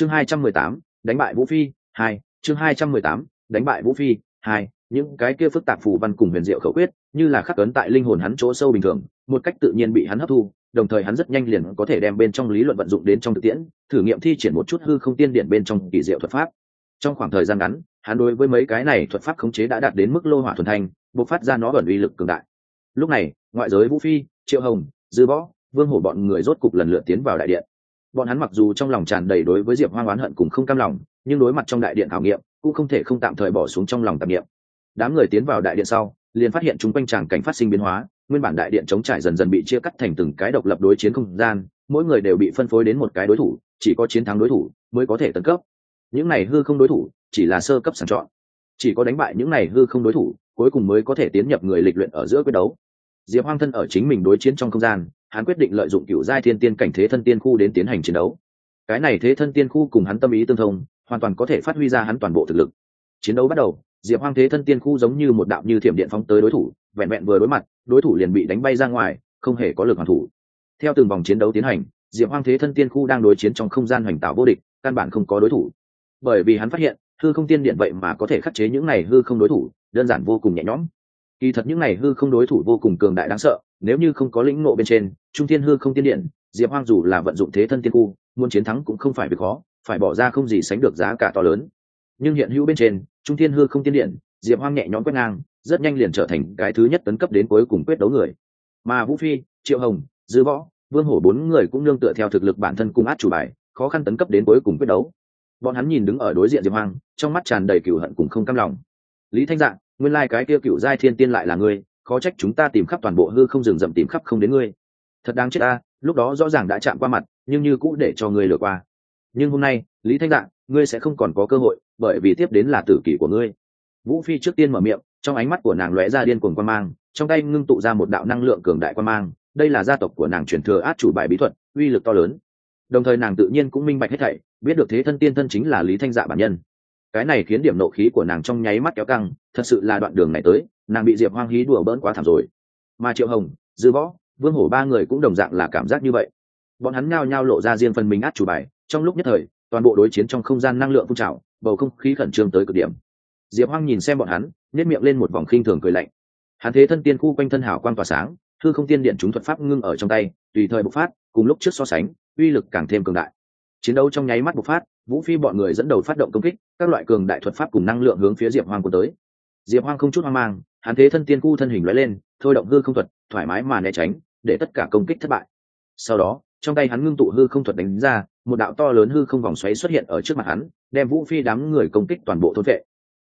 chương hai trăm mười tám, đánh bại vũ phi, hai, chương hai trăm mười tám, đánh bại vũ phi, hai, những cái kia phức tạp phù văn cùng huyền diệu khẩu quyết, như là khắc ấn tại linh hồn hắn chỗ sâu bình thường, một cách tự nhiên bị hắn hấp thu, đồng thời hắn rất nhanh liền có thể đem bên trong lý luận vận dụng đến trong thực tiễn, thử nghiệm thi triển một chút hư không tiên điển bên trong kỳ diệu thuật pháp. Trong khoảng thời gian ngắn, hắn đối với mấy cái này thuật pháp khống chế đã đạt đến mức lô hỏa thuần thanh, bộc phát ra nó ẩn uy lực cường đại. Lúc này, ngoại giới vũ phi, triệu hồng, dư võ, vương hổ bọn người rốt cục lần lượt tiến vào đại điện bọn hắn mặc dù trong lòng tràn đầy đối với diệp hoang oán hận cùng không cam lòng, nhưng đối mặt trong đại điện khảo nghiệm, cũng không thể không tạm thời bỏ xuống trong lòng tạp nghiệm. Đám người tiến vào đại điện sau, liền phát hiện chúng quanh tràng cảnh phát sinh biến hóa, nguyên bản đại điện chống trải dần dần bị chia cắt thành từng cái độc lập đối chiến không gian, mỗi người đều bị phân phối đến một cái đối thủ, chỉ có chiến thắng đối thủ mới có thể tấn cấp. Những này hư không đối thủ chỉ là sơ cấp sàng chọn. Chỉ có đánh bại những này hư không đối thủ, cuối cùng mới có thể tiến nhập người lịch luyện ở giữa quyết đấu. Diệp hoang thân ở chính mình đối chiến trong không gian hắn quyết định lợi dụng cựu giai thiên tiên cảnh thế thân tiên khu đến tiến hành chiến đấu. Cái này thế thân tiên khu cùng hắn tâm ý tương thông, hoàn toàn có thể phát huy ra hắn toàn bộ thực lực. Chiến đấu bắt đầu, diệp hoang thế thân tiên khu giống như một đạo như thiểm điện phóng tới đối thủ, vẹn vẹn vừa đối mặt, đối thủ liền bị đánh bay ra ngoài, không hề có lực hoàn thủ. Theo từng vòng chiến đấu tiến hành, diệp hoang thế thân tiên khu đang đối chiến trong không gian hoành tạo vô địch, căn bản không có đối thủ. Bởi vì hắn phát hiện, hư không tiên điện vậy mà có thể khắc chế những này hư không đối thủ, đơn giản vô cùng nhẹ nhõm. Kỳ thật những này hư không đối thủ vô cùng cường đại đáng sợ, nếu như không có lĩnh ngộ bên trên trung thiên hư không tiên điện, diệp hoang dù là vận dụng thế thân tiên khu, muốn chiến thắng cũng không phải việc khó, phải bỏ ra không gì sánh được giá cả to lớn. Nhưng hiện hữu bên trên, trung thiên hư không tiên điện, diệp hoang nhẹ nhõm quét ngang, rất nhanh liền trở thành cái thứ nhất tấn cấp đến cuối cùng quyết đấu người. Mà vũ phi, triệu hồng, dư võ, vương hổ bốn người cũng nương tựa theo thực lực bản thân cung át chủ bài, khó khăn tấn cấp đến cuối cùng quyết đấu. Bọn hắn nhìn đứng ở đối diện diệp hoang, trong mắt tràn đầy cựu hận cùng không cam lòng. Lý thanh dạng, nguyên lai、like、cái kia cựu giai thiên tiên lại là ngươi, khó trách chúng ta tìm khắp toàn bộ hư không rừng rậm tìm khắp không đến ngươi thật đáng chết ta, lúc đó rõ ràng đã chạm qua mặt, nhưng như cũ để cho ngươi lừa qua. Nhưng hôm nay, lý thanh dạng, ngươi sẽ không còn có cơ hội, bởi vì tiếp đến là tử kỷ của ngươi. Vũ phi trước tiên mở miệng, trong ánh mắt của nàng lóe ra điên cuồng quan mang, trong tay ngưng tụ ra một đạo năng lượng cường đại quan mang, đây là gia tộc của nàng truyền thừa át chủ bài bí thuật, uy lực to lớn. Đồng thời nàng tự nhiên cũng minh bạch hết thảy, biết được thế thân tiên thân chính là lý thanh dạ bản nhân. Cái này khiến điểm nộ khí của nàng trong nháy mắt kéo căng, thật sự là đoạn đường này tới, nàng bị diệp hoang hí đùa bỡn quá thảm rồi. Mà triệu hồng, dư võ vương hổ ba người cũng đồng dạng là cảm giác như vậy. Bọn hắn nhao nhao lộ ra riêng phần mình át chủ bài, trong lúc nhất thời, toàn bộ đối chiến trong không gian năng lượng phun trào, bầu không khí khẩn trương tới cực điểm. Diệp hoang nhìn xem bọn hắn nhét miệng lên một vòng khinh thường cười lạnh. Hắn thế thân tiên khu quanh thân hảo quan tỏa sáng thư không tiên điện chúng thuật pháp ngưng ở trong tay, tùy thời bộc phát, cùng lúc trước so sánh, uy lực càng thêm cường đại. Chiến đấu trong nháy mắt bộc phát, vũ phi bọn người dẫn đầu phát động công kích, các loại cường đại thuật pháp cùng năng lượng hướng phía diệp hoang của tới. Diệp hoang không chút hoang mang, hắn thế thân tiên khu thân hình lóe lên, thôi động hư không thuật, thoải mái mà né tránh để tất cả công kích thất bại. Sau đó, trong tay hắn ngưng tụ hư không thuật đánh ra, một đạo to lớn hư không vòng xoáy xuất hiện ở trước mặt hắn, đem vũ phi đám người công kích toàn bộ thôn vệ.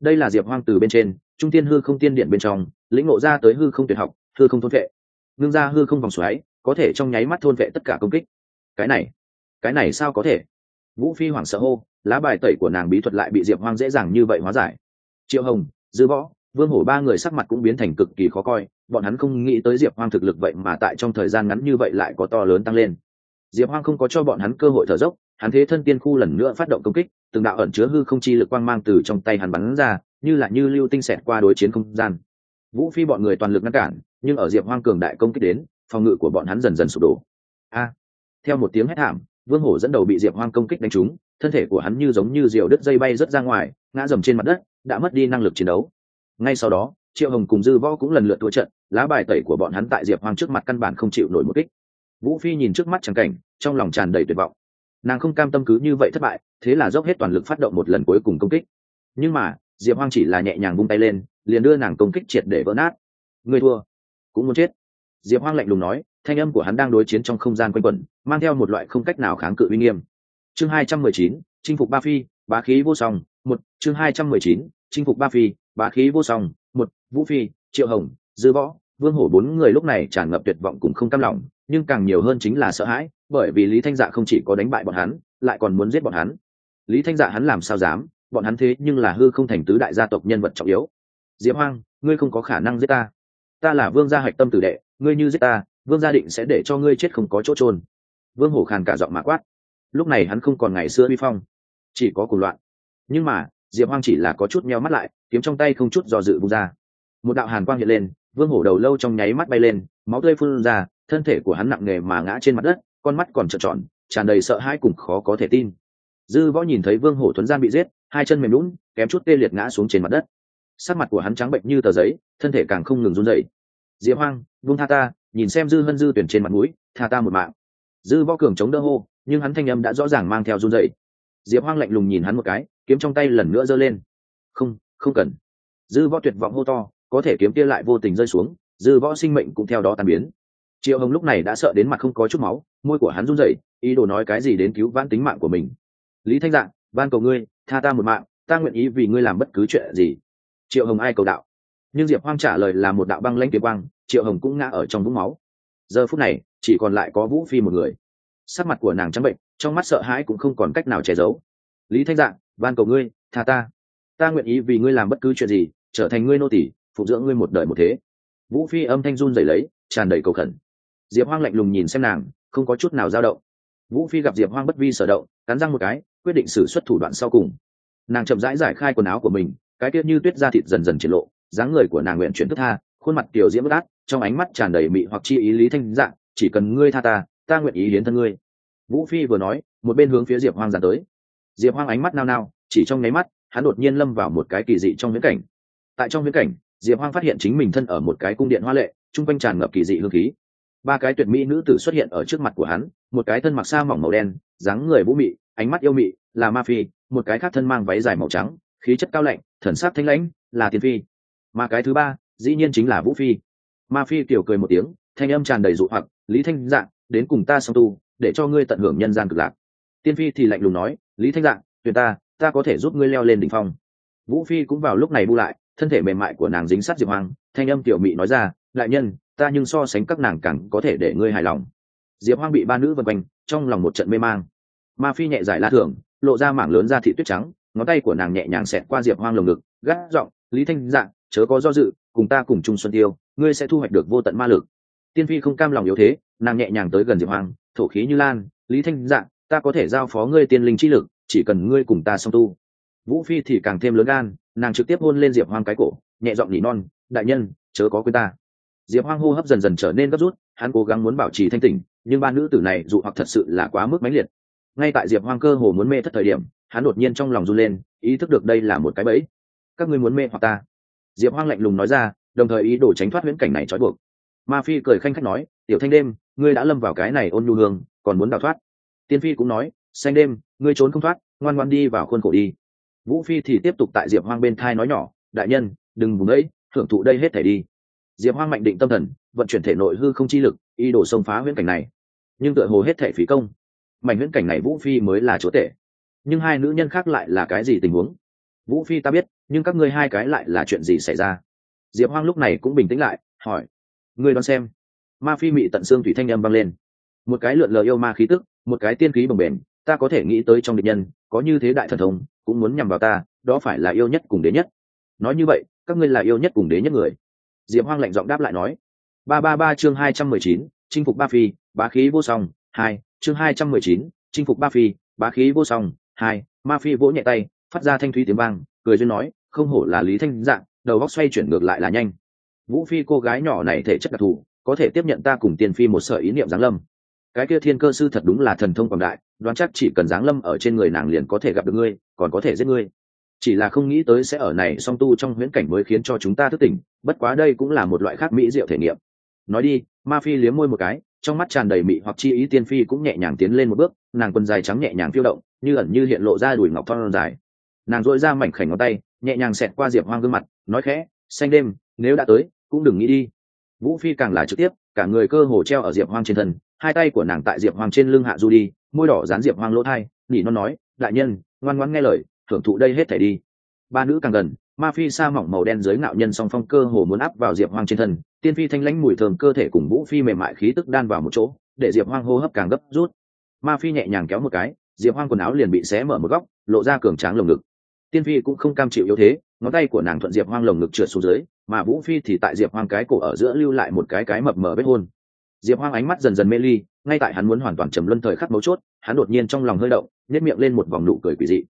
Đây là diệp hoang từ bên trên, trung tiên hư không tiên điện bên trong, lĩnh ngộ ra tới hư không tuyệt học, hư không thôn vệ. Ngưng ra hư không vòng xoáy, có thể trong nháy mắt thôn vệ tất cả công kích. Cái này cái này sao có thể? Vũ phi hoảng sợ hô, lá bài tẩy của nàng bí thuật lại bị diệp hoang dễ dàng như vậy hóa giải. Triệu hồng, dư võ, vương hổ ba người sắc mặt cũng biến thành cực kỳ khó coi bọn hắn không nghĩ tới diệp hoang thực lực vậy mà tại trong thời gian ngắn như vậy lại có to lớn tăng lên. Diệp hoang không có cho bọn hắn cơ hội thở dốc, hắn thế thân tiên khu lần nữa phát động công kích, từng đạo ẩn chứa hư không chi lực quang mang từ trong tay hắn bắn ra, như là như lưu tinh xẹt qua đối chiến không gian. Vũ phi bọn người toàn lực ngăn cản, nhưng ở diệp hoang cường đại công kích đến, phòng ngự của bọn hắn dần dần sụp đổ. A! Theo một tiếng hét thảm, vương hổ dẫn đầu bị diệp hoang công kích đánh trúng, thân thể của hắn như giống như diều đứt dây bay rớt ra ngoài, ngã dầm trên mặt đất, đã mất đi năng lực chiến đấu. Ngay sau đó triệu hồng cùng dư võ cũng lần lượt thua trận, lá bài tẩy của bọn hắn tại diệp hoang trước mặt căn bản không chịu nổi một kích. Vũ phi nhìn trước mắt trắng cảnh, trong lòng tràn đầy tuyệt vọng. Nàng không cam tâm cứ như vậy thất bại, thế là dốc hết toàn lực phát động một lần cuối cùng công kích. Nhưng mà, diệp hoang chỉ là nhẹ nhàng vung tay lên, liền đưa nàng công kích triệt để vỡ nát. Người thua, cũng muốn chết. Diệp hoang lạnh lùng nói, thanh âm của hắn đang đối chiến trong không gian quanh quẩn, mang theo một loại không cách nào kháng cự uy nghiêm. Chương hai trăm mười chín, chinh phục ba phi, bá khí vô song, một, chương hai trăm mười chín, chinh phục ba phi, bá khí vô song một, vũ phi, triệu hồng, dư võ. Vương hổ bốn người lúc này tràn ngập tuyệt vọng cũng không cam lòng, nhưng càng nhiều hơn chính là sợ hãi, bởi vì lý thanh dạ không chỉ có đánh bại bọn hắn, lại còn muốn giết bọn hắn. Lý thanh dạ hắn làm sao dám? Bọn hắn thế nhưng là hư không thành tứ đại gia tộc nhân vật trọng yếu. Diễm hoang, ngươi không có khả năng giết ta. Ta là vương gia hạch tâm tử đệ, ngươi như giết ta, vương gia định sẽ để cho ngươi chết không có chỗ trôn vương hổ khàn cả giọng mã quát. Lúc này hắn không còn ngày xưa uy phong, chỉ có cùng loạn. Nhưng mà diệp hoang chỉ là có chút meo mắt lại, kiếm trong tay không chút do dự bung ra. Một đạo hàn quang hiện lên, vương hổ đầu lâu trong nháy mắt bay lên, máu tươi phun ra, thân thể của hắn nặng nề mà ngã trên mặt đất, con mắt còn trợn tròn, tràn đầy sợ hãi cùng khó có thể tin. Dư võ nhìn thấy vương hổ thuấn gian bị giết, hai chân mềm lún kém chút tê liệt ngã xuống trên mặt đất. Sắc mặt của hắn trắng bệnh như tờ giấy, thân thể càng không ngừng run dậy diệp hoang vung tha ta, nhìn xem dư hân dư tuyển trên mặt mũi, tha ta một mạng. Dư võ cường chống đỡ hô, nhưng hắn thanh âm đã rõ ràng mang theo run dậy diệp hoang lạnh lùng nhìn hắn một cái kiếm trong tay lần nữa giơ lên. Không không cần. Dư võ tuyệt vọng hô to, có thể kiếm kia lại vô tình rơi xuống, dư võ sinh mệnh cũng theo đó tan biến. Triệu hồng lúc này đã sợ đến mặt không có chút máu, môi của hắn run rẩy, ý đồ nói cái gì đến cứu vãn tính mạng của mình. Lý thanh dạng, van cầu ngươi, tha ta một mạng, ta nguyện ý vì ngươi làm bất cứ chuyện gì. Triệu hồng ai cầu đạo. Nhưng diệp hoang trả lời là một đạo băng lãnh kiếm quang, triệu hồng cũng ngã ở trong vũng máu. Giờ phút này, chỉ còn lại có vũ phi một người. Sắc mặt của nàng trắng bệnh, trong mắt sợ hãi cũng không còn cách nào che giấu. Lý thanh dạng van cầu ngươi, tha ta. Ta nguyện ý vì ngươi làm bất cứ chuyện gì, trở thành ngươi nô tỷ phục dưỡng ngươi một đời một thế. Vũ phi âm thanh run dày lấy, tràn đầy cầu khẩn. Diệp hoang lạnh lùng nhìn xem nàng, không có chút nào dao động. Vũ phi gặp diệp hoang bất vi sở động, cắn răng một cái, quyết định xử suất thủ đoạn sau cùng. Nàng chậm rãi giải khai quần áo của mình, cái tiết như tuyết da thịt dần dần triển lộ, dáng người của nàng nguyện chuyển thức tha, khuôn mặt tiểu diễm bất át, trong ánh mắt tràn đầy mị hoặc chi ý lý thanh dạng chỉ cần ngươi tha ta ta nguyện ý hiến thân ngươi. Vũ phi vừa nói, một bên hướng phía diệp hoang dàn tới diệp hoang ánh mắt nao nao, chỉ trong nháy mắt, hắn đột nhiên lâm vào một cái kỳ dị trong viễn cảnh. Tại trong viễn cảnh, diệp hoang phát hiện chính mình thân ở một cái cung điện hoa lệ, chung quanh tràn ngập kỳ dị hương khí. Ba cái tuyệt mỹ nữ tử xuất hiện ở trước mặt của hắn, một cái thân mặc sa mỏng màu đen, dáng người vũ mị, ánh mắt yêu mị, là ma phi, một cái khác thân mang váy dài màu trắng, khí chất cao lạnh, thần sắc thanh lãnh, là tiên phi. Mà cái thứ ba, dĩ nhiên chính là vũ phi. Ma phi tiểu cười một tiếng, thanh âm tràn đầy dụ hoặc, lý thanh dạng đến cùng ta song tu, để cho ngươi tận hưởng nhân gian cực lạc tiên phi thì lạnh lùng nói lý thanh dạng tuyệt ta ta có thể giúp ngươi leo lên đỉnh phong. Vũ phi cũng vào lúc này bu lại thân thể mềm mại của nàng dính sát diệp Hoang, thanh âm tiểu mị nói ra đại nhân ta nhưng so sánh các nàng càng có thể để ngươi hài lòng. Diệp hoang bị ba nữ vân quanh trong lòng một trận mê mang. Ma phi nhẹ giải la thưởng lộ ra mảng lớn da thị tuyết trắng ngón tay của nàng nhẹ nhàng xẹt qua diệp hoang lồng ngực gác giọng lý thanh dạng chớ có do dự cùng ta cùng chung xuân tiêu ngươi sẽ thu hoạch được vô tận ma lực. Tiên phi không cam lòng yếu thế nàng nhẹ nhàng tới gần diệp hoang thổ khí như lan lý thanh dạng ta có thể giao phó ngươi tiên linh chi lực, chỉ cần ngươi cùng ta song tu. Vũ phi thì càng thêm lớn gan, nàng trực tiếp hôn lên diệp hoang cái cổ, nhẹ giọng nỉ non, đại nhân, chớ có quên ta. Diệp hoang hô hấp dần dần trở nên gấp rút, hắn cố gắng muốn bảo trì thanh tỉnh, nhưng ba nữ tử này dụ hoặc thật sự là quá mức mãnh liệt. Ngay tại diệp hoang cơ hồ muốn mê thất thời điểm, hắn đột nhiên trong lòng run lên, ý thức được đây là một cái bẫy. Các ngươi muốn mê hoặc ta? Diệp hoang lạnh lùng nói ra, đồng thời ý đồ tránh thoát viễn cảnh này trói buộc. Ma phi cười khanh khách nói, tiểu thanh đêm, ngươi đã lâm vào cái này ôn nhu hương, còn muốn đào thoát? Tiên phi cũng nói, xanh đêm, ngươi trốn không thoát, ngoan ngoan đi vào khuôn khổ đi. Vũ phi thì tiếp tục tại diệp hoang bên thai nói nhỏ, đại nhân, đừng vùng ấy hưởng thụ đây hết thể đi. Diệp hoang mạnh định tâm thần, vận chuyển thể nội hư không chi lực y đổ xông phá huyễn cảnh này. Nhưng tựa hồ hết thể phí công. Mảnh huyễn cảnh này vũ phi mới là chúa tể. Nhưng hai nữ nhân khác lại là cái gì tình huống? Vũ phi ta biết, nhưng các ngươi hai cái lại là chuyện gì xảy ra? Diệp hoang lúc này cũng bình tĩnh lại, hỏi, ngươi đoán xem. Ma phi mị tận xương thủy thanh âm vang lên. Một cái lượn lờ yêu ma khí tức một cái tiên khí bồng bềnh, ta có thể nghĩ tới trong địch nhân, có như thế đại thần thông, cũng muốn nhằm vào ta, đó phải là yêu nhất cùng đế nhất. Nói như vậy, các ngươi là yêu nhất cùng đế nhất người. Diệp hoang lạnh giọng đáp lại nói. Ba ba ba chương hai trăm mười chín, chinh phục ba phi, bá khí vô song, hai, chương hai trăm mười chín, chinh phục ba phi, bá khí vô song, hai, ma phi vỗ nhẹ tay, phát ra thanh thúy tiếng vang, cười duyên nói, không hổ là lý thanh dạng, đầu góc xoay chuyển ngược lại là nhanh. Vũ phi cô gái nhỏ này thể chất đặc thù, có thể tiếp nhận ta cùng tiền phi một sở ý niệm giáng lâm cái kia thiên cơ sư thật đúng là thần thông quảng đại, đoán chắc chỉ cần giáng lâm ở trên người nàng liền có thể gặp được ngươi, còn có thể giết ngươi. Chỉ là không nghĩ tới sẽ ở này song tu trong huyễn cảnh mới khiến cho chúng ta thức tỉnh, bất quá đây cũng là một loại khác mỹ diệu thể nghiệm. Nói đi, ma phi liếm môi một cái, trong mắt tràn đầy mị hoặc chi ý tiên phi cũng nhẹ nhàng tiến lên một bước, nàng quần dài trắng nhẹ nhàng phiêu động, như ẩn như hiện lộ ra đùi ngọc thon dài. Nàng dội ra mảnh khảnh ngón tay, nhẹ nhàng xẹt qua diệp hoang gương mặt, nói khẽ, xanh đêm, nếu đã tới, cũng đừng nghĩ đi. Vũ phi càng là trực tiếp, cả người cơ hồ treo ở diệp hoang trên thân hai tay của nàng tại diệp hoang trên lưng hạ du đi, môi đỏ dán diệp hoang lỗ thai, nỉ non nói, đại nhân, ngoan ngoãn nghe lời, thưởng thụ đây hết thể đi. Ba nữ càng gần, ma phi sa mỏng màu đen dưới ngạo nhân song phong cơ hồ muốn áp vào diệp hoang trên thân, tiên phi thanh lãnh mùi thơm cơ thể cùng vũ phi mềm mại khí tức đan vào một chỗ, để diệp hoang hô hấp càng gấp rút. Ma phi nhẹ nhàng kéo một cái, diệp hoang quần áo liền bị xé mở một góc, lộ ra cường tráng lồng ngực. Tiên phi cũng không cam chịu yếu thế, ngón tay của nàng thuận diệp hoang lồng ngực trượt xuống dưới, mà vũ phi thì tại diệp hoang cái cổ ở giữa lưu lại một cái cái mập mờ vết hôn diệp hoang ánh mắt dần dần mê ly, ngay tại hắn muốn hoàn toàn trầm luân thời khắc mấu chốt, hắn đột nhiên trong lòng hơi động nhét miệng lên một vòng nụ cười quỷ dị.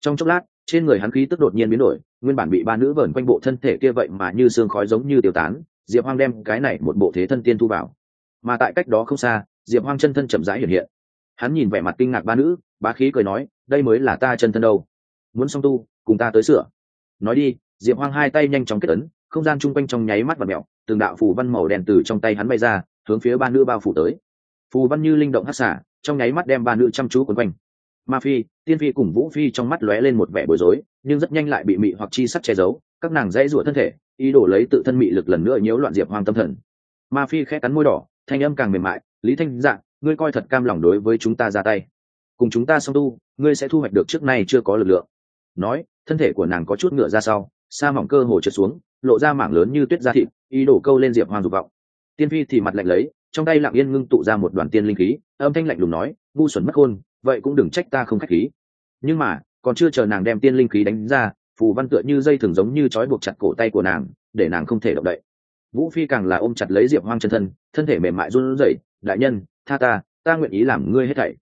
Trong chốc lát, trên người hắn khí tức đột nhiên biến đổi, nguyên bản bị ba nữ vờn quanh bộ thân thể kia vậy mà như xương khói giống như tiêu tán, diệp hoang đem cái này một bộ thế thân tiên thu vào. Mà tại cách đó không xa, diệp hoang chân thân chậm rãi hiện hiện. Hắn nhìn vẻ mặt kinh ngạc ba nữ, bá khí cười nói, đây mới là ta chân thân đâu. Muốn song tu, cùng ta tới sửa. Nói đi, diệp hoang hai tay nhanh chóng kết ấn, không gian chung quanh trong nháy mắt và mẹo, từng đạo phù văn màu đen từ trong tay hắn bay ra hướng phía ba nữ bao phủ tới. Phù văn như linh động hát xả, trong nháy mắt đem ba nữ chăm chú quấn quanh. Ma phi, tiên phi cùng vũ phi trong mắt lóe lên một vẻ bối rối, nhưng rất nhanh lại bị mị hoặc chi sắt che giấu, các nàng dãy rủa thân thể, ý đồ lấy tự thân mị lực lần nữa nhiễu loạn diệp hoang tâm thần. Ma phi khẽ cắn môi đỏ, thanh âm càng mềm mại, lý thanh dạng ngươi coi thật cam lòng đối với chúng ta ra tay. Cùng chúng ta song tu, ngươi sẽ thu hoạch được trước nay chưa có lực lượng. Nói, thân thể của nàng có chút ngựa ra sau, sa mỏng cơ hồ trượt xuống, lộ ra mảng lớn như tuyết da thịt, ý đổ câu lên diệp hoang dục vọng tiên phi thì mặt lạnh lấy, trong tay lặng yên ngưng tụ ra một đoàn tiên linh khí, âm thanh lạnh lùng nói, ngu xuẩn mất khôn vậy cũng đừng trách ta không khách khí. Nhưng mà, còn chưa chờ nàng đem tiên linh khí đánh ra, phù văn tựa như dây thường giống như trói buộc chặt cổ tay của nàng, để nàng không thể động đậy. Vũ phi càng là ôm chặt lấy diệp hoang chân thân thân thể mềm mại run rẩy, đại nhân, tha ta ta nguyện ý làm ngươi hết thảy.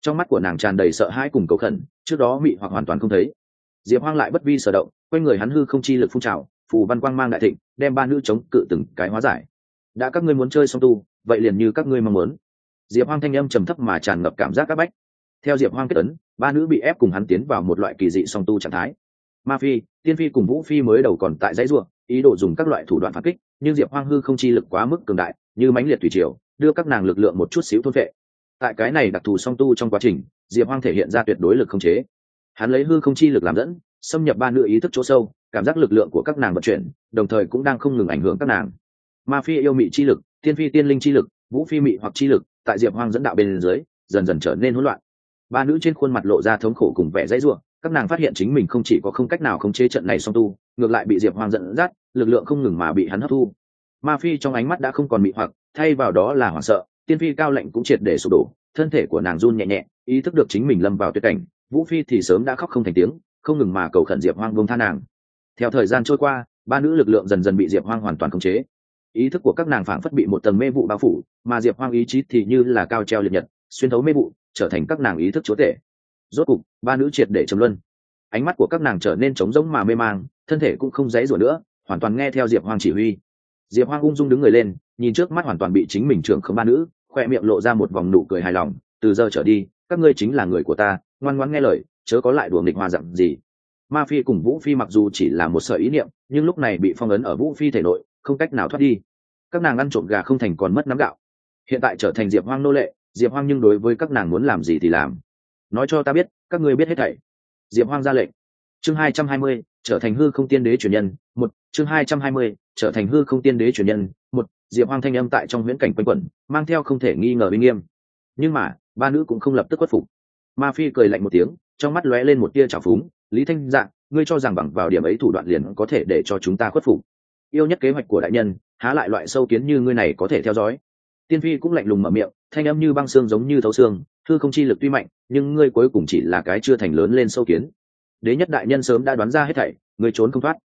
Trong mắt của nàng tràn đầy sợ hãi cùng cầu khẩn, trước đó mị hoặc hoàn toàn không thấy. Diệp hoang lại bất vi sở động, quanh người hắn hư không chi lực phun trào, phù văn quang mang đại thịnh, đem ba nữ chống cự từng cái hóa giải đã các ngươi muốn chơi song tu, vậy liền như các ngươi mong muốn. Diệp hoang thanh âm trầm thấp mà tràn ngập cảm giác áp bách. Theo diệp hoang kết ấn, ba nữ bị ép cùng hắn tiến vào một loại kỳ dị song tu trạng thái. Ma phi, tiên phi cùng vũ phi mới đầu còn tại dãy ruộng, ý đồ dùng các loại thủ đoạn phản kích, nhưng diệp hoang hư không chi lực quá mức cường đại, như mãnh liệt thủy triều, đưa các nàng lực lượng một chút xíu thôn vệ. Tại cái này đặc thù song tu trong quá trình, diệp hoang thể hiện ra tuyệt đối lực không chế. Hắn lấy hư không chi lực làm dẫn, xâm nhập ba nữ ý thức chỗ sâu, cảm giác lực lượng của các nàng vận chuyển, đồng thời cũng đang không ngừng ảnh hưởng các nàng ma phi yêu mị chi lực, tiên phi tiên linh chi lực, vũ phi mị hoặc chi lực, tại diệp hoang dẫn đạo bên dưới, dần dần trở nên hỗn loạn. Ba nữ trên khuôn mặt lộ ra thống khổ cùng vẻ dãy ruộng các nàng phát hiện chính mình không chỉ có không cách nào khống chế trận này song tu, ngược lại bị diệp hoang dẫn dắt, lực lượng không ngừng mà bị hắn hấp thu. Ma phi trong ánh mắt đã không còn mị hoặc, thay vào đó là hoảng sợ, tiên phi cao lệnh cũng triệt để sụp đổ, thân thể của nàng run nhẹ nhẹ, ý thức được chính mình lâm vào tuyệt cảnh, vũ phi thì sớm đã khóc không thành tiếng, không ngừng mà cầu khẩn diệp hoang bông tha nàng. Theo thời gian trôi qua, ba nữ lực lượng dần dần bị diệp hoang hoàn toàn khống chế ý thức của các nàng phảng phất bị một tầng mê vụ bao phủ, mà diệp hoang ý chí thì như là cao treo liệt nhật, xuyên thấu mê vụ, trở thành các nàng ý thức chúa tể. Rốt cục, ba nữ triệt để trầm luân. Ánh mắt của các nàng trở nên trống rỗng mà mê mang, thân thể cũng không dãy rủa nữa, hoàn toàn nghe theo diệp hoang chỉ huy. Diệp hoang ung dung đứng người lên, nhìn trước mắt hoàn toàn bị chính mình trưởng không ba nữ, khoe miệng lộ ra một vòng nụ cười hài lòng, từ giờ trở đi, các ngươi chính là người của ta, ngoan ngoãn nghe lời, chớ có lại đùa nghịch hoa dặn gì. Ma phi cùng vũ phi mặc dù chỉ là một sợi ý niệm, nhưng lúc này bị phong ấn ở vũ phi thể nội không cách nào thoát đi. Các nàng ăn trộm gà không thành còn mất nắm gạo. Hiện tại trở thành diệp hoang nô lệ, diệp hoang nhưng đối với các nàng muốn làm gì thì làm. Nói cho ta biết, các ngươi biết hết thảy. Diệp hoang ra lệnh. Chương hai trăm hai mươi, trở thành hư không tiên đế truyền nhân, một. Chương hai trăm hai mươi, trở thành hư không tiên đế truyền nhân, một. Diệp hoang thanh âm tại trong huyễn cảnh quanh quẩn, mang theo không thể nghi ngờ uy nghiêm. Nhưng mà, ba nữ cũng không lập tức khuất phục. Ma phi cười lạnh một tiếng, trong mắt lóe lên một tia trào phúng, lý thanh dạng ngươi cho rằng bằng vào điểm ấy thủ đoạn liền có thể để cho chúng ta khuất phục? Yêu nhất kế hoạch của đại nhân, há lại loại sâu kiến như ngươi này có thể theo dõi. Tiên phi cũng lạnh lùng mở miệng, thanh âm như băng xương giống như thấu xương, thư không chi lực tuy mạnh, nhưng ngươi cuối cùng chỉ là cái chưa thành lớn lên sâu kiến. Đế nhất đại nhân sớm đã đoán ra hết thảy, ngươi trốn không thoát.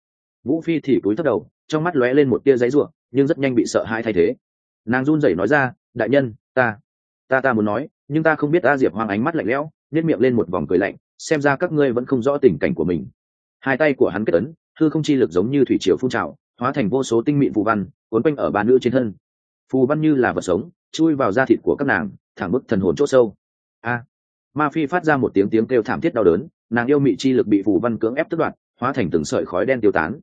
Vũ phi thì cúi thấp đầu, trong mắt lóe lên một tia giấy ruộng nhưng rất nhanh bị sợ hãi thay thế. Nàng run rẩy nói ra, đại nhân, ta ta ta muốn nói, nhưng ta không biết ta diệp hoang ánh mắt lạnh lẽo nếp miệng lên một vòng cười lạnh, xem ra các ngươi vẫn không rõ tình cảnh của mình. Hai tay của hắn kết ấn, thư không chi lực giống như thủy triều phun trào hóa thành vô số tinh mịn phù văn, cuốn quanh ở ba nữ trên thân. Phù văn như là vật sống, chui vào da thịt của các nàng, thẳng bức thần hồn c h ỗ sâu. A! Ma phi phát ra một tiếng tiếng kêu thảm thiết đau đớn, nàng yêu mị chi lực bị phù văn cưỡng ép tất đoạt, hóa thành từng sợi khói đen tiêu tán.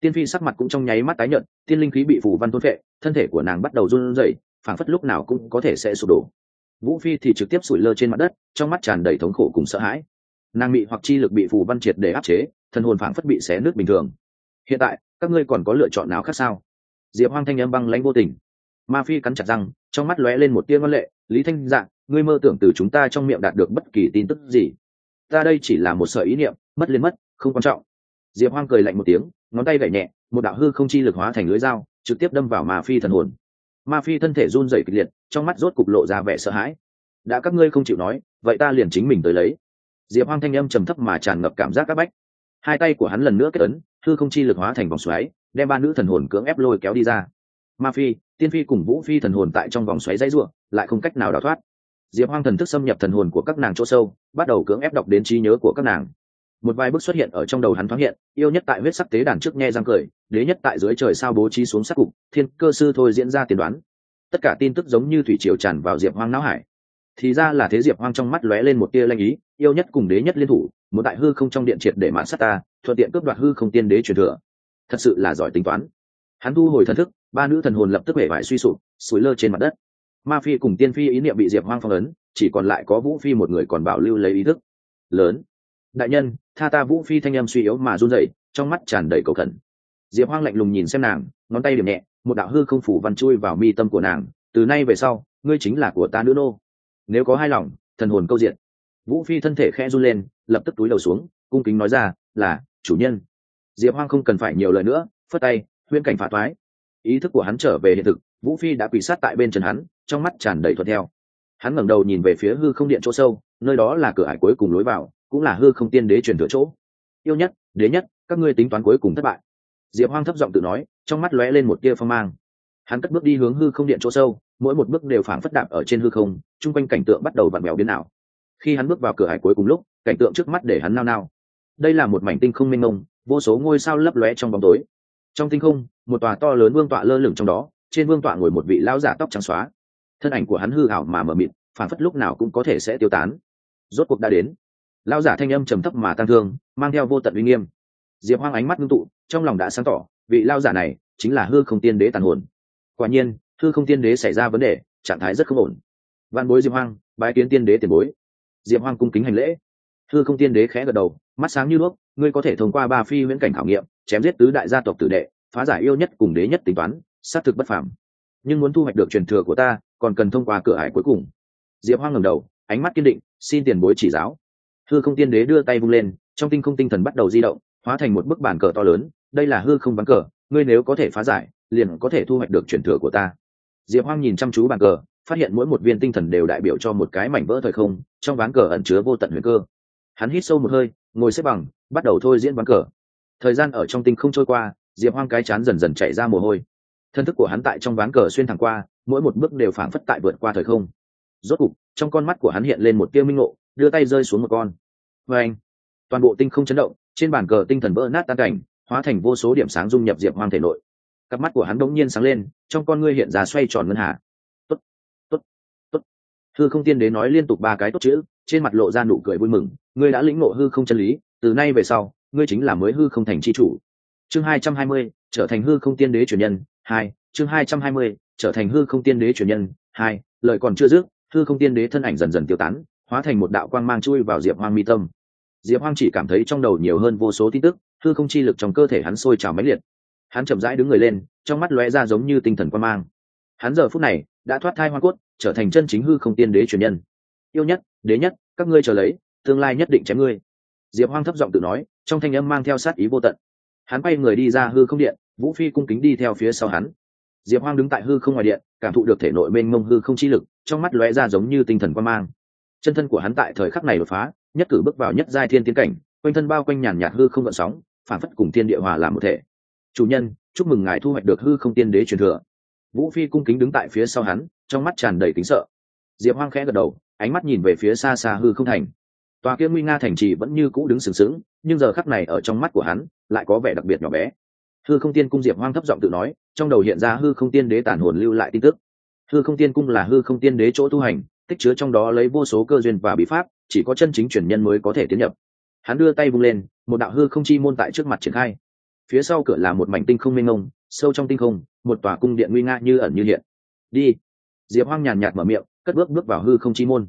Tiên phi sắc mặt cũng trong nháy mắt tái nhợt, tiên linh khí bị phù văn thôn vệ thân thể của nàng bắt đầu run rẩy, phảng phất lúc nào cũng có thể sẽ sụp đổ. Vũ phi thì trực tiếp sủi lơ trên mặt đất, trong mắt tràn đầy thống khổ cùng sợ hãi. Nàng bị hoặc chi lực bị phù văn triệt để áp chế, thần hồn phảng phất bị xé nước bình thường. Hiện tại các ngươi còn có lựa chọn nào khác sao? Diệp hoang thanh âm băng lãnh vô tình. Ma phi cắn chặt răng, trong mắt lóe lên một tia ngân lệ. Lý thanh dạng ngươi mơ tưởng từ chúng ta trong miệng đạt được bất kỳ tin tức gì? Ta đây chỉ là một sợi ý niệm, mất lên mất, không quan trọng. Diệp hoang cười lạnh một tiếng, ngón tay gảy nhẹ, một đạo hư không chi lực hóa thành lưới dao, trực tiếp đâm vào ma phi thần hồn. Ma phi thân thể run rẩy kịch liệt, trong mắt rốt cục lộ ra vẻ sợ hãi. Đã các ngươi không chịu nói, vậy ta liền chính mình tới lấy. Diệp hoang thanh âm trầm thấp mà tràn ngập cảm giác c áp bách. Hai tay của hắn lần nữa kết ấn hư không chi lực hóa thành vòng xoáy, đem ba nữ thần hồn cưỡng ép lôi kéo đi ra. Ma phi, tiên phi cùng vũ phi thần hồn tại trong vòng xoáy dãy ruộng lại không cách nào đào thoát. Diệp hoang thần thức xâm nhập thần hồn của các nàng chỗ sâu, bắt đầu cưỡng ép đọc đến trí nhớ của các nàng. Một vài bức xuất hiện ở trong đầu hắn thoáng hiện, yêu nhất tại huyết sắc tế đàn trước nghe răng cười, đế nhất tại dưới trời sao bố trí xuống sắc cục, thiên cơ sư thôi diễn ra tiền đoán. Tất cả tin tức giống như thủy triều tràn vào diệp hoang não hải thì ra là thế diệp hoang trong mắt lóe lên một tia lanh ý, yêu nhất cùng đế nhất liên thủ, một đại hư không trong điện triệt để mạn sát ta, thuận tiện cướp đoạt hư không tiên đế truyền thừa. Thật sự là giỏi tính toán. Hắn thu hồi thần thức, ba nữ thần hồn lập tức hể vải suy sụp, sủi lơ trên mặt đất. Ma phi cùng tiên phi ý niệm bị diệp hoang phong ấn, chỉ còn lại có vũ phi một người còn bảo lưu lấy ý thức. Lớn. Đại nhân, tha ta vũ phi thanh âm suy yếu mà run rẩy, trong mắt tràn đầy cầu khẩn. Diệp hoang lạnh lùng nhìn xem nàng, ngón tay điểm nhẹ, một đạo hư không phủ văn chui vào mi tâm của nàng. Từ nay về sau, ngươi chính là của ta nữ nô nếu có hai lòng, thần hồn câu diện. Vũ phi thân thể khẽ run lên, lập tức túi đầu xuống, cung kính nói ra, là, chủ nhân. Diệp hoang không cần phải nhiều lời nữa, phất tay, huyễn cảnh phá toái ý thức của hắn trở về hiện thực, vũ phi đã quỳ sát tại bên chân hắn, trong mắt tràn đầy thuận theo. Hắn ngẩng đầu nhìn về phía hư không điện chỗ sâu, nơi đó là cửa hải cuối cùng lối vào, cũng là hư không tiên đế truyền thừa chỗ. Yêu nhất, đế nhất, các ngươi tính toán cuối cùng thất bại. Diệp hoang thấp giọng tự nói, trong mắt lóe lên một tia phong mang hắn cất bước đi hướng hư không điện chỗ sâu, mỗi một bước đều phảng phất đạp ở trên hư không, chung quanh cảnh tượng bắt đầu vặn mèo biến ảo. Khi hắn bước vào cửa hải cuối cùng lúc, cảnh tượng trước mắt để hắn nao nao. Đây là một mảnh tinh không mênh mông, vô số ngôi sao lấp lóe trong bóng tối. Trong tinh không, một tòa to lớn vương tọa lơ lửng trong đó, trên vương tọa ngồi một vị lão giả tóc trắng xóa. Thân ảnh của hắn hư ảo mà mờ mịt phản phất lúc nào cũng có thể sẽ tiêu tán. Rốt cuộc đã đến. Lão giả thanh âm trầm thấp mà tăng thương, mang theo vô tận uy nghiêm. Diệp hoang ánh mắt ngưng tụ, trong lòng đã sáng tỏ, vị lão giả này chính là hư không tiên đế tàn hồn quả nhiên, thư không tiên đế xảy ra vấn đề, trạng thái rất không ổn. Văn bối diệp hoang, bái kiến tiên đế tiền bối. Diệp hoang cung kính hành lễ. Thư không tiên đế khẽ gật đầu, mắt sáng như đuốc, ngươi có thể thông qua ba phi viễn cảnh khảo nghiệm, chém giết tứ đại gia tộc tử đệ, phá giải yêu nhất cùng đế nhất tính toán, xác thực bất phàm. Nhưng muốn thu hoạch được truyền thừa của ta, còn cần thông qua cửa hải cuối cùng. Diệp hoang ngẩng đầu, ánh mắt kiên định, xin tiền bối chỉ giáo. Hư không tiên đế đưa tay vung lên, trong tinh không tinh thần bắt đầu di động, hóa thành một bức bản cờ to lớn, đây là hư không ván cờ, ngươi nếu có thể phá giải liền có thể thu hoạch được truyền thừa của ta. Diệp hoang nhìn chăm chú bàn cờ, phát hiện mỗi một viên tinh thần đều đại biểu cho một cái mảnh vỡ thời không, trong ván cờ ẩn chứa vô tận huyền cơ. Hắn hít sâu một hơi, ngồi xếp bằng, bắt đầu thôi diễn ván cờ. Thời gian ở trong tinh không trôi qua, diệp hoang cái chán dần dần chạy ra mồ hôi. Thân thức của hắn tại trong ván cờ xuyên thẳng qua, mỗi một bước đều phảng phất tại vượt qua thời không. Rốt cục, trong con mắt của hắn hiện lên một tia minh ngộ, đưa tay rơi xuống một con. Vê anh, toàn bộ tinh không chấn động, trên bàn cờ tinh thần vỡ nát tan cảnh, hóa thành vô số điểm sáng dung nhập diệp hoang thể nội cặp mắt của hắn đống nhiên sáng lên, trong con ngươi hiện ra xoay tròn ngân hà. Tốt tốt tốt. Hư không tiên đế nói liên tục ba cái tốt chữ, trên mặt lộ ra nụ cười vui mừng. Ngươi đã lĩnh ngộ hư không chân lý, từ nay về sau, ngươi chính là mới hư không thành chi chủ. Chương hai trăm hai mươi, trở thành hư không tiên đế truyền nhân, hai, chương hai trăm hai mươi, trở thành hư không tiên đế truyền nhân, hai, lời còn chưa dứt, hư không tiên đế thân ảnh dần dần tiêu tán, hóa thành một đạo quang mang chui vào diệp hoang mi tâm. Diệp hoang chỉ cảm thấy trong đầu nhiều hơn vô số tin tức, hư không chi lực trong cơ thể hắn sôi trào máy liệt hắn chậm rãi đứng người lên, trong mắt lóe ra giống như tinh thần quan mang. Hắn giờ phút này đã thoát thai hoa cốt, trở thành chân chính hư không tiên đế truyền nhân. Yêu nhất, đế nhất, các ngươi chờ lấy, tương lai nhất định chém ngươi. Diệp hoang thấp giọng tự nói, trong thanh âm mang theo sát ý vô tận. Hắn quay người đi ra hư không điện, vũ phi cung kính đi theo phía sau hắn. Diệp hoang đứng tại hư không ngoài điện, cảm thụ được thể nội mênh mông hư không chi lực, trong mắt lóe ra giống như tinh thần quan mang. Chân thân của hắn tại thời khắc này đột phá, nhất cử bước vào nhất giai thiên tiến cảnh, quanh thân bao quanh nhàn nhạt hư không gợn sóng, phản phất cùng thiên địa hòa làm một thể chủ nhân, chúc mừng ngài thu hoạch được hư không tiên đế truyền thừa. Vũ phi cung kính đứng tại phía sau hắn, trong mắt tràn đầy kính sợ. Diệp hoang khẽ gật đầu, ánh mắt nhìn về phía xa xa hư không thành. Tòa kia nguy nga thành trì vẫn như cũ đứng sừng sững, nhưng giờ khắc này ở trong mắt của hắn, lại có vẻ đặc biệt nhỏ bé. Hư không tiên cung diệp hoang thấp giọng tự nói, trong đầu hiện ra hư không tiên đế tản hồn lưu lại tin tức. Hư không tiên cung là hư không tiên đế chỗ tu hành, tích chứa trong đó lấy vô số cơ duyên và bí pháp, chỉ có chân chính truyền nhân mới có thể tiến nhập. Hắn đưa tay vung lên, một đạo hư không chi môn tại trước mặt triển khai phía sau cửa là một mảnh tinh không mênh mông, sâu trong tinh không, một tòa cung điện nguy nga như ẩn như hiện. Đi. Diệp hoang nhàn nhạt mở miệng, cất bước bước vào hư không chi môn.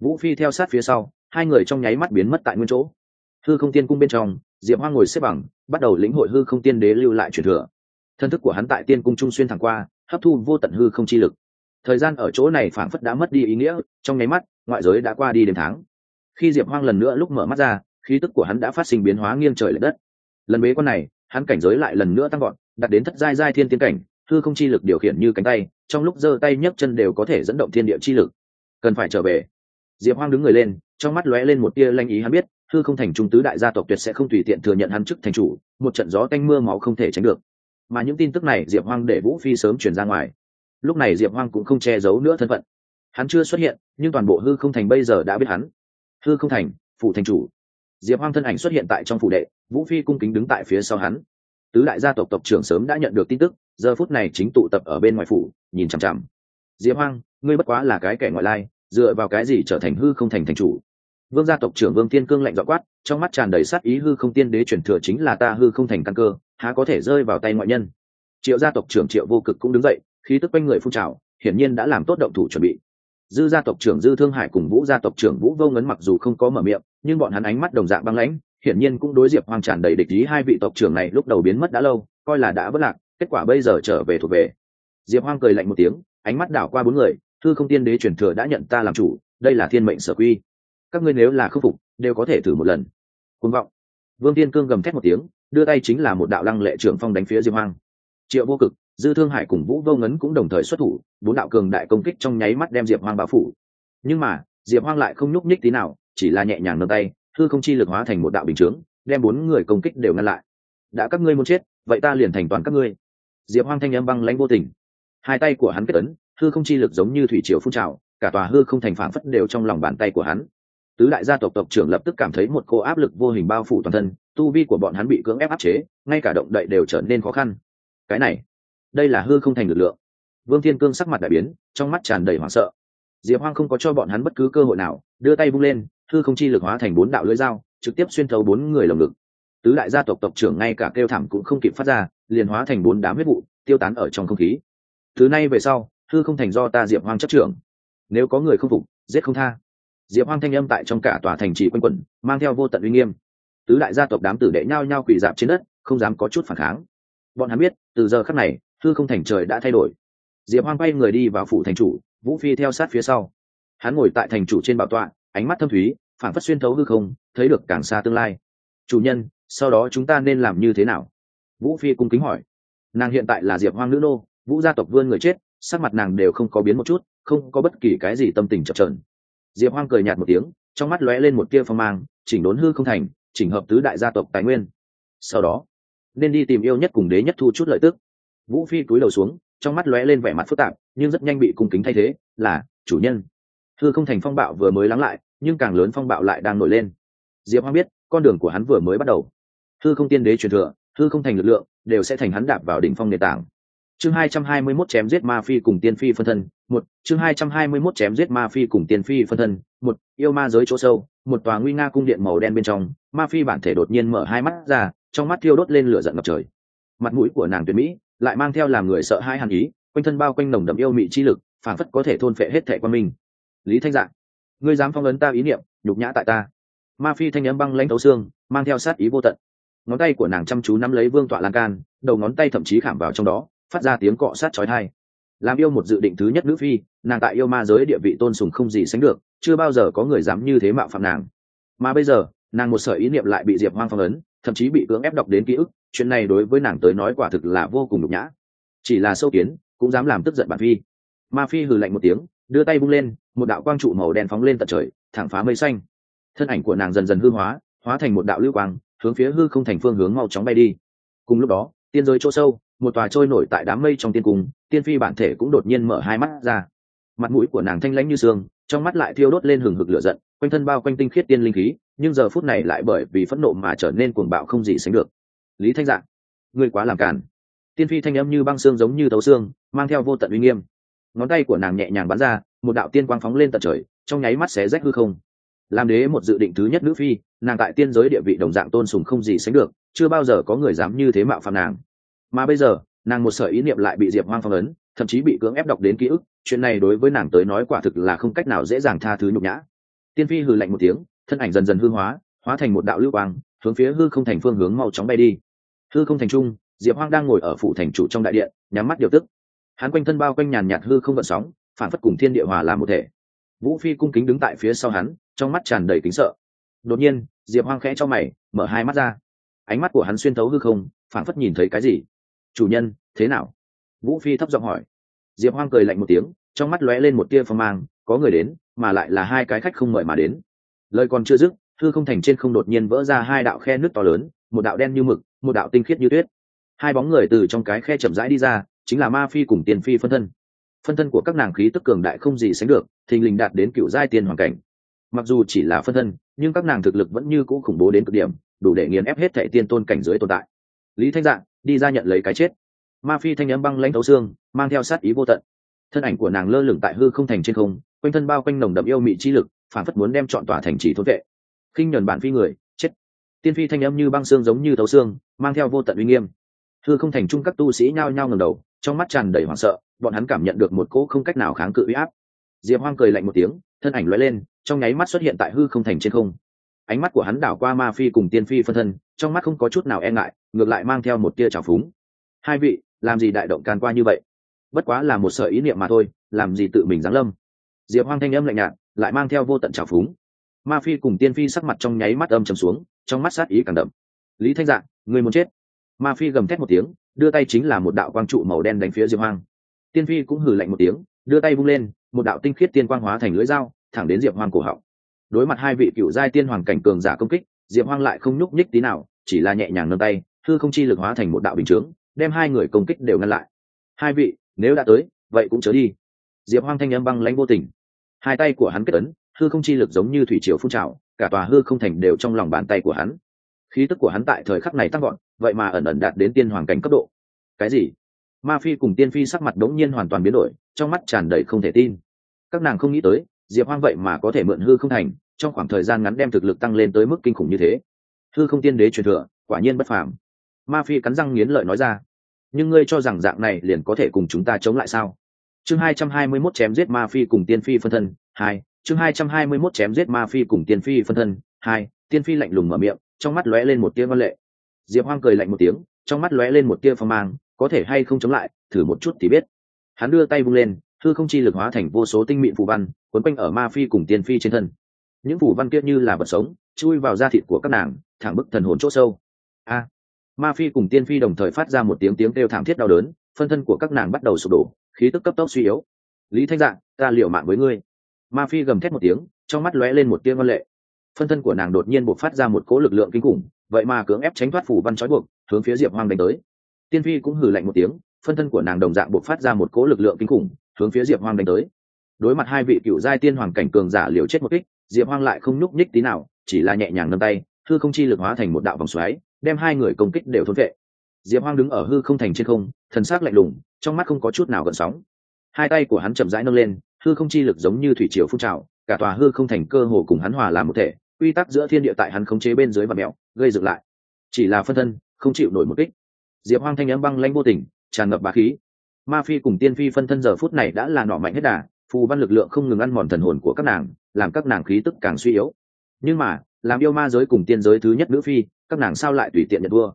Vũ phi theo sát phía sau, hai người trong nháy mắt biến mất tại nguyên chỗ. Hư không tiên cung bên trong, diệp hoang ngồi xếp bằng, bắt đầu lĩnh hội hư không tiên đế lưu lại truyền thừa. Thân thức của hắn tại tiên cung trung xuyên thẳng qua, hấp thu vô tận hư không chi lực. Thời gian ở chỗ này phảng phất đã mất đi ý nghĩa, trong nháy mắt, ngoại giới đã qua đi đến tháng. Khi diệp hoang lần nữa lúc mở mắt ra, khí tức của hắn đã phát sinh biến hóa nghiêng trời l ệ đất. Lần bế con này hắn cảnh giới lại lần nữa tăng gọn đặt đến thất giai giai thiên tiên cảnh, hư không chi lực điều khiển như cánh tay, trong lúc giơ tay nhấc chân đều có thể dẫn động thiên địa chi lực. Cần phải trở về. Diệp hoang đứng người lên, trong mắt lóe lên một tia lanh ý, hắn biết, hư không thành trung tứ đại gia tộc tuyệt sẽ không tùy tiện thừa nhận hắn chức thành chủ, một trận gió tanh mưa máu không thể tránh được. Mà những tin tức này, diệp hoang để vũ phi sớm chuyển ra ngoài. Lúc này diệp hoang cũng không che giấu nữa thân phận. Hắn chưa xuất hiện, nhưng toàn bộ hư không thành bây giờ đã biết hắn. Hư không thành, phủ thành chủ diệp hoang thân ảnh xuất hiện tại trong phủ đệ, vũ phi cung kính đứng tại phía sau hắn. Tứ đại gia tộc tộc trưởng sớm đã nhận được tin tức, giờ phút này chính tụ tập ở bên ngoài phủ, nhìn chằm chằm. Diệp hoang, ngươi bất quá là cái kẻ ngoại lai, dựa vào cái gì trở thành hư không thành thành chủ? Vương gia tộc trưởng vương tiên cương lạnh dọ quát, trong mắt tràn đầy sát ý hư không tiên đế chuyển thừa chính là ta hư không thành căn cơ, há có thể rơi vào tay ngoại nhân? Triệu gia tộc trưởng triệu vô cực cũng đứng dậy, khí tức quanh người phun trào, hiển nhiên đã làm tốt động thủ chuẩn bị dư gia tộc trưởng dư thương hải cùng vũ gia tộc trưởng vũ vô ngấn mặc dù không có mở miệng, nhưng bọn hắn ánh mắt đồng dạng băng lãnh, hiển nhiên cũng đối diệp hoang tràn đầy địch ý hai vị tộc trưởng này lúc đầu biến mất đã lâu, coi là đã vất lạc, kết quả bây giờ trở về thuộc về. Diệp hoang cười lạnh một tiếng, ánh mắt đảo qua bốn người, thư không tiên đế truyền thừa đã nhận ta làm chủ, đây là thiên mệnh sở quy. Các ngươi nếu là khâm phục, đều có thể thử một lần. Côn vọng. Vương tiên cương gầm thét một tiếng, đưa tay chính là một đạo lăng lệ trưởng phong đánh phía diệp hoang. Triệu vô cực dư thương hải cùng vũ vô ngấn cũng đồng thời xuất thủ, bốn đạo cường đại công kích trong nháy mắt đem diệp hoang bao phủ. Nhưng mà, diệp hoang lại không nhúc nhích tí nào, chỉ là nhẹ nhàng nâng tay thư không chi lực hóa thành một đạo bình chướng, đem bốn người công kích đều ngăn lại. Đã các ngươi muốn chết, vậy ta liền thành toàn các ngươi. Diệp hoang thanh âm băng lãnh vô tình. Hai tay của hắn kết ấn, hư không chi lực giống như thủy triều phun trào, cả tòa hư không thành phản phất đều trong lòng bàn tay của hắn. Tứ đại gia tộc tộc trưởng lập tức cảm thấy một cô áp lực vô hình bao phủ toàn thân, tu vi của bọn hắn bị cưỡng ép áp chế, ngay cả động đậy đều trở nên khó khăn. Cái này đây là hư không thành lực lượng. Vương thiên cương sắc mặt đại biến, trong mắt tràn đầy hoảng sợ. Diệp hoang không có cho bọn hắn bất cứ cơ hội nào, đưa tay vung lên, hư không chi lực hóa thành bốn đạo lưỡi dao, trực tiếp xuyên thấu bốn người lồng ngực. Tứ đại gia tộc tộc trưởng ngay cả kêu thảm cũng không kịp phát ra, liền hóa thành bốn đám huyết vụ, tiêu tán ở trong không khí. Thứ này về sau, hư không thành do ta diệp hoang chấp trưởng. Nếu có người không phục, giết không tha. Diệp hoang thanh âm tại trong cả tòa thành trì quanh quẩn, mang theo vô tận uy nghiêm. Tứ đại gia tộc đám tử đệ nhao nhao quỳ dạp trên đất, không dám có chút phản kháng. Bọn hắn biết, từ giờ khắc này hư không thành trời đã thay đổi. Diệp hoang quay người đi vào phủ thành chủ, vũ phi theo sát phía sau. Hắn ngồi tại thành chủ trên bảo tọa, ánh mắt thâm thúy phản phất xuyên thấu hư không, thấy được càng xa tương lai. Chủ nhân, sau đó chúng ta nên làm như thế nào? Vũ phi cung kính hỏi. Nàng hiện tại là diệp hoang nữ nô, vũ gia tộc vươn người chết, sắc mặt nàng đều không có biến một chút, không có bất kỳ cái gì tâm tình chập trờn diệp hoang cười nhạt một tiếng, trong mắt lóe lên một tia phong mang, chỉnh đốn hư không thành, chỉnh hợp tứ đại gia tộc tài nguyên. Sau đó, nên đi tìm yêu nhất cùng đế nhất thu chút lợi tức vũ phi cúi đầu xuống, trong mắt lóe lên vẻ mặt phức tạp, nhưng rất nhanh bị cung kính thay thế, là, chủ nhân. Thư không thành phong bạo vừa mới lắng lại, nhưng càng lớn phong bạo lại đang nổi lên. Diệp hoang biết, con đường của hắn vừa mới bắt đầu. Thư không tiên đế truyền thừa, Thư không thành lực lượng, đều sẽ thành hắn đạp vào đỉnh phong nền tảng. Chương 221 chém giết ma phi cùng tiên phi phân thân, một, chương 221 chém giết ma phi cùng tiên phi phân thân, một, yêu ma giới chỗ sâu, một tòa nguy nga cung điện màu đen bên trong, ma phi bản thể đột nhiên mở hai mắt ra, trong mắt thiêu đốt lên lửa giận ngập trời. Mặt mũi của nàng tuyệt mỹ lại mang theo làm người sợ hai hàn ý, quanh thân bao quanh nồng đậm yêu mị chi lực phản phất có thể thôn phệ hết thẻ quan minh. Lý thanh dạng, ngươi dám phong ấn ta ý niệm, nhục nhã tại ta. Ma phi thanh âm băng lãnh thấu xương, mang theo sát ý vô tận. Ngón tay của nàng chăm chú nắm lấy vương tọa lan can, đầu ngón tay thậm chí khảm vào trong đó, phát ra tiếng cọ sát chói tai. Làm yêu một dự định thứ nhất nữ phi, nàng tại yêu ma giới địa vị tôn sùng không gì sánh được, chưa bao giờ có người dám như thế mạo phạm nàng. Mà bây giờ, nàng một sở ý niệm lại bị diệp hoang phong ấn thậm chí bị cưỡng ép đọc đến ký ức, chuyện này đối với nàng tới nói quả thực là vô cùng nhục nhã. Chỉ là sâu kiến, cũng dám làm tức giận bản phi. Ma phi hừ lạnh một tiếng, đưa tay bung lên, một đạo quang trụ màu đen phóng lên tận trời, thẳng phá mây xanh. Thân ảnh của nàng dần dần hư hóa hóa thành một đạo lưu quang, hướng phía hư không thành phương hướng mau chóng bay đi. Cùng lúc đó, tiên giới chỗ sâu, một tòa trôi nổi tại đám mây trong tiên cung, tiên phi bản thể cũng đột nhiên mở hai mắt ra. Mặt mũi của nàng thanh lãnh như sương trong mắt lại thiêu đốt lên hừng hực lửa giận, quanh thân bao quanh tinh khiết tiên linh khí, nhưng giờ phút này lại bởi vì phẫn nộ mà trở nên cuồng bạo không gì sánh được. Lý thanh dạng ngươi quá làm cản tiên phi thanh âm như băng xương giống như tấu xương, mang theo vô tận uy nghiêm. Ngón tay của nàng nhẹ nhàng bắn ra, một đạo tiên quang phóng lên tận trời, trong nháy mắt xé rách hư không. Làm đế một dự định thứ nhất nữ phi, nàng tại tiên giới địa vị đồng dạng tôn sùng không gì sánh được, chưa bao giờ có người dám như thế mạo phạm nàng. Mà bây giờ, nàng một sợi ý niệm lại bị diệp hoang phong ấn thậm chí bị cưỡng ép đọc đến ký ức, chuyện này đối với nàng tới nói quả thực là không cách nào dễ dàng tha thứ nhục nhã. Tiên phi hừ lạnh một tiếng, thân ảnh dần dần hư hóa hóa thành một đạo lưu quang, hướng phía hư không thành phương hướng mau chóng bay đi. Hư không thành trung, diệp hoang đang ngồi ở phủ thành chủ trong đại điện, nhắm mắt điều tức. Hắn quanh thân bao quanh nhàn nhạt hư không vận sóng, phản phất cùng thiên địa hòa làm một thể. Vũ phi cung kính đứng tại phía sau hắn, trong mắt tràn đầy kính sợ. Đột nhiên, diệp hoang khẽ cho mày, mở hai mắt ra. Ánh mắt của hắn xuyên thấu hư không, phản phất nhìn thấy cái gì. Chủ nhân, thế nào? Vũ phi thấp giọng hỏi. Diệp hoang cười lạnh một tiếng, trong mắt lóe lên một tia phong mang, có người đến, mà lại là hai cái khách không mời mà đến. Lời còn chưa dứt, thư không thành trên không đột nhiên vỡ ra hai đạo khe nước to lớn, một đạo đen như mực, một đạo tinh khiết như tuyết. Hai bóng người từ trong cái khe chậm rãi đi ra, chính là ma phi cùng tiền phi phân thân. Phân thân của các nàng khí tức cường đại không gì sánh được, thình lình đạt đến cựu giai tiền hoàn cảnh. Mặc dù chỉ là phân thân, nhưng các nàng thực lực vẫn như cũ khủng bố đến cực điểm, đủ để nghiền ép hết thệ tiên tôn cảnh giới tồn tại. Lý thanh dạng, đi ra nhận lấy cái chết ma phi thanh âm băng lãnh thấu xương, mang theo sát ý vô tận. Thân ảnh của nàng lơ lửng tại hư không thành trên không, quanh thân bao quanh nồng đậm yêu mị chi lực, phản phất muốn đem chọn tòa thành trì thốt vệ. Khinh nhuần bản phi người, chết. Tiên phi thanh âm như băng xương giống như thấu xương, mang theo vô tận uy nghiêm. Hư không thành trung các tu sĩ nhao nhao ngầm đầu, trong mắt tràn đầy hoảng sợ, bọn hắn cảm nhận được một cỗ không cách nào kháng cự uy áp. Diệp hoang cười lạnh một tiếng, thân ảnh lóe lên, trong nháy mắt xuất hiện tại hư không thành trên không. Ánh mắt của hắn đảo qua ma phi cùng tiên phi phân thân, trong mắt không có chút nào e ngại, ngược lại mang theo một tia trào phúng. Hai vị làm gì đại động can qua như vậy? Bất quá là một sợi ý niệm mà thôi, làm gì tự mình giáng lâm? Diệp hoang thanh âm lạnh nhạt, lại mang theo vô tận trào phúng. Ma phi cùng tiên phi sắc mặt trong nháy mắt âm trầm xuống, trong mắt sát ý càng đậm. Lý thanh dạng người muốn chết? Ma phi gầm thét một tiếng, đưa tay chính là một đạo quang trụ màu đen đánh phía diệp hoang. Tiên phi cũng hừ lạnh một tiếng, đưa tay vung lên, một đạo tinh khiết tiên quang hóa thành lưỡi dao, thẳng đến diệp hoang cổ họng. Đối mặt hai vị cựu giai tiên hoàng cảnh cường giả công kích, diệp hoang lại không nhúc nhích tí nào, chỉ là nhẹ nhàng nâng tay thư không chi lực hóa thành một đạo bình chướng đem hai người công kích đều ngăn lại. Hai vị, nếu đã tới, vậy cũng chớ đi. Diệp hoang thanh âm băng lãnh vô tình. Hai tay của hắn kết ấn, hư không chi lực giống như thủy triều phun trào, cả tòa hư không thành đều trong lòng bàn tay của hắn. Khí tức của hắn tại thời khắc này tăng gọn vậy mà ẩn ẩn đạt đến tiên hoàng cảnh cấp độ. Cái gì? Ma phi cùng tiên phi sắc mặt đống nhiên hoàn toàn biến đổi, trong mắt tràn đầy không thể tin. Các nàng không nghĩ tới, diệp hoang vậy mà có thể mượn hư không thành, trong khoảng thời gian ngắn đem thực lực tăng lên tới mức kinh khủng như thế. Hư không tiên đế truyền thừa, quả nhiên bất phàm ma phi cắn răng nghiến lợi nói ra. Nhưng ngươi cho rằng dạng này liền có thể cùng chúng ta chống lại sao? Chương hai trăm hai mươi mốt chém giết ma phi cùng tiên phi phân thân, hai. Chương hai trăm hai mươi mốt chém giết ma phi cùng tiên phi phân thân, hai. Tiên phi lạnh lùng mở miệng, trong mắt lóe lên một tia văn lệ. Diệp hoang cười lạnh một tiếng, trong mắt lóe lên một tia phong mang, có thể hay không chống lại, thử một chút thì biết. Hắn đưa tay vung lên, hư không chi lực hóa thành vô số tinh mịn phù văn, quấn quanh ở ma phi cùng tiên phi trên thân. Những phù văn kia như là vật sống, chui vào da thịt của các nàng, thẳng bức thần hồn chỗ sâu. A ma phi cùng tiên phi đồng thời phát ra một tiếng tiếng kêu thảm thiết đau đớn, phân thân của các nàng bắt đầu sụp đổ, khí tức cấp tốc suy yếu. Lý thanh dạng ta liệu mạng với ngươi. Ma phi gầm thét một tiếng, trong mắt lóe lên một tiếng văn lệ. Phân thân của nàng đột nhiên buộc phát ra một cỗ lực lượng kinh khủng, vậy mà cưỡng ép tránh thoát phủ văn trói buộc, hướng phía diệp hoang đánh tới. Tiên phi cũng hử lạnh một tiếng, phân thân của nàng đồng dạng buộc phát ra một cỗ lực lượng kinh khủng, hướng phía diệp hoang đánh tới. Đối mặt hai vị cựu giai tiên hoàng cảnh cường giả liều chết một kích, diệp hoang lại không nhúc nhích tí nào, chỉ là nhẹ nhàng nâng tay thư không chi lực hóa thành một đạo vòng xoáy đem hai người công kích đều thốn vệ. Diệp hoang đứng ở hư không thành trên không, thần s ắ c lạnh lùng, trong mắt không có chút nào gợn sóng. Hai tay của hắn chậm rãi nâng lên, hư không chi lực giống như thủy triều phun trào, cả tòa hư không thành cơ hồ cùng hắn hòa làm một thể, quy tắc giữa thiên địa tại hắn khống chế bên dưới và mẹo, gây dựng lại. Chỉ là phân thân, không chịu nổi một kích. Diệp hoang thanh n m băng lanh vô tình, tràn ngập bá khí. Ma phi cùng tiên phi phân thân giờ phút này đã là nọ mạnh hết đà, phù văn lực lượng không ngừng ăn mòn thần hồn của các nàng, làm các nàng khí tức càng suy yếu. Nhưng mà, làm yêu ma giới cùng tiên giới thứ nhất nữ phi các nàng sao lại tùy tiện nhận vua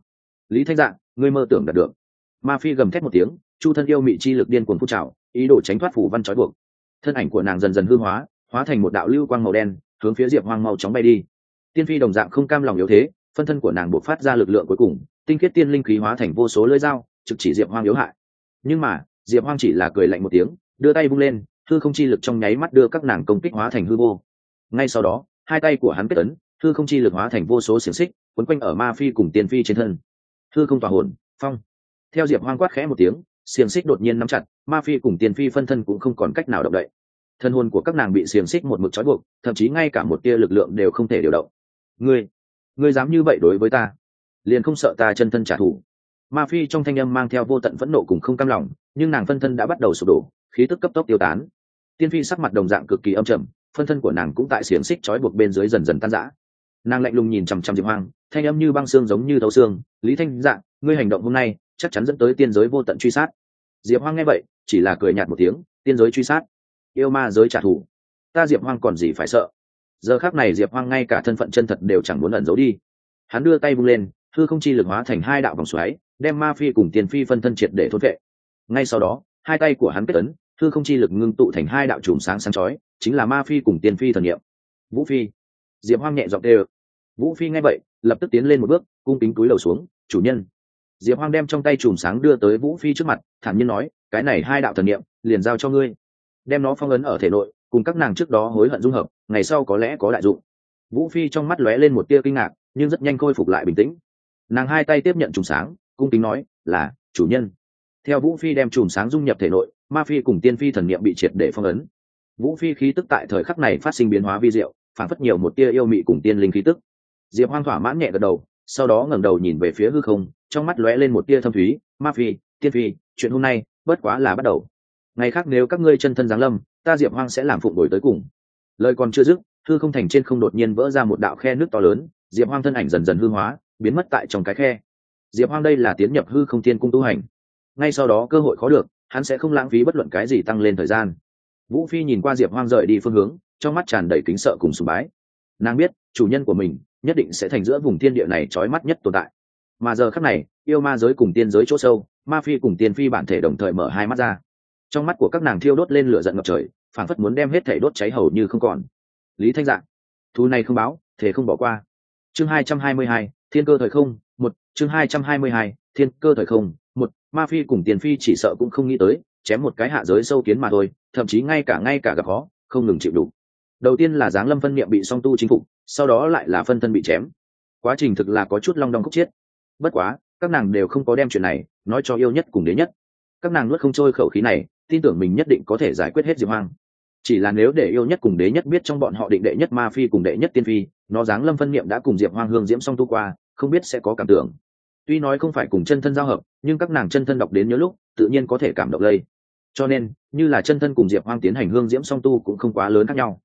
lý thanh dạng, ngươi mơ tưởng đạt được. Ma phi gầm thét một tiếng, chu thân yêu mị chi lực điên cuồng phun trào, ý đồ tránh thoát phủ văn trói buộc. Thân ảnh của nàng dần dần hư hóa hóa thành một đạo lưu quang màu đen, hướng phía diệp hoang mau chóng bay đi. Tiên phi đồng dạng không cam lòng yếu thế, phân thân của nàng buộc phát ra lực lượng cuối cùng, tinh khiết tiên linh khí hóa thành vô số lưỡi dao, trực chỉ diệp hoang yếu hại. Nhưng mà, diệp hoang chỉ là cười lạnh một tiếng, đưa tay vung lên, hư không chi lực trong nháy mắt đưa các nàng công kích hóa thành hư vô. Ngay sau đó, hai tay của hắn kết ấn, hư không chi lực hóa thành vô số xiềng xích quấn quanh ở ma phi cùng tiên phi trên thân. Hư không tỏa hồn, phong. Theo diệp hoang quát khẽ một tiếng, xiềng xích đột nhiên nắm chặt, ma phi cùng tiên phi phân thân cũng không còn cách nào động đậy. Thân hồn của các nàng bị xiềng xích một mực trói buộc, thậm chí ngay cả một tia lực lượng đều không thể điều động. Ngươi ngươi dám như vậy đối với ta? Liền không sợ ta chân thân trả thù? Ma phi trong thanh âm mang theo vô tận phẫn nộ cùng không cam lòng, nhưng nàng phân thân đã bắt đầu sụp đổ, khí tức cấp tốc tiêu tán. Tiên phi sắc mặt đồng dạng cực kỳ âm trầm, phân thân của nàng cũng tại xiềng xích trói buộc bên dưới dần dần tan rã. Nàng lạnh lùng nhìn chằm chằm diệp hoang thanh âm như băng xương giống như thấu xương. Lý thanh dạng ngươi hành động hôm nay chắc chắn dẫn tới tiên giới vô tận truy sát. Diệp hoang nghe vậy, chỉ là cười nhạt một tiếng, tiên giới truy sát. Yêu ma giới trả thù. Ta diệp hoang còn gì phải sợ? Giờ khác này diệp hoang ngay cả thân phận chân thật đều chẳng muốn ẩn giấu đi. Hắn đưa tay vung lên, hư không chi lực hóa thành hai đạo vòng xoáy, đem ma phi cùng tiền phi phân thân triệt để thốt vệ. Ngay sau đó, hai tay của hắn kết ấn, hư không chi lực ngưng tụ thành hai đạo chùm sáng sáng chói, chính là ma phi cùng tiền phi thần nghiệm vũ phi. Diệp hoang nhẹ giọng đều vũ phi nghe vậy lập tức tiến lên một bước cung kính túi đầu xuống chủ nhân. Diệp hoang đem trong tay chùm sáng đưa tới vũ phi trước mặt thản nhiên nói cái này hai đạo thần niệm, liền giao cho ngươi. Đem nó phong ấn ở thể nội cùng các nàng trước đó hối hận dung hợp ngày sau có lẽ có đại dụng. Vũ phi trong mắt lóe lên một tia kinh ngạc nhưng rất nhanh khôi phục lại bình tĩnh. Nàng hai tay tiếp nhận chùm sáng cung kính nói là chủ nhân. Theo vũ phi đem chùm sáng dung nhập thể nội ma phi cùng tiên phi thần niệm bị triệt để phong ấn. Vũ phi khí tức tại thời khắc này phát sinh biến hóa vi diệu phản phất nhiều một tia yêu mị cùng tiên linh khí tức diệp hoang thỏa mãn nhẹ gật đầu, sau đó ngẩng đầu nhìn về phía hư không, trong mắt lóe lên một tia thâm thúy, ma phi, tiên phi, chuyện hôm nay bất quá là bắt đầu. Ngày khác nếu các ngươi chân thân giáng lâm, ta diệp hoang sẽ làm phụng đổi tới cùng. Lời còn chưa dứt, hư không thành trên không đột nhiên vỡ ra một đạo khe nước to lớn, diệp hoang thân ảnh dần dần hư hóa, biến mất tại trong cái khe. Diệp hoang đây là tiến nhập hư không tiên cung tu hành. Ngay sau đó cơ hội khó được, hắn sẽ không lãng phí bất luận cái gì tăng lên thời gian. Vũ phi nhìn qua diệp hoang rời đi phương hướng, trong mắt tràn đầy kính sợ cùng sùng bái. Nàng biết chủ nhân của mình nhất định sẽ thành giữa vùng thiên địa này trói mắt nhất tồn tại. Mà giờ khắc này, yêu ma giới cùng tiên giới chỗ sâu, ma phi cùng tiên phi bản thể đồng thời mở hai mắt ra. Trong mắt của các nàng thiêu đốt lên lửa giận ngập trời phản phất muốn đem hết thể đốt cháy hầu như không còn. Lý thanh dạng thu này không báo thể không bỏ qua. Chương hai trăm hai mươi hai, thiên cơ thời không, một. Chương hai trăm hai mươi hai, thiên cơ thời không, một. Ma phi cùng tiền phi chỉ sợ cũng không nghĩ tới, chém một cái hạ giới sâu kiến mà thôi, thậm chí ngay cả ngay cả gặp khó, không ngừng chịu đủ. Đầu tiên là giáng lâm phân niệm bị song tu chính phục sau đó lại là phân thân bị chém. Quá trình thực là có chút long đong khúc chiết. Bất quá, các nàng đều không có đem chuyện này nói cho yêu nhất cùng đế nhất. Các nàng nuốt không trôi khẩu khí này, tin tưởng mình nhất định có thể giải quyết hết diệp hoang. Chỉ là nếu để yêu nhất cùng đế nhất biết trong bọn họ định đệ nhất ma phi cùng đệ nhất tiên phi, nó dáng lâm phân nghiệm đã cùng diệp hoang hương diễm song tu qua, không biết sẽ có cảm tưởng. Tuy nói không phải cùng chân thân giao hợp, nhưng các nàng chân thân đọc đến nhớ lúc, tự nhiên có thể cảm động lây. Cho nên, như là chân thân cùng diệp hoang tiến hành hương diễm song tu cũng không quá lớn khác nhau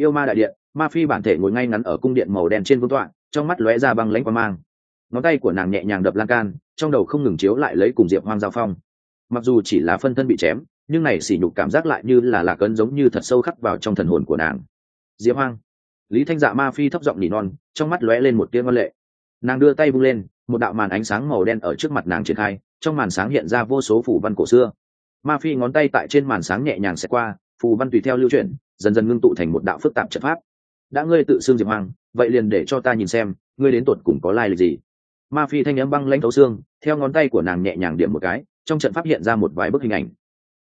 yêu ma đại điện, ma phi bản thể ngồi ngay ngắn ở cung điện màu đen trên vương tọa, trong mắt lóe ra băng lãnh qua mang. Ngón tay của nàng nhẹ nhàng đập lan can, trong đầu không ngừng chiếu lại lấy cùng diệp hoang giao phong. Mặc dù chỉ là phân thân bị chém, nhưng này sỉ nhục cảm giác lại như là lạc ấn giống như thật sâu khắc vào trong thần hồn của nàng. Diệp hoang. Lý thanh dạ ma phi thấp giọng nỉ non, trong mắt lóe lên một tiếng văn lệ. Nàng đưa tay vung lên, một đạo màn ánh sáng màu đen ở trước mặt nàng triển khai, trong màn sáng hiện ra vô số phủ văn cổ xưa. Ma phi ngón tay tại trên màn sáng nhẹ nhàng xẹt qua, phù văn tùy theo lưu chuyển dần dần ngưng tụ thành một đạo phức tạp trận pháp. Đã ngươi tự xưng diệp hoàng, vậy liền để cho ta nhìn xem, ngươi đến tột cùng có lai lịch gì? Ma phi thanh n băng lanh thấu xương, theo ngón tay của nàng nhẹ nhàng điểm một cái, trong trận pháp hiện ra một vài bức hình ảnh.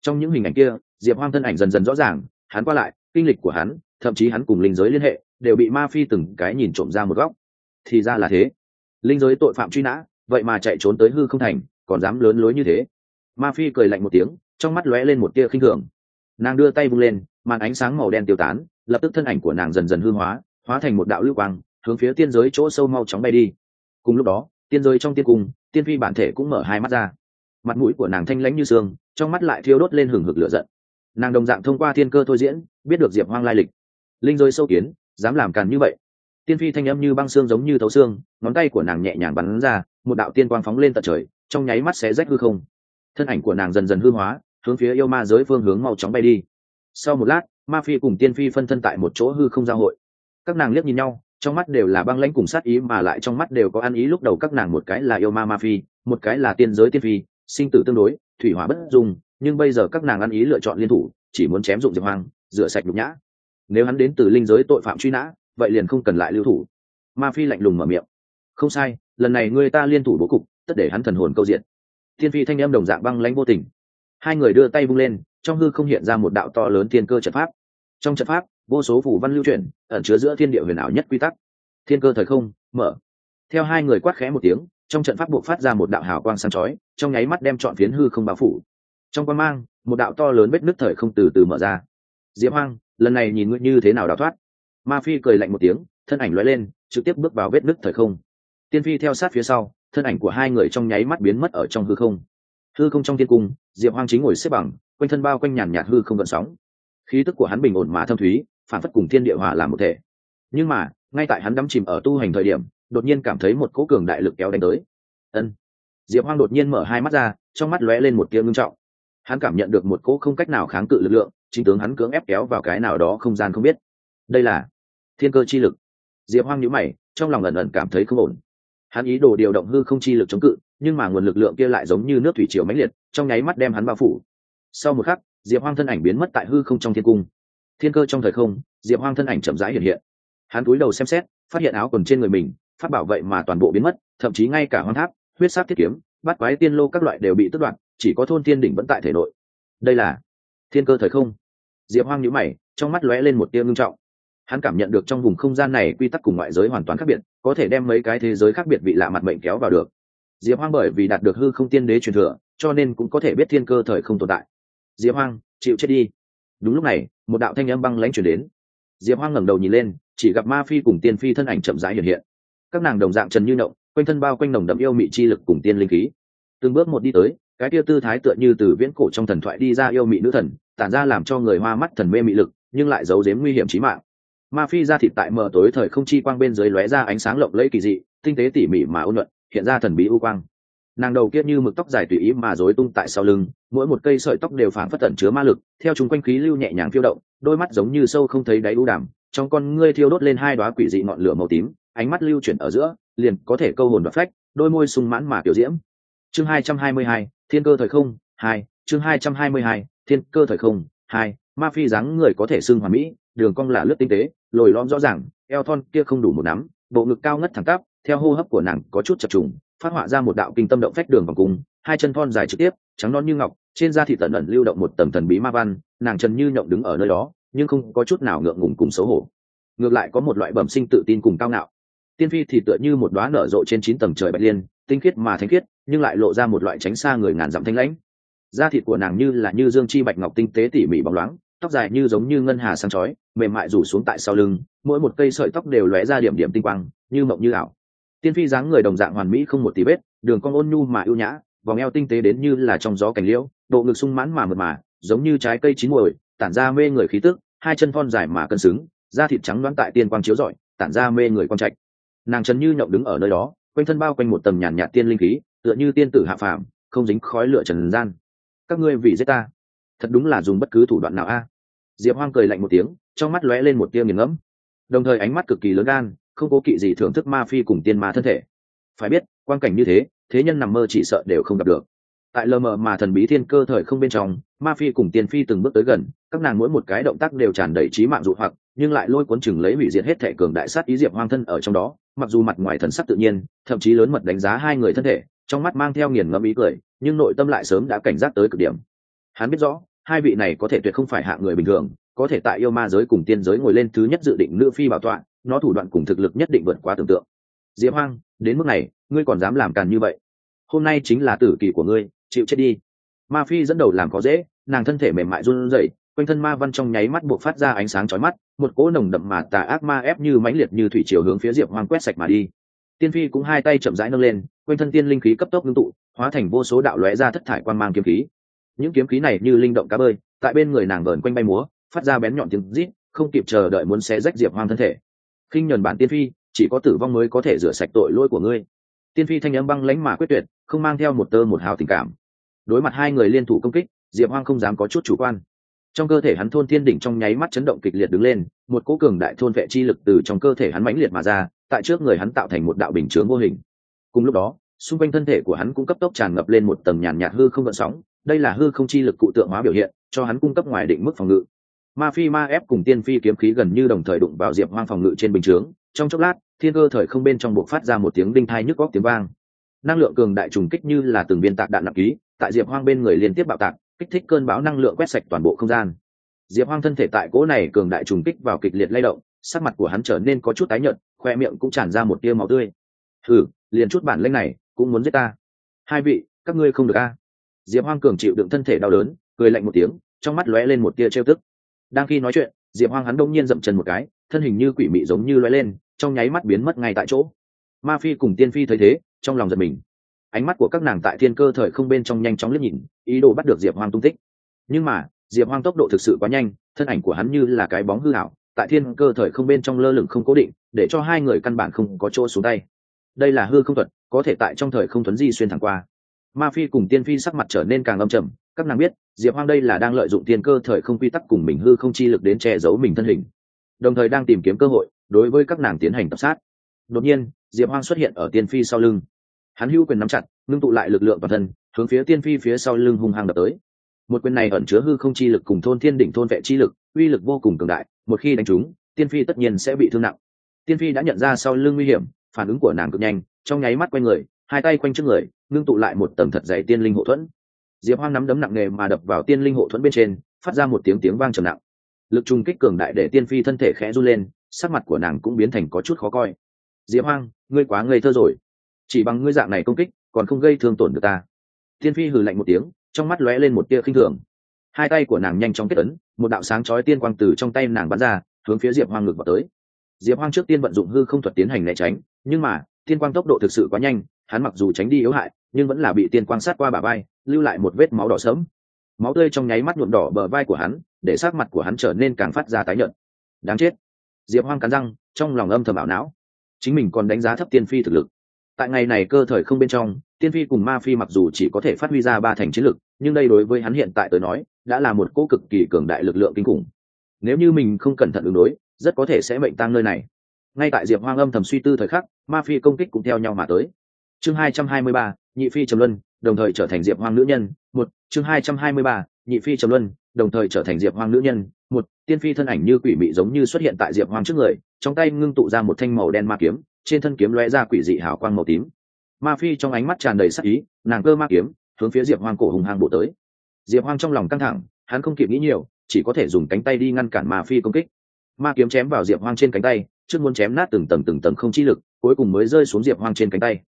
Trong những hình ảnh kia, diệp hoang thân ảnh dần dần rõ ràng, hắn qua lại, kinh lịch của hắn, thậm chí hắn cùng linh giới liên hệ, đều bị ma phi từng cái nhìn trộm ra một góc. Thì ra là thế. Linh giới tội phạm truy nã, vậy mà chạy trốn tới hư không thành, còn dám lớn lối như thế. Ma phi cười lạnh một tiếng, trong mắt lóe lên một tia khinh thường nàng đưa tay vung lên, màn ánh sáng màu đen tiêu tán, lập tức thân ảnh của nàng dần dần hư hóa hóa thành một đạo lưu quang, hướng phía tiên giới chỗ sâu mau chóng bay đi. Cùng lúc đó, tiên giới trong tiên cung, tiên phi bản thể cũng mở hai mắt ra. Mặt mũi của nàng thanh lãnh như sương trong mắt lại thiêu đốt lên hừng hực lửa giận. Nàng đồng dạng thông qua thiên cơ thôi diễn, biết được diệp hoang lai lịch. Linh giới sâu kiến, dám làm càn như vậy. Tiên phi thanh âm như băng xương giống như thấu xương, ngón tay của nàng nhẹ nhàng bắn ra, một đạo tiên quang phóng lên tận trời, trong nháy mắt sẽ rách hư không. Thân ảnh của nàng dần dần hư hóa hướng phía yêu ma giới phương hướng mau chóng bay đi. Sau một lát, ma phi cùng tiên phi phân thân tại một chỗ hư không giao hội. Các nàng liếc nhìn nhau, trong mắt đều là băng lãnh cùng sát ý mà lại trong mắt đều có ăn ý lúc đầu các nàng một cái là yêu ma ma phi, một cái là tiên giới tiên phi, sinh tử tương đối, thủy hỏa bất dung, nhưng bây giờ các nàng ăn ý lựa chọn liên thủ, chỉ muốn chém dụng diệp hoang rửa sạch nhục nhã. Nếu hắn đến từ linh giới tội phạm truy nã, vậy liền không cần lại lưu thủ. Ma phi lạnh lùng mở miệng. Không sai, lần này người ta liên thủ bố cục, tất để hắn thần hồn câu diện. Thiên phi thanh em đồng dạng băng lãnh vô tình hai người đưa tay bung lên, trong hư không hiện ra một đạo to lớn thiên cơ trận pháp. Trong trận pháp, vô số phủ văn lưu chuyển, ẩn chứa giữa thiên địa huyền ảo nhất quy tắc. Thiên cơ thời không, mở. Theo hai người quát khẽ một tiếng, trong trận pháp buộc phát ra một đạo hào quang sáng chói, trong nháy mắt đem chọn phiến hư không bao phủ. Trong quan mang, một đạo to lớn vết nứt thời không từ từ mở ra. Diễm hoang, lần này nhìn ngươi như thế nào đào thoát? Ma phi cười lạnh một tiếng, thân ảnh lóe lên, trực tiếp bước vào vết nứt thời không. Tiên phi theo sát phía sau, thân ảnh của hai người trong nháy mắt biến mất ở trong hư không hư không trong thiên cung, diệp hoang chính ngồi xếp bằng, quanh thân bao quanh nhàn nhạt hư không gợn sóng. Khí tức của hắn bình ổn mà thâm thúy, phản phất cùng thiên địa hòa làm một thể. Nhưng mà, ngay tại hắn đắm chìm ở tu hành thời điểm, đột nhiên cảm thấy một cỗ cường đại lực kéo đánh tới. Ân. Diệp hoang đột nhiên mở hai mắt ra, trong mắt lóe lên một tia ngưng trọng. Hắn cảm nhận được một cỗ không cách nào kháng cự lực lượng, chính tướng hắn cưỡng ép kéo vào cái nào đó không gian không biết. Đây là thiên cơ chi lực. Diệp hoang nhíu mày, trong lòng ẩn ẩn cảm thấy không ổn. Hắn ý đồ điều động hư không chi lực chống cự nhưng mà nguồn lực lượng kia lại giống như nước thủy triều mãnh liệt, trong nháy mắt đem hắn bao phủ. Sau một khắc, diệp hoang thân ảnh biến mất tại hư không trong thiên cung. Thiên cơ trong thời không, diệp hoang thân ảnh chậm rãi hiện hiện. Hắn cúi đầu xem xét, phát hiện áo quần trên người mình phát bảo vậy mà toàn bộ biến mất, thậm chí ngay cả hoang tháp, huyết sát thiết kiếm bắt quái tiên lô các loại đều bị tước đoạt, chỉ có thôn thiên đỉnh vẫn tại thể nội. Đây là thiên cơ thời không. Diệp hoang nhíu mày, trong mắt lóe lên một tia ngưng trọng. Hắn cảm nhận được trong vùng không gian này quy tắc cùng ngoại giới hoàn toàn khác biệt, có thể đem mấy cái thế giới khác biệt vị lạ mặt mệnh kéo vào được diệp hoang bởi vì đạt được hư không tiên đế truyền thừa, cho nên cũng có thể biết thiên cơ thời không tồn tại. Diệp hoang, chịu chết đi. Đúng lúc này, một đạo thanh âm băng lãnh chuyển đến. Diệp hoang ngẩng đầu nhìn lên, chỉ gặp ma phi cùng tiên phi thân ảnh chậm rãi hiện hiện. Các nàng đồng dạng trần như nộng quanh thân bao quanh nồng đậm yêu mị chi lực cùng tiên linh khí. Từng bước một đi tới, cái kia tư thái tựa như từ viễn cổ trong thần thoại đi ra yêu mị nữ thần, tản ra làm cho người hoa mắt thần mê mị lực, nhưng lại giấu giếm nguy hiểm trí mạng. Ma phi ra thịt tại mờ tối thời không chi quang bên dưới lóe ra ánh sáng lộng lẫy kỳ dị, tinh tế tỉ mỉ mà ôn nhuận hiện ra thần bí u quang. Nàng đầu kia như mực tóc dài tùy ý mà rối tung tại sau lưng, mỗi một cây sợi tóc đều phản phất tận chứa ma lực, theo chúng quanh khí lưu nhẹ nhàng phiêu động, đôi mắt giống như sâu không thấy đáy u đàm, trong con ngươi thiêu đốt lên hai đoá quỷ dị ngọn lửa màu tím, ánh mắt lưu chuyển ở giữa, liền có thể câu hồn và phách, đôi môi sung mãn mà kiểu diễm. Chương hai trăm hai mươi hai, thiên cơ thời không, hai, chương hai trăm hai mươi hai, thiên cơ thời không, hai, ma phi dáng người có thể xưng hòa mỹ, đường cong là lướt tinh tế, lồi lõm rõ ràng, eo thon kia không đủ một nắm, bộ ngực cao ngất thẳng tắp theo hô hấp của nàng có chút chập trùng, phát họa ra một đạo kinh tâm động phách đường vòng cung, hai chân thon dài trực tiếp, trắng non như ngọc, trên da thị tận ẩn lưu động một tầm thần bí ma văn, nàng trần như nhộng đứng ở nơi đó, nhưng không có chút nào ngượng ngùng cùng xấu hổ. Ngược lại có một loại bẩm sinh tự tin cùng cao ngạo. Tiên phi thì tựa như một đoá nở rộ trên chín tầng trời bạch liên, tinh khiết mà thanh khiết, nhưng lại lộ ra một loại tránh xa người ngàn dặm thanh lãnh. Da thịt của nàng như là như dương chi bạch ngọc tinh tế tỉ mỉ bóng loáng, tóc dài như giống như ngân hà sáng chói, mềm mại rủ xuống tại sau lưng, mỗi một cây sợi tóc đều lóe ra điểm điểm tinh quang, như mộng như ảo tiên phi dáng người đồng dạng hoàn mỹ không một tí vết, đường cong ôn nhu mà ưu nhã, vòng eo tinh tế đến như là trong gió cảnh liễu bộ ngực sung mãn mà mượt mà, giống như trái cây chín muồi, tản ra mê người khí tức, hai chân thon dài mà cân xứng, da thịt trắng đoán tại tiên quang chiếu rọi, tản ra mê người quang trạch. Nàng trần như nhậu đứng ở nơi đó, quanh thân bao quanh một tầm nhàn nhạt tiên linh khí, tựa như tiên tử hạ phàm, không dính khói lửa trần gian. Các ngươi vì giết ta, thật đúng là dùng bất cứ thủ đoạn nào a. Diệp hoang cười lạnh một tiếng, trong mắt lóe lên một tia nghiền ngẫm. Đồng thời ánh mắt cực kỳ lớn gan không cố kỵ gì thưởng thức ma phi cùng tiên ma thân thể. Phải biết quan cảnh như thế thế nhân nằm mơ chỉ sợ đều không gặp được. Tại lờ mờ mà thần bí thiên cơ thời không bên trong, ma phi cùng tiên phi từng bước tới gần, các nàng mỗi một cái động tác đều tràn đầy trí mạng dụ hoặc, nhưng lại lôi cuốn chừng lấy hủy diệt hết thể cường đại sát ý diệp hoang thân ở trong đó, mặc dù mặt ngoài thần sắc tự nhiên, thậm chí lớn mật đánh giá hai người thân thể, trong mắt mang theo nghiền ngẫm ý cười, nhưng nội tâm lại sớm đã cảnh giác tới cực điểm. Hắn biết rõ, hai vị này có thể tuyệt không phải hạ người bình thường, có thể tại yêu ma giới cùng tiên giới ngồi lên thứ nhất dự định nữ phi bảo tọa nó thủ đoạn cùng thực lực nhất định vượt quá tưởng tượng. Diệp hoang, đến mức này, ngươi còn dám làm càn như vậy? Hôm nay chính là tử kỳ của ngươi, chịu chết đi. Ma phi dẫn đầu làm có dễ, nàng thân thể mềm mại run rẩy, quanh thân ma văn trong nháy mắt buộc phát ra ánh sáng chói mắt, một cỗ nồng đậm mà tà ác ma ép như mãnh liệt như thủy chiều hướng phía diệp hoang quét sạch mà đi. Tiên phi cũng hai tay chậm rãi nâng lên, quanh thân tiên linh khí cấp tốc ngưng tụ, hóa thành vô số đạo lóe ra thất thải quan mang kiếm khí. Những kiếm khí này như linh động cá bơi, tại bên người nàng vờn quanh bay múa, phát ra bén nhọn tiếng rít, không kịp chờ đợi muốn xé rách diệp hoang thân thể khinh nhuần bản tiên phi, chỉ có tử vong mới có thể rửa sạch tội lỗi của ngươi. Tiên phi thanh âm băng lãnh mà quyết tuyệt, không mang theo một tơ một hào tình cảm. Đối mặt hai người liên thủ công kích, diệp hoang không dám có chút chủ quan. Trong cơ thể hắn thôn thiên đỉnh trong nháy mắt chấn động kịch liệt đứng lên, một cỗ cường đại thôn vệ chi lực từ trong cơ thể hắn mãnh liệt mà ra, tại trước người hắn tạo thành một đạo bình chướng vô hình. Cùng lúc đó, xung quanh thân thể của hắn cũng cấp tốc tràn ngập lên một tầng nhàn nhạt hư không gợn sóng, đây là hư không chi lực cụ tượng hóa biểu hiện, cho hắn cung cấp ngoài định mức phòng ngự ma phi ma ép cùng tiên phi kiếm khí gần như đồng thời đụng vào diệp hoang phòng ngự trên bình chướng. Trong chốc lát, thiên cơ thời không bên trong buộc phát ra một tiếng đinh thai nhức góc tiếng vang. Năng lượng cường đại trùng kích như là từng viên tạc đạn nặng ký, tại diệp hoang bên người liên tiếp bạo tạc, kích thích cơn bão năng lượng quét sạch toàn bộ không gian. Diệp hoang thân thể tại cỗ này cường đại trùng kích vào kịch liệt lay động, sắc mặt của hắn trở nên có chút tái nhợt, khoe miệng cũng tràn ra một tia máu tươi. Thử liền chút bản lanh này cũng muốn giết ta. Hai vị, các ngươi không được a. Diệp hoang cường chịu đựng thân thể đau đớn, cười lạnh một tiếng, trong mắt lóe lên một tia trêu tức đang khi nói chuyện, diệp hoang hắn đông nhiên dậm chân một cái, thân hình như quỷ mị giống như loay lên, trong nháy mắt biến mất ngay tại chỗ. Ma phi cùng tiên phi thấy thế, trong lòng giật mình. Ánh mắt của các nàng tại thiên cơ thời không bên trong nhanh chóng liếc nhìn, ý đồ bắt được diệp hoang tung tích. Nhưng mà, diệp hoang tốc độ thực sự quá nhanh, thân ảnh của hắn như là cái bóng hư hảo tại thiên cơ thời không bên trong lơ lửng không cố định, để cho hai người căn bản không có chỗ xuống tay. Đây là hư không thuật, có thể tại trong thời không thuấn di xuyên thẳng qua ma phi cùng tiên phi sắc mặt trở nên càng âm trầm, các nàng biết, diệp hoang đây là đang lợi dụng tiên cơ thời không quy tắc cùng mình hư không chi lực đến che giấu mình thân hình, đồng thời đang tìm kiếm cơ hội đối với các nàng tiến hành tập sát. Đột nhiên, diệp hoang xuất hiện ở tiên phi sau lưng. Hắn hữu quyền nắm chặt, ngưng tụ lại lực lượng toàn thân, hướng phía tiên phi phía sau lưng hung hăng đập tới. Một quyền này ẩn chứa hư không chi lực cùng thôn thiên đỉnh thôn vệ chi lực, uy lực vô cùng cường đại, một khi đánh trúng, tiên phi tất nhiên sẽ bị thương nặng. Tiên phi đã nhận ra sau lưng nguy hiểm, phản ứng của nàng cực nhanh, trong nháy mắt quanh người, hai tay quanh trước người ngưng tụ lại một tầng thật dày tiên linh hộ thuẫn. Diệp hoang nắm đấm nặng nề mà đập vào tiên linh hộ thuẫn bên trên, phát ra một tiếng tiếng vang trầm nặng. Lực trùng kích cường đại để tiên phi thân thể khẽ run lên, sắc mặt của nàng cũng biến thành có chút khó coi. Diệp hoang, ngươi quá ngây thơ rồi. Chỉ bằng ngươi dạng này công kích, còn không gây thương tổn được ta. Tiên phi hừ lạnh một tiếng, trong mắt lóe lên một tia khinh thường. Hai tay của nàng nhanh chóng kết ấn, một đạo sáng chói tiên quang từ trong tay nàng bắn ra, hướng phía diệp hoang ngược vào tới. Diệp hoang trước tiên vận dụng hư không thuật tiến hành né tránh, nhưng mà tiên quang tốc độ thực sự quá nhanh, hắn mặc dù tránh đi yếu hại, nhưng vẫn là bị tiên quang sát qua bả vai, lưu lại một vết máu đỏ sớm máu tươi trong nháy mắt nhuộm đỏ bờ vai của hắn, để sắc mặt của hắn trở nên càng phát ra tái nhợt. Đáng chết. Diệp hoang cắn răng, trong lòng âm thầm ảo não. Chính mình còn đánh giá thấp tiên phi thực lực. Tại ngày này cơ thời không bên trong, tiên phi cùng ma phi mặc dù chỉ có thể phát huy ra ba thành chiến lực, nhưng đây đối với hắn hiện tại tới nói, đã là một cỗ cực kỳ cường đại lực lượng kinh khủng. Nếu như mình không cẩn thận ứng đối, rất có thể sẽ mệnh tăng nơi này ngay tại diệp hoang âm thầm suy tư thời khắc, ma phi công kích cũng theo nhau mà tới. Chương hai trăm hai mươi ba, nhị phi trầm luân, đồng thời trở thành diệp hoang nữ nhân. Một, chương hai trăm hai mươi ba, nhị phi trầm luân, đồng thời trở thành diệp hoang nữ nhân. Một, tiên phi thân ảnh như quỷ mị giống như xuất hiện tại diệp hoang trước người, trong tay ngưng tụ ra một thanh màu đen ma kiếm, trên thân kiếm lóe ra quỷ dị hào quang màu tím. Ma phi trong ánh mắt tràn đầy sắc ý, nàng cơ ma kiếm, hướng phía diệp hoang cổ hùng hăng bổ tới. Diệp hoang trong lòng căng thẳng, hắn không kịp nghĩ nhiều, chỉ có thể dùng cánh tay đi ngăn cản ma phi công kích. Ma kiếm chém vào diệp hoang trên cánh tay trước muốn chém nát từng tầng từng tầng không chi lực, cuối cùng mới rơi xuống diệp hoang trên cánh tay.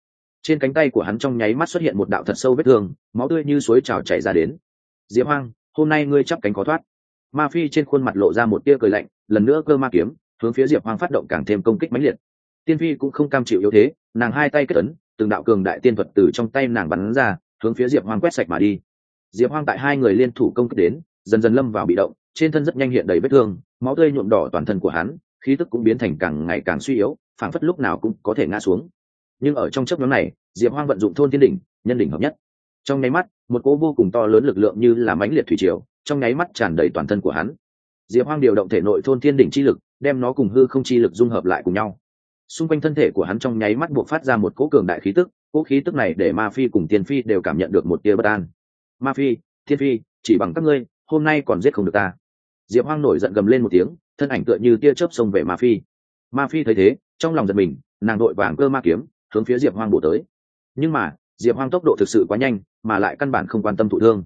Trên cánh tay của hắn trong nháy mắt xuất hiện một đạo thật sâu vết thương, máu tươi như suối trào chảy ra đến. Diệp hoang, hôm nay ngươi chắp cánh khó thoát. Ma phi trên khuôn mặt lộ ra một tia cười lạnh, lần nữa cơ ma kiếm, hướng phía diệp hoang phát động càng thêm công kích mãnh liệt. Tiên phi cũng không cam chịu yếu thế, nàng hai tay kết ấn, từng đạo cường đại tiên thuật từ trong tay nàng bắn ra, hướng phía diệp hoang quét sạch mà đi. Diệp hoang tại hai người liên thủ công kích đến, dần dần lâm vào bị động, trên thân rất nhanh hiện đầy vết thương, máu tươi nhuộm đỏ toàn thân của hắn khí tức cũng biến thành càng ngày càng suy yếu, phảng phất lúc nào cũng có thể ngã xuống. Nhưng ở trong chấp nhóm này, diệp hoang vận dụng thôn thiên đỉnh, nhân đỉnh hợp nhất. Trong nháy mắt, một cỗ vô cùng to lớn lực lượng như là mãnh liệt thủy triều, trong nháy mắt tràn đầy toàn thân của hắn. Diệp hoang điều động thể nội thôn thiên đỉnh chi lực, đem nó cùng hư không chi lực dung hợp lại cùng nhau. Xung quanh thân thể của hắn trong nháy mắt buộc phát ra một cỗ cường đại khí tức, cỗ khí tức này để ma phi cùng tiên phi đều cảm nhận được một tia bất an. Ma phi thiên phi, chỉ bằng các ngươi, hôm nay còn giết không được ta diệp hoang nổi giận gầm lên một tiếng, thân ảnh tựa như tia chớp xông về ma phi. Ma phi thấy thế, trong lòng giật mình, nàng đội vàng cơ ma kiếm, hướng phía diệp hoang bổ tới. Nhưng mà, diệp hoang tốc độ thực sự quá nhanh, mà lại căn bản không quan tâm thụ thương.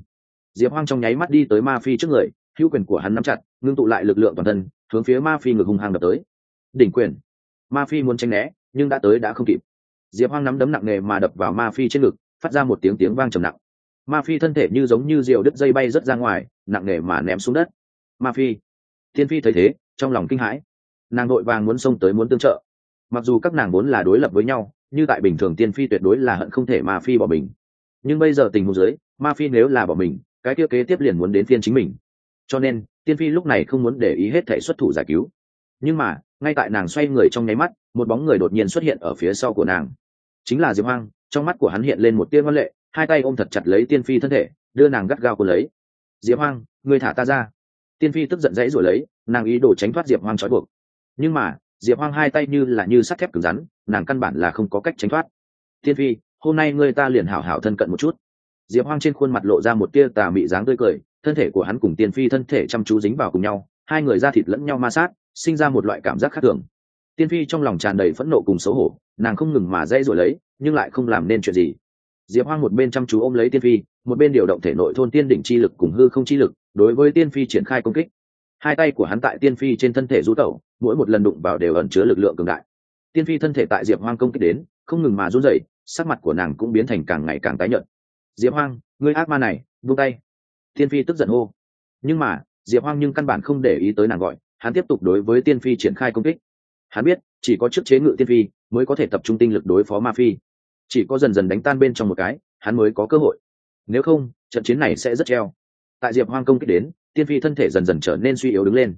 Diệp hoang trong nháy mắt đi tới ma phi trước người, hữu quyền của hắn nắm chặt, ngưng tụ lại lực lượng toàn thân, hướng phía ma phi ngực hung hăng đập tới. Đỉnh quyền. Ma phi muốn tranh né, nhưng đã tới đã không kịp. Diệp hoang nắm đấm nặng nề mà đập vào ma phi trên ngực, phát ra một tiếng tiếng vang trầm nặng. Ma phi thân thể như giống như rượu đứt dây bay rớt ra ngoài, nặng nề mà ném xuống đất ma phi. Thiên phi thấy thế, trong lòng kinh hãi. Nàng đội vàng muốn xông tới muốn tương trợ. Mặc dù các nàng vốn là đối lập với nhau, như tại bình thường tiên phi tuyệt đối là hận không thể ma phi bỏ mình. Nhưng bây giờ tình huống dưới, ma phi nếu là bỏ mình, cái kia kế tiếp liền muốn đến phiên chính mình. Cho nên, tiên phi lúc này không muốn để ý hết thể xuất thủ giải cứu. Nhưng mà, ngay tại nàng xoay người trong nháy mắt, một bóng người đột nhiên xuất hiện ở phía sau của nàng. Chính là diệp hoang, trong mắt của hắn hiện lên một tia văn lệ, hai tay ôm thật chặt lấy tiên phi thân thể, đưa nàng gắt gao của lấy. Diệp hoang người thả ta ra tiên phi tức giận dãy rồi lấy, nàng ý đồ tránh thoát diệp hoang trói buộc. Nhưng mà, diệp hoang hai tay như là như sắt thép cứng rắn, nàng căn bản là không có cách tránh thoát. Tiên phi, hôm nay ngươi ta liền hảo hảo thân cận một chút. Diệp hoang trên khuôn mặt lộ ra một tia tà mị dáng tươi cười, thân thể của hắn cùng tiên phi thân thể chăm chú dính vào cùng nhau, hai người da thịt lẫn nhau ma sát, sinh ra một loại cảm giác khác thường. Tiên phi trong lòng tràn đầy phẫn nộ cùng xấu hổ, nàng không ngừng mà dãy rồi lấy, nhưng lại không làm nên chuyện gì. Diệp hoang một bên chăm chú ôm lấy tiên phi, một bên điều động thể nội thôn tiên đỉnh chi lực cùng hư không chi lực đối với tiên phi triển khai công kích. Hai tay của hắn tại tiên phi trên thân thể rú tẩu, mỗi một lần đụng vào đều ẩn chứa lực lượng cường đại. Tiên phi thân thể tại diệp hoang công kích đến, không ngừng mà run rẩy, sắc mặt của nàng cũng biến thành càng ngày càng tái nhợt. Diệp hoang, ngươi ác ma này vung tay. Tiên phi tức giận hô. Nhưng mà, diệp hoang nhưng căn bản không để ý tới nàng gọi, hắn tiếp tục đối với tiên phi triển khai công kích. Hắn biết, chỉ có chức chế ngự tiên phi mới có thể tập trung tinh lực đối phó ma phi. Chỉ có dần dần đánh tan bên trong một cái, hắn mới có cơ hội. Nếu không, trận chiến này sẽ rất treo tại diệp hoang công kích đến, tiên phi thân thể dần dần trở nên suy yếu đứng lên.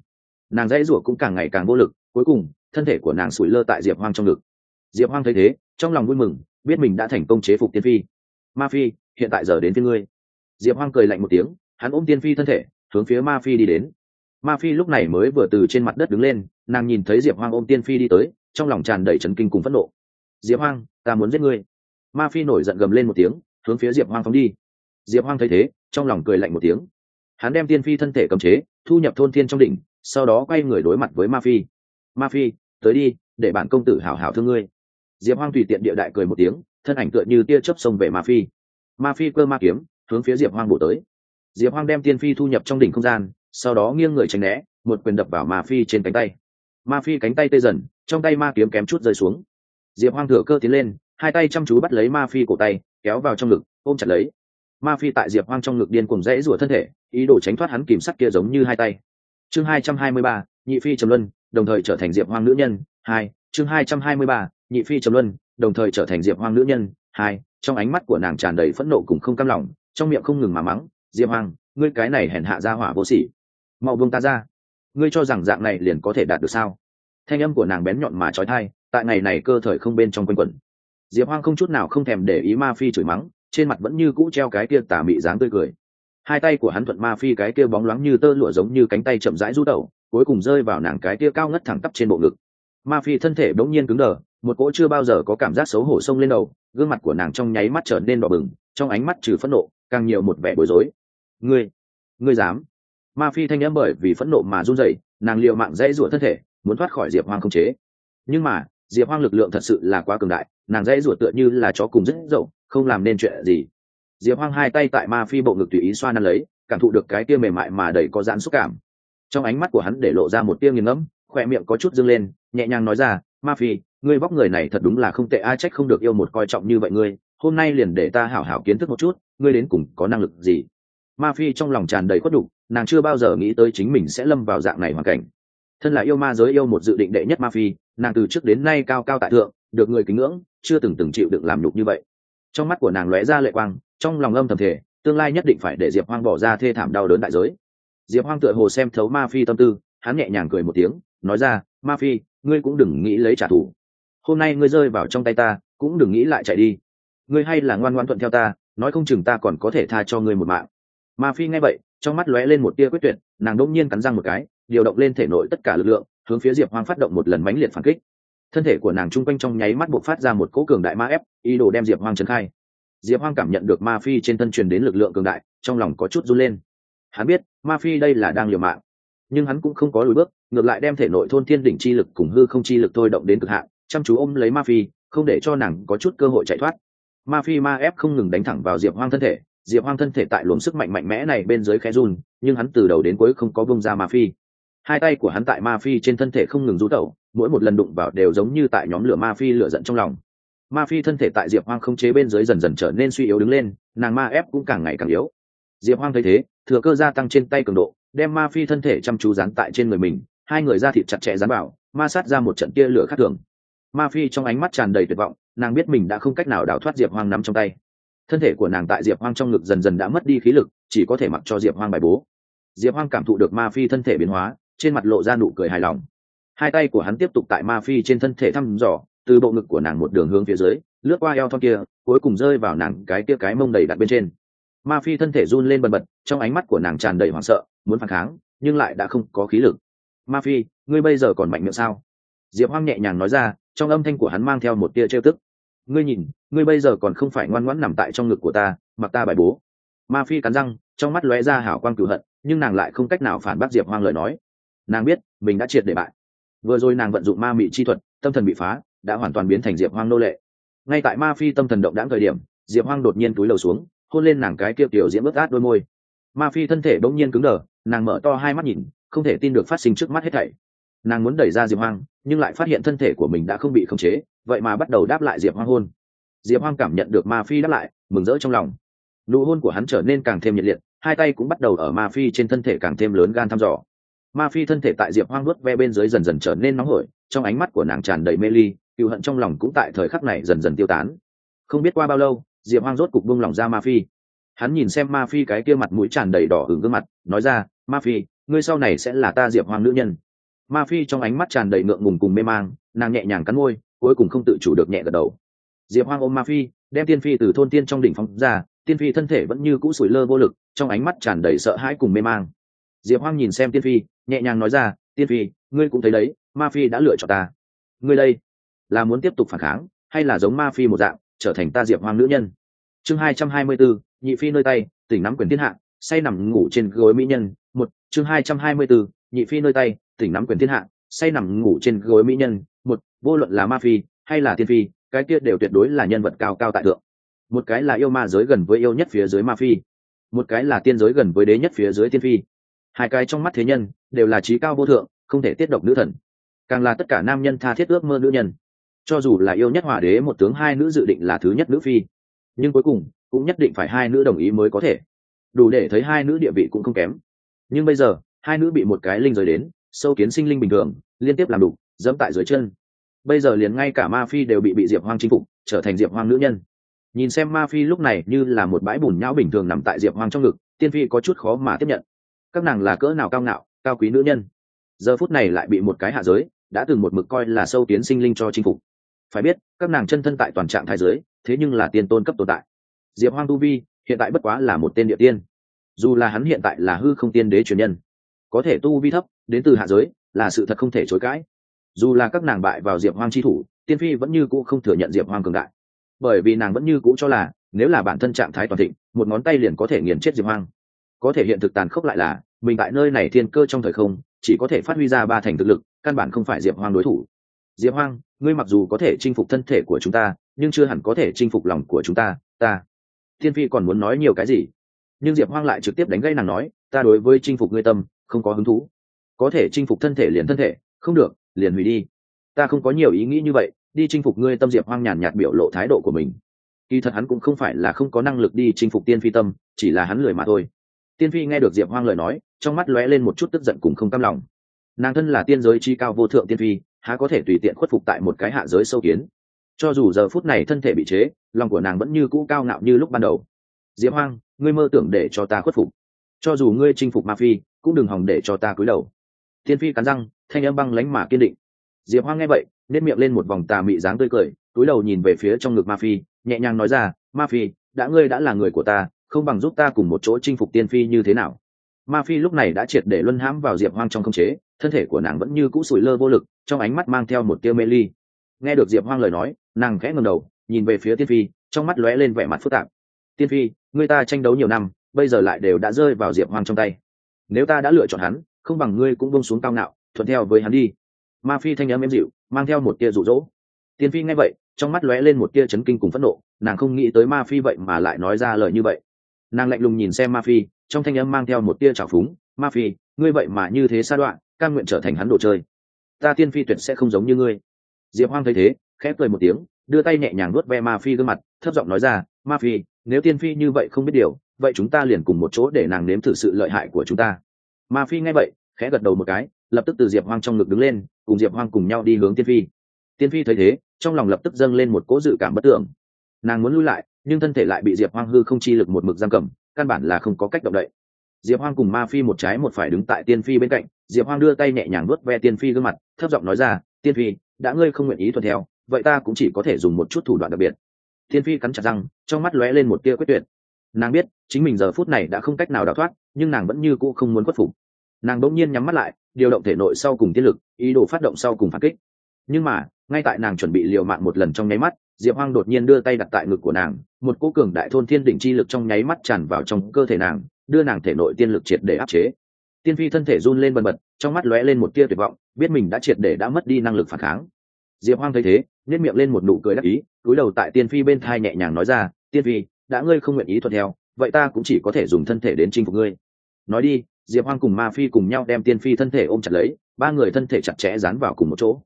Nàng dãy rủa cũng càng ngày càng vô lực, cuối cùng, thân thể của nàng sủi lơ tại diệp hoang trong ngực. Diệp hoang thấy thế, trong lòng vui mừng, biết mình đã thành công chế phục tiên phi. Ma phi, hiện tại giờ đến với ngươi. Diệp hoang cười lạnh một tiếng, hắn ôm tiên phi thân thể, hướng phía ma phi đi đến. Ma phi lúc này mới vừa từ trên mặt đất đứng lên, nàng nhìn thấy diệp hoang ôm tiên phi đi tới, trong lòng tràn đầy trấn kinh cùng phẫn nộ. Diệp hoang, ta muốn giết ngươi. Ma phi nổi giận gầm lên một tiếng, hướng phía diệp hoang phóng đi diệp hoang thấy thế, trong lòng cười lạnh một tiếng. Hắn đem tiên phi thân thể cầm chế, thu nhập thôn thiên trong đỉnh, sau đó quay người đối mặt với ma phi. Ma phi, tới đi, để bản công tử hảo hảo thương ngươi. Diệp hoang tùy tiện địa đại cười một tiếng, thân ảnh tựa như tia chớp xông về ma phi. Ma phi cơ ma kiếm, hướng phía diệp hoang bổ tới. Diệp hoang đem tiên phi thu nhập trong đỉnh không gian, sau đó nghiêng người tránh né, một quyền đập vào ma phi trên cánh tay. Ma phi cánh tay tê dần, trong tay ma kiếm kém chút rơi xuống. Diệp hoang thừa cơ tiến lên, hai tay chăm chú bắt lấy ma phi cổ tay, kéo vào trong ngực, ôm chặt lấy ma phi tại diệp hoang trong ngực điên cùng rẽ rủa thân thể, ý đồ tránh thoát hắn kìm sắt kia giống như hai tay. Chương hai trăm hai mươi ba, nhị phi trầm luân, đồng thời trở thành diệp hoang nữ nhân, hai, chương hai trăm hai mươi ba, nhị phi trầm luân, đồng thời trở thành diệp hoang nữ nhân, hai, trong ánh mắt của nàng tràn đầy phẫn nộ cùng không cam lòng, trong miệng không ngừng mà mắng, diệp hoang, ngươi cái này hèn hạ ra hỏa vô sỉ. Mau vương ta ra. Ngươi cho rằng dạng này liền có thể đạt được sao? Thanh âm của nàng bén nhọn mà trói thai, tại ngày này cơ thời không bên trong quanh quẩn. Diệp hoang không chút nào không thèm để ý ma phi chửi mắng trên mặt vẫn như cũ treo cái kia tà mị dáng tươi cười. Hai tay của hắn thuận ma phi cái kia bóng loáng như tơ lụa giống như cánh tay chậm rãi rút đầu, cuối cùng rơi vào nàng cái kia cao ngất thẳng tắp trên bộ ngực. Ma phi thân thể bỗng nhiên cứng đờ, một cỗ chưa bao giờ có cảm giác xấu hổ sông lên đầu, gương mặt của nàng trong nháy mắt trở nên đỏ bừng, trong ánh mắt trừ phẫn nộ, càng nhiều một vẻ bối rối. Ngươi ngươi dám? Ma phi thanh nhãm bởi vì phẫn nộ mà run rẩy, nàng liệu mạng dãy rủa thân thể, muốn thoát khỏi diệp hoang không chế. Nhưng mà, diệp hoang lực lượng thật sự là quá cường đại, nàng dãy rủa tựa như là chó cùng rất dậu không làm nên chuyện gì. Diệp hoang hai tay tại ma phi bộ ngực tùy ý xoa năn lấy, cảm thụ được cái tia mềm mại mà đầy có giãn xúc cảm. Trong ánh mắt của hắn để lộ ra một tia nghiền ngẫm khoe miệng có chút dâng lên, nhẹ nhàng nói ra, ma phi, ngươi vóc người này thật đúng là không tệ, ai trách không được yêu một coi trọng như vậy ngươi, hôm nay liền để ta hảo hảo kiến thức một chút, ngươi đến cùng có năng lực gì? Ma phi trong lòng tràn đầy khuất đục nàng chưa bao giờ nghĩ tới chính mình sẽ lâm vào dạng này hoàn cảnh. Thân là yêu ma giới yêu một dự định đệ nhất ma phi, nàng từ trước đến nay cao cao tại thượng, được người kính ngưỡng, chưa từng từng chịu được làm nhục như vậy trong mắt của nàng lóe ra lệ quang, trong lòng âm thầm thể tương lai nhất định phải để diệp hoang bỏ ra thê thảm đau đớn đại giới. Diệp hoang tựa hồ xem thấu ma phi tâm tư, hắn nhẹ nhàng cười một tiếng, nói ra, ma phi, ngươi cũng đừng nghĩ lấy trả thù. Hôm nay ngươi rơi vào trong tay ta, cũng đừng nghĩ lại chạy đi. Ngươi hay là ngoan ngoan thuận theo ta, nói không chừng ta còn có thể tha cho ngươi một mạng. Ma phi nghe vậy, trong mắt lóe lên một tia quyết tuyệt, nàng đỗng nhiên cắn răng một cái, điều động lên thể nội tất cả lực lượng, hướng phía diệp hoang phát động một lần mãnh liệt phản kích thân thể của nàng chung quanh trong nháy mắt buộc phát ra một cỗ cường đại ma ép, ý đồ đem diệp hoang trấn khai. Diệp hoang cảm nhận được ma phi trên thân truyền đến lực lượng cường đại, trong lòng có chút run lên. Hắn biết, ma phi đây là đang liều mạng. Nhưng hắn cũng không có lùi bước, ngược lại đem thể nội thôn thiên đỉnh chi lực cùng hư không chi lực thôi động đến cực hạn, chăm chú ôm lấy ma phi, không để cho nàng có chút cơ hội chạy thoát. Ma phi ma ép không ngừng đánh thẳng vào diệp hoang thân thể, diệp hoang thân thể tại luồng sức mạnh mạnh mẽ này bên dưới khe run, nhưng hắn từ đầu đến cuối không có bông ra ma phi. Hai tay của hắn tại ma phi trên thân thể không ngừng rú tẩu mỗi một lần đụng vào đều giống như tại nhóm lửa ma phi lửa giận trong lòng. Ma phi thân thể tại diệp hoang không chế bên dưới dần dần trở nên suy yếu đứng lên, nàng ma ép cũng càng ngày càng yếu. Diệp hoang thấy thế, thừa cơ gia tăng trên tay cường độ, đem ma phi thân thể chăm chú dán tại trên người mình, hai người ra thịt chặt chẽ dán vào, ma sát ra một trận tia lửa khác thường. Ma phi trong ánh mắt tràn đầy tuyệt vọng, nàng biết mình đã không cách nào đào thoát diệp hoang nắm trong tay. Thân thể của nàng tại diệp hoang trong ngực dần dần đã mất đi khí lực, chỉ có thể mặc cho diệp hoang bài bố. Diệp hoang cảm thụ được ma phi thân thể biến hóa, trên mặt lộ ra nụ cười hài lòng hai tay của hắn tiếp tục tại ma phi trên thân thể thăm dò, từ bộ ngực của nàng một đường hướng phía dưới, lướt qua eo thon kia, cuối cùng rơi vào nàng cái kia cái mông đầy đặt bên trên. Ma phi thân thể run lên bần bật, trong ánh mắt của nàng tràn đầy hoảng sợ, muốn phản kháng, nhưng lại đã không có khí lực. Ma phi, ngươi bây giờ còn mạnh miệng sao? Diệp hoang nhẹ nhàng nói ra, trong âm thanh của hắn mang theo một tia trêu tức. Ngươi nhìn, ngươi bây giờ còn không phải ngoan ngoãn nằm tại trong ngực của ta, mặc ta bài bố. Ma phi cắn răng, trong mắt lóe ra hảo quang cửu hận, nhưng nàng lại không cách nào phản bác diệp hoang lời nói. Nàng biết, mình đã triệt để bại vừa rồi nàng vận dụng ma mị chi thuật, tâm thần bị phá, đã hoàn toàn biến thành diệp hoang nô lệ. Ngay tại ma phi tâm thần động đãng thời điểm, diệp hoang đột nhiên túi lầu xuống, hôn lên nàng cái kia kiểu diễm ướt át đôi môi. Ma phi thân thể bỗng nhiên cứng đờ, nàng mở to hai mắt nhìn, không thể tin được phát sinh trước mắt hết thảy. Nàng muốn đẩy ra diệp hoang, nhưng lại phát hiện thân thể của mình đã không bị khống chế, vậy mà bắt đầu đáp lại diệp hoang hôn. Diệp hoang cảm nhận được ma phi đáp lại, mừng rỡ trong lòng. Nụ hôn của hắn trở nên càng thêm nhiệt liệt, hai tay cũng bắt đầu ở ma phi trên thân thể càng thêm lớn gan thăm dò ma phi thân thể tại diệp hoang nuốt ve bên dưới dần dần trở nên nóng hổi, trong ánh mắt của nàng tràn đầy mê ly cựu hận trong lòng cũng tại thời khắc này dần dần tiêu tán. Không biết qua bao lâu, diệp hoang rốt cục buông lòng ra ma phi. Hắn nhìn xem ma phi cái kia mặt mũi tràn đầy đỏ hừng gương mặt, nói ra, ma phi, ngươi sau này sẽ là ta diệp hoang nữ nhân. Ma phi trong ánh mắt tràn đầy ngượng ngùng cùng mê mang, nàng nhẹ nhàng cắn môi, cuối cùng không tự chủ được nhẹ gật đầu. Diệp hoang ôm ma phi, đem tiên phi từ thôn tiên trong đỉnh phong ra, tiên phi thân thể vẫn như cũ sủi lơ vô lực, trong ánh mắt tràn đầy sợ hãi cùng mê mang. Diệp hoang nhìn xem tiên phi nhẹ nhàng nói ra, tiên phi, ngươi cũng thấy đấy, ma phi đã lựa chọn ta. Ngươi đây là muốn tiếp tục phản kháng, hay là giống ma phi một dạng, trở thành ta diệp hoang nữ nhân? Chương hai trăm hai mươi bốn, nhị phi nơi tay, tỉnh nắm quyền thiên hạ, say nằm ngủ trên gối mỹ nhân. Một, chương hai trăm hai mươi bốn, nhị phi nơi tay, tỉnh nắm quyền thiên hạ, say nằm ngủ trên gối mỹ nhân. Một, vô luận là ma phi, hay là tiên phi, cái kia đều tuyệt đối là nhân vật cao cao tại thượng. Một cái là yêu ma giới gần với yêu nhất phía dưới ma phi. Một cái là tiên giới gần với đế nhất phía dưới tiên phi. Hai cái trong mắt thế nhân đều là trí cao vô thượng, không thể tiết độc nữ thần. Càng là tất cả nam nhân tha thiết ước mơ nữ nhân. Cho dù là yêu nhất hòa đế một tướng hai nữ dự định là thứ nhất nữ phi, nhưng cuối cùng cũng nhất định phải hai nữ đồng ý mới có thể. Đủ để thấy hai nữ địa vị cũng không kém. Nhưng bây giờ, hai nữ bị một cái linh rời đến, sâu kiến sinh linh bình thường, liên tiếp làm đủ dẫm tại dưới chân. Bây giờ liền ngay cả ma phi đều bị bị diệp hoang chinh phục, trở thành diệp hoang nữ nhân. Nhìn xem ma phi lúc này như là một bãi bùn nhão bình thường nằm tại diệp hoang trong ngực, tiên phi có chút khó mà tiếp nhận. Các nàng là cỡ nào cao ngạo cao quý nữ nhân. Giờ phút này lại bị một cái hạ giới, đã từng một mực coi là sâu tiến sinh linh cho chinh phục. Phải biết, các nàng chân thân tại toàn trạng thái giới, thế nhưng là tiên tôn cấp tồn tại. Diệp hoang tu vi, hiện tại bất quá là một tên địa tiên. Dù là hắn hiện tại là hư không tiên đế truyền nhân, có thể tu vi thấp, đến từ hạ giới, là sự thật không thể chối cãi. Dù là các nàng bại vào diệp hoang chi thủ, tiên phi vẫn như cũ không thừa nhận diệp hoang cường đại. Bởi vì nàng vẫn như cũ cho là, nếu là bản thân trạng thái toàn thịnh, một ngón tay liền có thể nghiền chết diệp hoang. Có thể hiện thực tàn khốc lại là mình tại nơi này thiên cơ trong thời không, chỉ có thể phát huy ra ba thành thực lực, căn bản không phải diệp hoang đối thủ. Diệp hoang, ngươi mặc dù có thể chinh phục thân thể của chúng ta, nhưng chưa hẳn có thể chinh phục lòng của chúng ta ta. Thiên phi còn muốn nói nhiều cái gì? Nhưng diệp hoang lại trực tiếp đánh gây nàng nói, ta đối với chinh phục ngươi tâm, không có hứng thú. Có thể chinh phục thân thể liền thân thể, không được, liền hủy đi. Ta không có nhiều ý nghĩ như vậy, đi chinh phục ngươi tâm diệp hoang nhàn nhạt biểu lộ thái độ của mình. Kỳ thật hắn cũng không phải là không có năng lực đi chinh phục tiên phi tâm, chỉ là hắn lười mà thôi tiên phi nghe được diệp hoang lời nói, trong mắt lóe lên một chút tức giận cùng không cam lòng. Nàng thân là tiên giới chi cao vô thượng tiên phi, há có thể tùy tiện khuất phục tại một cái hạ giới sâu kiến? Cho dù giờ phút này thân thể bị chế, lòng của nàng vẫn như cũ cao ngạo như lúc ban đầu. Diệp hoang, ngươi mơ tưởng để cho ta khuất phục. Cho dù ngươi chinh phục ma phi, cũng đừng hòng để cho ta cúi đầu. Tiên phi cắn răng, thanh âm băng lánh mà kiên định. Diệp hoang nghe vậy nếp miệng lên một vòng tà mị dáng tươi cười, túi đầu nhìn về phía trong ngực ma phi, nhẹ nhàng nói ra, ma phi, đã ngươi đã là người của ta không bằng giúp ta cùng một chỗ chinh phục tiên phi như thế nào? Ma phi lúc này đã triệt để luân hãm vào diệp hoang trong không chế, thân thể của nàng vẫn như cũ sủi lơ vô lực, trong ánh mắt mang theo một tia mê ly. Nghe được diệp hoang lời nói, nàng khẽ ngầm đầu, nhìn về phía tiên phi, trong mắt lóe lên vẻ mặt phức tạp. Tiên phi, người ta tranh đấu nhiều năm, bây giờ lại đều đã rơi vào diệp hoang trong tay. Nếu ta đã lựa chọn hắn, không bằng ngươi cũng bông xuống cao ngạo, thuận theo với hắn đi. Ma phi thanh âm êm dịu, mang theo một tia rụ rỗ tiên phi nghe vậy, trong mắt lóe lên một tia chấn kinh cùng phẫn nộ, nàng không nghĩ tới ma phi vậy mà lại nói ra lời như vậy nàng lạnh lùng nhìn xem ma phi, trong thanh âm mang theo một tia trào phúng, ma phi, ngươi vậy mà như thế sa đoạn căn nguyện trở thành hắn đồ chơi. Ta tiên phi tuyệt sẽ không giống như ngươi. Diệp hoang thấy thế, khẽ cười một tiếng, đưa tay nhẹ nhàng nuốt ve ma phi gương mặt, thấp giọng nói ra, ma phi, nếu tiên phi như vậy không biết điều, vậy chúng ta liền cùng một chỗ để nàng nếm thử sự lợi hại của chúng ta. Ma phi nghe vậy, khẽ gật đầu một cái, lập tức từ diệp hoang trong ngực đứng lên, cùng diệp hoang cùng nhau đi hướng tiên phi. Tiên phi thấy thế, trong lòng lập tức dâng lên một cỗ dự cảm bất tưởng nàng muốn lui lại, nhưng thân thể lại bị diệp hoang hư không chi lực một mực giam cầm, căn bản là không có cách động đậy. Diệp hoang cùng ma phi một trái một phải đứng tại tiên phi bên cạnh, diệp hoang đưa tay nhẹ nhàng nuốt ve tiên phi gương mặt, thấp giọng nói ra, tiên phi, đã ngươi không nguyện ý thuận theo, vậy ta cũng chỉ có thể dùng một chút thủ đoạn đặc biệt. Tiên phi cắn chặt răng, trong mắt lóe lên một tia quyết tuyệt. Nàng biết, chính mình giờ phút này đã không cách nào đào thoát, nhưng nàng vẫn như cũ không muốn khuất phục. Nàng đ ỗ n g nhiên nhắm mắt lại, điều động thể nội sau cùng tiên lực, ý đồ phát động sau cùng phản kích. Nhưng mà, ngay tại nàng chuẩn bị liều mạng một lần trong nháy mắt diệp hoang đột nhiên đưa tay đặt tại ngực của nàng, một cỗ cường đại thôn thiên đỉnh chi lực trong nháy mắt tràn vào trong cơ thể nàng, đưa nàng thể nội tiên lực triệt để áp chế. Tiên phi thân thể run lên bần bật, trong mắt lóe lên một tia tuyệt vọng, biết mình đã triệt để đã mất đi năng lực phản kháng. Diệp hoang thấy thế nhét miệng lên một nụ cười đắc ý cúi đầu tại tiên phi bên thai nhẹ nhàng nói ra, tiên phi, đã ngươi không nguyện ý thuận theo, vậy ta cũng chỉ có thể dùng thân thể đến chinh phục ngươi. Nói đi, diệp hoang cùng ma phi cùng nhau đem tiên phi thân thể ôm chặt lấy, ba người thân thể chặt chẽ dán vào cùng một chỗ.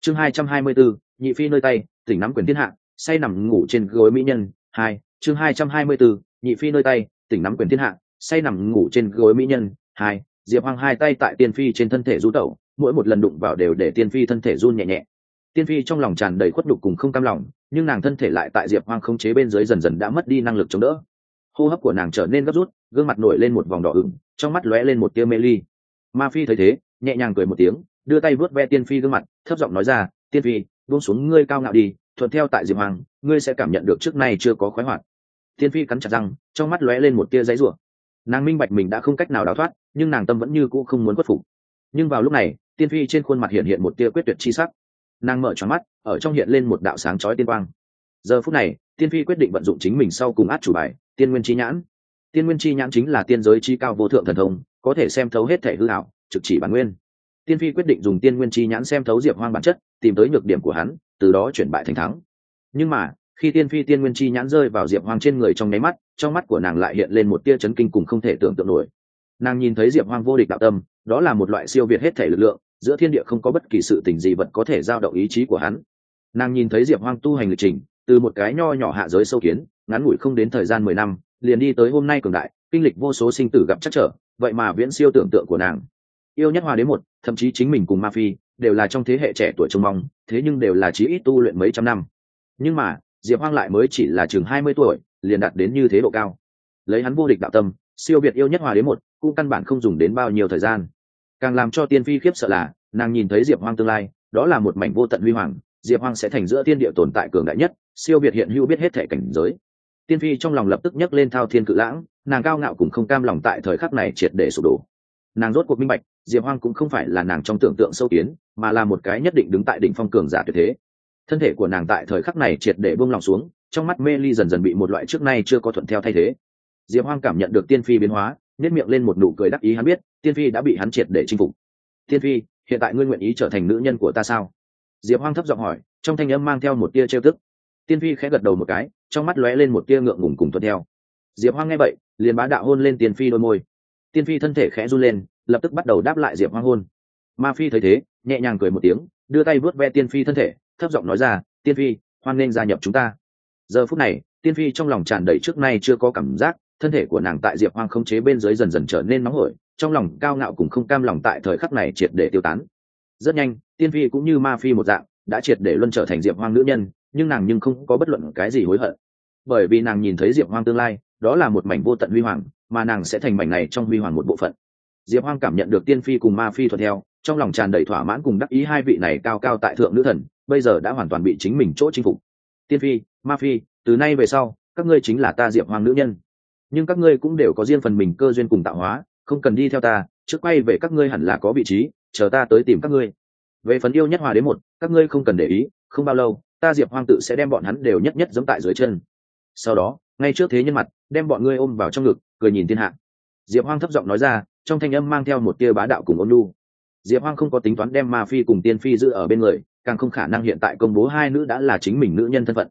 Chương hai trăm hai mươi bốn, nhị phi nơi tay tỉnh nắm quyền thiên hạ, say nằm ngủ trên gối mỹ nhân. Hai, chương hai trăm hai mươi bốn, nhị phi nơi tay, tỉnh nắm quyền thiên hạ, say nằm ngủ trên gối mỹ nhân. Hai, diệp hoang hai tay tại tiên phi trên thân thể rú tẩu, mỗi một lần đụng vào đều để tiên phi thân thể run nhẹ nhẹ. Tiên phi trong lòng tràn đầy khuất đục cùng không cam lòng, nhưng nàng thân thể lại tại diệp hoang không chế bên dưới dần dần đã mất đi năng lực chống đỡ. Hô hấp của nàng trở nên gấp rút, gương mặt nổi lên một vòng đỏ ửng, trong mắt lóe lên một tia mê ly. Ma phi thấy thế, nhẹ nhàng cười một tiếng, đưa tay vuốt ve tiên phi gương mặt, thấp giọng nói ra, tiên phi, buông xuống ngươi cao ngạo đi thuận theo tại diệp hoàng, ngươi sẽ cảm nhận được trước nay chưa có khoái hoạt. Tiên phi cắn chặt răng, trong mắt lóe lên một tia giấy rủa. Nàng minh bạch mình đã không cách nào đào thoát, nhưng nàng tâm vẫn như cũ không muốn khuất phục. Nhưng vào lúc này tiên phi trên khuôn mặt hiện hiện một tia quyết tuyệt chi sắc. Nàng mở tròn mắt, ở trong hiện lên một đạo sáng chói tiên quang. Giờ phút này tiên phi quyết định vận dụng chính mình sau cùng át chủ bài, tiên nguyên chi nhãn. Tiên nguyên chi nhãn chính là tiên giới chi cao vô thượng thần thông, có thể xem thấu hết thể hư hảo trực chỉ bản nguyên. Tiên phi quyết định dùng tiên nguyên chi nhãn xem thấu diệp hoang bản chất, tìm tới nhược điểm của hắn từ đó chuyển bại thành thắng. Nhưng mà, khi tiên phi tiên nguyên chi nhãn rơi vào diệp hoang trên người trong nháy mắt, trong mắt của nàng lại hiện lên một tia chấn kinh cùng không thể tưởng tượng nổi. Nàng nhìn thấy diệp hoang vô địch đạo tâm, đó là một loại siêu việt hết thể lực lượng, giữa thiên địa không có bất kỳ sự tình gì vật có thể giao động ý chí của hắn. Nàng nhìn thấy diệp hoang tu hành lịch trình, từ một cái nho nhỏ hạ giới sâu kiến, ngắn ngủi không đến thời gian mười năm, liền đi tới hôm nay cường đại, kinh lịch vô số sinh tử gặp chắc trở, vậy mà viễn siêu tưởng tượng của nàng yêu nhất hòa đến một, thậm chí chính mình cùng ma phi đều là trong thế hệ trẻ tuổi trông mong, thế nhưng đều là chí ít tu luyện mấy trăm năm. Nhưng mà, diệp hoang lại mới chỉ là chừng hai mươi tuổi, liền đạt đến như thế độ cao. Lấy hắn vô địch đạo tâm, siêu việt yêu nhất hòa đến một, cũng căn bản không dùng đến bao nhiêu thời gian. Càng làm cho tiên phi khiếp sợ là, nàng nhìn thấy diệp hoang tương lai, đó là một mảnh vô tận huy hoàng, diệp hoang sẽ thành giữa thiên địa tồn tại cường đại nhất, siêu việt hiện hữu biết hết thể cảnh giới. Tiên phi trong lòng lập tức nhấc lên thao thiên cự lãng, nàng cao ngạo cũng không cam lòng tại thời khắc này triệt để sụp đổ. Nàng rốt cuộc minh bạch diệp hoang cũng không phải là nàng trong tưởng tượng sâu kiến, mà là một cái nhất định đứng tại đỉnh phong cường giả tuyệt thế. Thân thể của nàng tại thời khắc này triệt để buông lòng xuống, trong mắt mê ly dần dần bị một loại trước nay chưa có thuận theo thay thế. Diệp hoang cảm nhận được tiên phi biến hóa nếp miệng lên một nụ cười đắc ý hắn biết, tiên phi đã bị hắn triệt để chinh phục. Tiên phi, hiện tại ngươi nguyện ý trở thành nữ nhân của ta sao? Diệp hoang thấp giọng hỏi, trong thanh âm mang theo một tia trêu tức. Tiên phi khẽ gật đầu một cái, trong mắt lóe lên một tia ngượng ngùng cùng tuân theo. Diệp hoang nghe vậy, liền bá đạo hôn lên tiên phi đôi môi. Tiên phi thân thể khẽ run lên lập tức bắt đầu đáp lại diệp hoang hôn. Ma phi thấy thế, nhẹ nhàng cười một tiếng, đưa tay vớt ve tiên phi thân thể, thấp giọng nói ra, tiên phi, hoan nên gia nhập chúng ta. Giờ phút này, tiên phi trong lòng tràn đầy trước nay chưa có cảm giác, thân thể của nàng tại diệp hoang không chế bên dưới dần dần trở nên nóng hổi, trong lòng cao ngạo cùng không cam lòng tại thời khắc này triệt để tiêu tán. Rất nhanh, tiên phi cũng như ma phi một dạng, đã triệt để luân trở thành diệp hoang nữ nhân, nhưng nàng nhưng không có bất luận cái gì hối hận. Bởi vì nàng nhìn thấy diệp hoang tương lai, đó là một mảnh vô tận huy hoàng, mà nàng sẽ thành mảnh này trong huy hoàng một bộ phận diệp hoang cảm nhận được tiên phi cùng ma phi thuận theo, trong lòng tràn đầy thỏa mãn cùng đắc ý hai vị này cao cao tại thượng nữ thần, bây giờ đã hoàn toàn bị chính mình chỗ chinh phục. Tiên phi, ma phi, từ nay về sau, các ngươi chính là ta diệp hoang nữ nhân. Nhưng các ngươi cũng đều có riêng phần mình cơ duyên cùng tạo hóa, không cần đi theo ta, trước quay về các ngươi hẳn là có vị trí, chờ ta tới tìm các ngươi. Về phần yêu nhất hòa đến một, các ngươi không cần để ý, không bao lâu, ta diệp hoang tự sẽ đem bọn hắn đều nhất nhất giống tại dưới chân. Sau đó, ngay trước thế nhân mặt, đem bọn ngươi ôm vào trong ngực, cười nhìn thiên hạ. Diệp hoang thấp giọng nói ra trong thanh âm mang theo một tia bá đạo cùng ôn lu diệp hoang không có tính toán đem ma phi cùng tiên phi giữ ở bên người, càng không khả năng hiện tại công bố hai nữ đã là chính mình nữ nhân thân phận.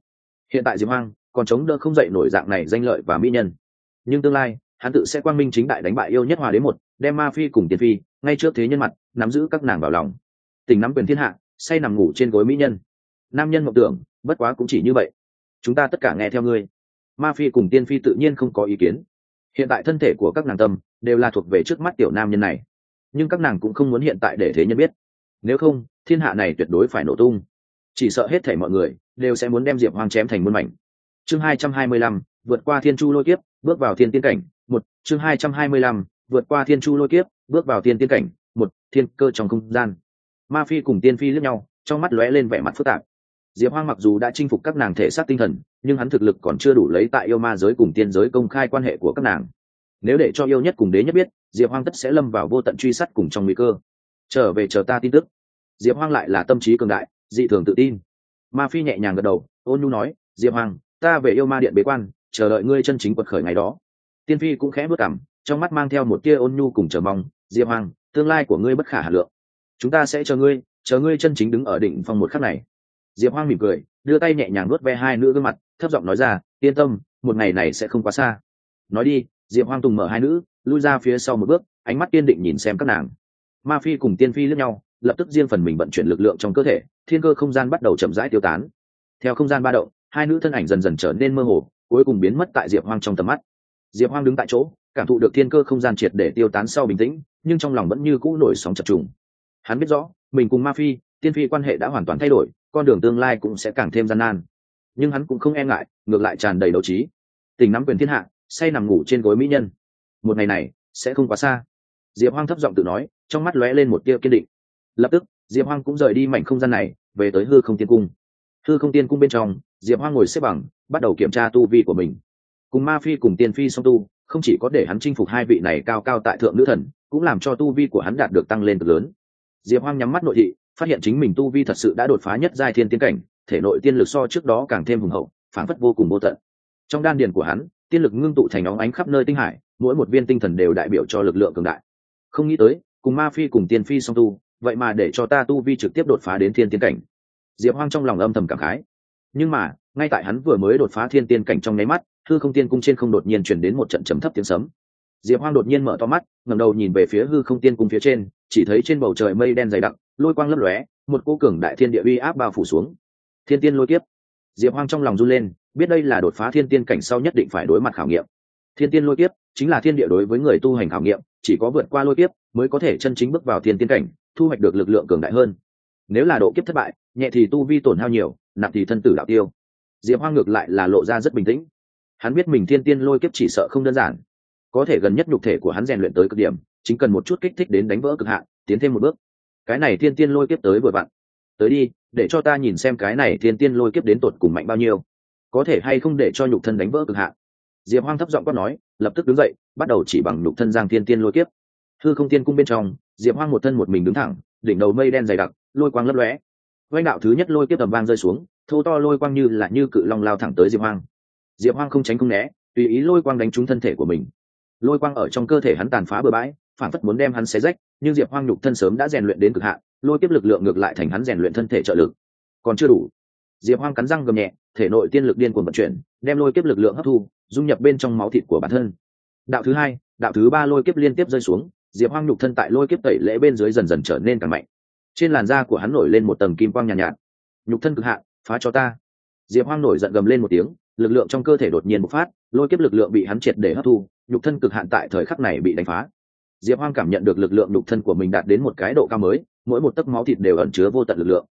Hiện tại diệp hoang còn chống đỡ không dậy nổi dạng này danh lợi và mỹ nhân. Nhưng tương lai, hắn tự sẽ quang minh chính đại đánh bại yêu nhất hòa đến một, đem ma phi cùng tiên phi ngay trước thế nhân mặt, nắm giữ các nàng vào lòng. Tình nắm quyền thiên hạ, say nằm ngủ trên gối mỹ nhân. Nam nhân mộng tưởng, bất quá cũng chỉ như vậy. Chúng ta tất cả nghe theo ngươi. Ma phi cùng tiên phi tự nhiên không có ý kiến. Hiện tại thân thể của các nàng tâm đều là thuộc về trước mắt tiểu nam nhân này. Nhưng các nàng cũng không muốn hiện tại để thế nhân biết. Nếu không, thiên hạ này tuyệt đối phải nổ tung. Chỉ sợ hết thể mọi người đều sẽ muốn đem diệp hoang chém thành muôn mảnh. Chương hai trăm hai mươi lăm, vượt qua thiên chu lôi kiếp, bước vào thiên tiên cảnh, một. Chương hai trăm hai mươi lăm, vượt qua thiên chu lôi kiếp, bước vào thiên tiên cảnh, một. Thiên cơ trong không gian. Ma phi cùng tiên phi lướt nhau, trong mắt lóe lên vẻ mặt phức tạp. Diệp hoang mặc dù đã chinh phục các nàng thể xác tinh thần, nhưng hắn thực lực còn chưa đủ lấy tại yêu ma giới cùng tiên giới công khai quan hệ của các nàng nếu để cho yêu nhất cùng đế nhất biết diệp hoang tất sẽ lâm vào vô tận truy sát cùng trong nguy cơ. Trở về chờ ta tin tức. Diệp hoang lại là tâm trí cường đại dị thường tự tin. Ma phi nhẹ nhàng gật đầu ôn nhu nói diệp hoang, ta về yêu ma điện bế quan chờ đợi ngươi chân chính quật khởi ngày đó. Tiên phi cũng khẽ bước cảm trong mắt mang theo một tia ôn nhu cùng chờ mong diệp hoang, tương lai của ngươi bất khả hà lượng. Chúng ta sẽ chờ ngươi chờ ngươi chân chính đứng ở đỉnh phong một khắc này. Diệp hoang mỉm cười đưa tay nhẹ nhàng nuốt ve hai nữ gương mặt thấp giọng nói ra yên tâm một ngày này sẽ không quá xa. Nói đi diệp hoang tùng mở hai nữ, lui ra phía sau một bước, ánh mắt kiên định nhìn xem các nàng. Ma phi cùng tiên phi lướt nhau, lập tức riêng phần mình vận chuyển lực lượng trong cơ thể, thiên cơ không gian bắt đầu chậm rãi tiêu tán. Theo không gian ba động, hai nữ thân ảnh dần dần trở nên mơ hồ, cuối cùng biến mất tại diệp hoang trong tầm mắt. Diệp hoang đứng tại chỗ, cảm thụ được thiên cơ không gian triệt để tiêu tán sau bình tĩnh, nhưng trong lòng vẫn như cũ nổi sóng chập trùng. Hắn biết rõ, mình cùng ma phi, tiên phi quan hệ đã hoàn toàn thay đổi, con đường tương lai cũng sẽ càng thêm gian nan. Nhưng hắn cũng không e ngại, ngược lại tràn đầy đấu trí. Tình nắm quyền thiên hạ say nằm ngủ trên gối mỹ nhân. Một ngày này, sẽ không quá xa. Diệp hoang thấp giọng tự nói, trong mắt lóe lên một tia kiên định. Lập tức, diệp hoang cũng rời đi mảnh không gian này, về tới hư không tiên cung. Hư không tiên cung bên trong, diệp hoang ngồi xếp bằng, bắt đầu kiểm tra tu vi của mình. Cùng ma phi cùng tiên phi song tu, không chỉ có để hắn chinh phục hai vị này cao cao tại thượng nữ thần, cũng làm cho tu vi của hắn đạt được tăng lên cực lớn. Diệp hoang nhắm mắt nội thị, phát hiện chính mình tu vi thật sự đã đột phá nhất giai thiên tiến cảnh, thể nội tiên lực so trước đó càng thêm hùng hậu phản phất vô cùng vô tận. Trong đan điền của hắn tiên lực ngưng tụ thành óng ánh khắp nơi tinh hải, mỗi một viên tinh thần đều đại biểu cho lực lượng cường đại. Không nghĩ tới, cùng ma phi cùng tiên phi song tu, vậy mà để cho ta tu vi trực tiếp đột phá đến thiên tiên cảnh. Diệp hoang trong lòng âm thầm cảm khái. Nhưng mà, ngay tại hắn vừa mới đột phá thiên tiên cảnh trong nháy mắt, hư không tiên cung trên không đột nhiên chuyển đến một trận chấm thấp tiếng sấm. Diệp hoang đột nhiên mở to mắt, ngẩng đầu nhìn về phía hư không tiên cung phía trên, chỉ thấy trên bầu trời mây đen dày đặc, lôi quang lấp lóe, một cô cường đại thiên địa uy áp bao phủ xuống. Thiên tiên lôi kiếp. Diệp hoang trong lòng run lên biết đây là đột phá thiên tiên cảnh sau nhất định phải đối mặt khảo nghiệm. Thiên tiên lôi kiếp chính là thiên địa đối với người tu hành khảo nghiệm, chỉ có vượt qua lôi kiếp mới có thể chân chính bước vào thiên tiên cảnh, thu hoạch được lực lượng cường đại hơn. Nếu là độ kiếp thất bại, nhẹ thì tu vi tổn hao nhiều, nặng thì thân tử đạo tiêu. Diệp hoang ngược lại là lộ ra rất bình tĩnh. Hắn biết mình thiên tiên lôi kiếp chỉ sợ không đơn giản. Có thể gần nhất nhục thể của hắn rèn luyện tới cực điểm, chính cần một chút kích thích đến đánh vỡ cực hạn, tiến thêm một bước. Cái này thiên tiên lôi kiếp tới vừa vặn. Tới đi, để cho ta nhìn xem cái này thiên tiên lôi kiếp đến tột cùng mạnh bao nhiêu có thể hay không để cho nhục thân đánh vỡ cực hạn? Diệp hoang thấp giọng quát nói, lập tức đứng dậy, bắt đầu chỉ bằng nhục thân giang thiên tiên lôi kiếp. Thư không tiên cung bên trong, diệp hoang một thân một mình đứng thẳng, đỉnh đầu mây đen dày đặc, lôi quang lấp lóe. Oanh đạo thứ nhất lôi kiếp tầm vang rơi xuống, thô to lôi quang như là như cự long lao thẳng tới diệp hoang. Diệp hoang không tránh không né, tùy ý lôi quang đánh trúng thân thể của mình. Lôi quang ở trong cơ thể hắn tàn phá bừa bãi, phản phất muốn đem hắn xé rách, nhưng diệp hoang nhục thân sớm đã rèn luyện đến cực hạn, lôi kiếp lực lượng ngược lại thành hắn rèn luyện thân thể trợ lực. Còn chưa đủ. Diệp hoang cắn răng gầm nhẹ thể nội tiên lực điên cuồng vận chuyển đem lôi kiếp lực lượng hấp thu dung nhập bên trong máu thịt của bản thân. Đạo thứ hai đạo thứ ba lôi kiếp liên tiếp rơi xuống diệp hoang nhục thân tại lôi kiếp tẩy lễ bên dưới dần dần trở nên càng mạnh. Trên làn da của hắn nổi lên một tầng kim quang nhàn nhạt, nhạt. Nhục thân cực hạn phá cho ta. Diệp hoang nổi giận gầm lên một tiếng lực lượng trong cơ thể đột nhiên bộc phát lôi kiếp lực lượng bị hắn triệt để hấp thu nhục thân cực hạn tại thời khắc này bị đánh phá. Diệp hoang cảm nhận được lực lượng nhục thân của mình đạt đến một cái độ cao mới mỗi một tấc máu thịt đều ẩn chứa vô tận lực lượng.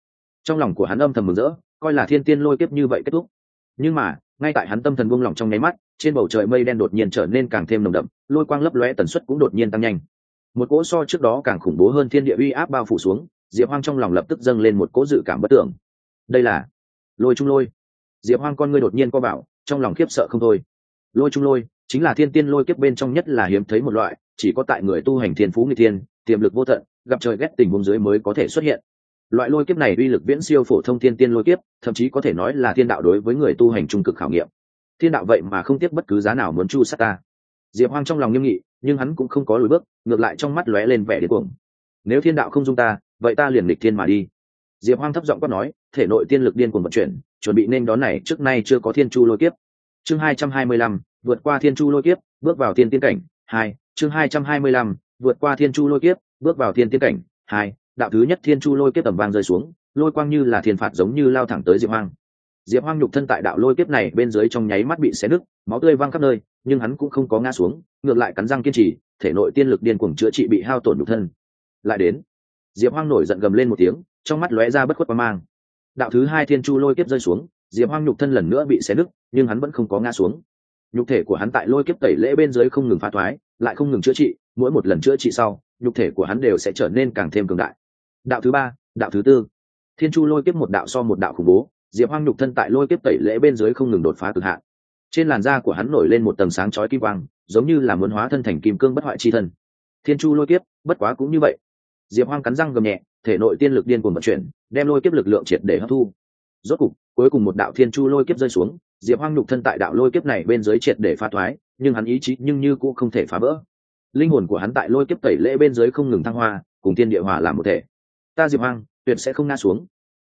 Trong lòng của hắn âm thầm mừng rỡ coi là thiên tiên lôi kiếp như vậy kết thúc. Nhưng mà ngay tại hắn tâm thần buông lỏng trong nháy mắt trên bầu trời mây đen đột nhiên trở nên càng thêm nồng đậm lôi quang lấp lóe tần suất cũng đột nhiên tăng nhanh. Một cỗ so trước đó càng khủng bố hơn thiên địa uy áp bao phủ xuống diệp hoang trong lòng lập tức dâng lên một cỗ dự cảm bất tưởng đây là lôi trung lôi. Diệp hoang con ngươi đột nhiên co bảo trong lòng khiếp sợ không thôi. Lôi trung lôi chính là thiên tiên lôi kiếp bên trong nhất là hiếm thấy một loại chỉ có tại người tu hành thiên phú người thiên, tiềm lực vô tận gặp trời ghét tình huống dưới mới có thể xuất hiện loại lôi kiếp này uy lực viễn siêu phổ thông thiên tiên lôi kiếp, thậm chí có thể nói là thiên đạo đối với người tu hành trung cực khảo nghiệm. Thiên đạo vậy mà không tiếc bất cứ giá nào muốn chu sát ta. Diệp hoang trong lòng nghiêm nghị, nhưng hắn cũng không có lùi bước, ngược lại trong mắt lóe lên vẻ điên cuồng. Nếu thiên đạo không dung ta, vậy ta liền lịch thiên mà đi. Diệp hoang thấp giọng quát nói, thể nội tiên lực điên cuồng vận chuyển, chuẩn bị nên đón này, trước nay chưa có thiên chu lôi kiếp. Chương hai trăm hai mươi lăm, vượt qua thiên chu lôi kiếp, bước vào thiên tiên cảnh, hai. Chương hai trăm hai mươi lăm, vượt qua thiên chu lôi kiếp, bước vào thiên tiên cảnh, hai đạo thứ nhất thiên chu lôi kiếp tầm vang rơi xuống, lôi quang như là thiên phạt giống như lao thẳng tới diệp hoang. Diệp hoang nhục thân tại đạo lôi kiếp này bên dưới trong nháy mắt bị xé nứt, máu tươi văng khắp nơi, nhưng hắn cũng không có ngã xuống, ngược lại cắn răng kiên trì, thể nội tiên lực điên cuồng chữa trị bị hao tổn nhục thân. Lại đến, diệp hoang nổi giận gầm lên một tiếng, trong mắt lóe ra bất khuất qua mang. Đạo thứ hai thiên chu lôi kiếp rơi xuống, diệp hoang nhục thân lần nữa bị xé nứt, nhưng hắn vẫn không có ngã xuống. Nhục thể của hắn tại lôi kiếp tẩy lễ bên dưới không ngừng phá thoái, lại không ngừng chữa trị, mỗi một lần chữa trị sau, nhục thể của hắn đều sẽ trở nên càng thêm cường đại đạo thứ ba, đạo thứ tư. Thiên chu lôi kiếp một đạo so một đạo khủng bố, diệp hoang nhục thân tại lôi kiếp tẩy lễ bên dưới không ngừng đột phá cực hạn. Trên làn da của hắn nổi lên một tầng sáng chói kim quang, giống như là muốn hóa thân thành kim cương bất hoại chi thân. Thiên chu lôi kiếp, bất quá cũng như vậy. Diệp hoang cắn răng gầm nhẹ, thể nội tiên lực điên cuồng vận chuyển, đem lôi kiếp lực lượng triệt để hấp thu. Rốt cục, cuối cùng một đạo thiên chu lôi kiếp rơi xuống, diệp hoang nhục thân tại đạo lôi kiếp này bên dưới triệt để phá thoái, nhưng hắn ý chí nhưng như cũng không thể phá vỡ. Linh hồn của hắn tại lôi kiếp tẩy lễ bên dưới không ngừng thăng hoa, cùng tiên địa hòa làm một thể ta diệp hoang, tuyệt sẽ không ngã xuống.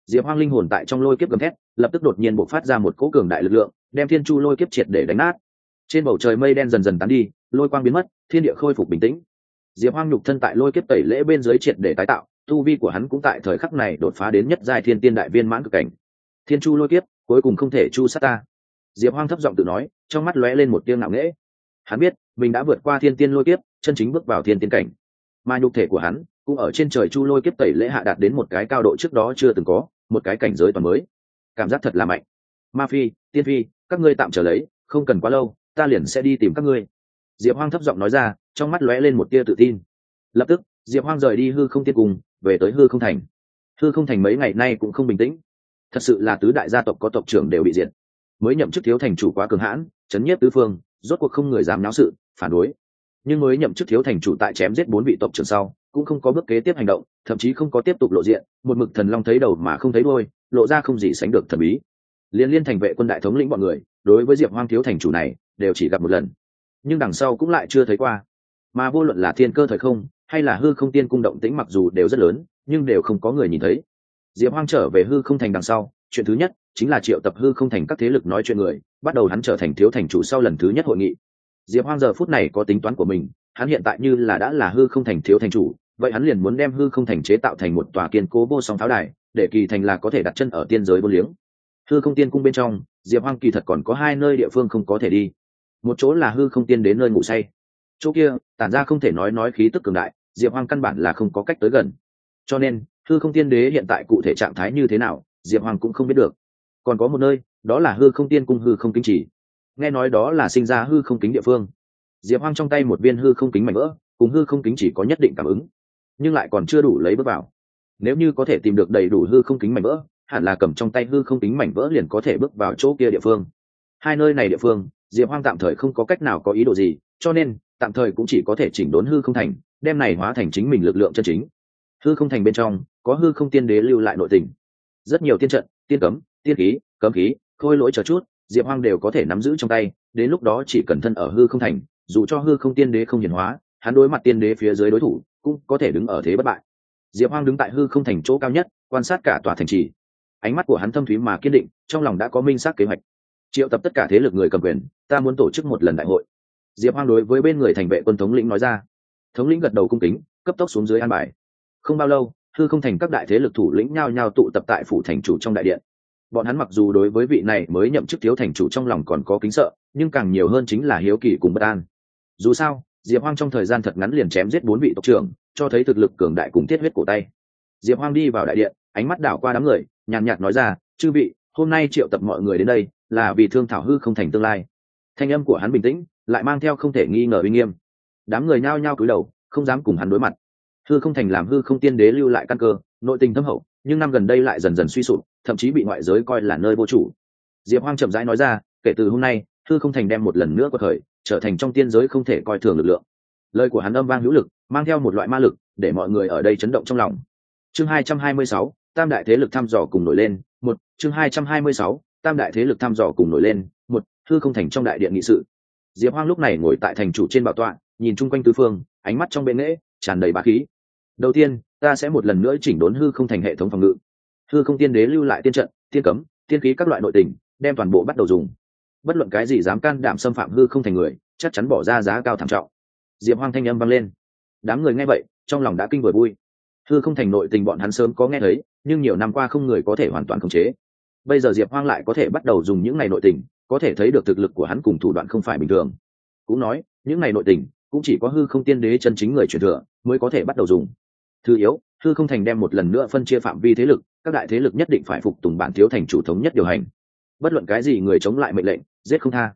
Diệp hoang linh hồn tại trong lôi kiếp gầm thét, lập tức đột nhiên bộc phát ra một cỗ cường đại lực lượng, đem thiên chu lôi kiếp triệt để đánh nát. Trên bầu trời mây đen dần dần tán đi, lôi quang biến mất, thiên địa khôi phục bình tĩnh. Diệp hoang nhục thân tại lôi kiếp tẩy lễ bên dưới triệt để tái tạo, tu vi của hắn cũng tại thời khắc này đột phá đến nhất giai thiên tiên đại viên mãn cực cảnh. Thiên chu lôi kiếp, cuối cùng không thể chu sát ta. Diệp hoang thấp giọng tự nói, trong mắt lóe lên một tiếng ngạo nghễ. Hắn biết, mình đã vượt qua thiên tiên lôi kiếp, chân chính bước vào thiên tiên cảnh. Mà nhục thể của hắn cũng ở trên trời chu lôi kiếp tẩy lễ hạ đạt đến một cái cao độ trước đó chưa từng có, một cái cảnh giới toàn mới. Cảm giác thật là mạnh. Ma phi, tiên phi, các ngươi tạm trở lấy, không cần quá lâu, ta liền sẽ đi tìm các ngươi. Diệp hoang thấp giọng nói ra, trong mắt lóe lên một tia tự tin. Lập tức, diệp hoang rời đi hư không tiên cùng về tới hư không thành. Hư không thành mấy ngày nay cũng không bình tĩnh. Thật sự là tứ đại gia tộc có tộc trưởng đều bị diệt. Mới nhậm chức thiếu thành chủ quá cường hãn, chấn nhiếp tứ phương, rốt cuộc không người dám náo sự, phản đối. Nhưng mới nhậm chức thiếu thành chủ tại chém giết bốn vị tộc trưởng sau cũng không có bước kế tiếp hành động, thậm chí không có tiếp tục lộ diện, một mực thần long thấy đầu mà không thấy đôi lộ ra không gì sánh được thần bí. Liên liên thành vệ quân đại thống lĩnh bọn người, đối với diệp hoang thiếu thành chủ này, đều chỉ gặp một lần. Nhưng đằng sau cũng lại chưa thấy qua. Mà vô luận là thiên cơ thời không, hay là hư không tiên cung động tĩnh mặc dù đều rất lớn, nhưng đều không có người nhìn thấy. Diệp hoang trở về hư không thành đằng sau, chuyện thứ nhất chính là triệu tập hư không thành các thế lực nói chuyện người, bắt đầu hắn trở thành thiếu thành chủ sau lần thứ nhất hội nghị. Diệp hoang giờ phút này có tính toán của mình, hắn hiện tại như là đã là hư không thành thiếu thành chủ vậy hắn liền muốn đem hư không thành chế tạo thành một tòa kiên cố vô song pháo đài, để kỳ thành là có thể đặt chân ở tiên giới vô liếng. Hư không tiên cung bên trong, diệp hoang kỳ thật còn có hai nơi địa phương không có thể đi. Một chỗ là hư không tiên đến nơi ngủ say. Chỗ kia, tản ra không thể nói nói khí tức cường đại, diệp hoang căn bản là không có cách tới gần. Cho nên, hư không tiên đế hiện tại cụ thể trạng thái như thế nào, diệp hoàng cũng không biết được. Còn có một nơi, đó là hư không tiên cung hư không kính chỉ. Nghe nói đó là sinh ra hư không kính địa phương. Diệp hoang trong tay một viên hư không kính mảnh vỡ, cùng hư không kính chỉ có nhất định cảm ứng nhưng lại còn chưa đủ lấy bước vào. Nếu như có thể tìm được đầy đủ hư không kính mảnh vỡ, hẳn là cầm trong tay hư không kính mảnh vỡ liền có thể bước vào chỗ kia địa phương. Hai nơi này địa phương, diệp hoang tạm thời không có cách nào có ý đồ gì, cho nên, tạm thời cũng chỉ có thể chỉnh đốn hư không thành, đem này hóa thành chính mình lực lượng chân chính. Hư không thành bên trong, có hư không tiên đế lưu lại nội tình. Rất nhiều tiên trận, tiên cấm, tiên khí, cấm khí, khôi lỗi chờ chút, diệp hoang đều có thể nắm giữ trong tay, đến lúc đó chỉ cần thân ở hư không thành, dù cho hư không tiên đế không hiển hóa hắn đối mặt tiên đế phía dưới đối thủ, cũng có thể đứng ở thế bất bại. Diệp hoang đứng tại hư không thành chỗ cao nhất, quan sát cả tòa thành trì. Ánh mắt của hắn thâm thúy mà kiên định, trong lòng đã có minh xác kế hoạch. Triệu tập tất cả thế lực người cầm quyền, ta muốn tổ chức một lần đại hội. Diệp hoang đối với bên người thành vệ quân thống lĩnh nói ra. Thống lĩnh gật đầu cung kính, cấp tốc xuống dưới an bài. Không bao lâu, hư không thành các đại thế lực thủ lĩnh nhao nhao tụ tập tại phủ thành chủ trong đại điện. Bọn hắn mặc dù đối với vị này mới nhậm chức thiếu thành chủ trong lòng còn có kính sợ, nhưng càng nhiều hơn chính là hiếu kỳ cùng bất an. Dù sao diệp hoang trong thời gian thật ngắn liền chém giết bốn vị tộc trưởng, cho thấy thực lực cường đại cùng thiết huyết cổ tay. Diệp hoang đi vào đại điện, ánh mắt đảo qua đám người, nhàn nhạt nói ra, chư vị, hôm nay triệu tập mọi người đến đây, là vì thương thảo hư không thành tương lai. Thanh âm của hắn bình tĩnh, lại mang theo không thể nghi ngờ uy nghiêm. Đám người nhao nhao cúi đầu, không dám cùng hắn đối mặt. Hư không thành làm hư không tiên đế lưu lại căn cơ, nội tình thâm hậu, nhưng năm gần đây lại dần dần suy sụp, thậm chí bị ngoại giới coi là nơi vô chủ. Diệp hoang chậm rãi nói ra, kể từ hôm nay, hư không thành đem một lần nữa có thời trở thành trong tiên giới không thể coi thường lực lượng. Lời của hắn âm vang hữu lực mang theo một loại ma lực để mọi người ở đây chấn động trong lòng. Chương 226, tam đại thế lực thăm dò cùng nổi lên một chương 226, tam đại thế lực thăm dò cùng nổi lên một hư không thành trong đại điện nghị sự. Diệp hoang lúc này ngồi tại thành chủ trên bảo tọa nhìn chung quanh tứ phương ánh mắt trong bên nghễ tràn đầy bá khí. Đầu tiên ta sẽ một lần nữa chỉnh đốn hư không thành hệ thống phòng ngự. Hư không tiên đế lưu lại tiên trận tiên cấm tiên khí các loại nội tình đem toàn bộ bắt đầu dùng bất luận cái gì dám can đảm xâm phạm hư không thành người, chắc chắn bỏ ra giá cao thảm trọng. Diệp hoang thanh âm vang lên. Đám người nghe vậy, trong lòng đã kinh vừa vui. Hư không thành nội tình bọn hắn sớm có nghe thấy, nhưng nhiều năm qua không người có thể hoàn toàn khống chế. Bây giờ diệp hoang lại có thể bắt đầu dùng những ngày nội tình, có thể thấy được thực lực của hắn cùng thủ đoạn không phải bình thường. Cũng nói, những ngày nội tình, cũng chỉ có hư không tiên đế chân chính người truyền thừa mới có thể bắt đầu dùng. Thứ yếu, hư không thành đem một lần nữa phân chia phạm vi thế lực, các đại thế lực nhất định phải phục tùng bản thiếu thành chủ thống nhất điều hành. Bất luận cái gì người chống lại mệnh lệnh giết không tha.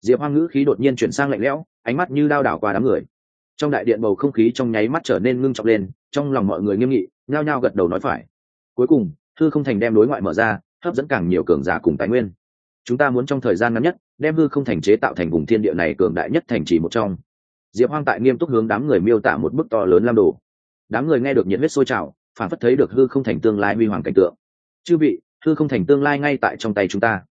Diệp hoang ngữ khí đột nhiên chuyển sang lạnh lẽo, ánh mắt như đao đảo qua đám người. Trong đại điện bầu không khí trong nháy mắt trở nên ngưng trọng lên, trong lòng mọi người nghiêm nghị, nhao nhao gật đầu nói phải. Cuối cùng hư không thành đem đối ngoại mở ra, hấp dẫn càng nhiều cường giả cùng tài nguyên. Chúng ta muốn trong thời gian ngắn nhất, đem hư không thành chế tạo thành vùng thiên địa này cường đại nhất thành chỉ một trong. Diệp hoang tại nghiêm túc hướng đám người miêu tả một bức to lớn lam đồ. Đám người nghe được nhiệt huyết sôi trào, phản phất thấy được hư không thành tương lai huy hoàng cảnh tượng. Chư vị, hư không thành tương lai ngay tại trong tay chúng ta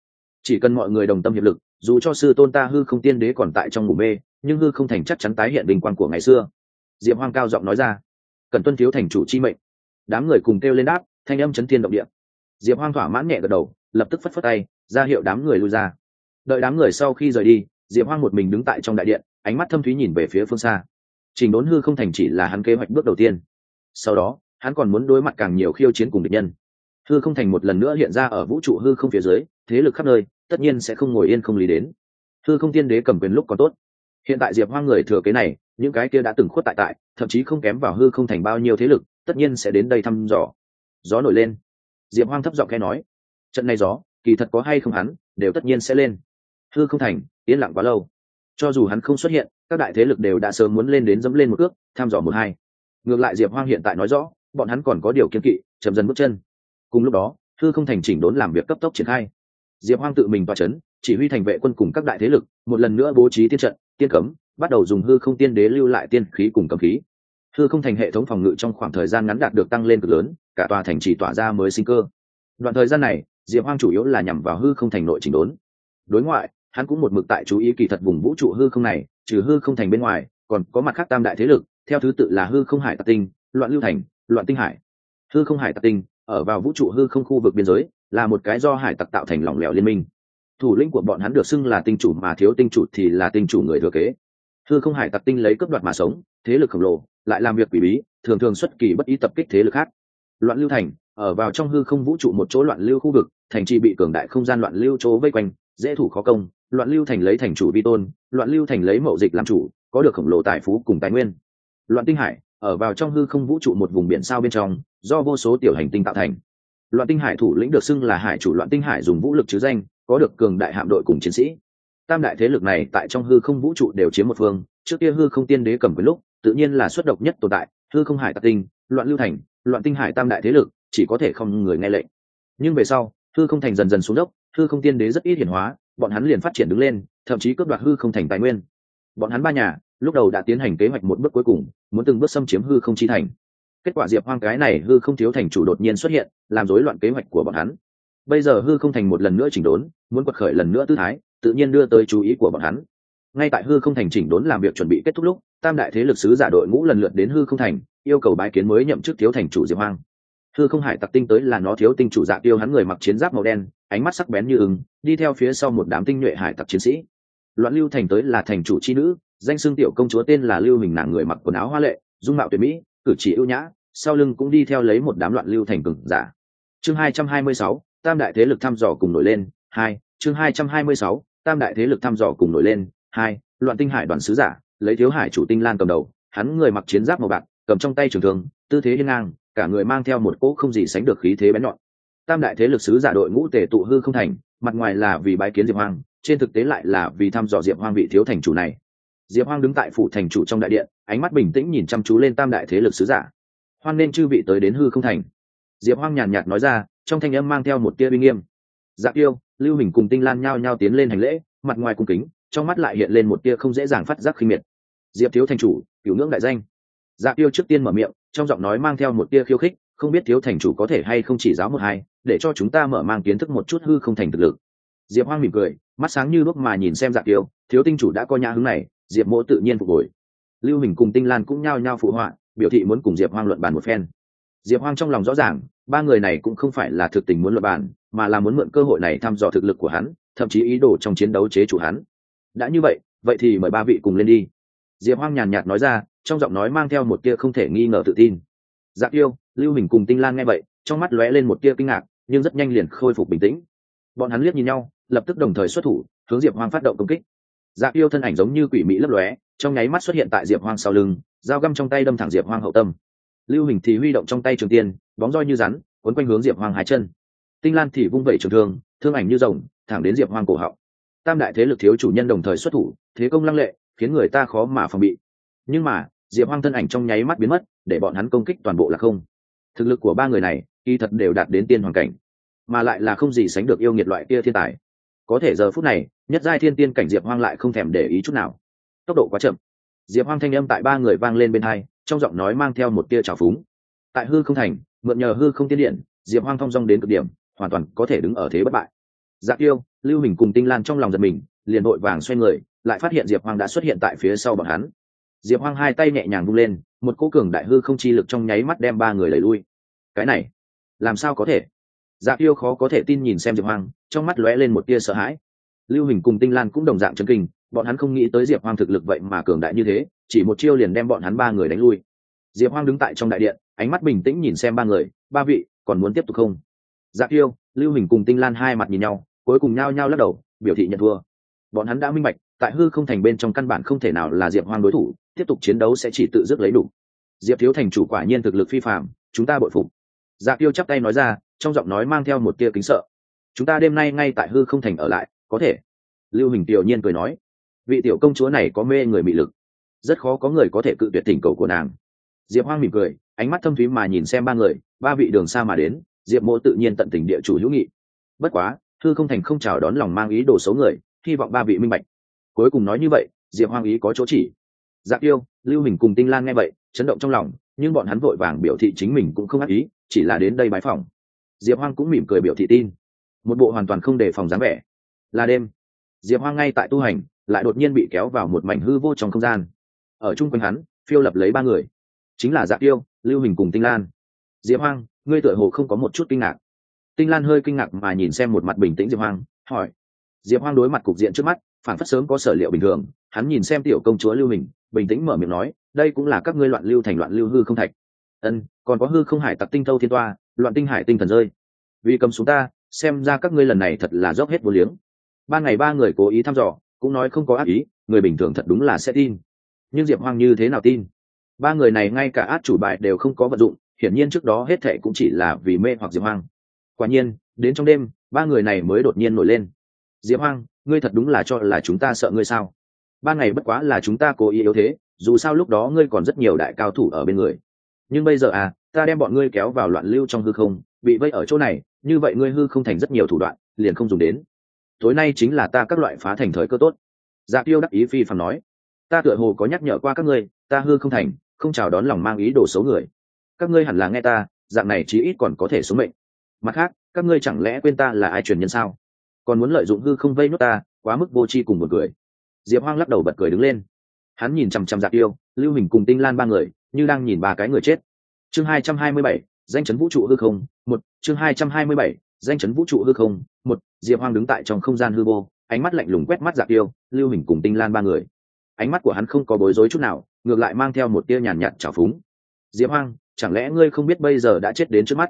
chỉ cần mọi người đồng tâm hiệp lực, dù cho sư tôn ta hư không tiên đế còn tại trong ngủ mê, nhưng hư không thành chắc chắn tái hiện bình quan của ngày xưa. Diệp hoang cao giọng nói ra. Cần tuân thiếu thành chủ chi mệnh. Đám người cùng kêu lên đáp, thanh âm chấn thiên động địa. Diệp hoang thỏa mãn nhẹ gật đầu, lập tức phất phất tay, ra hiệu đám người lui ra. Đợi đám người sau khi rời đi, diệp hoang một mình đứng tại trong đại điện, ánh mắt thâm thúy nhìn về phía phương xa. Trình đốn hư không thành chỉ là hắn kế hoạch bước đầu tiên. Sau đó, hắn còn muốn đối mặt càng nhiều khiêu chiến cùng địch nhân. Hư không thành một lần nữa hiện ra ở vũ trụ hư không phía dưới thế lực khắp nơi, tất nhiên sẽ không ngồi yên không lý đến. Hư không tiên đế cầm quyền lúc còn tốt. Hiện tại diệp hoang người thừa kế này, những cái kia đã từng khuất tại tại, thậm chí không kém vào hư không thành bao nhiêu thế lực, tất nhiên sẽ đến đây thăm dò. Gió nổi lên. Diệp hoang thấp giọng nghe nói, trận này gió, kỳ thật có hay không hắn, đều tất nhiên sẽ lên. Hư không thành, yên lặng quá lâu. Cho dù hắn không xuất hiện, các đại thế lực đều đã sớm muốn lên đến dẫm lên một ước thăm dò một hai. Ngược lại diệp hoang hiện tại nói rõ, bọn hắn còn có điều kiên kỵ, chậm dần bước chân. Cùng lúc đó hư không thành chỉnh đốn làm việc cấp tốc triển khai diệp hoang tự mình toa c h ấ n chỉ huy thành vệ quân cùng các đại thế lực, một lần nữa bố trí tiên trận, tiên cấm, bắt đầu dùng hư không tiên đế lưu lại tiên khí cùng cấm khí. Hư không thành hệ thống phòng ngự trong khoảng thời gian ngắn đạt được tăng lên cực lớn, cả tòa thành chỉ tỏa ra mới sinh cơ. Đoạn thời gian này, diệp hoang chủ yếu là nhằm vào hư không thành nội chỉnh đốn. Đối ngoại, hắn cũng một mực tại chú ý kỳ thật vùng vũ trụ hư không này, trừ hư không thành bên ngoài, còn có mặt khác tam đại thế lực, theo thứ tự là hư không hải tạc tinh, loạn lưu thành, loạn tinh hải. Hư không hải tạc tinh, ở vào vũ trụ hư không khu vực biên giới là một cái do hải tặc tạo thành lỏng lẻo liên minh. Thủ lĩnh của bọn hắn được xưng là tinh chủ mà thiếu tinh chủ thì là tinh chủ người thừa kế. Thư không hải tặc tinh lấy cướp đoạt mà sống, thế lực khổng lồ, lại làm việc quỷ bí, thường thường xuất kỳ bất ý tập kích thế lực khác. Loạn lưu thành, ở vào trong hư không vũ trụ một chỗ loạn lưu khu vực, thành trì bị cường đại không gian loạn lưu chỗ vây quanh, dễ thủ khó công. Loạn lưu thành lấy thành chủ vi tôn, loạn lưu thành lấy mậu dịch làm chủ, có được khổng lồ tài phú cùng tài nguyên. Loạn tinh hải, ở vào trong hư không vũ trụ một vùng biển sao bên trong, do vô số tiểu hành tinh tạo thành loạn tinh hải thủ lĩnh được xưng là hải chủ loạn tinh hải dùng vũ lực chứ danh, có được cường đại hạm đội cùng chiến sĩ. Tam đại thế lực này tại trong hư không vũ trụ đều chiếm một phương, trước kia hư không tiên đế cầm quyền lúc, tự nhiên là xuất độc nhất tồn tại, hư không hải tạc tinh, loạn lưu thành, loạn tinh hải tam đại thế lực, chỉ có thể không người nghe lệnh. Nhưng về sau, hư không thành dần dần xuống dốc, hư không tiên đế rất ít hiển hóa, bọn hắn liền phát triển đứng lên, thậm chí cướp đoạt hư không thành tài nguyên. Bọn hắn ba nhà, lúc đầu đã tiến hành kế hoạch một bước cuối cùng, muốn từng bước xâm chiếm hư không chi thành kết quả diệp hoang cái này hư không thiếu thành chủ đột nhiên xuất hiện, làm rối loạn kế hoạch của bọn hắn. Bây giờ hư không thành một lần nữa chỉnh đốn, muốn quật khởi lần nữa tư thái, tự nhiên đưa tới chú ý của bọn hắn. Ngay tại hư không thành chỉnh đốn làm việc chuẩn bị kết thúc lúc, tam đại thế lực sứ giả đội ngũ lần lượt đến hư không thành, yêu cầu bái kiến mới nhậm chức thiếu thành chủ diệp hoang. Hư không hải tặc tinh tới là nó thiếu tinh chủ dạ tiêu hắn người mặc chiến giáp màu đen, ánh mắt sắc bén như ứng đi theo phía sau một đám tinh nhuệ hải tặc chiến sĩ. Loạn lưu thành tới là thành chủ c h i nữ, danh xưng tiểu công chúa tên là lưu hình nàng người mặc quần áo hoa lệ, dung mạo tuyệt mỹ cử chỉ ưu nhã sau lưng cũng đi theo lấy một đám loạn lưu thành cừng giả. Chương hai trăm hai mươi sáu tam đại thế lực thăm dò cùng nổi lên hai chương hai trăm hai mươi sáu tam đại thế lực thăm dò cùng nổi lên hai loạn tinh hải đoàn sứ giả lấy thiếu hải chủ tinh lan cầm đầu hắn người mặc chiến giáp màu bạc cầm trong tay trường thương, tư thế hiên ngang cả người mang theo một cỗ không gì sánh được khí thế bén nhọn. Tam đại thế lực sứ giả đội ngũ tề tụ hư không thành mặt ngoài là vì bái kiến diệp hoang trên thực tế lại là vì thăm dò diệp hoang vị thiếu thành chủ này diệp hoang đứng tại phủ thành chủ trong đại điện, ánh mắt bình tĩnh nhìn chăm chú lên tam đại thế lực sứ giả. Hoan nên chư vị tới đến hư không thành. Diệp hoang nhàn nhạt nói ra, trong thanh âm mang theo một tia uy nghiêm. Dạ yêu lưu hình cùng tinh lan nhao nhao tiến lên hành lễ, mặt ngoài cung kính, trong mắt lại hiện lên một tia không dễ dàng phát giác khinh miệt. Diệp thiếu thành chủ, cửu ngưỡng đại danh. Dạ yêu trước tiên mở miệng, trong giọng nói mang theo một tia khiêu khích, không biết thiếu thành chủ có thể hay không chỉ giáo một hai, để cho chúng ta mở mang kiến thức một chút hư không thành thực lực. Diệp hoang mỉm cười, mắt sáng như lúc mà nhìn xem dạ yêu thiếu tinh chủ đã có nhã hứng này diệp mỗ tự nhiên phục hồi. Lưu hình cùng tinh lan cũng nhao nhao phụ họa, biểu thị muốn cùng diệp hoang luận bàn một phen. Diệp hoang trong lòng rõ ràng, ba người này cũng không phải là thực tình muốn luận bàn, mà là muốn mượn cơ hội này thăm dò thực lực của hắn, thậm chí ý đồ trong chiến đấu chế chủ hắn. Đã như vậy vậy thì mời ba vị cùng lên đi. Diệp hoang nhàn nhạt nói ra, trong giọng nói mang theo một tia không thể nghi ngờ tự tin. Giác yêu, lưu hình cùng tinh lan nghe vậy, trong mắt lóe lên một tia kinh ngạc, nhưng rất nhanh liền khôi phục bình tĩnh. Bọn hắn liếc nhìn nhau, lập tức đồng thời xuất thủ, hướng diệp hoang phát động công kích dạ yêu thân ảnh giống như quỷ mỹ lấp lóe, trong nháy mắt xuất hiện tại diệp hoang sau lưng, dao găm trong tay đâm thẳng diệp hoang hậu tâm. Lưu hình thì huy động trong tay trường tiên, bóng roi như rắn, quấn quanh hướng diệp hoang hai chân. Tinh lan thì vung vẩy trường thương thương ảnh như rồng, thẳng đến diệp hoang cổ họng. Tam đại thế lực thiếu chủ nhân đồng thời xuất thủ, thế công lăng lệ, khiến người ta khó mà phòng bị. Nhưng mà, diệp hoang thân ảnh trong nháy mắt biến mất, để bọn hắn công kích toàn bộ là không. Thực lực của ba người này, kỳ thật đều đạt đến tiên hoàn cảnh, mà lại là không gì sánh được yêu nghiệt loại kia thiên tài. Có thể giờ phút này nhất giai thiên tiên cảnh diệp hoang lại không thèm để ý chút nào. Tốc độ quá chậm. Diệp hoang thanh âm tại ba người vang lên bên hai, trong giọng nói mang theo một tia trào phúng. Tại hư không thành, mượn nhờ hư không tiên điện, diệp hoang thong dong đến cực điểm, hoàn toàn có thể đứng ở thế bất bại. Dạ yêu lưu hình cùng tinh lan trong lòng giật mình, liền vội vàng xoay người, lại phát hiện diệp hoang đã xuất hiện tại phía sau bọn hắn. Diệp hoang hai tay nhẹ nhàng vung lên, một cỗ cường đại hư không chi lực trong nháy mắt đem ba người đẩy lui. Cái này, làm sao có thể? Dạ yêu khó có thể tin nhìn xem diệp hoang, trong mắt lóe lên một tia sợ hãi lưu hình cùng tinh lan cũng đồng dạng chân kinh, bọn hắn không nghĩ tới diệp hoang thực lực vậy mà cường đại như thế, chỉ một chiêu liền đem bọn hắn ba người đánh lui. Diệp hoang đứng tại trong đại điện, ánh mắt bình tĩnh nhìn xem ba người, ba vị, còn muốn tiếp tục không? Dạ kiêu. Lưu hình cùng tinh lan hai mặt nhìn nhau, cuối cùng nhao nhao lắc đầu, biểu thị nhận thua. Bọn hắn đã minh bạch, tại hư không thành bên trong căn bản không thể nào là diệp hoang đối thủ, tiếp tục chiến đấu sẽ chỉ tự dứt lấy đủ. Diệp thiếu thành chủ quả nhiên thực lực phi phạm chúng ta bội phục. Dạ tiêu chắp tay nói ra, trong giọng nói mang theo một tia kính sợ. Chúng ta đêm nay ngay tại hư không thành ở lại có thể. Lưu hình tiểu nhiên cười nói, vị tiểu công chúa này có mê người mị lực. Rất khó có người có thể cự tuyệt tình cầu của nàng. Diệp hoang mỉm cười, ánh mắt thâm thúy mà nhìn xem ba người, ba vị đường xa mà đến, diệp mộ tự nhiên tận tình địa chủ hữu nghị. Bất quá, thư không thành không chào đón lòng mang ý đồ xấu người, hy vọng ba vị minh bạch. Cuối cùng nói như vậy, diệp hoang ý có chỗ chỉ. Giặc yêu, lưu hình cùng tinh lan nghe vậy, chấn động trong lòng, nhưng bọn hắn vội vàng biểu thị chính mình cũng không ác ý, chỉ là đến đây bái phòng. Diệp hoang cũng mỉm cười biểu thị tin. Một bộ hoàn toàn không đề phòng dáng vẻ là đêm. Diệp hoang ngay tại tu hành, lại đột nhiên bị kéo vào một mảnh hư vô trong không gian. Ở chung quanh hắn, phiêu lập lấy ba người. Chính là Dạ Tiêu, lưu hình cùng tinh lan. Diệp hoang, ngươi tựa hồ không có một chút kinh ngạc. Tinh lan hơi kinh ngạc mà nhìn xem một mặt bình tĩnh diệp hoang, hỏi. Diệp hoang đối mặt cục diện trước mắt, phản phất sớm có sở liệu bình thường. Hắn nhìn xem tiểu công chúa lưu hình, bình tĩnh mở miệng nói, đây cũng là các ngươi loạn lưu thành loạn lưu hư không thạch. Ân còn có hư không hải tặc tinh thâu thiên toa, loạn tinh hải tinh thần rơi. Vì cầm xuống ta, xem ra các ngươi lần này thật là dốc hết vô liếng ba ngày ba người cố ý thăm dò, cũng nói không có ác ý, người bình thường thật đúng là sẽ tin. Nhưng diệp hoang như thế nào tin? Ba người này ngay cả át chủ bài đều không có vận dụng, hiển nhiên trước đó hết thệ cũng chỉ là vì mê hoặc diệp hoang. Quả nhiên, đến trong đêm, ba người này mới đột nhiên nổi lên. Diệp hoang, ngươi thật đúng là cho là chúng ta sợ ngươi sao? Ban ngày bất quá là chúng ta cố ý yếu thế, dù sao lúc đó ngươi còn rất nhiều đại cao thủ ở bên người. Nhưng bây giờ à ta đem bọn ngươi kéo vào loạn lưu trong hư không, bị vây ở chỗ này, như vậy ngươi hư không thành rất nhiều thủ đoạn, liền không dùng đến tối nay chính là ta các loại phá thành thời cơ tốt. Dạ tiêu đắc ý phi phàm nói, ta tựa hồ có nhắc nhở qua các ngươi, ta hư không thành, không chào đón lòng mang ý đồ xấu người. Các ngươi hẳn là nghe ta, dạng này chí ít còn có thể sống mệnh. Mặt khác, các ngươi chẳng lẽ quên ta là ai truyền nhân sao? Còn muốn lợi dụng hư không vây nốt ta, quá mức vô tri cùng một người diệp hoang lắc đầu bật cười đứng lên. Hắn nhìn chằm chằm dạ giặc yêu lưu hình cùng tinh lan ba người, như đang nhìn ba cái người chết. Chương hai trăm hai mươi bảy, danh chấn vũ trụ hư không, một, chương hai trăm hai mươi bảy danh chấn vũ trụ hư không, một, diệp hoang đứng tại trong không gian hư vô, ánh mắt lạnh lùng quét mắt dạ giặc tiêu lưu hình cùng tinh lan ba người. Ánh mắt của hắn không có bối rối chút nào, ngược lại mang theo một tia nhàn nhạt trào phúng. Diệp hoang, chẳng lẽ ngươi không biết bây giờ đã chết đến trước mắt?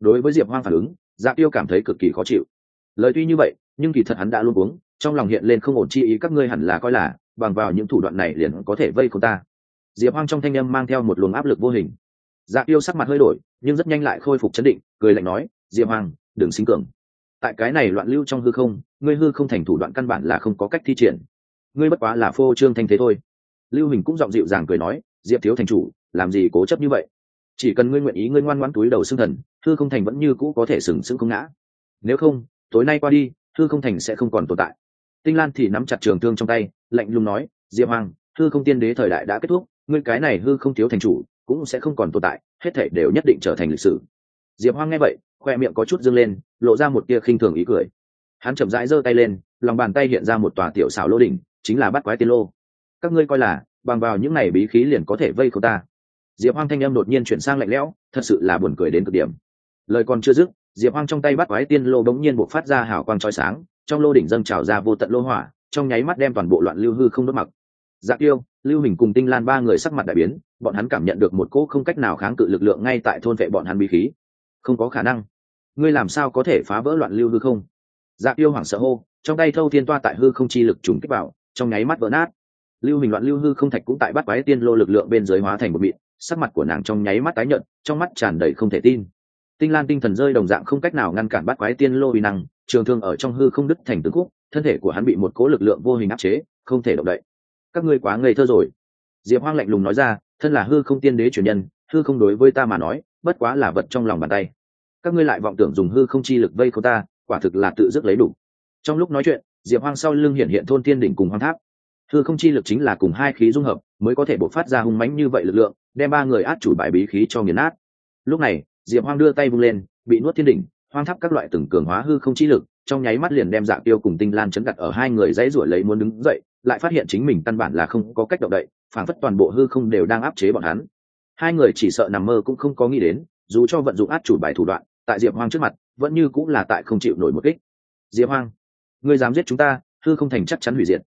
Đối với diệp hoang phản ứng dạ giặc tiêu cảm thấy cực kỳ khó chịu. Lời tuy như vậy, nhưng kỳ thật hắn đã luôn uống trong lòng hiện lên không ổn chi ý các ngươi hẳn là coi là, bằng vào những thủ đoạn này liền có thể vây cô ta. Diệp hoang trong thanh â m mang theo một luồng áp lực vô hình. Dạ tiêu sắc mặt hơi đổi, nhưng rất nhanh lại khôi phục chấn định, cười lạnh nói, diệp hoang đừng sinh cường. Tại cái này loạn lưu trong hư không, ngươi hư không thành thủ đoạn căn bản là không có cách thi triển. Ngươi bất quá là phô trương thanh thế thôi. Lưu hình cũng giọng dịu dàng cười nói, diệp thiếu thành chủ, làm gì cố chấp như vậy? Chỉ cần ngươi nguyện ý ngươi ngoan ngoãn túi đầu xương thần, hư không thành vẫn như cũ có thể sừng sững không ngã. Nếu không, tối nay qua đi, hư không thành sẽ không còn tồn tại. Tinh lan thì nắm chặt trường thương trong tay, lạnh lùng nói, diệp hoàng, hư không tiên đế thời đại đã kết thúc, ngươi cái này hư không thiếu thành chủ, cũng sẽ không còn tồn tại, hết thể đều nhất định trở thành lịch sử. Diệp hoang nghe vậy khoe miệng có chút dâng lên, lộ ra một tia khinh thường ý cười. Hắn chậm rãi giơ tay lên, lòng bàn tay hiện ra một tòa tiểu xảo lô đỉnh, chính là bắt quái tiên lô. Các ngươi coi là, bằng vào những này bí khí liền có thể vây khâu ta. Diệp hoang thanh âm đột nhiên chuyển sang lạnh lẽo, thật sự là buồn cười đến cực điểm. Lời còn chưa dứt, diệp hoang trong tay bắt quái tiên lô bỗng nhiên buộc phát ra hào quang trói sáng, trong lô đỉnh dâng trào ra vô tận lô hỏa, trong nháy mắt đem toàn bộ loạn lưu hư không đốt mặc. Dạ tiêu lưu hình cùng tinh lan ba người sắc mặt đại biến, bọn hắn cảm nhận được một cỗ không cách nào kháng cự lực lượng ngay tại thôn vệ bọn hắn bí khí không có khả năng. Ngươi làm sao có thể phá vỡ loạn lưu hư không? Dạ yêu hoảng sợ hô, trong tay thâu thiên toa tại hư không chi lực trùng kích vào, trong nháy mắt vỡ nát. Lưu hình loạn lưu hư không thạch cũng tại bắt quái tiên lô lực lượng bên dưới hóa thành một mịn, sắc mặt của nàng trong nháy mắt tái nhợt, trong mắt tràn đầy không thể tin. Tinh lan tinh thần rơi đồng dạng không cách nào ngăn cản bắt quái tiên lô uy năng, trường thương ở trong hư không đứt thành tướng khúc, thân thể của hắn bị một cố lực lượng vô hình áp chế, không thể động đậy. Các ngươi quá ngây thơ rồi. Diệp hoang lạnh lùng nói ra, thân là hư không tiên đế truyền nhân hư không đối với ta mà nói, bất quá là vật trong lòng bàn tay. Các ngươi lại vọng tưởng dùng hư không chi lực vây khâu ta, quả thực là tự dứt lấy đủ. Trong lúc nói chuyện, diệp hoang sau lưng hiện hiện thôn tiên đỉnh cùng hoang tháp. Hư không chi lực chính là cùng hai khí dung hợp, mới có thể bộc phát ra hung mãnh như vậy lực lượng, đem ba người át chủ bài bí khí cho nghiền nát. Lúc này, diệp hoang đưa tay vung lên, bị nuốt thiên đỉnh, hoang tháp các loại từng cường hóa hư không chi lực, trong nháy mắt liền đem dạng tiêu cùng tinh lan chấn đặt ở hai người dãy ruổi lấy muốn đứng dậy, lại phát hiện chính mình căn bản là không có cách động đậy phản phất toàn bộ hư không đều đang áp chế bọn hắn hai người chỉ sợ nằm mơ cũng không có nghĩ đến, dù cho vận dụng át chủ bài thủ đoạn, tại diệp hoang trước mặt, vẫn như cũng là tại không chịu nổi một kích. Diệp hoang, ngươi dám giết chúng ta, hư không thành chắc chắn hủy diệt.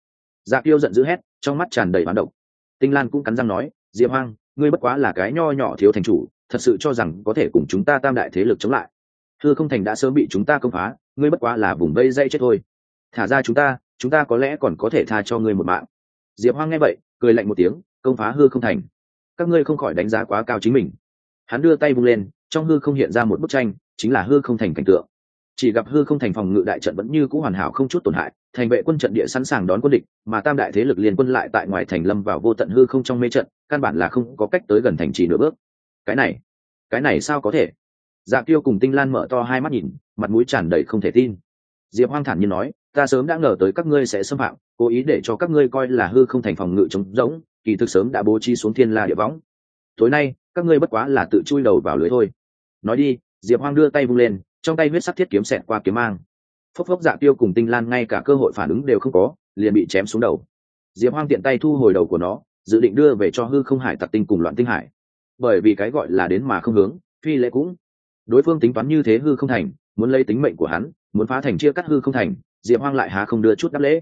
Dạ kiêu giận dữ hét, trong mắt tràn đầy bán động tinh lan cũng cắn răng nói, diệp hoang, ngươi bất quá là cái nho nhỏ thiếu thành chủ, thật sự cho rằng có thể cùng chúng ta tam đại thế lực chống lại. Hư không thành đã sớm bị chúng ta công phá, ngươi bất quá là vùng vây dây chết thôi. Thả ra chúng ta chúng ta có lẽ còn có thể tha cho ngươi một mạng. Diệp hoang nghe vậy, cười lạnh một tiếng, công phá hư không thành các ngươi không khỏi đánh giá quá cao chính mình. Hắn đưa tay vung lên, trong hư không hiện ra một bức tranh, chính là hư không thành cảnh tượng. Chỉ gặp hư không thành phòng ngự đại trận vẫn như c ũ hoàn hảo không chút tổn hại, thành vệ quân trận địa sẵn sàng đón quân địch, mà tam đại thế lực liên quân lại tại ngoài thành lâm vào vô tận hư không trong mê trận, căn bản là không có cách tới gần thành trì nửa bước. Cái này cái này sao có thể? Dạ tiêu cùng tinh lan mở to hai mắt nhìn, mặt mũi tràn đầy không thể tin. Diệp hoang thản nhiên nói ta sớm đã ngờ tới các ngươi sẽ xâm phạm, cố ý để cho các ngươi coi là hư không thành phòng ngự trống rỗng, kỳ thực sớm đã bố trí xuống thiên la địa võng. Tối nay, các ngươi bất quá là tự chui đầu vào lưới thôi. Nói đi, diệp hoang đưa tay vung lên, trong tay huyết sắc thiết kiếm xẹt qua kiếm mang. Phốc phốc dạ tiêu cùng tinh lan ngay cả cơ hội phản ứng đều không có, liền bị chém xuống đầu. Diệp hoang tiện tay thu hồi đầu của nó, dự định đưa về cho hư không hải tặc tinh cùng loạn tinh hải. Bởi vì cái gọi là đến mà không hướng, phi lễ cũng. Đối phương tính toán như thế hư không thành, muốn lấy tính mệnh của hắn, muốn phá thành chia cắt hư không thành diệp hoang lại há không đưa chút đáp lễ.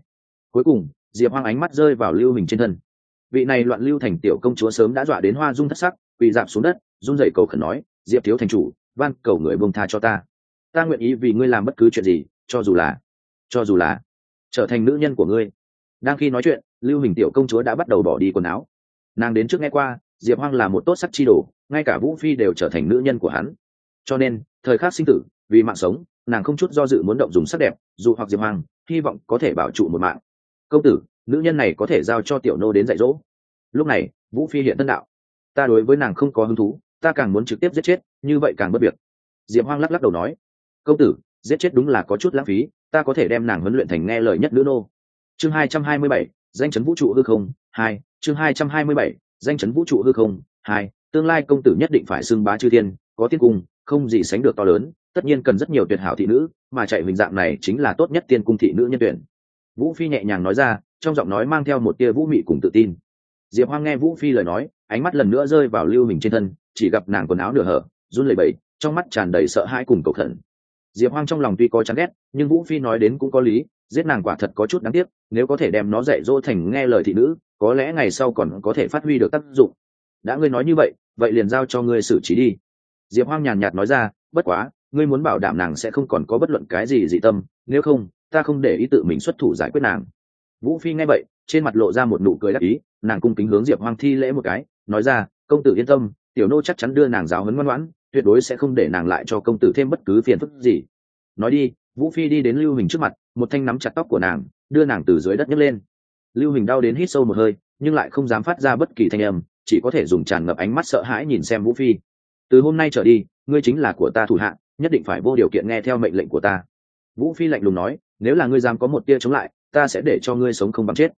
Cuối cùng, diệp hoang ánh mắt rơi vào lưu hình trên thân. Vị này loạn lưu thành tiểu công chúa sớm đã dọa đến hoa dung thất sắc, quỳ dạp xuống đất, run rẩy cầu khẩn nói, diệp thiếu thành chủ, van cầu người bông tha cho ta. Ta nguyện ý vì ngươi làm bất cứ chuyện gì, cho dù là, cho dù là trở thành nữ nhân của ngươi. Đang khi nói chuyện, lưu hình tiểu công chúa đã bắt đầu bỏ đi quần áo. Nàng đến trước nghe qua, diệp hoang là một tốt sắc chi đồ, ngay cả vũ phi đều trở thành nữ nhân của hắn. Cho nên, thời khắc sinh tử, vì mạng sống nàng không chút do dự muốn động dùng sắc đẹp, dù hoặc diệp hoàng, hy vọng có thể bảo trụ một mạng. Công tử, nữ nhân này có thể giao cho tiểu nô đến dạy dỗ. Lúc này, vũ phi hiện tân đạo. Ta đối với nàng không có hứng thú, ta càng muốn trực tiếp giết chết, như vậy càng bất việc. Diệp hoang lắc lắc đầu nói, công tử, giết chết đúng là có chút lãng phí, ta có thể đem nàng huấn luyện thành nghe lời nhất nữ nô. Chương hai trăm hai mươi bảy, danh chấn vũ trụ hư không, hai, chương hai trăm hai mươi bảy, danh chấn vũ trụ hư không, hai, tương lai công tử nhất định phải xưng bá chư thiên, có tiên cung không gì sánh được to lớn tất nhiên cần rất nhiều tuyệt hảo thị nữ, mà chạy hình dạng này chính là tốt nhất tiên cung thị nữ nhân tuyển. Vũ phi nhẹ nhàng nói ra, trong giọng nói mang theo một tia vũ mị cùng tự tin. Diệp hoang nghe vũ phi lời nói, ánh mắt lần nữa rơi vào lưu hình trên thân, chỉ gặp nàng quần áo nửa hở, run lẩy bẩy, trong mắt tràn đầy sợ hãi cùng cầu thần diệp hoang trong lòng tuy có chán ghét, nhưng vũ phi nói đến cũng có lý, giết nàng quả thật có chút đáng tiếc, nếu có thể đem nó dạy dỗ thành nghe lời thị nữ, có lẽ ngày sau còn có thể phát huy được tác dụng. Đã ngươi nói như vậy vậy liền giao cho ngươi xử trí đi. Diệp hoang nhàn nhạt nói ra, bất quá ngươi muốn bảo đảm nàng sẽ không còn có bất luận cái gì dị tâm, nếu không, ta không để ý tự mình xuất thủ giải quyết nàng. Vũ phi nghe vậy, trên mặt lộ ra một nụ cười đắc ý, nàng cung kính hướng diệp hoang thi lễ một cái, nói ra, công tử yên tâm, tiểu nô chắc chắn đưa nàng giáo huấn ngoan ngoãn, tuyệt đối sẽ không để nàng lại cho công tử thêm bất cứ phiền phức gì. Nói đi, vũ phi đi đến lưu hình trước mặt, một thanh nắm chặt tóc của nàng, đưa nàng từ dưới đất nhấc lên. Lưu hình đau đến hít sâu một hơi, nhưng lại không dám phát ra bất kỳ thanh âm, chỉ có thể dùng tràn ngập ánh mắt sợ hãi nhìn xem vũ phi. Từ hôm nay trở đi, ngươi chính là của ta thủ hạ nhất định phải vô điều kiện nghe theo mệnh lệnh của ta. Vũ phi lạnh lùng nói, nếu là ngươi dám có một tia chống lại, ta sẽ để cho ngươi sống không bằng chết.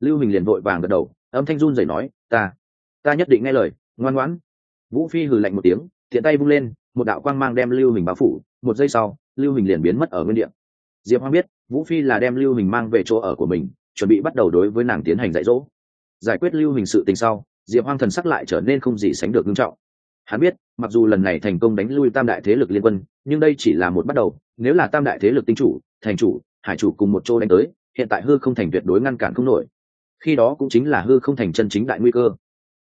Lưu hình liền vội vàng gật đầu, âm thanh run rẩy nói, ta ta nhất định nghe lời, ngoan ngoãn. Vũ phi hừ lạnh một tiếng thiện tay vung lên, một đạo quang mang đem lưu hình bao phủ, một giây sau, lưu hình liền biến mất ở nguyên địa. Diệp hoang biết, vũ phi là đem lưu hình mang về chỗ ở của mình, chuẩn bị bắt đầu đối với nàng tiến hành dạy dỗ. Giải quyết lưu hình sự tình sau, diệp hoang thần sắc lại trở nên không gì sánh được nghiêm trọng hắn biết, mặc dù lần này thành công đánh lui tam đại thế lực liên quân, nhưng đây chỉ là một bắt đầu, nếu là tam đại thế lực tinh chủ, thành chủ, hải chủ cùng một chỗ đánh tới, hiện tại hư không thành tuyệt đối ngăn cản không nổi. Khi đó cũng chính là hư không thành chân chính đại nguy cơ.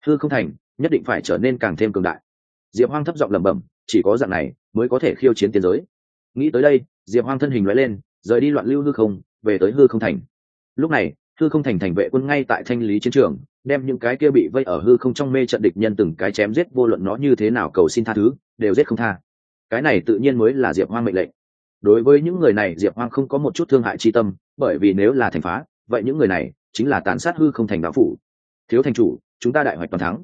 Hư không thành, nhất định phải trở nên càng thêm cường đại. Diệp hoang thấp giọng lẩm bẩm, chỉ có dạng này mới có thể khiêu chiến tiến giới. Nghĩ tới đây, diệp hoang thân hình loại lên, rời đi loạn lưu hư không, về tới hư không thành. Lúc này hư không thành thành vệ quân ngay tại thanh lý chiến trường, đem những cái kia bị vây ở hư không trong mê trận địch nhân từng cái chém giết, vô luận nó như thế nào cầu xin tha thứ, đều giết không tha. Cái này tự nhiên mới là diệp hoang mệnh lệnh. Đối với những người này, diệp hoang không có một chút thương hại chi tâm, bởi vì nếu là thành phá, vậy những người này chính là tàn sát hư không thành đạo phủ. Thiếu thành chủ, chúng ta đại hoạch toàn thắng.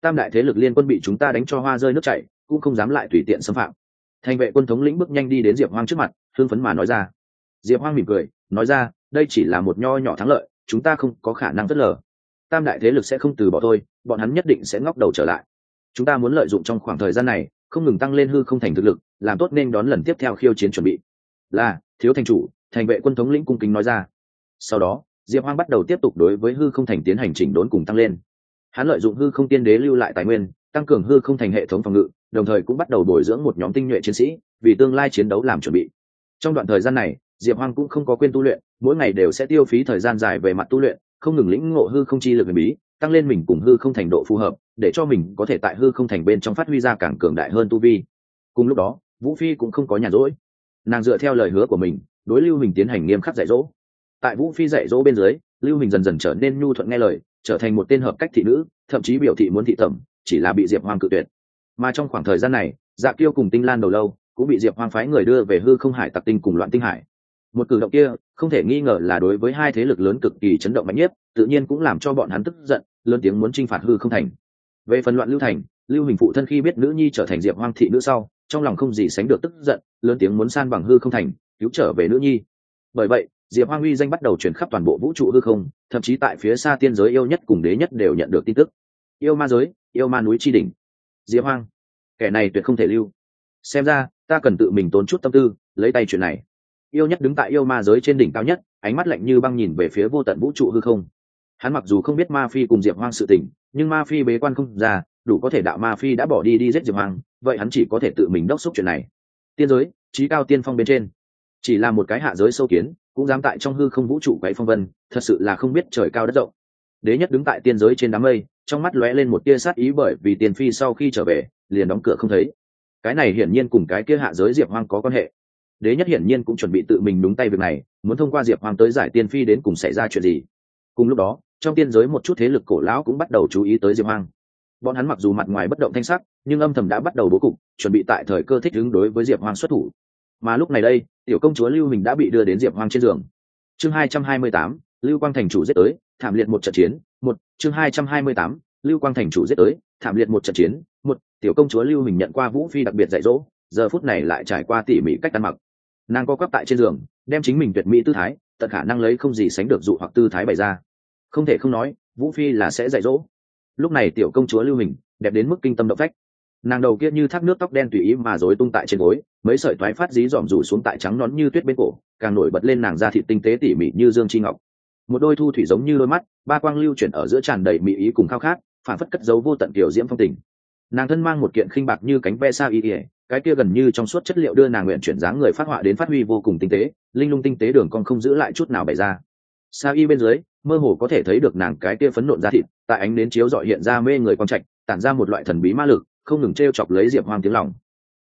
Tam đại thế lực liên quân bị chúng ta đánh cho hoa rơi nước chảy, cũng không dám lại tùy tiện xâm phạm. Thành vệ quân thống lĩnh bước nhanh đi đến diệp hoang trước mặt thương phấn mà nói ra. Diệp hoang mỉm cười, nói ra, đây chỉ là một nho nhỏ thắng lợi chúng ta không có khả năng vất lờ. Tam đại thế lực sẽ không từ bỏ thôi bọn hắn nhất định sẽ ngóc đầu trở lại. Chúng ta muốn lợi dụng trong khoảng thời gian này, không ngừng tăng lên hư không thành thực lực, làm tốt nên đón lần tiếp theo khiêu chiến chuẩn bị. Là, thiếu thành chủ, thành vệ quân thống lĩnh cung kính nói ra. Sau đó, diệp hoang bắt đầu tiếp tục đối với hư không thành tiến hành chỉnh đốn cùng tăng lên. Hắn lợi dụng hư không tiên đế lưu lại tài nguyên, tăng cường hư không thành hệ thống phòng ngự, đồng thời cũng bắt đầu bồi dưỡng một nhóm tinh nhuệ chiến sĩ, vì tương lai chiến đấu làm chuẩn bị. Trong đoạn thời gian này diệp hoang cũng không có quên tu luyện, mỗi ngày đều sẽ tiêu phí thời gian dài về mặt tu luyện, không ngừng lĩnh ngộ hư không chi lực huyền bí, tăng lên mình cùng hư không thành độ phù hợp, để cho mình có thể tại hư không thành bên trong phát huy ra càng cường đại hơn tu vi. Cùng lúc đó, vũ phi cũng không có nhàn rỗi. Nàng dựa theo lời hứa của mình, đối lưu mình tiến hành nghiêm khắc dạy dỗ. Tại vũ phi dạy dỗ bên dưới, lưu mình dần dần trở nên nhu thuận nghe lời, trở thành một tên hợp cách thị nữ, thậm chí biểu thị muốn thị tẩm, chỉ là bị diệp hoang cự tuyệt. Mà trong khoảng thời gian này dạ kiêu cùng tinh lan đầu lâu, cũng bị diệp hoang phái người đưa về hư không hải tặc tinh cùng loạn tinh hải một cử động kia, không thể nghi ngờ là đối với hai thế lực lớn cực kỳ chấn động mạnh nhất, tự nhiên cũng làm cho bọn hắn tức giận, lớn tiếng muốn t r i n h phạt hư không thành. Về phần loạn lưu thành, lưu hình phụ thân khi biết nữ nhi trở thành diệp hoang thị nữ sau, trong lòng không gì sánh được tức giận, lớn tiếng muốn san bằng hư không thành, cứu trở về nữ nhi. Bởi vậy, diệp hoang uy danh bắt đầu chuyển khắp toàn bộ vũ trụ hư không, thậm chí tại phía xa tiên giới yêu nhất cùng đế nhất đều nhận được tin tức. Yêu ma giới, yêu ma núi tri đình diệp hoang, kẻ này tuyệt không thể lưu. Xem ra, ta cần tự mình tốn chút tâm tư, lấy tay chuyện này yêu nhất đứng tại yêu ma giới trên đỉnh cao nhất, ánh mắt lạnh như băng nhìn về phía vô tận vũ trụ hư không. Hắn mặc dù không biết ma phi cùng diệp hoang sự tình, nhưng ma phi bế quan không ra, đủ có thể đạo ma phi đã bỏ đi đi giết diệp hoang, vậy hắn chỉ có thể tự mình đốc xúc chuyện này. Tiên giới, trí cao tiên phong bên trên. Chỉ là một cái hạ giới sâu kiến, cũng dám tại trong hư không vũ trụ quấy phong vân, thật sự là không biết trời cao đất rộng. Đế nhất đứng tại tiên giới trên đám mây, trong mắt lóe lên một tia sát ý bởi vì tiền phi sau khi trở về, liền đóng cửa không thấy. Cái này hiển nhiên cùng cái kia hạ giới diệp hoang có quan hệ đế nhất hiển nhiên cũng chuẩn bị tự mình đúng tay việc này, muốn thông qua diệp hoàng tới giải tiên phi đến cùng xảy ra chuyện gì. Cùng lúc đó, trong tiên giới một chút thế lực cổ lão cũng bắt đầu chú ý tới diệp hoàng bọn hắn mặc dù mặt ngoài bất động thanh sắc, nhưng âm thầm đã bắt đầu bố cục, chuẩn bị tại thời cơ thích ứng đối với diệp hoàng xuất thủ. Mà lúc này đây, tiểu công chúa lưu mình đã bị đưa đến diệp hoàng trên giường. Chương hai trăm hai mươi tám, lưu quang thành chủ giết tới, thảm liệt một trận chiến, một, chương hai trăm hai mươi tám, lưu quang thành chủ giết tới, thảm liệt một trận chiến, một, tiểu công chúa lưu mình nhận qua vũ phi đặc biệt dạy dỗ, giờ phút này lại trải qua tỉ mỉ cách ăn mặc nàng co quắp tại trên giường, đem chính mình tuyệt mỹ tư thái, tận khả năng lấy không gì sánh được dụ hoặc tư thái bày ra. Không thể không nói, vũ phi là sẽ dạy dỗ. Lúc này tiểu công chúa lưu hình, đẹp đến mức kinh tâm động phách. Nàng đầu kia như thác nước tóc đen tùy ý mà rối tung tại trên gối, mấy sợi thoái phát dí dòm rủ xuống tại trắng nón như tuyết bên cổ, càng nổi bật lên nàng da thịt tinh tế tỉ mỉ như dương chi ngọc. Một đôi thu thủy giống như đôi mắt, ba quang lưu chuyển ở giữa tràn đầy mỹ ý cùng khao khát, phản phất cất dấu vô tận kiểu diễm phong tình. Nàng thân mang một kiện khinh bạc như cánh ve sa y ỉa cái kia gần như trong suốt chất liệu đưa nàng nguyện chuyển dáng người phát họa đến phát huy vô cùng tinh tế, linh lung tinh tế đường còn không giữ lại chút nào bày ra. Sa y bên dưới, mơ hồ có thể thấy được nàng cái kia phấn nộn ra thịt, tại ánh đến chiếu dọi hiện ra mê người quang trạch, tản ra một loại thần bí ma lực, không ngừng t r e o chọc lấy diệp hoang tiếng lòng.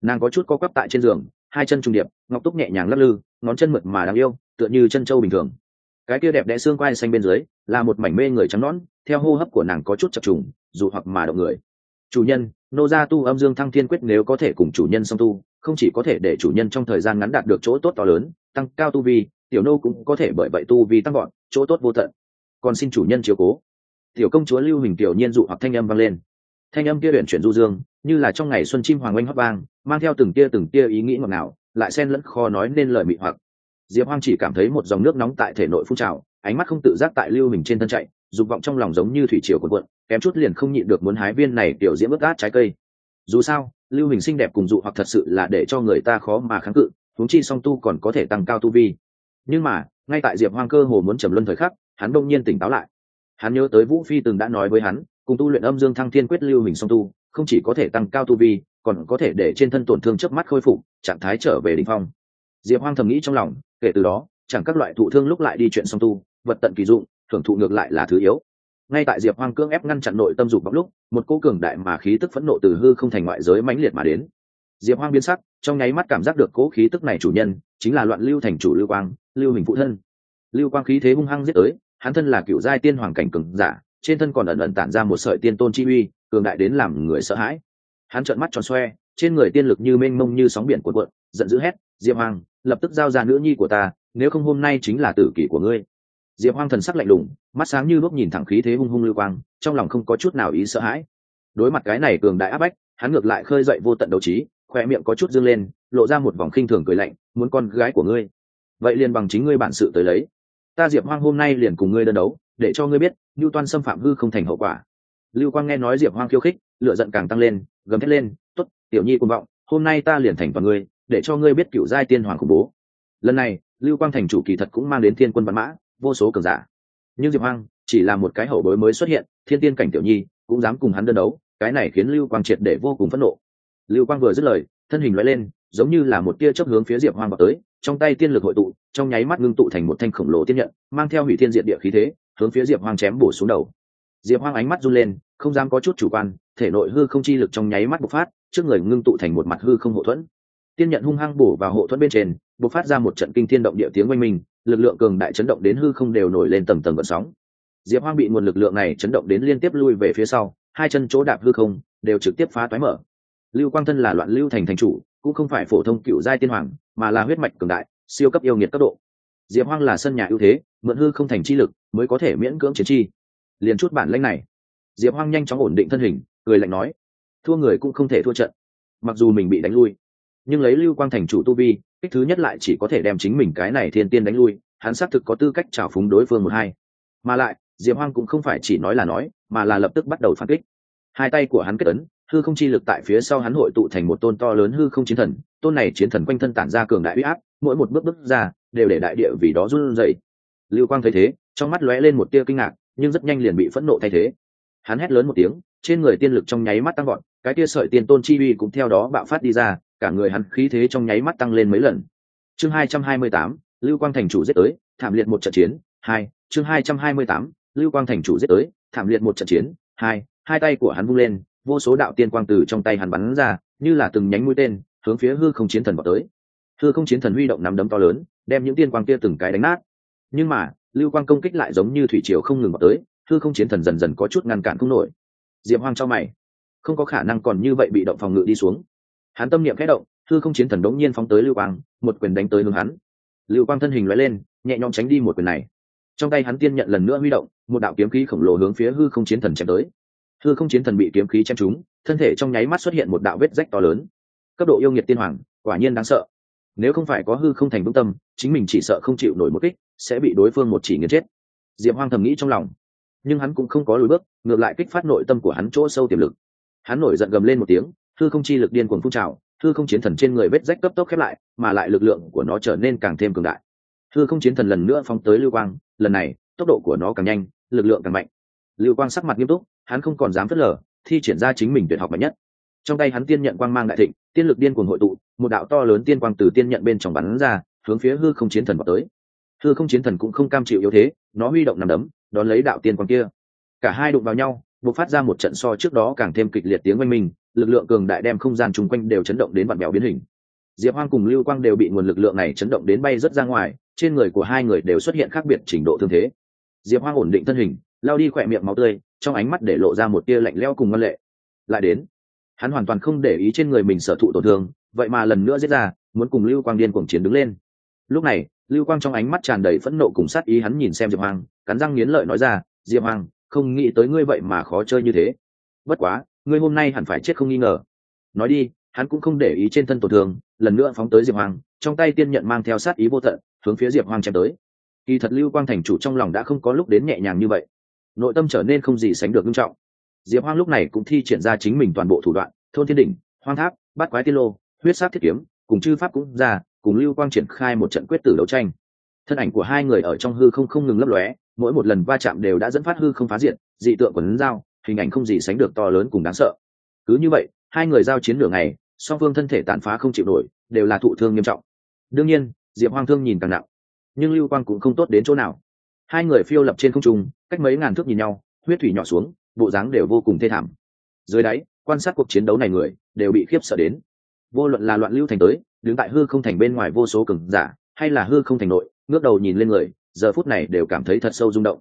Nàng có chút co quắp tại trên giường, hai chân trung điệp, ngọc túc nhẹ nhàng lắc lư, ngón chân mượt mà đáng yêu, tựa như chân trâu bình thường. Cái kia đẹp đẽ xương quai xanh bên dưới, là một mảnh mê người trắng nõn, theo hô hấp của nàng có chút chập trùng, dù hoặc mà động người chủ nhân, nô gia tu âm dương thăng thiên quyết nếu có thể cùng chủ nhân song tu, không chỉ có thể để chủ nhân trong thời gian ngắn đạt được chỗ tốt to lớn, tăng cao tu vi, tiểu nô cũng có thể bởi vậy tu vi tăng gọn chỗ tốt vô tận. Còn xin chủ nhân chiếu cố. Tiểu công chúa lưu hình tiểu nhiên dụ hoặc thanh âm vang lên. Thanh âm kia huyện chuyển du dương, như là trong ngày xuân chim hoàng oanh hót vang, mang theo từng tia từng tia ý nghĩ ngọt ngào, lại xen lẫn kho nói nên lời mị hoặc. Diệp hoang chỉ cảm thấy một dòng nước nóng tại thể nội phun trào, ánh mắt không tự giác tại lưu hình trên thân chạy, dục vọng trong lòng giống như thủy triều cuộn cuộn kém chút liền không nhịn được muốn hái viên này tiểu diễm ướt át trái cây. Dù sao, lưu hình xinh đẹp cùng dụ hoặc thật sự là để cho người ta khó mà kháng cự, huống chi song tu còn có thể tăng cao tu vi. Nhưng mà, ngay tại diệp hoang cơ hồ muốn trầm luân thời khắc, hắn đông nhiên tỉnh táo lại. Hắn nhớ tới vũ phi từng đã nói với hắn, cùng tu luyện âm dương thăng thiên quyết lưu hình song tu, không chỉ có thể tăng cao tu vi, còn có thể để trên thân tổn thương trước mắt khôi phục, trạng thái trở về đ ỉ n h phong. Diệp hoang thầm nghĩ trong lòng, kể từ đó, chẳng các loại thụ thương lúc lại đi chuyện song tu, vật tận kỳ dụng, thưởng thụ ngược lại là thứ yếu ngay tại diệp hoang cưỡng ép ngăn chặn nội tâm dục bóng lúc, một cô cường đại mà khí tức phẫn nộ từ hư không thành ngoại giới mãnh liệt mà đến. Diệp hoang biến sắc, trong nháy mắt cảm giác được cố khí tức này chủ nhân, chính là loạn lưu thành chủ lưu quang, lưu hình phụ thân. Lưu quang khí thế hung hăng giết tới, hắn thân là cựu giai tiên hoàng cảnh cường giả, trên thân còn ẩn ẩn tản ra một sợi tiên tôn chi uy, cường đại đến làm người sợ hãi. Hắn trợn mắt tròn xoe, trên người tiên lực như mênh mông như sóng biển cuộn cuộn, giận dữ hét, diệp hoàng lập tức giao ra nữ nhi của ta, nếu không hôm nay chính là tử kỷ của ngươi diệp hoang thần sắc lạnh lùng, mắt sáng như lúc nhìn thẳng khí thế hung hung lưu quang, trong lòng không có chút nào ý sợ hãi. Đối mặt cái này cường đại áp bách, hắn ngược lại khơi dậy vô tận đấu trí, khoe miệng có chút dương lên, lộ ra một vòng khinh thường cười lạnh, muốn con gái của ngươi, vậy liền bằng chính ngươi bản sự tới lấy. Ta diệp hoang hôm nay liền cùng ngươi đơn đấu, để cho ngươi biết như toan xâm phạm hư không thành hậu quả. Lưu quang nghe nói diệp hoang khiêu khích lựa giận càng tăng lên, gầm thét lên t ố t tiểu nhi cùng vọng, hôm nay ta liền thành toàn ngươi, để cho ngươi biết cựu giai tiên hoàng khủng bố. Lần này, lưu quang thành chủ kỳ thật cũng mang đến thiên quân văn mã vô số cường giả. Nhưng diệp hoang chỉ là một cái hậu bối mới xuất hiện, thiên tiên cảnh tiểu nhi cũng dám cùng hắn đơn đấu, cái này khiến lưu quang triệt để vô cùng phẫn nộ. Lưu quang vừa dứt lời, thân hình loại lên, giống như là một tia chớp hướng phía diệp hoang vào tới, trong tay tiên lực hội tụ, trong nháy mắt ngưng tụ thành một thanh khổng lồ tiên nhận, mang theo hủy thiên diện địa khí thế, hướng phía diệp hoang chém bổ xuống đầu. Diệp hoang ánh mắt run lên, không dám có chút chủ quan, thể nội hư không chi lực trong nháy mắt bộc phát, trước người ngưng tụ thành một mặt hư không hậu thuẫn. Tiên nhận hung hăng bổ vào hộ thuẫn bên trên, bộc phát ra một trận kinh thiên động địa tiếng oanh minh lực lượng cường đại chấn động đến hư không đều nổi lên tầng tầng gợn sóng. Diệp hoang bị nguồn lực lượng này chấn động đến liên tiếp lui về phía sau, hai chân chỗ đạp hư không đều trực tiếp phá toái mở. Lưu quang thân là loạn lưu thành thành chủ, cũng không phải phổ thông cựu giai tiên hoàng, mà là huyết mạch cường đại, siêu cấp yêu nghiệt cấp độ. Diệp hoang là sân nhà ưu thế, mượn hư không thành chi lực mới có thể miễn cưỡng chiến chi. Liền chút bản lĩnh này, diệp hoang nhanh chóng ổn định thân hình, cười lạnh nói, thua người cũng không thể thua trận, mặc dù mình bị đánh lui, nhưng lấy lưu quang thành chủ tu vi cách thứ nhất lại chỉ có thể đem chính mình cái này thiên tiên đánh lui, hắn xác thực có tư cách trào phúng đối phương một hai. Mà lại, diệp hoang cũng không phải chỉ nói là nói, mà là lập tức bắt đầu phản kích. Hai tay của hắn kết ấn, hư không chi lực tại phía sau hắn hội tụ thành một tôn to lớn hư không chiến thần, tôn này chiến thần quanh thân tản ra cường đại uy áp, mỗi một bước bước ra, đều để đại địa vì đó run rẩy. Lưu quang thấy thế, trong mắt lóe lên một tia kinh ngạc, nhưng rất nhanh liền bị phẫn nộ thay thế. Hắn hét lớn một tiếng, trên người tiên lực trong nháy mắt tăng gọn cái tia sợi tiên tôn chi uy cũng theo đó bạo phát đi ra cả người hắn khí thế trong nháy mắt tăng lên mấy lần. Chương hai trăm hai mươi tám, lưu quang thành chủ giết tới, thảm liệt một trận chiến, hai, chương hai trăm hai mươi tám, lưu quang thành chủ giết tới, thảm liệt một trận chiến, hai hai tay của hắn vung lên, vô số đạo tiên quang từ trong tay hắn bắn ra, như là từng nhánh mũi tên, hướng phía hư không chiến thần vào tới. Hư không chiến thần huy động nắm đấm to lớn, đem những tiên quang kia từng cái đánh nát. Nhưng mà, lưu quang công kích lại giống như thủy triều không ngừng vào tới, hư không chiến thần dần dần có chút ngăn cản không nổi. Diệp hoang cho mày. Không có khả năng còn như vậy bị động phòng ngự đi xuống hắn tâm niệm khẽ động, hư không chiến thần đống nhiên phóng tới lưu quang, một quyền đánh tới hướng hắn. Lưu quang thân hình loại lên, nhẹ nhõm tránh đi một quyền này. Trong tay hắn tiên nhận lần nữa huy động, một đạo kiếm khí khổng lồ hướng phía hư không chiến thần chém tới. Hư không chiến thần bị kiếm khí chém trúng, thân thể trong nháy mắt xuất hiện một đạo vết rách to lớn. Cấp độ yêu nghiệt tiên hoàng, quả nhiên đáng sợ. Nếu không phải có hư không thành vững tâm, chính mình chỉ sợ không chịu nổi một kích, sẽ bị đối phương một chỉ nghiền chết. Diệp hoang thầm nghĩ trong lòng. Nhưng hắn cũng không có lùi bước, ngược lại kích phát nội tâm của hắn chỗ sâu tiềm lực. Hắn nổi giận gầm lên một tiếng Thư không chi lực điên cuồng phun trào, thư không chiến thần trên người vết rách cấp tốc khép lại, mà lại lực lượng của nó trở nên càng thêm cường đại. Thư không chiến thần lần nữa phóng tới lưu quang, lần này, tốc độ của nó càng nhanh, lực lượng càng mạnh. Lưu quang sắc mặt nghiêm túc, hắn không còn dám phớt lờ, thi triển ra chính mình tuyệt học mạnh nhất. Trong tay hắn tiên nhận quang mang đại thịnh, tiên lực điên cuồng hội tụ, một đạo to lớn tiên quang từ tiên nhận bên trong bắn ra, hướng phía hư không chiến thần vào tới. Hư không chiến thần cũng không cam chịu yếu thế, nó huy động nằm đấm, đón lấy đạo tiên quang kia. Cả hai đụng vào nhau bộc phát ra một trận so trước đó càng thêm kịch liệt tiếng oanh minh, lực lượng cường đại đem không gian chung quanh đều chấn động đến vặn bèo biến hình. Diệp hoang cùng lưu quang đều bị nguồn lực lượng này chấn động đến bay rất ra ngoài, trên người của hai người đều xuất hiện khác biệt trình độ thương thế. Diệp hoang ổn định thân hình lao đi khỏe miệng máu tươi, trong ánh mắt để lộ ra một tia lạnh leo cùng ngân lệ. Lại đến, hắn hoàn toàn không để ý trên người mình sở thụ tổn thương, vậy mà lần nữa giết ra, muốn cùng lưu quang điên cuồng chiến đứng lên. Lúc này, lưu quang trong ánh mắt tràn đầy phẫn nộ cùng sát ý hắn nhìn xem diệp hoang, cắn răng nghiến lợi nói ra, diệp hoang không nghĩ tới ngươi vậy mà khó chơi như thế. Bất quá, ngươi hôm nay hẳn phải chết không nghi ngờ. Nói đi, hắn cũng không để ý trên thân tổn thương, lần nữa phóng tới diệp hoàng trong tay tiên nhận mang theo sát ý vô tận, hướng phía diệp hoàng chém tới. Kỳ thật lưu quang thành chủ trong lòng đã không có lúc đến nhẹ nhàng như vậy. Nội tâm trở nên không gì sánh được nghiêm trọng. Diệp hoang lúc này cũng thi triển ra chính mình toàn bộ thủ đoạn, thôn thiên đỉnh, hoang tháp, bát quái tiên lô, huyết sát thiết kiếm, cùng chư pháp cũng ra, cùng lưu quang triển khai một trận quyết tử đấu tranh. Thân ảnh của hai người ở trong hư không không ngừng lấp lóe mỗi một lần va chạm đều đã dẫn phát hư không phá diện, dị tượng quần dao, hình ảnh không gì sánh được to lớn cùng đáng sợ. Cứ như vậy, hai người giao chiến nửa ngày, song phương thân thể tàn phá không chịu nổi, đều là thụ thương nghiêm trọng. Đương nhiên, diệp hoang thương nhìn càng nặng, nhưng lưu quang cũng không tốt đến chỗ nào. Hai người phiêu lập trên không trung, cách mấy ngàn thước nhìn nhau, huyết thủy nhỏ xuống, bộ dáng đều vô cùng thê thảm. Dưới đáy, quan sát cuộc chiến đấu này người, đều bị khiếp sợ đến. Vô luận là loạn lưu thành tới, đứng tại hư không thành bên ngoài vô số cường giả, hay là hư không thành nội, ngước đầu nhìn lên người giờ phút này đều cảm thấy thật sâu rung động.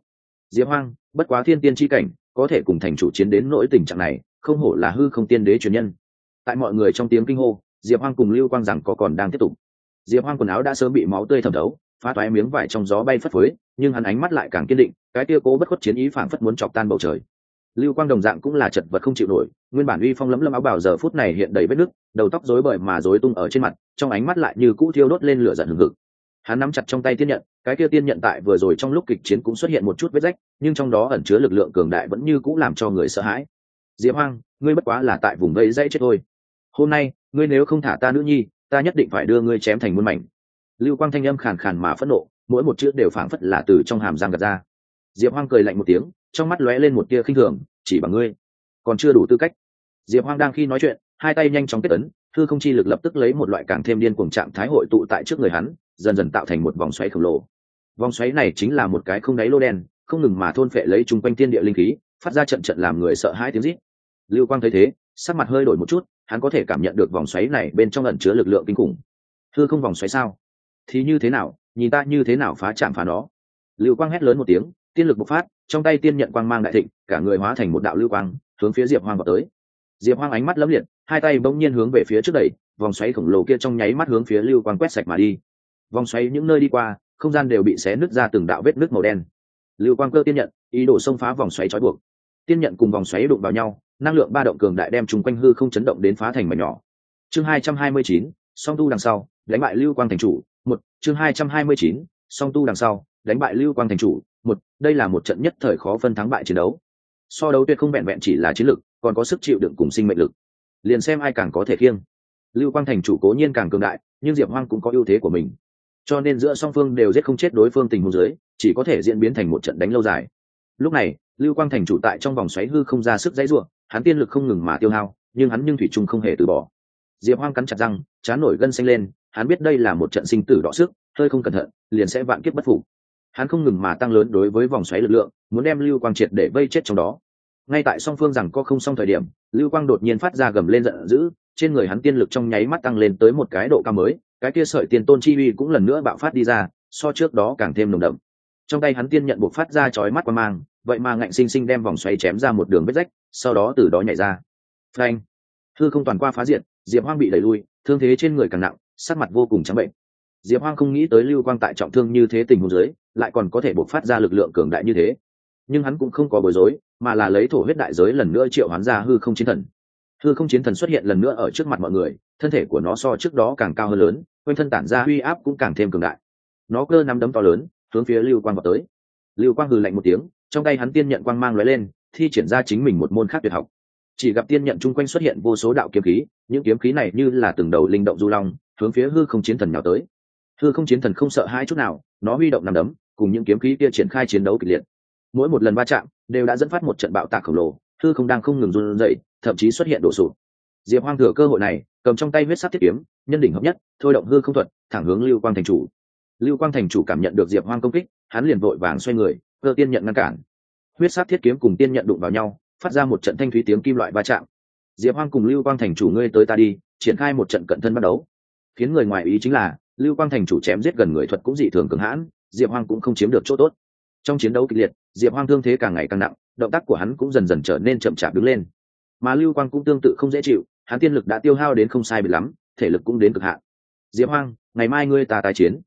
Diệp hoang, bất quá thiên tiên tri cảnh, có thể cùng thành chủ chiến đến nỗi tình trạng này, không hổ là hư không tiên đế truyền nhân. Tại mọi người trong tiếng kinh hô, diệp hoang cùng lưu quang rằng có còn đang tiếp tục. Diệp hoang quần áo đã sớm bị máu tươi thẩm thấu, phá toái miếng vải trong gió bay phất phới, nhưng hắn ánh mắt lại càng kiên định, cái kia cố bất khuất chiến ý phảng phất muốn chọc tan bầu trời. Lưu quang đồng dạng cũng là chật vật không chịu nổi, nguyên bản uy phong lấm lấm áo bảo giờ phút này hiện đầy vết nứt, đầu tóc rối bời mà rối tung ở trên mặt, trong ánh mắt lại như cũ thiêu đốt lên lửa giận hừng hực. Hắn nắm chặt trong tay tiên nhận cái kia tiên nhận tại vừa rồi trong lúc kịch chiến cũng xuất hiện một chút vết rách, nhưng trong đó ẩn chứa lực lượng cường đại vẫn như cũ làm cho người sợ hãi. Diệp hoang, ngươi bất quá là tại vùng vây dãy chết thôi. Hôm nay, ngươi nếu không thả ta nữ nhi, ta nhất định phải đưa ngươi chém thành muôn mảnh. Lưu quang thanh âm khàn khàn mà phẫn nộ, mỗi một chữ đều phảng phất là từ trong hàm răng gạt ra. Diệp hoang cười lạnh một tiếng, trong mắt lóe lên một tia khinh thường, chỉ bằng ngươi. Còn chưa đủ tư cách. Diệp hoang đang khi nói chuyện, hai tay nhanh chóng kết ấn, thư không chi lực lập tức lấy một loại càng thêm điên cuồng trạng thái hội tụ tại trước người hắn, dần dần tạo thành một vòng xoáy khổng lồ vòng xoáy này chính là một cái không đáy lô đen, không ngừng mà thôn phệ lấy chung quanh tiên địa linh khí, phát ra trận trận làm người sợ hãi tiếng rít. Lưu quang thấy thế, sắc mặt hơi đổi một chút, hắn có thể cảm nhận được vòng xoáy này bên trong ẩn chứa lực lượng kinh khủng. Thưa không vòng xoáy sao? Thì như thế nào, nhìn ta như thế nào phá chạm phá nó? Lưu quang hét lớn một tiếng, tiên lực bộc phát, trong tay tiên nhận quang mang đại thịnh, cả người hóa thành một đạo lưu quang, hướng phía diệp hoang vào tới. Diệp hoang ánh mắt lấm liệt, hai tay bỗng nhiên hướng về phía trước đẩy, vòng xoáy khổng lồ kia trong nháy mắt hướng phía lưu quang quét sạch mà đi. Vòng xoáy những nơi đi qua không gian đều bị xé nứt ra từng đạo vết nứt màu đen. Lưu quang cơ tiên nhận, ý đồ xông phá vòng xoáy trói buộc. Tiên nhận cùng vòng xoáy đụng vào nhau, năng lượng ba động cường đại đem chung quanh hư không chấn động đến phá thành mảnh nhỏ. Chương hai trăm hai mươi chín, song tu đằng sau, đánh bại lưu quang thành chủ, một. Chương hai trăm hai mươi chín, song tu đằng sau, đánh bại lưu quang thành chủ, một. Đây là một trận nhất thời khó phân thắng bại chiến đấu. So đấu tuyệt không vẹn vẹn chỉ là chiến lực, còn có sức chịu đựng cùng sinh mệnh lực. Liền xem ai càng có thể khiêng. Lưu quang thành chủ cố nhiên càng cường đại, nhưng diệp hoang cũng có ưu thế của mình cho nên giữa song phương đều giết không chết đối phương tình huống dưới, chỉ có thể diễn biến thành một trận đánh lâu dài. Lúc này, lưu quang thành chủ tại trong vòng xoáy hư không ra sức dãy ruộng, hắn tiên lực không ngừng mà tiêu hao, nhưng hắn nhưng thủy trung không hề từ bỏ. Diệp hoang cắn chặt răng chán nổi gân xanh lên, hắn biết đây là một trận sinh tử đọ sức, hơi không cẩn thận, liền sẽ vạn kiếp bất phục. Hắn không ngừng mà tăng lớn đối với vòng xoáy lực lượng, muốn đem lưu quang triệt để vây chết trong đó. Ngay tại song phương rằng có không xong thời điểm, lưu quang đột nhiên phát ra gầm lên giận dữ, trên người hắn tiên lực trong nháy mắt tăng lên tới một cái độ cao mới cái kia sợi tiền tôn chi uy cũng lần nữa bạo phát đi ra, so trước đó càng thêm nồng đậm. Trong tay hắn tiên nhận buộc phát ra chói mắt qua mang, vậy mà ngạnh sinh sinh đem vòng xoáy chém ra một đường vết rách, sau đó từ đó nhảy ra. Phanh! Thư không toàn qua phá diện diệp hoang bị đẩy lui, thương thế trên người càng nặng, sắc mặt vô cùng trắng bệnh. Diệp hoang không nghĩ tới lưu quang tại trọng thương như thế tình huống dưới, lại còn có thể bộc phát ra lực lượng cường đại như thế. Nhưng hắn cũng không có bối rối, mà là lấy thổ huyết đại giới lần nữa triệu hoán ra hư không chiến thần. Hư không chiến thần xuất hiện lần nữa ở trước mặt mọi người thân thể của nó so trước đó càng cao hơn lớn, quanh thân tản ra uy áp cũng càng thêm cường đại. Nó cơ nắm đấm to lớn, hướng phía lưu quang vào tới. Lưu quang hừ lạnh một tiếng, trong tay hắn tiên nhận quang mang lóe lên, thi triển ra chính mình một môn khác tuyệt học. Chỉ gặp tiên nhận chung quanh xuất hiện vô số đạo kiếm khí, những kiếm khí này như là từng đầu linh động du long, hướng phía hư không chiến thần nhào tới. Hư không chiến thần không sợ hai chút nào, nó huy động nằm đấm, cùng những kiếm khí kia triển khai chiến đấu kịch liệt. Mỗi một lần va chạm, đều đã dẫn phát một trận bạo tạc khổng lồ, hư không đang không ngừng run rẩy, thậm chí xuất hiện đổ sụp diệp hoang thừa cơ hội này, cầm trong tay huyết sắc thiết kiếm, nhân đỉnh hợp nhất, thôi động hư không thuật, thẳng hướng lưu quang thành chủ. Lưu quang thành chủ cảm nhận được diệp hoang công kích, hắn liền vội vàng xoay người, cơ tiên nhận ngăn cản. Huyết sắc thiết kiếm cùng tiên nhận đụng vào nhau, phát ra một trận thanh thúy tiếng kim loại va chạm. Diệp hoang cùng lưu quang thành chủ ngươi tới ta đi, triển khai một trận cận thân bắt đấu. Khiến người ngoài ý chính là, lưu quang thành chủ chém giết gần người thuật cũng dị thường cường hãn, diệp hoang cũng không chiếm được chỗ tốt. Trong chiến đấu kịch liệt, diệp hoang thương thế càng ngày càng nặng, động tác của hắn cũng dần dần trở nên chậm chạp đứng lên mà lưu quang cũng tương tự không dễ chịu, hắn tiên lực đã tiêu hao đến không sai bị lắm, thể lực cũng đến cực hạn. Diệp hoang, ngày mai ngươi ta tái chiến.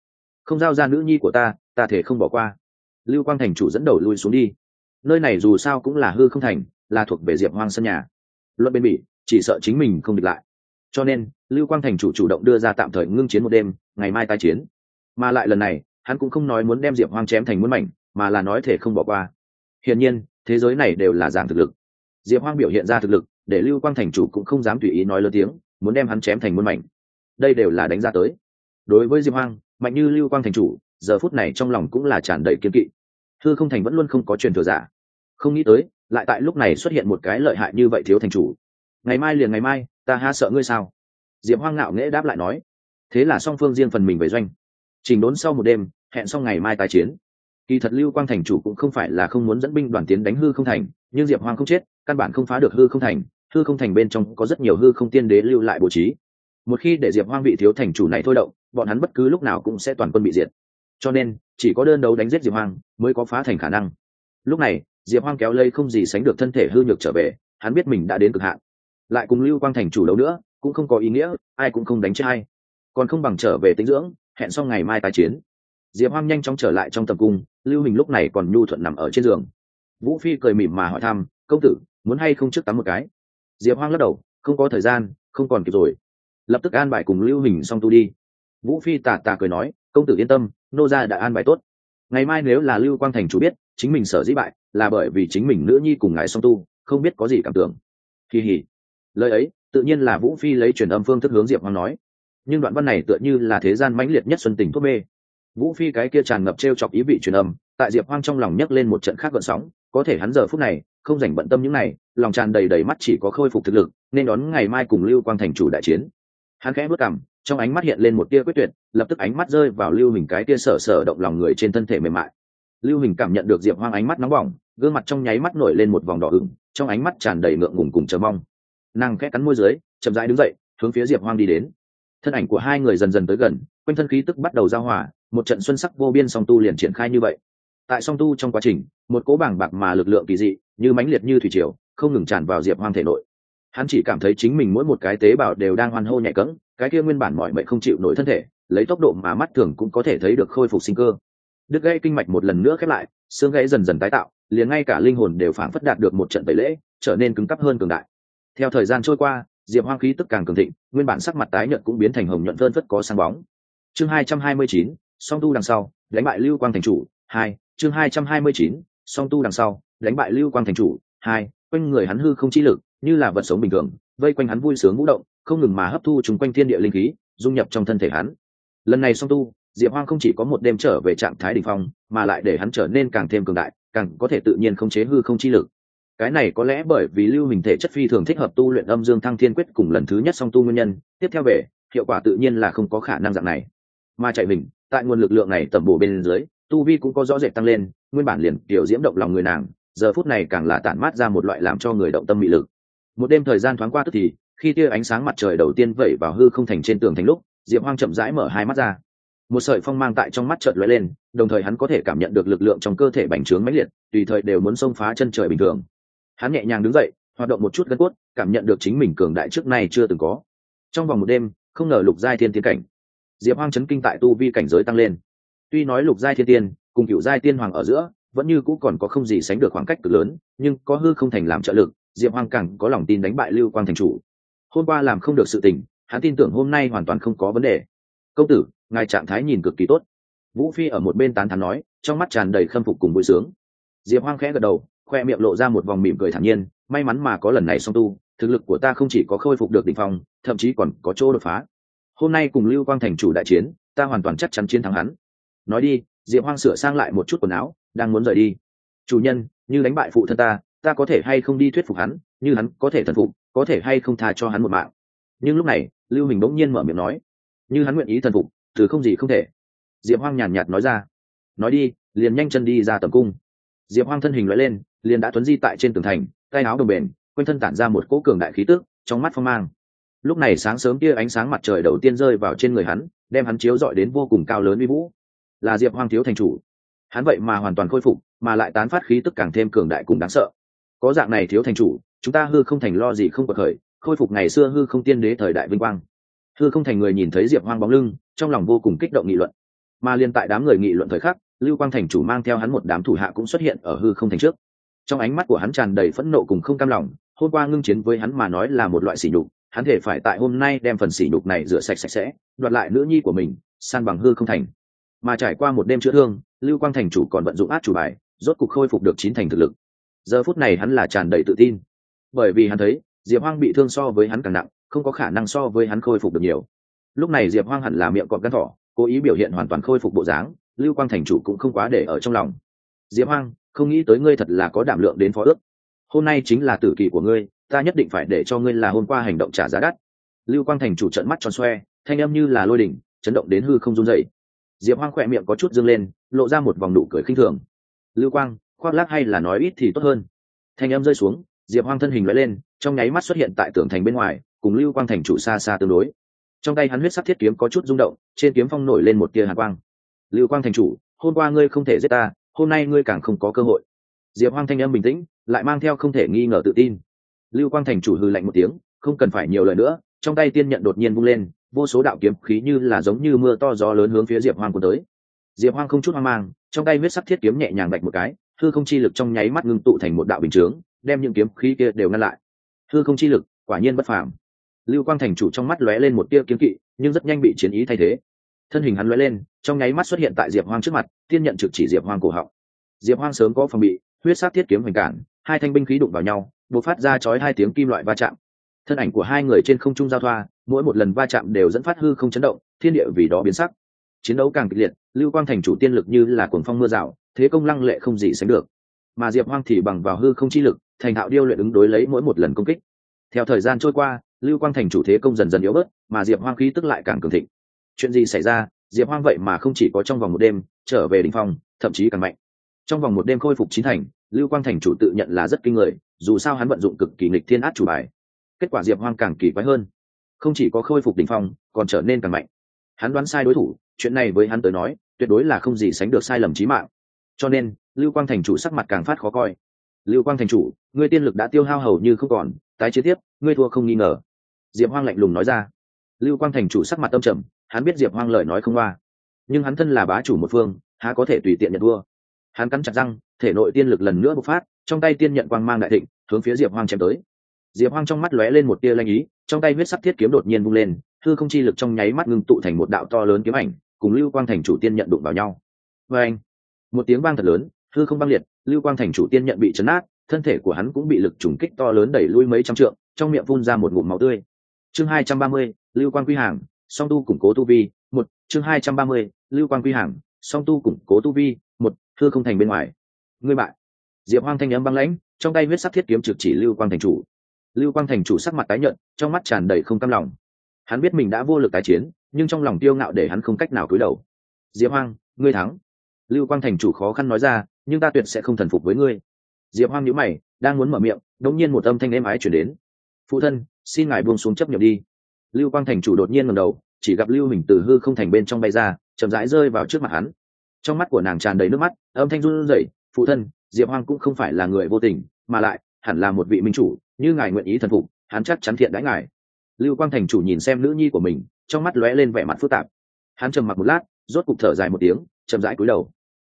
Không giao ra nữ nhi của ta ta thể không bỏ qua. Lưu quang thành chủ dẫn đầu lui xuống đi. Nơi này dù sao cũng là hư không thành, là thuộc về diệp hoang sân nhà. Luận bên bỉ, chỉ sợ chính mình không địch lại. Cho nên, lưu quang thành chủ chủ động đưa ra tạm thời ngưng chiến một đêm, ngày mai tái chiến. Mà lại lần này, hắn cũng không nói muốn đem diệp hoang chém thành muôn mảnh, mà là nói thể không bỏ qua. Hiển nhiên, thế giới này đều là dạng thực lực diệp hoang biểu hiện ra thực lực, để lưu quang thành chủ cũng không dám tùy ý nói lớn tiếng, muốn đem hắn chém thành muôn mảnh. Đây đều là đánh ra tới. Đối với diệp hoang, mạnh như lưu quang thành chủ, giờ phút này trong lòng cũng là tràn đầy kiên kỵ. Thư không thành vẫn luôn không có truyền thừa giả. Không nghĩ tới, lại tại lúc này xuất hiện một cái lợi hại như vậy thiếu thành chủ. Ngày mai liền ngày mai, ta ha sợ ngươi sao? Diệp hoang ngạo nghễ đáp lại nói. Thế là song phương riêng phần mình về doanh. Trình đốn sau một đêm, hẹn xong ngày mai tái chiến. Kỳ thật lưu quang thành chủ cũng không phải là không muốn dẫn binh đoàn tiến đánh hư không thành nhưng diệp hoang không chết căn bản không phá được hư không thành hư không thành bên trong có rất nhiều hư không tiên đế lưu lại bố trí. Một khi để diệp hoang bị thiếu thành chủ này thôi động bọn hắn bất cứ lúc nào cũng sẽ toàn quân bị diệt. Cho nên chỉ có đơn đấu đánh giết diệp hoang mới có phá thành khả năng. Lúc này diệp hoang kéo lây không gì sánh được thân thể hư nhược trở về hắn biết mình đã đến cực hạn. Lại cùng lưu quang thành chủ đấu nữa cũng không có ý nghĩa ai cũng không đánh chết hay, còn không bằng trở về tinh dưỡng hẹn sau ngày mai tái chiến. Diệp hoang nhanh chóng trở lại trong tầm cung lưu hình lúc này còn nhu thuận nằm ở trên giường vũ phi cười mỉm mà hỏi thăm, công tử, muốn hay không trước tắm một cái? Diệp hoang lắc đầu, không có thời gian, không còn kịp rồi. Lập tức an bài cùng lưu hình xong tu đi. Vũ phi tà tà cười nói, công tử yên tâm, nô gia đã an bài tốt. Ngày mai nếu là lưu quang thành chủ biết, chính mình sở dĩ bại, là bởi vì chính mình nữ nhi cùng ngài song tu, không biết có gì cảm tưởng. Kỳ hỉ. Lời ấy, tự nhiên là vũ phi lấy truyền âm phương thức hướng diệp hoang nói. Nhưng đoạn văn này tựa như là thế gian mãnh liệt nhất xuân tình thuốc mê. Vũ phi cái kia tràn ngập t r e o chọc ý vị truyền âm, tại diệp hoang trong lòng nhấc lên một trận khác gợn sóng có thể hắn giờ phút này, không dành bận tâm những này, lòng tràn đầy đầy mắt chỉ có khôi phục thực lực, nên đón ngày mai cùng lưu quang thành chủ đại chiến. Hắn khẽ bước cằm, trong ánh mắt hiện lên một tia quyết tuyệt, lập tức ánh mắt rơi vào lưu hình cái tia sở sở động lòng người trên thân thể mềm mại. Lưu hình cảm nhận được diệp hoang ánh mắt nóng bỏng, gương mặt trong nháy mắt nổi lên một vòng đỏ ửng, trong ánh mắt tràn đầy ngượng ngùng cùng chờ mong. Nàng khẽ cắn môi dưới, chậm rãi đứng dậy, hướng phía diệp hoang đi đến. Thân ảnh của hai người dần dần tới gần, quanh thân khí tức bắt đầu giao hòa, một trận xuân sắc vô biên song tu liền triển khai như vậy tại song tu trong quá trình, một cỗ bảng bạc mà lực lượng kỳ dị, như mãnh liệt như thủy triều, không ngừng tràn vào diệp hoang thể nội. Hắn chỉ cảm thấy chính mình mỗi một cái tế bào đều đang hoan hô nhạy cẫng, cái kia nguyên bản mọi mệnh không chịu nổi thân thể, lấy tốc độ mà mắt thường cũng có thể thấy được khôi phục sinh cơ. Đứt gãy kinh mạch một lần nữa khép lại, xương gãy dần dần tái tạo, liền ngay cả linh hồn đều phản phất đạt được một trận tẩy lễ, trở nên cứng cắp hơn cường đại. Theo thời gian trôi qua, diệp hoang khí tức càng cường thịnh, nguyên bản sắc mặt tái nhợt cũng biến thành hồng nhuận phơn phất có sáng bóng. Chương hai trăm hai mươi chín, song tu đằng sau, đánh bại lưu quang thành chủ, hai chương hai trăm hai mươi chín, song tu đằng sau, đánh bại lưu quang thành chủ. Hai, quanh người hắn hư không chi lực, như là vật sống bình thường, vây quanh hắn vui sướng vũ động, không ngừng mà hấp thu chúng quanh thiên địa linh khí, dung nhập trong thân thể hắn. Lần này song tu, diệp hoang không chỉ có một đêm trở về trạng thái đ ỉ n h phong, mà lại để hắn trở nên càng thêm cường đại, càng có thể tự nhiên khống chế hư không chi lực. Cái này có lẽ bởi vì lưu hình thể chất phi thường thích hợp tu luyện âm dương thăng thiên quyết cùng lần thứ nhất song tu nguyên nhân, tiếp theo về, hiệu quả tự nhiên là không có khả năng dạng này. Mà chạy mình, tại nguồn lực lượng này tầm bổ bên dưới tu vi cũng có rõ rệt tăng lên, nguyên bản liền Tiểu diễm động lòng người nàng, giờ phút này càng là tản mát ra một loại làm cho người động tâm mị lực. Một đêm thời gian thoáng qua tức thì, khi tia ánh sáng mặt trời đầu tiên vẩy vào hư không thành trên tường thành lúc, diệp hoang chậm rãi mở hai mắt ra. Một sợi phong mang tại trong mắt chợt lóe lên, đồng thời hắn có thể cảm nhận được lực lượng trong cơ thể bành trướng mãnh liệt, tùy thời đều muốn xông phá chân trời bình thường. Hắn nhẹ nhàng đứng dậy, hoạt động một chút gân cốt, cảm nhận được chính mình cường đại trước nay chưa từng có. Trong vòng một đêm, không ngờ lục giai thiên tiến cảnh. Diệp hoang chấn kinh tại tu vi cảnh giới tăng lên tuy nói lục giai thiên tiên, cùng cựu giai tiên hoàng ở giữa, vẫn như cũng còn có không gì sánh được khoảng cách cực lớn, nhưng có hư không thành làm trợ lực, diệp hoang càng có lòng tin đánh bại lưu quang thành chủ. Hôm qua làm không được sự tình, hắn tin tưởng hôm nay hoàn toàn không có vấn đề. Công tử, ngài trạng thái nhìn cực kỳ tốt. Vũ phi ở một bên tán thắn nói, trong mắt tràn đầy khâm phục cùng vui sướng. Diệp hoang khẽ gật đầu, khoe miệng lộ ra một vòng mỉm cười thản nhiên, may mắn mà có lần này song tu, thực lực của ta không chỉ có khôi phục được đ ỉ n h phong, thậm chí còn có chỗ đột phá. Hôm nay cùng lưu quang thành chủ đại chiến, ta hoàn toàn chắc chắn chiến thắng hắn nói đi, diệp hoang sửa sang lại một chút quần áo, đang muốn rời đi. Chủ nhân, như đánh bại phụ thân ta ta có thể hay không đi thuyết phục hắn, như hắn có thể thần phục, có thể hay không tha cho hắn một mạng. Nhưng lúc này, lưu hình bỗng nhiên mở miệng nói, như hắn nguyện ý thần phục, từ không gì không thể. Diệp hoang nhàn nhạt nói ra, nói đi, liền nhanh chân đi ra tầm cung. Diệp hoang thân hình loại lên, liền đã tuấn di tại trên tường thành, tay áo đồng bền, quanh thân tản ra một cỗ cường đại khí tước trong mắt phong mang. Lúc này sáng sớm kia ánh sáng mặt trời đầu tiên rơi vào trên người hắn, đem hắn chiếu dọi đến vô cùng cao lớn uy vũ là diệp hoang thiếu thành chủ. Hắn vậy mà hoàn toàn khôi phục, mà lại tán phát khí tức càng thêm cường đại cùng đáng sợ. Có dạng này thiếu thành chủ, chúng ta hư không thành lo gì không bậc khởi, khôi phục ngày xưa hư không tiên đế thời đại vinh quang. Hư không thành người nhìn thấy diệp hoang bóng lưng, trong lòng vô cùng kích động nghị luận. Mà liên tại đám người nghị luận thời khắc, lưu quang thành chủ mang theo hắn một đám thủ hạ cũng xuất hiện ở hư không thành trước. Trong ánh mắt của hắn tràn đầy phẫn nộ cùng không cam lòng, hôm qua ngưng chiến với hắn mà nói là một loại sỉ nhục, hắn thể phải tại hôm nay đem phần sỉ nhục này rửa sạch sạch sẽ, đoạt lại nữ nhi của mình, san bằng hư không thành mà trải qua một đêm chữa thương, lưu quang thành chủ còn vận dụng át chủ bài, rốt cục khôi phục được chín thành thực lực. Giờ phút này hắn là tràn đầy tự tin. Bởi vì hắn thấy, diệp hoang bị thương so với hắn càng nặng, không có khả năng so với hắn khôi phục được nhiều. Lúc này diệp hoang hẳn là miệng cọp gắn thỏ, cố ý biểu hiện hoàn toàn khôi phục bộ dáng, lưu quang thành chủ cũng không quá để ở trong lòng. Diệp hoang, không nghĩ tới ngươi thật là có đảm lượng đến phó ước. Hôm nay chính là tử kỳ của ngươi, ta nhất định phải để cho ngươi là hôm qua hành động trả giá đắt. Lưu quang thành chủ trận mắt tròn xoe, thanh âm như là lôi đỉnh, chấn động đến hư không run dậy diệp hoang khỏe miệng có chút dâng lên, lộ ra một vòng nụ cười khinh thường. Lưu quang, khoác lác hay là nói ít thì tốt hơn. Thanh âm rơi xuống, diệp hoang thân hình lóe lên, trong nháy mắt xuất hiện tại tường thành bên ngoài, cùng lưu quang thành chủ xa xa tương đối. Trong tay hắn huyết sắc thiết kiếm có chút rung động, trên kiếm phong nổi lên một tia hàn quang. Lưu quang thành chủ, hôm qua ngươi không thể giết ta, hôm nay ngươi càng không có cơ hội. Diệp hoang thanh âm bình tĩnh, lại mang theo không thể nghi ngờ tự tin. Lưu quang thành chủ hư lạnh một tiếng, không cần phải nhiều lời nữa, trong tay tiên nhận đột nhiên vung lên vô số đạo kiếm khí như là giống như mưa to gió lớn hướng phía diệp hoang của tới. Diệp hoang không chút hoang mang, trong tay huyết sắc thiết kiếm nhẹ nhàng bạch một cái, hư không chi lực trong nháy mắt ngưng tụ thành một đạo bình chướng, đem những kiếm khí kia đều ngăn lại. Hư không chi lực, quả nhiên bất phàm. Lưu quang thành chủ trong mắt lóe lên một tia kiếm kỵ, nhưng rất nhanh bị chiến ý thay thế. Thân hình hắn lóe lên, trong nháy mắt xuất hiện tại diệp hoang trước mặt, tiên nhận trực chỉ diệp hoang cổ họng. Diệp hoang sớm có phòng bị, huyết sát thiết kiếm hoành cản, hai thanh binh khí đụng vào nhau b ộ c phát ra chói hai tiếng kim loại va chạm thân ảnh của hai người trên không trung giao thoa, mỗi một lần va chạm đều dẫn phát hư không chấn động, thiên địa vì đó biến sắc. Chiến đấu càng kịch liệt, lưu quang thành chủ tiên lực như là cuồng phong mưa rào, thế công lăng lệ không gì sánh được. Mà diệp hoang thì bằng vào hư không chi lực, thành thạo điêu luyện ứng đối lấy mỗi một lần công kích. Theo thời gian trôi qua, lưu quang thành chủ thế công dần dần yếu bớt, mà diệp hoang khí tức lại càng cường thịnh. Chuyện gì xảy ra, diệp hoang vậy mà không chỉ có trong vòng một đêm, trở về đình phong, thậm chí càng mạnh. Trong vòng một đêm khôi phục chín thành, lưu quang thành chủ tự nhận là rất kinh người, dù sao hắn vận dụng cực kỳ nghịch thiên át chủ bài kết quả diệp hoang càng kỳ quái hơn. Không chỉ có khôi phục đỉnh phong, còn trở nên càng mạnh. Hắn đoán sai đối thủ, chuyện này với hắn tới nói, tuyệt đối là không gì sánh được sai lầm trí mạng. Cho nên, lưu quang thành chủ sắc mặt càng phát khó coi. Lưu quang thành chủ, ngươi tiên lực đã tiêu hao hầu như không còn, tái chế tiếp, ngươi thua không nghi ngờ. Diệp hoang lạnh lùng nói ra. Lưu quang thành chủ sắc mặt tâm trầm, hắn biết diệp hoang lời nói không qua. Nhưng hắn thân là bá chủ một phương, há có thể tùy tiện nhận vua hắn cắn chặt răng, thể nội tiên lực lần nữa bộc phát, trong tay tiên nhận quang mang đại thịnh, hướng phía diệp hoang chém tới diệp hoang trong mắt lóe lên một tia lanh ý, trong tay huyết sắc thiết kiếm đột nhiên bung lên thư không chi lực trong nháy mắt ngưng tụ thành một đạo to lớn kiếm ảnh, cùng lưu quang thành chủ tiên nhận đụng vào nhau. Vê anh một tiếng vang thật lớn thư không băng liệt, lưu quang thành chủ tiên nhận bị chấn át thân thể của hắn cũng bị lực trùng kích to lớn đẩy lui mấy trăm trượng, trong miệng phun ra một ngụm máu tươi. Chương hai trăm ba mươi, lưu Quang quy hàng, song tu củng cố tu vi, một, chương hai trăm ba mươi, lưu Quang quy hàng, song tu củng cố tu vi, một, Hư không thành bên ngoài. Ngươi bại. Diệp hoang thanh âm băng lãnh, trong tay huyết sắc thiết kiếm trực chỉ lưu quang thành chủ lưu quang thành chủ sắc mặt tái nhợt, trong mắt tràn đầy không cam lòng. Hắn biết mình đã vô lực tái chiến, nhưng trong lòng tiêu ngạo để hắn không cách nào cúi đầu. Diệp hoang, ngươi thắng. Lưu quang thành chủ khó khăn nói ra, nhưng ta tuyệt sẽ không thần phục với ngươi. Diệp hoang nhíu mày, đang muốn mở miệng đột nhiên một âm thanh êm ái chuyển đến. Phụ thân, xin ngài buông xuống chấp nhận đi. Lưu quang thành chủ đột nhiên ngầm đầu, chỉ gặp lưu Minh từ hư không thành bên trong bay ra, chậm rãi rơi vào trước mặt hắn. Trong mắt của nàng tràn đầy nước mắt, âm thanh run rẩy, phụ thân, diệp hoang cũng không phải là người vô tình, mà lại hẳn là một vị minh chủ như ngài nguyện ý thần phục, hắn chắc chắn thiện đãi ngài. Lưu quang thành chủ nhìn xem nữ nhi của mình, trong mắt lóe lên vẻ mặt phức tạp. Hắn trầm mặc một lát, rốt cục thở dài một tiếng, chậm rãi cúi đầu.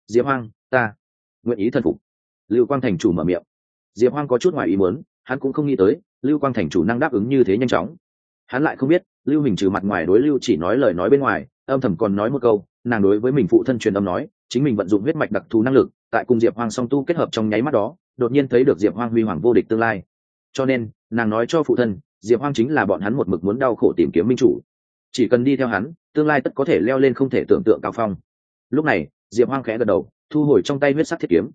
Diệp hoang, ta nguyện ý thần phục. Lưu quang thành chủ mở miệng. Diệp hoang có chút ngoài ý muốn, hắn cũng không nghĩ tới, lưu quang thành chủ năng đáp ứng như thế nhanh chóng. Hắn lại không biết, lưu hình trừ mặt ngoài đối lưu chỉ nói lời nói bên ngoài, âm thầm còn nói một câu, nàng đối với mình phụ thân truyền âm nói, chính mình vận dụng huyết mạch đặc thù năng lực, tại cùng diệp hoang song tu kết hợp trong nháy mắt đó, đột nhiên thấy được diệp hoang huy hoàng vô địch tương lai cho nên, nàng nói cho phụ thân, diệp hoang chính là bọn hắn một mực muốn đau khổ tìm kiếm minh chủ. Chỉ cần đi theo hắn, tương lai tất có thể leo lên không thể tưởng tượng cao phong. Lúc này, diệp hoang khẽ gật đầu, thu hồi trong tay huyết sắc thiết kiếm.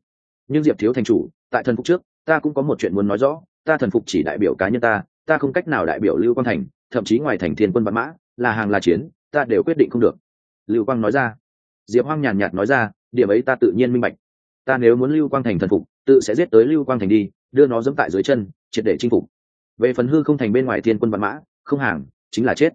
Nhưng diệp thiếu thành chủ, tại thần phục trước, ta cũng có một chuyện muốn nói rõ, ta thần phục chỉ đại biểu cá nhân ta ta không cách nào đại biểu lưu quang thành, thậm chí ngoài thành thiên quân văn mã, là hàng là chiến, ta đều quyết định không được. Lưu quang nói ra. Diệp hoang nhàn nhạt nói ra, điểm ấy ta tự nhiên minh bạch. Ta nếu muốn lưu quang thành thần phục, tự sẽ giết tới lưu quang thành đi, đưa nó dẫm tại dưới chân triệt để chinh phục. Về phần hư không thành bên ngoài thiên quân văn mã, không hàng, chính là chết.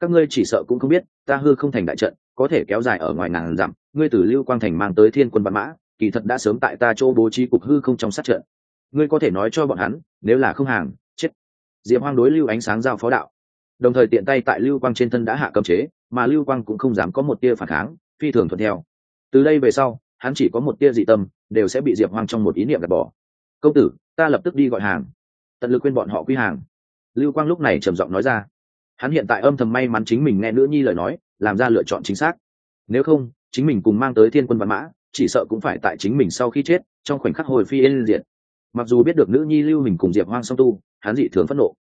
Các ngươi chỉ sợ cũng không biết, ta hư không thành đại trận, có thể kéo dài ở ngoài ngàn dặm, ngươi từ lưu quang thành mang tới thiên quân văn mã, kỳ thật đã sớm tại ta chỗ bố trí cục hư không trong sát trận. Ngươi có thể nói cho bọn hắn, nếu là không hàng, chết. Diệp hoang đối lưu ánh sáng giao phó đạo. Đồng thời tiện tay tại lưu quang trên thân đã hạ cấm chế, mà lưu quang cũng không dám có một tia phản kháng, phi thường thuận theo. Từ đây về sau, hắn chỉ có một tia dị tâm, đều sẽ bị diệp hoang trong một ý niệm gạt bỏ. Công tử, ta lập tức đi gọi hàng tận lực khuyên bọn họ quy hàng. Lưu quang lúc này trầm giọng nói ra. Hắn hiện tại âm thầm may mắn chính mình nghe nữ nhi lời nói, làm ra lựa chọn chính xác. Nếu không, chính mình cùng mang tới thiên quân văn mã, chỉ sợ cũng phải tại chính mình sau khi chết, trong khoảnh khắc hồi phi yên diệt. Mặc dù biết được nữ nhi lưu mình cùng diệp hoang song tu, hắn dị thường phẫn nộ.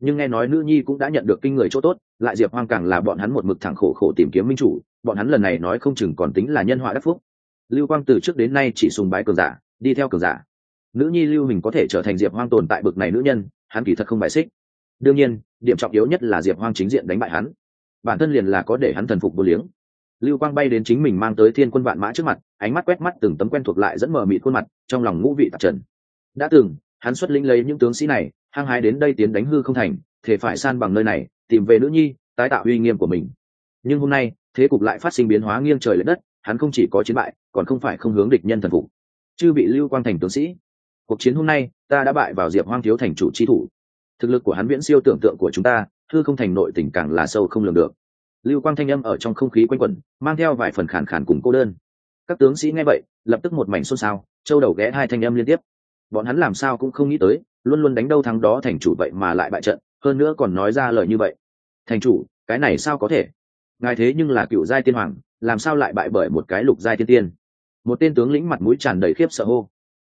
Nhưng nghe nói nữ nhi cũng đã nhận được kinh người chỗ tốt, lại diệp hoang càng là bọn hắn một mực thẳng khổ khổ tìm kiếm minh chủ, bọn hắn lần này nói không chừng còn tính là nhân họa đắc phúc. Lưu quang từ trước đến nay chỉ sùng bái cường giả, đi theo cường giả nữ nhi lưu mình có thể trở thành diệp hoang tồn tại bực này nữ nhân, hắn kỳ thật không bài xích. Đương nhiên, điểm trọng yếu nhất là diệp hoang chính diện đánh bại hắn. Bản thân liền là có để hắn thần phục vô liếng. Lưu quang bay đến chính mình mang tới thiên quân vạn mã trước mặt, ánh mắt quét mắt từng tấm quen thuộc lại dẫn mờ mịt khuôn mặt, trong lòng ngũ vị tạp trần. Đã từng, hắn xuất lĩnh lấy những tướng sĩ này, hăng hái đến đây tiến đánh hư không thành, thể phải san bằng nơi này, tìm về nữ nhi, tái tạo uy nghiêm của mình. Nhưng hôm nay, thế cục lại phát sinh biến hóa nghiêng trời l ệ đất, hắn không chỉ có chiến bại, còn không phải không hướng địch nhân thần phục. Chư bị lưu quang thành tướng sĩ cuộc chiến hôm nay, ta đã bại vào diệp hoang thiếu thành chủ chi thủ. Thực lực của hắn viễn siêu tưởng tượng của chúng ta, hư không thành nội tình càng là sâu không lường được. Lưu quang thanh âm ở trong không khí quanh quẩn, mang theo vài phần khản khản cùng cô đơn. Các tướng sĩ nghe vậy, lập tức một mảnh xôn xao, châu đầu ghé hai thanh âm liên tiếp. Bọn hắn làm sao cũng không nghĩ tới, luôn luôn đánh đâu thắng đó thành chủ vậy mà lại bại trận, hơn nữa còn nói ra lời như vậy. Thành chủ, cái này sao có thể? Ngài thế nhưng là cựu giai tiên hoàng, làm sao lại bại bởi một cái lục giai tiên tiên? Một tên tướng lĩnh mặt mũi tràn đầy khiếp sợ hô.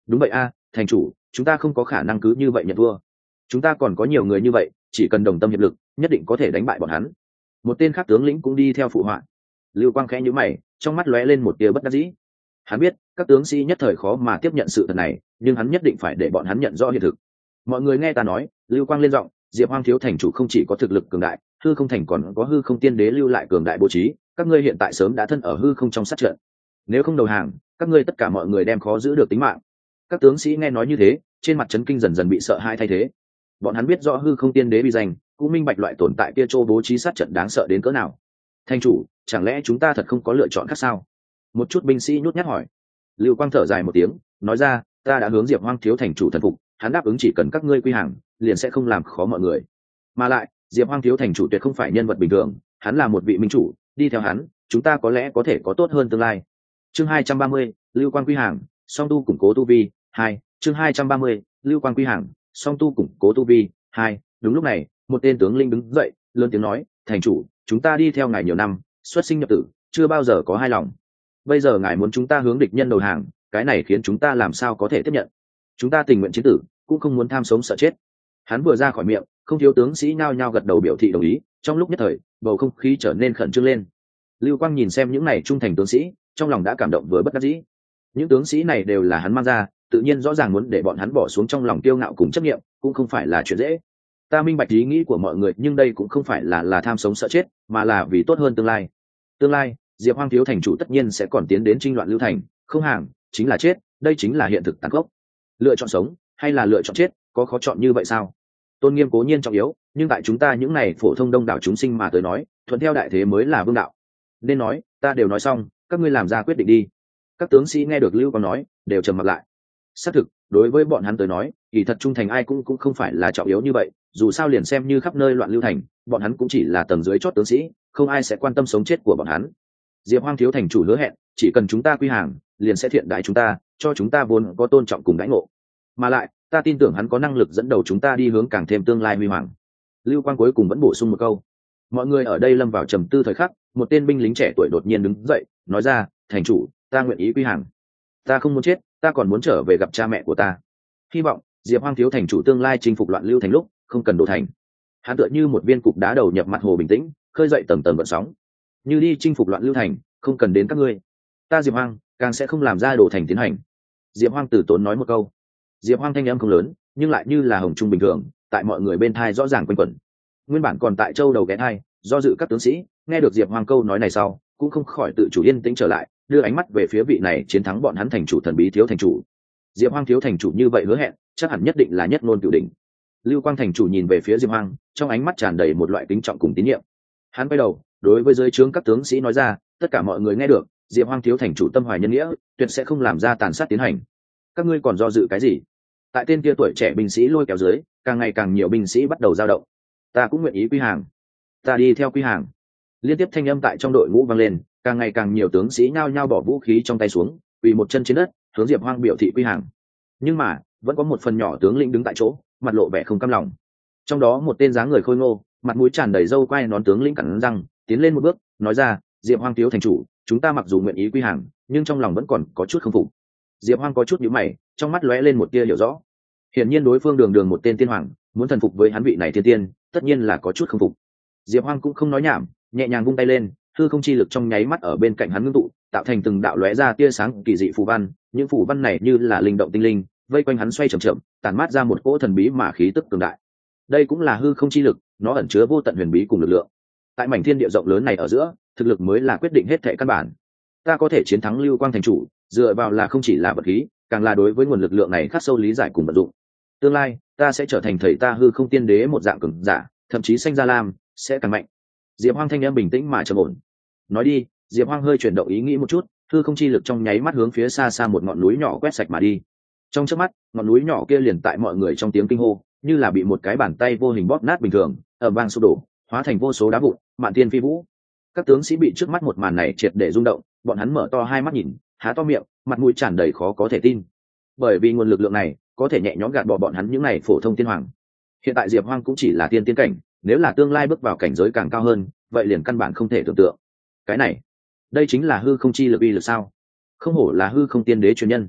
Đúng vậy a thành chủ, chúng ta không có khả năng cứ như vậy nhận thua. Chúng ta còn có nhiều người như vậy, chỉ cần đồng tâm hiệp lực, nhất định có thể đánh bại bọn hắn. Một tên khác tướng lĩnh cũng đi theo phụ họa. Lưu quang khẽ nhữ mày, trong mắt lóe lên một tia bất đắc dĩ. Hắn biết, các tướng sĩ nhất thời khó mà tiếp nhận sự thật này, nhưng hắn nhất định phải để bọn hắn nhận rõ hiện thực. Mọi người nghe ta nói, lưu quang lên giọng, diệp hoang thiếu thành chủ không chỉ có thực lực cường đại, hư không thành còn có hư không tiên đế lưu lại cường đại bố trí, các ngươi hiện tại sớm đã thân ở hư không trong sát trận. Nếu không đầu hàng, các ngươi tất cả mọi người đem khó giữ được tính mạng các tướng sĩ nghe nói như thế, trên mặt trấn kinh dần dần bị sợ hãi thay thế. Bọn hắn biết rõ hư không tiên đế bị danh, cũng minh bạch loại tồn tại kia châu bố trí sát trận đáng sợ đến cỡ nào. Thanh chủ, chẳng lẽ chúng ta thật không có lựa chọn khác sao? Một chút binh sĩ nhút nhát hỏi. Lưu quang thở dài một tiếng, nói ra, ta đã hướng diệp hoang thiếu thành chủ thần phục, hắn đáp ứng chỉ cần các ngươi quy hàng, liền sẽ không làm khó mọi người. Mà lại, diệp hoang thiếu thành chủ tuyệt không phải nhân vật bình thường, hắn là một vị minh chủ, đi theo hắn, chúng ta có lẽ có thể có tốt hơn tương lai. Chương hai trăm ba mươi, lưu quang quy hàng, song tu củng cố tu vi hai, chương hai trăm ba mươi, lưu quan quy hàng, song tu củng cố tu vi. Hai, đúng lúc này, một tên tướng linh đứng dậy, lớn tiếng nói, thành chủ, chúng ta đi theo ngài nhiều năm, xuất sinh nhập tử, chưa bao giờ có hai lòng. Bây giờ ngài muốn chúng ta hướng địch nhân đầu hàng, cái này khiến chúng ta làm sao có thể tiếp nhận? Chúng ta tình nguyện chiến tử, cũng không muốn tham sống sợ chết. Hắn vừa ra khỏi miệng, không thiếu tướng sĩ nhao nhao gật đầu biểu thị đồng ý, trong lúc nhất thời, bầu không khí trở nên khẩn trương lên. Lưu quang nhìn xem những n à y trung thành tướng sĩ, trong lòng đã cảm động với bất đắc dĩ. Những tướng sĩ này đều là hắn mang ra tự nhiên rõ ràng muốn để bọn hắn bỏ xuống trong lòng kiêu ngạo cùng chấp nghiệm cũng không phải là chuyện dễ. Ta minh bạch ý nghĩ của mọi người, nhưng đây cũng không phải là là tham sống sợ chết, mà là vì tốt hơn tương lai. Tương lai, diệp hoang thiếu thành chủ tất nhiên sẽ còn tiến đến trinh loạn lưu thành, không hàng, chính là chết, đây chính là hiện thực tàn gốc lựa chọn sống, hay là lựa chọn chết, có khó chọn như vậy sao? Tôn nghiêm cố nhiên trọng yếu, nhưng tại chúng ta những n à y phổ thông đông đảo chúng sinh mà tới nói, thuận theo đại thế mới là vương đạo. Nên nói, ta đều nói xong, các ngươi làm ra quyết định đi. Các tướng sĩ nghe được lưu còn nói, đều trầm mặt lại xác thực, đối với bọn hắn tới nói, kỳ thật trung thành ai cũng cũng không phải là trọng yếu như vậy, dù sao liền xem như khắp nơi loạn lưu thành, bọn hắn cũng chỉ là tầng dưới chót tướng sĩ, không ai sẽ quan tâm sống chết của bọn hắn. Diệp hoang thiếu thành chủ hứa hẹn, chỉ cần chúng ta quy hàng, liền sẽ thiện đại chúng ta, cho chúng ta vốn có tôn trọng cùng đãi ngộ. Mà lại, ta tin tưởng hắn có năng lực dẫn đầu chúng ta đi hướng càng thêm tương lai huy hoàng. Lưu quang cuối cùng vẫn bổ sung một câu. Mọi người ở đây lâm vào trầm tư thời khắc, một tên binh lính trẻ tuổi đột nhiên đứng dậy, nói ra, thành chủ, ta nguyện ý quy hàng ta không muốn chết, ta còn muốn trở về gặp cha mẹ của ta. Hy vọng, diệp hoang thiếu thành chủ tương lai chinh phục loạn lưu thành lúc, không cần đổ thành. Hắn tựa như một viên cục đá đầu nhập mặt hồ bình tĩnh, khơi dậy tầng tầng vận sóng. Như đi chinh phục loạn lưu thành, không cần đến các ngươi. Ta diệp hoang, càng sẽ không làm ra đổ thành tiến hành. Diệp hoang từ tốn nói một câu. Diệp hoang thanh em không lớn, nhưng lại như là hồng trung bình thường, tại mọi người bên thai rõ ràng quanh quẩn. Nguyên bản còn tại châu đầu ghé thai, do dự các tướng sĩ, nghe được diệp hoang câu nói này sau, cũng không khỏi tự chủ yên tĩnh trở lại đưa ánh mắt về phía vị này chiến thắng bọn hắn thành chủ thần bí thiếu thành chủ. Diệp hoang thiếu thành chủ như vậy hứa hẹn, chắc hẳn nhất định là nhất ngôn cựu đỉnh. Lưu quang thành chủ nhìn về phía diệp hoang, trong ánh mắt tràn đầy một loại kính trọng cùng tín nhiệm. Hắn quay đầu, đối với giới trướng các tướng sĩ nói ra, tất cả mọi người nghe được, diệp hoang thiếu thành chủ tâm hoài nhân nghĩa, tuyệt sẽ không làm ra tàn sát tiến hành. Các ngươi còn do dự cái gì? Tại tên kia tuổi trẻ binh sĩ lôi kéo dưới, càng ngày càng nhiều binh sĩ bắt đầu dao động. Ta cũng nguyện ý quy hàng. Ta đi theo quy hàng. Liên tiếp thanh âm tại trong đội ngũ vang lên càng ngày càng nhiều tướng sĩ nhao nhao bỏ vũ khí trong tay xuống vì một chân trên đất, hướng diệp hoang biểu thị quy hàng. Nhưng mà, vẫn có một phần nhỏ tướng lĩnh đứng tại chỗ, mặt lộ vẻ không cam lòng. Trong đó một tên dáng người khôi ngô, mặt mũi tràn đầy râu quai nón tướng lĩnh cẳng răng, tiến lên một bước, nói ra, diệp hoang thiếu thành chủ, chúng ta mặc dù nguyện ý quy hàng, nhưng trong lòng vẫn còn có chút không phục. Diệp hoang có chút nhữ mày, trong mắt lóe lên một tia hiểu rõ. Hiển nhiên đối phương đường đường một tên tiên hoàng, muốn thần phục với hắn vị này thiên tiên, tất nhiên là có chút không phục. Diệp hoang cũng không nói nhảm, nhẹ nhàng vung tay lên Hư không chi lực trong nháy mắt ở bên cạnh hắn ngưng tụ, tạo thành từng đạo lóe ra tia sáng kỳ dị phù văn. Những phù văn này như là linh động tinh linh, vây quanh hắn xoay chậm chậm, tản mát ra một cỗ thần bí mà khí tức cường đại. Đây cũng là hư không chi lực, nó ẩn chứa vô tận huyền bí cùng lực lượng. Tại mảnh thiên địa rộng lớn này ở giữa, thực lực mới là quyết định hết thệ căn bản. Ta có thể chiến thắng lưu quang thành chủ, dựa vào là không chỉ là vật khí, càng là đối với nguồn lực lượng này khắc sâu lý giải cùng vận dụng. Tương lai, ta sẽ trở thành thầy ta hư không tiên đế một dạng cường giả, thậm chí sanh ra lam, sẽ càng mạnh diệp hoang thanh em bình tĩnh mà trầm ổn. Nói đi, diệp hoang hơi chuyển động ý nghĩ một chút, hư không chi lực trong nháy mắt hướng phía xa xa một ngọn núi nhỏ quét sạch mà đi. Trong trước mắt, ngọn núi nhỏ kia liền tại mọi người trong tiếng kinh hô, như là bị một cái bàn tay vô hình bóp nát bình thường ở bang sụp đổ, hóa thành vô số đá vụn, mạn tiên phi vũ. Các tướng sĩ bị trước mắt một màn này triệt để rung động, bọn hắn mở to hai mắt nhìn, há to miệng, mặt mũi tràn đầy khó có thể tin. Bởi vì nguồn lực lượng này, có thể nhẹ nhõm gạt bỏ bọn hắn những này phổ thông tiên hoàng. Hiện tại diệp hoang cũng chỉ là tiên tiến cảnh nếu là tương lai bước vào cảnh giới càng cao hơn, vậy liền căn bản không thể tưởng tượng. Cái này, đây chính là hư không chi lực uy lực sao? Không hổ là hư không tiên đế truyền nhân.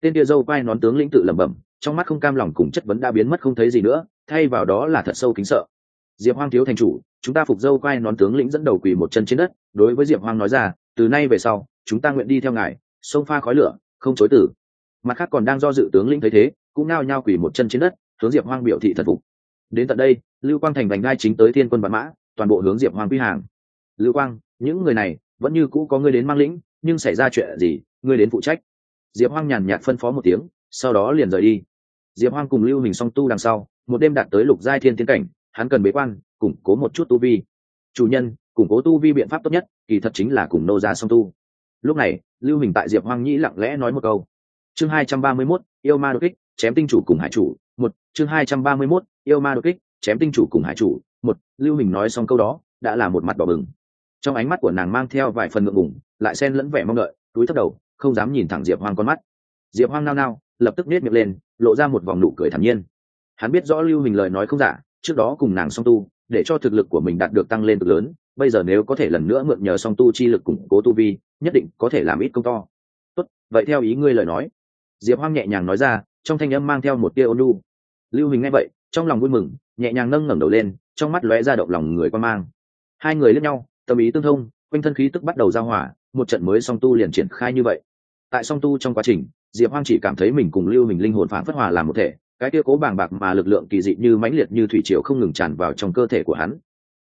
Tên địa dâu vai nón tướng lĩnh tự lẩm bẩm, trong mắt không cam lòng cùng chất vấn đã biến mất không thấy gì nữa, thay vào đó là thật sâu kính sợ. Diệp hoang thiếu thành chủ, chúng ta phục dâu vai nón tướng lĩnh dẫn đầu quỳ một chân trên đất, đối với diệp hoang nói ra, từ nay về sau, chúng ta nguyện đi theo ngài, sông pha khói lửa, không chối tử. Mặt khác còn đang do dự tướng lĩnh thấy thế, cũng nao nhao quỳ một chân trên đất, hướng diệp hoang biểu thị thần phục đến tận đây, lưu quang thành vành đai chính tới thiên quân văn mã, toàn bộ hướng diệp hoang quy hàng. Lưu quang, những người này vẫn như cũ có ngươi đến mang lĩnh, nhưng xảy ra chuyện gì, ngươi đến phụ trách. Diệp hoang nhàn nhạt phân phó một tiếng, sau đó liền rời đi. Diệp hoang cùng lưu hình song tu đằng sau, một đêm đạt tới lục giai thiên tiến cảnh, hắn cần bế quan, củng cố một chút tu vi. Chủ nhân, củng cố tu vi biện pháp tốt nhất, kỳ thật chính là cùng nô ra song tu. Lúc này, lưu hình tại diệp hoang nhĩ lặng lẽ nói một câu. Chương hai trăm ba mươi mốt, yêu ma đột kích, chém tinh chủ cùng hải chủ. Một, chương hai trăm ba mươi mốt yêu ma đột kích chém tinh chủ cùng hải chủ. Một lưu hình nói xong câu đó đã là một mặt đỏ bừng. Trong ánh mắt của nàng mang theo vài phần ngượng ngùng, lại xen lẫn vẻ mong đợi túi thấp đầu không dám nhìn thẳng diệp hoang con mắt. Diệp hoang nao nao lập tức nết miệng lên lộ ra một vòng nụ cười thản nhiên. Hắn biết rõ lưu hình lời nói không giả trước đó cùng nàng song tu để cho thực lực của mình đạt được tăng lên cực lớn bây giờ nếu có thể lần nữa mượn nhờ song tu chi lực củng cố tu vi nhất định có thể làm ít công to. Tốt vậy theo ý ngươi lời nói. Diệp hoang nhẹ nhàng nói ra trong thanh âm mang theo một tia ôn lu lưu hình nghe vậy trong lòng vui mừng, nhẹ nhàng nâng ngẩng đầu lên, trong mắt lóe ra động lòng người quan mang. Hai người lẫn nhau, tâm ý tương thông, quanh thân khí tức bắt đầu giao hỏa một trận mới song tu liền triển khai như vậy. Tại song tu trong quá trình, diệp hoang chỉ cảm thấy mình cùng lưu mình linh hồn phản phất hòa làm một thể, cái kia cố bàng bạc mà lực lượng kỳ dị như mãnh liệt như thủy triều không ngừng tràn vào trong cơ thể của hắn.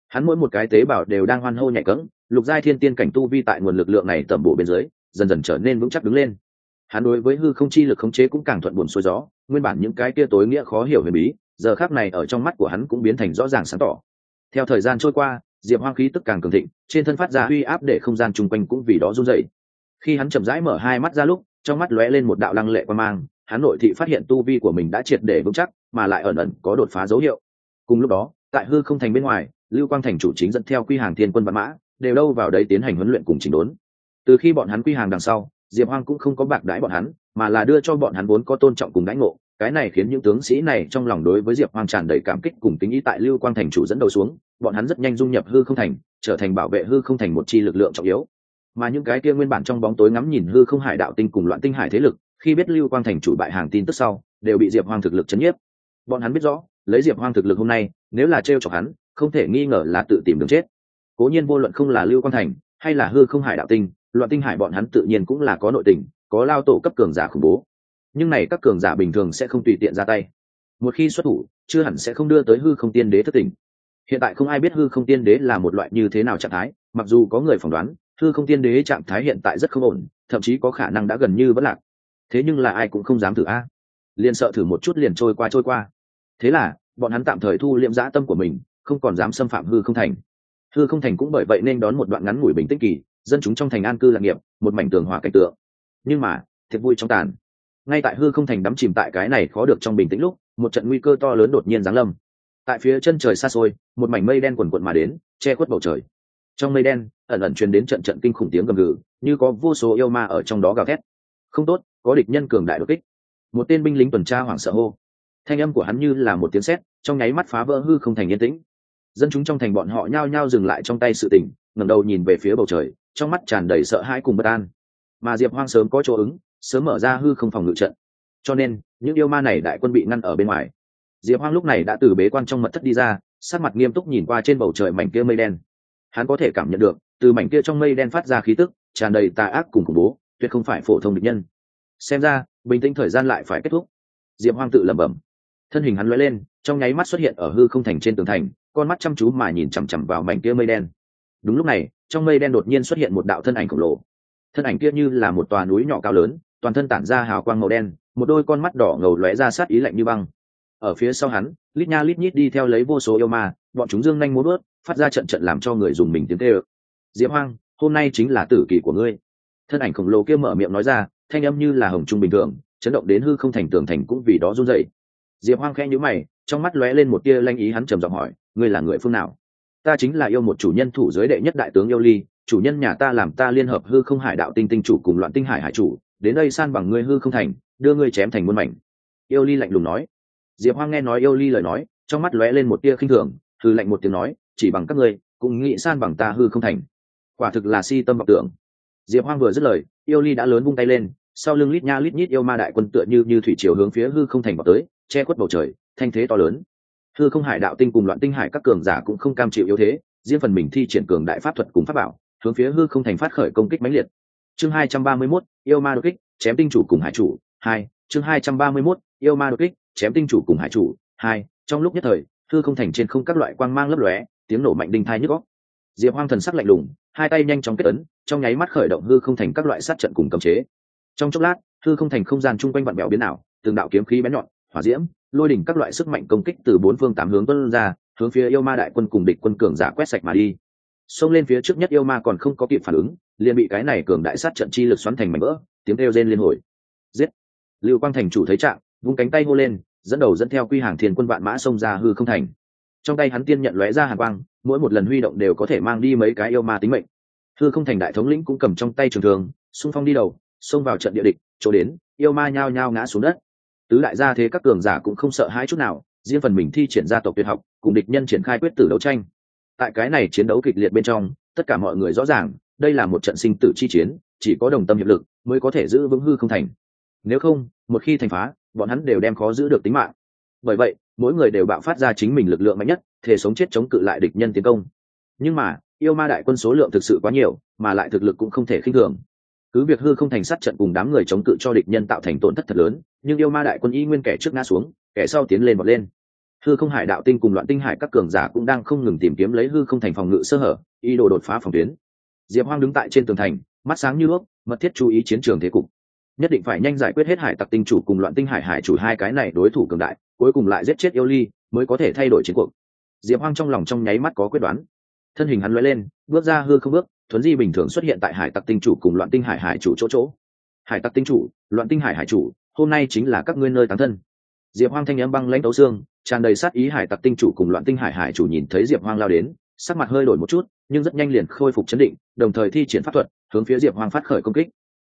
Hắn mỗi một cái tế bào đều đang hoan hô nhạy cẫng, lục giai thiên tiên cảnh tu vi tại nguồn lực lượng này tẩm bổ bên dưới, dần dần trở nên vững chắc đứng lên. Hắn đối với hư không chi lực khống chế cũng càng thuận buồn xuôi gió, nguyên bản những cái kia tối nghĩa khó hiểu huyền bí giờ khác này ở trong mắt của hắn cũng biến thành rõ ràng sáng tỏ. Theo thời gian trôi qua, diệp hoang khí tức càng cường thịnh, trên thân phát ra uy áp để không gian chung quanh cũng vì đó run dậy khi hắn chậm rãi mở hai mắt ra lúc, trong mắt lóe lên một đạo lăng lệ quan mang, hắn nội thị phát hiện tu vi của mình đã triệt để vững chắc, mà lại ẩn ẩn có đột phá dấu hiệu. Cùng lúc đó, tại hư không thành bên ngoài, lưu quang thành chủ chính dẫn theo quy hàng thiên quân văn mã, đều đâu vào đấy tiến hành huấn luyện cùng chỉnh đốn. Từ khi bọn hắn quy hàng đằng sau, diệp hoang cũng không có bạc đãi bọn hắn, mà là đưa cho bọn hắn vốn có tôn trọng cùng đãi ngộ cái này khiến những tướng sĩ này trong lòng đối với diệp hoang tràn đầy cảm kích cùng tính ý tại lưu quang thành chủ dẫn đầu xuống, bọn hắn rất nhanh dung nhập hư không thành, trở thành bảo vệ hư không thành một chi lực lượng trọng yếu. Mà những cái kia nguyên bản trong bóng tối ngắm nhìn hư không hải đạo tinh cùng loạn tinh hải thế lực, khi biết lưu quang thành chủ bại hàng tin tức sau, đều bị diệp hoang thực lực chấn nhiếp. Bọn hắn biết rõ, lấy diệp hoang thực lực hôm nay, nếu là t r chọc hắn, không thể nghi ngờ là tự tìm đường chết. Cố nhiên vô luận không là lưu quang thành, hay là hư không hải đạo tinh, loạn tinh hải bọn hắn tự nhiên cũng là có nội tình, có lao tổ cấp cường giả khủng bố nhưng này các cường giả bình thường sẽ không tùy tiện ra tay. Một khi xuất thủ, chưa hẳn sẽ không đưa tới hư không tiên đế thất tình. Hiện tại không ai biết hư không tiên đế là một loại như thế nào trạng thái, mặc dù có người phỏng đoán, hư không tiên đế trạng thái hiện tại rất không ổn, thậm chí có khả năng đã gần như vẫn lạc. Thế nhưng là ai cũng không dám thử a. Liền sợ thử một chút liền trôi qua trôi qua. Thế là, bọn hắn tạm thời thu liệm dã tâm của mình, không còn dám xâm phạm hư không thành. Hư không thành cũng bởi vậy nên đón một đoạn ngắn ngủi bình tĩnh kỳ, dân chúng trong thành an cư lạc nghiệp, một mảnh tường hòa cảnh tượng. Nhưng mà, thiệt vui trong tàn ngay tại hư không thành đắm chìm tại cái này khó được trong bình tĩnh lúc, một trận nguy cơ to lớn đột nhiên giáng lâm. Tại phía chân trời xa xôi, một mảnh mây đen quần quận mà đến, che khuất bầu trời. Trong mây đen, ẩn ẩn truyền đến trận trận kinh khủng tiếng gầm gừ, như có vô số yêu ma ở trong đó gào thét. Không tốt, có địch nhân cường đại đột kích. Một tên binh lính tuần tra hoảng sợ hô. Thanh âm của hắn như là một tiếng sét, trong nháy mắt phá vỡ hư không thành yên tĩnh. Dân chúng trong thành bọn họ nhao nhao dừng lại trong tay sự tỉnh ngẩng đầu nhìn về phía bầu trời, trong mắt tràn đầy sợ hãi cùng bất an. Mà diệp hoang sớm có chỗ ứng sớm mở ra hư không phòng ngự trận. Cho nên, những yêu ma này đại quân bị ngăn ở bên ngoài. Diệp hoang lúc này đã từ bế quan trong mật thất đi ra sát mặt nghiêm túc nhìn qua trên bầu trời mảnh kia mây đen. Hắn có thể cảm nhận được, từ mảnh kia trong mây đen phát ra khí tức, tràn đầy tà ác cùng khủng bố, tuyệt không phải phổ thông địch nhân. Xem ra, bình tĩnh thời gian lại phải kết thúc. Diệp hoang tự lẩm bẩm. Thân hình hắn lóe lên, trong nháy mắt xuất hiện ở hư không thành trên tường thành, con mắt chăm chú mà nhìn chằm chằm vào mảnh kia mây đen. Đúng lúc này, trong mây đen đột nhiên xuất hiện một đạo thân ảnh khổng lồ. Thân ảnh kia như là một tòa núi nhỏ cao lớn toàn thân tản ra hào quang màu đen, một đôi con mắt đỏ ngầu lóe ra sát ý lạnh như băng. Ở phía sau hắn, lít nha lít nhít đi theo lấy vô số yêu ma, bọn chúng dương nhanh muốn bớt phát ra trận trận làm cho người dùng mình tiếng tê ơ diễm hoang, hôm nay chính là tử kỳ của ngươi. Thân ảnh khổng lồ kia mở miệng nói ra, thanh âm như là hồng trung bình thường, chấn động đến hư không thành tường thành cũng vì đó run dậy diệp hoang khẽ nhữ mày, trong mắt lóe lên một tia lanh ý hắn trầm giọng hỏi, ngươi là người phương nào? Ta chính là yêu một chủ nhân thủ giới đệ nhất đại tướng yêu ly, chủ nhân nhà ta làm ta liên hợp hư không hải đạo tinh tinh chủ cùng loạn tinh hải hải chủ đến đây san bằng ngươi hư không thành, đưa ngươi chém thành muôn mảnh. Yêu ly lạnh lùng nói. Diệp hoang nghe nói yêu ly lời nói, trong mắt lóe lên một tia khinh thường thư lạnh một tiếng nói, chỉ bằng các ngươi, cũng nghĩ san bằng ta hư không thành. Quả thực là si tâm vọng tưởng. Diệp hoang vừa dứt lời, yêu ly đã lớn vung tay lên, sau lưng lít nha lít nhít yêu ma đại quân tựa như như thủy chiều hướng phía hư không thành vào tới, che khuất bầu trời, thanh thế to lớn. Hư không hải đạo tinh cùng loạn tinh hải các cường giả cũng không cam chịu yếu thế, riêng phần mình thi triển cường đại pháp thuật cùng pháp bảo, hướng phía hư không thành phát khởi công kích mãnh liệt chương hai trăm ba mươi 231, yêu ma đột kích chém tinh chủ cùng hải chủ. Hai chương hai trăm ba mươi 231, yêu ma đột kích chém tinh chủ cùng hải chủ. Hai trong lúc nhất thời hư không thành trên không các loại quang mang lấp lóe tiếng nổ mạnh đinh thai nhức góc diệp hoang thần sắc lạnh lùng hai tay nhanh chóng kết ấn trong nháy mắt khởi động hư không thành các loại sát trận cùng cấm chế. Trong chốc lát hư không thành không gian chung quanh vặn bèo biến ảo từng đạo kiếm khí bén nhọn hỏa diễm lôi đỉnh các loại sức mạnh công kích từ bốn phương tám hướng tuân ra hướng phía yêu ma đại quân cùng địch quân cường giả quét sạch mà đi. Xông lên phía trước nhất yêu ma còn không có kịp phản ứng liền bị cái này cường đại sát trận chi lực xoắn thành mảnh vỡ, tiếng kêu rên liên hồi. Giết! Lưu quang thành chủ thấy trạng, vung cánh tay hô lên, dẫn đầu dẫn theo quy hàng thiên quân vạn mã xông ra hư không thành. Trong tay hắn tiên nhận lóe ra hàn quang, mỗi một lần huy động đều có thể mang đi mấy cái yêu ma tính mệnh. Hư không thành đại thống lĩnh cũng cầm trong tay trường thường xung phong đi đầu, xông vào trận địa địch, chỗ đến, yêu ma nhao nhao ngã xuống đất. Tứ đại gia thế các cường giả cũng không sợ hãi chút nào, riêng phần mình thi triển gia tộc tuyệt học, cùng địch nhân triển khai quyết tử đấu tranh. Tại cái này chiến đấu kịch liệt bên trong, tất cả mọi người rõ ràng đây là một trận sinh tử chi chiến, chỉ có đồng tâm hiệp lực mới có thể giữ vững hư không thành. Nếu không, một khi thành phá, bọn hắn đều đem khó giữ được tính mạng. Bởi vậy, mỗi người đều bạo phát ra chính mình lực lượng mạnh nhất thể sống chết chống cự lại địch nhân tiến công. Nhưng mà, yêu ma đại quân số lượng thực sự quá nhiều, mà lại thực lực cũng không thể khinh thường. Cứ việc hư không thành sát trận cùng đám người chống cự cho địch nhân tạo thành tổn thất thật lớn, nhưng yêu ma đại quân y nguyên kẻ trước ngã xuống, kẻ sau tiến lên vọt lên. Hư không hải đạo tinh cùng loạn tinh hải các cường giả cũng đang không ngừng tìm kiếm lấy hư không thành phòng ngự sơ hở, ý đồ đột phá phòng tuyến diệp hoang đứng tại trên tường thành, mắt sáng như đuốc mật thiết chú ý chiến trường thế cục. Nhất định phải nhanh giải quyết hết hải tặc tinh chủ cùng loạn tinh hải hải chủ hai cái này đối thủ cường đại, cuối cùng lại giết chết yêu ly, mới có thể thay đổi chiến cuộc. Diệp hoang trong lòng trong nháy mắt có quyết đoán. Thân hình hắn l lên, bước ra hư không bước, thuấn di bình thường xuất hiện tại hải tặc tinh chủ cùng loạn tinh hải hải chủ chỗ chỗ. Hải tặc tinh chủ, loạn tinh hải hải chủ, hôm nay chính là các ngươi nơi tán thân. Diệp hoang thanh âm băng lãnh tấu xương, tràn đầy sát ý hải tặc tinh chủ cùng loạn tinh hải hải chủ nhìn thấy diệp hoang lao đến sắc mặt hơi đổi một chút, nhưng rất nhanh liền khôi phục chấn định, đồng thời thi triển pháp thuật, hướng phía diệp hoang phát khởi công kích.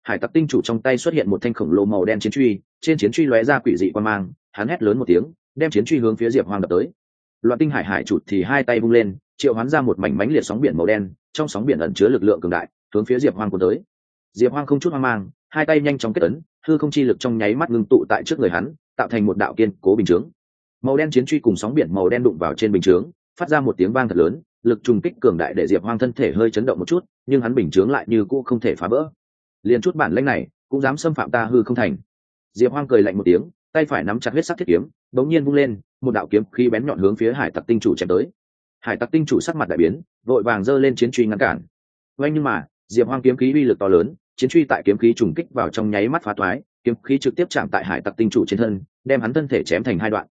Hải tặc tinh chủ trong tay xuất hiện một thanh khổng lồ màu đen chiến truy, trên chiến truy lóe ra quỷ dị quan mang, hắn hét lớn một tiếng, đem chiến truy hướng phía diệp hoang đập tới. Loạn tinh hải hải chụt thì hai tay vung lên, triệu hoán ra một mảnh mánh liệt sóng biển màu đen, trong sóng biển ẩn chứa lực lượng cường đại, hướng phía diệp hoang cuốn tới. Diệp hoang không chút hoang mang, hai tay nhanh chóng kết ấn, hư không chi lực trong nháy mắt ngưng tụ tại trước người hắn, tạo thành một đạo kiên cố bình chướng. Màu đen chiến truy cùng sóng biển màu đen đụng vào trên bình chướng, phát ra một tiếng vang thật lớn lực trùng kích cường đại để diệp hoang thân thể hơi chấn động một chút, nhưng hắn bình chướng lại như cũ không thể phá vỡ. Liền chút bản lanh này, cũng dám xâm phạm ta hư không thành. Diệp hoang cười lạnh một tiếng, tay phải nắm chặt huyết sắc thiết kiếm, bỗng nhiên vung lên, một đạo kiếm khi bén nhọn hướng phía hải tặc tinh chủ chém tới. Hải tặc tinh chủ sắc mặt đại biến, vội vàng giơ lên chiến truy ngăn cản. Vậy nhưng mà, diệp hoang kiếm khí uy lực to lớn, chiến truy tại kiếm khí trùng kích vào trong nháy mắt phá toái, kiếm khí trực tiếp chạm tại hải tặc tinh chủ trên thân, đem hắn thân thể chém thành hai đoạn.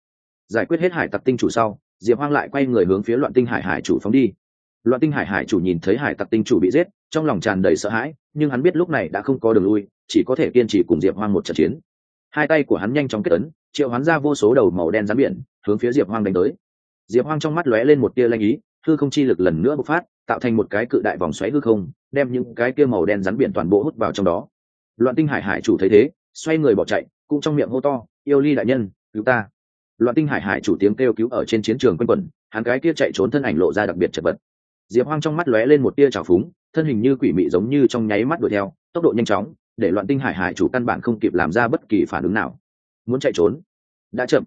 Giải quyết hết hải tặc tinh chủ sau diệp hoang lại quay người hướng phía loạn tinh hải hải chủ phóng đi. Loạn tinh hải hải chủ nhìn thấy hải tặc tinh chủ bị giết, trong lòng tràn đầy sợ hãi, nhưng hắn biết lúc này đã không có đường lui, chỉ có thể kiên trì cùng diệp hoang một trận chiến. Hai tay của hắn nhanh chóng kết ấn, triệu hoán ra vô số đầu màu đen rắn biển, hướng phía diệp hoang đánh tới. Diệp hoang trong mắt lóe lên một tia lanh ý, hư không chi lực lần nữa bộc phát, tạo thành một cái cự đại vòng xoáy hư không, đem những cái kia màu đen rắn biển toàn bộ hút vào trong đó. Loạn tinh hải hải chủ thấy thế, xoay người bỏ chạy, cũng trong miệng hô to, yêu ly đại nhân, cứu ta! Loạn tinh hải hải chủ tiếng kêu cứu ở trên chiến trường quân quẩn, hắn cái kia chạy trốn thân ảnh lộ ra đặc biệt chật vật. Diệp hoang trong mắt lóe lên một tia trào phúng, thân hình như quỷ mị giống như trong nháy mắt đuổi theo, tốc độ nhanh chóng, để loạn tinh hải hải chủ căn bản không kịp làm ra bất kỳ phản ứng nào. Muốn chạy trốn? Đã chậm.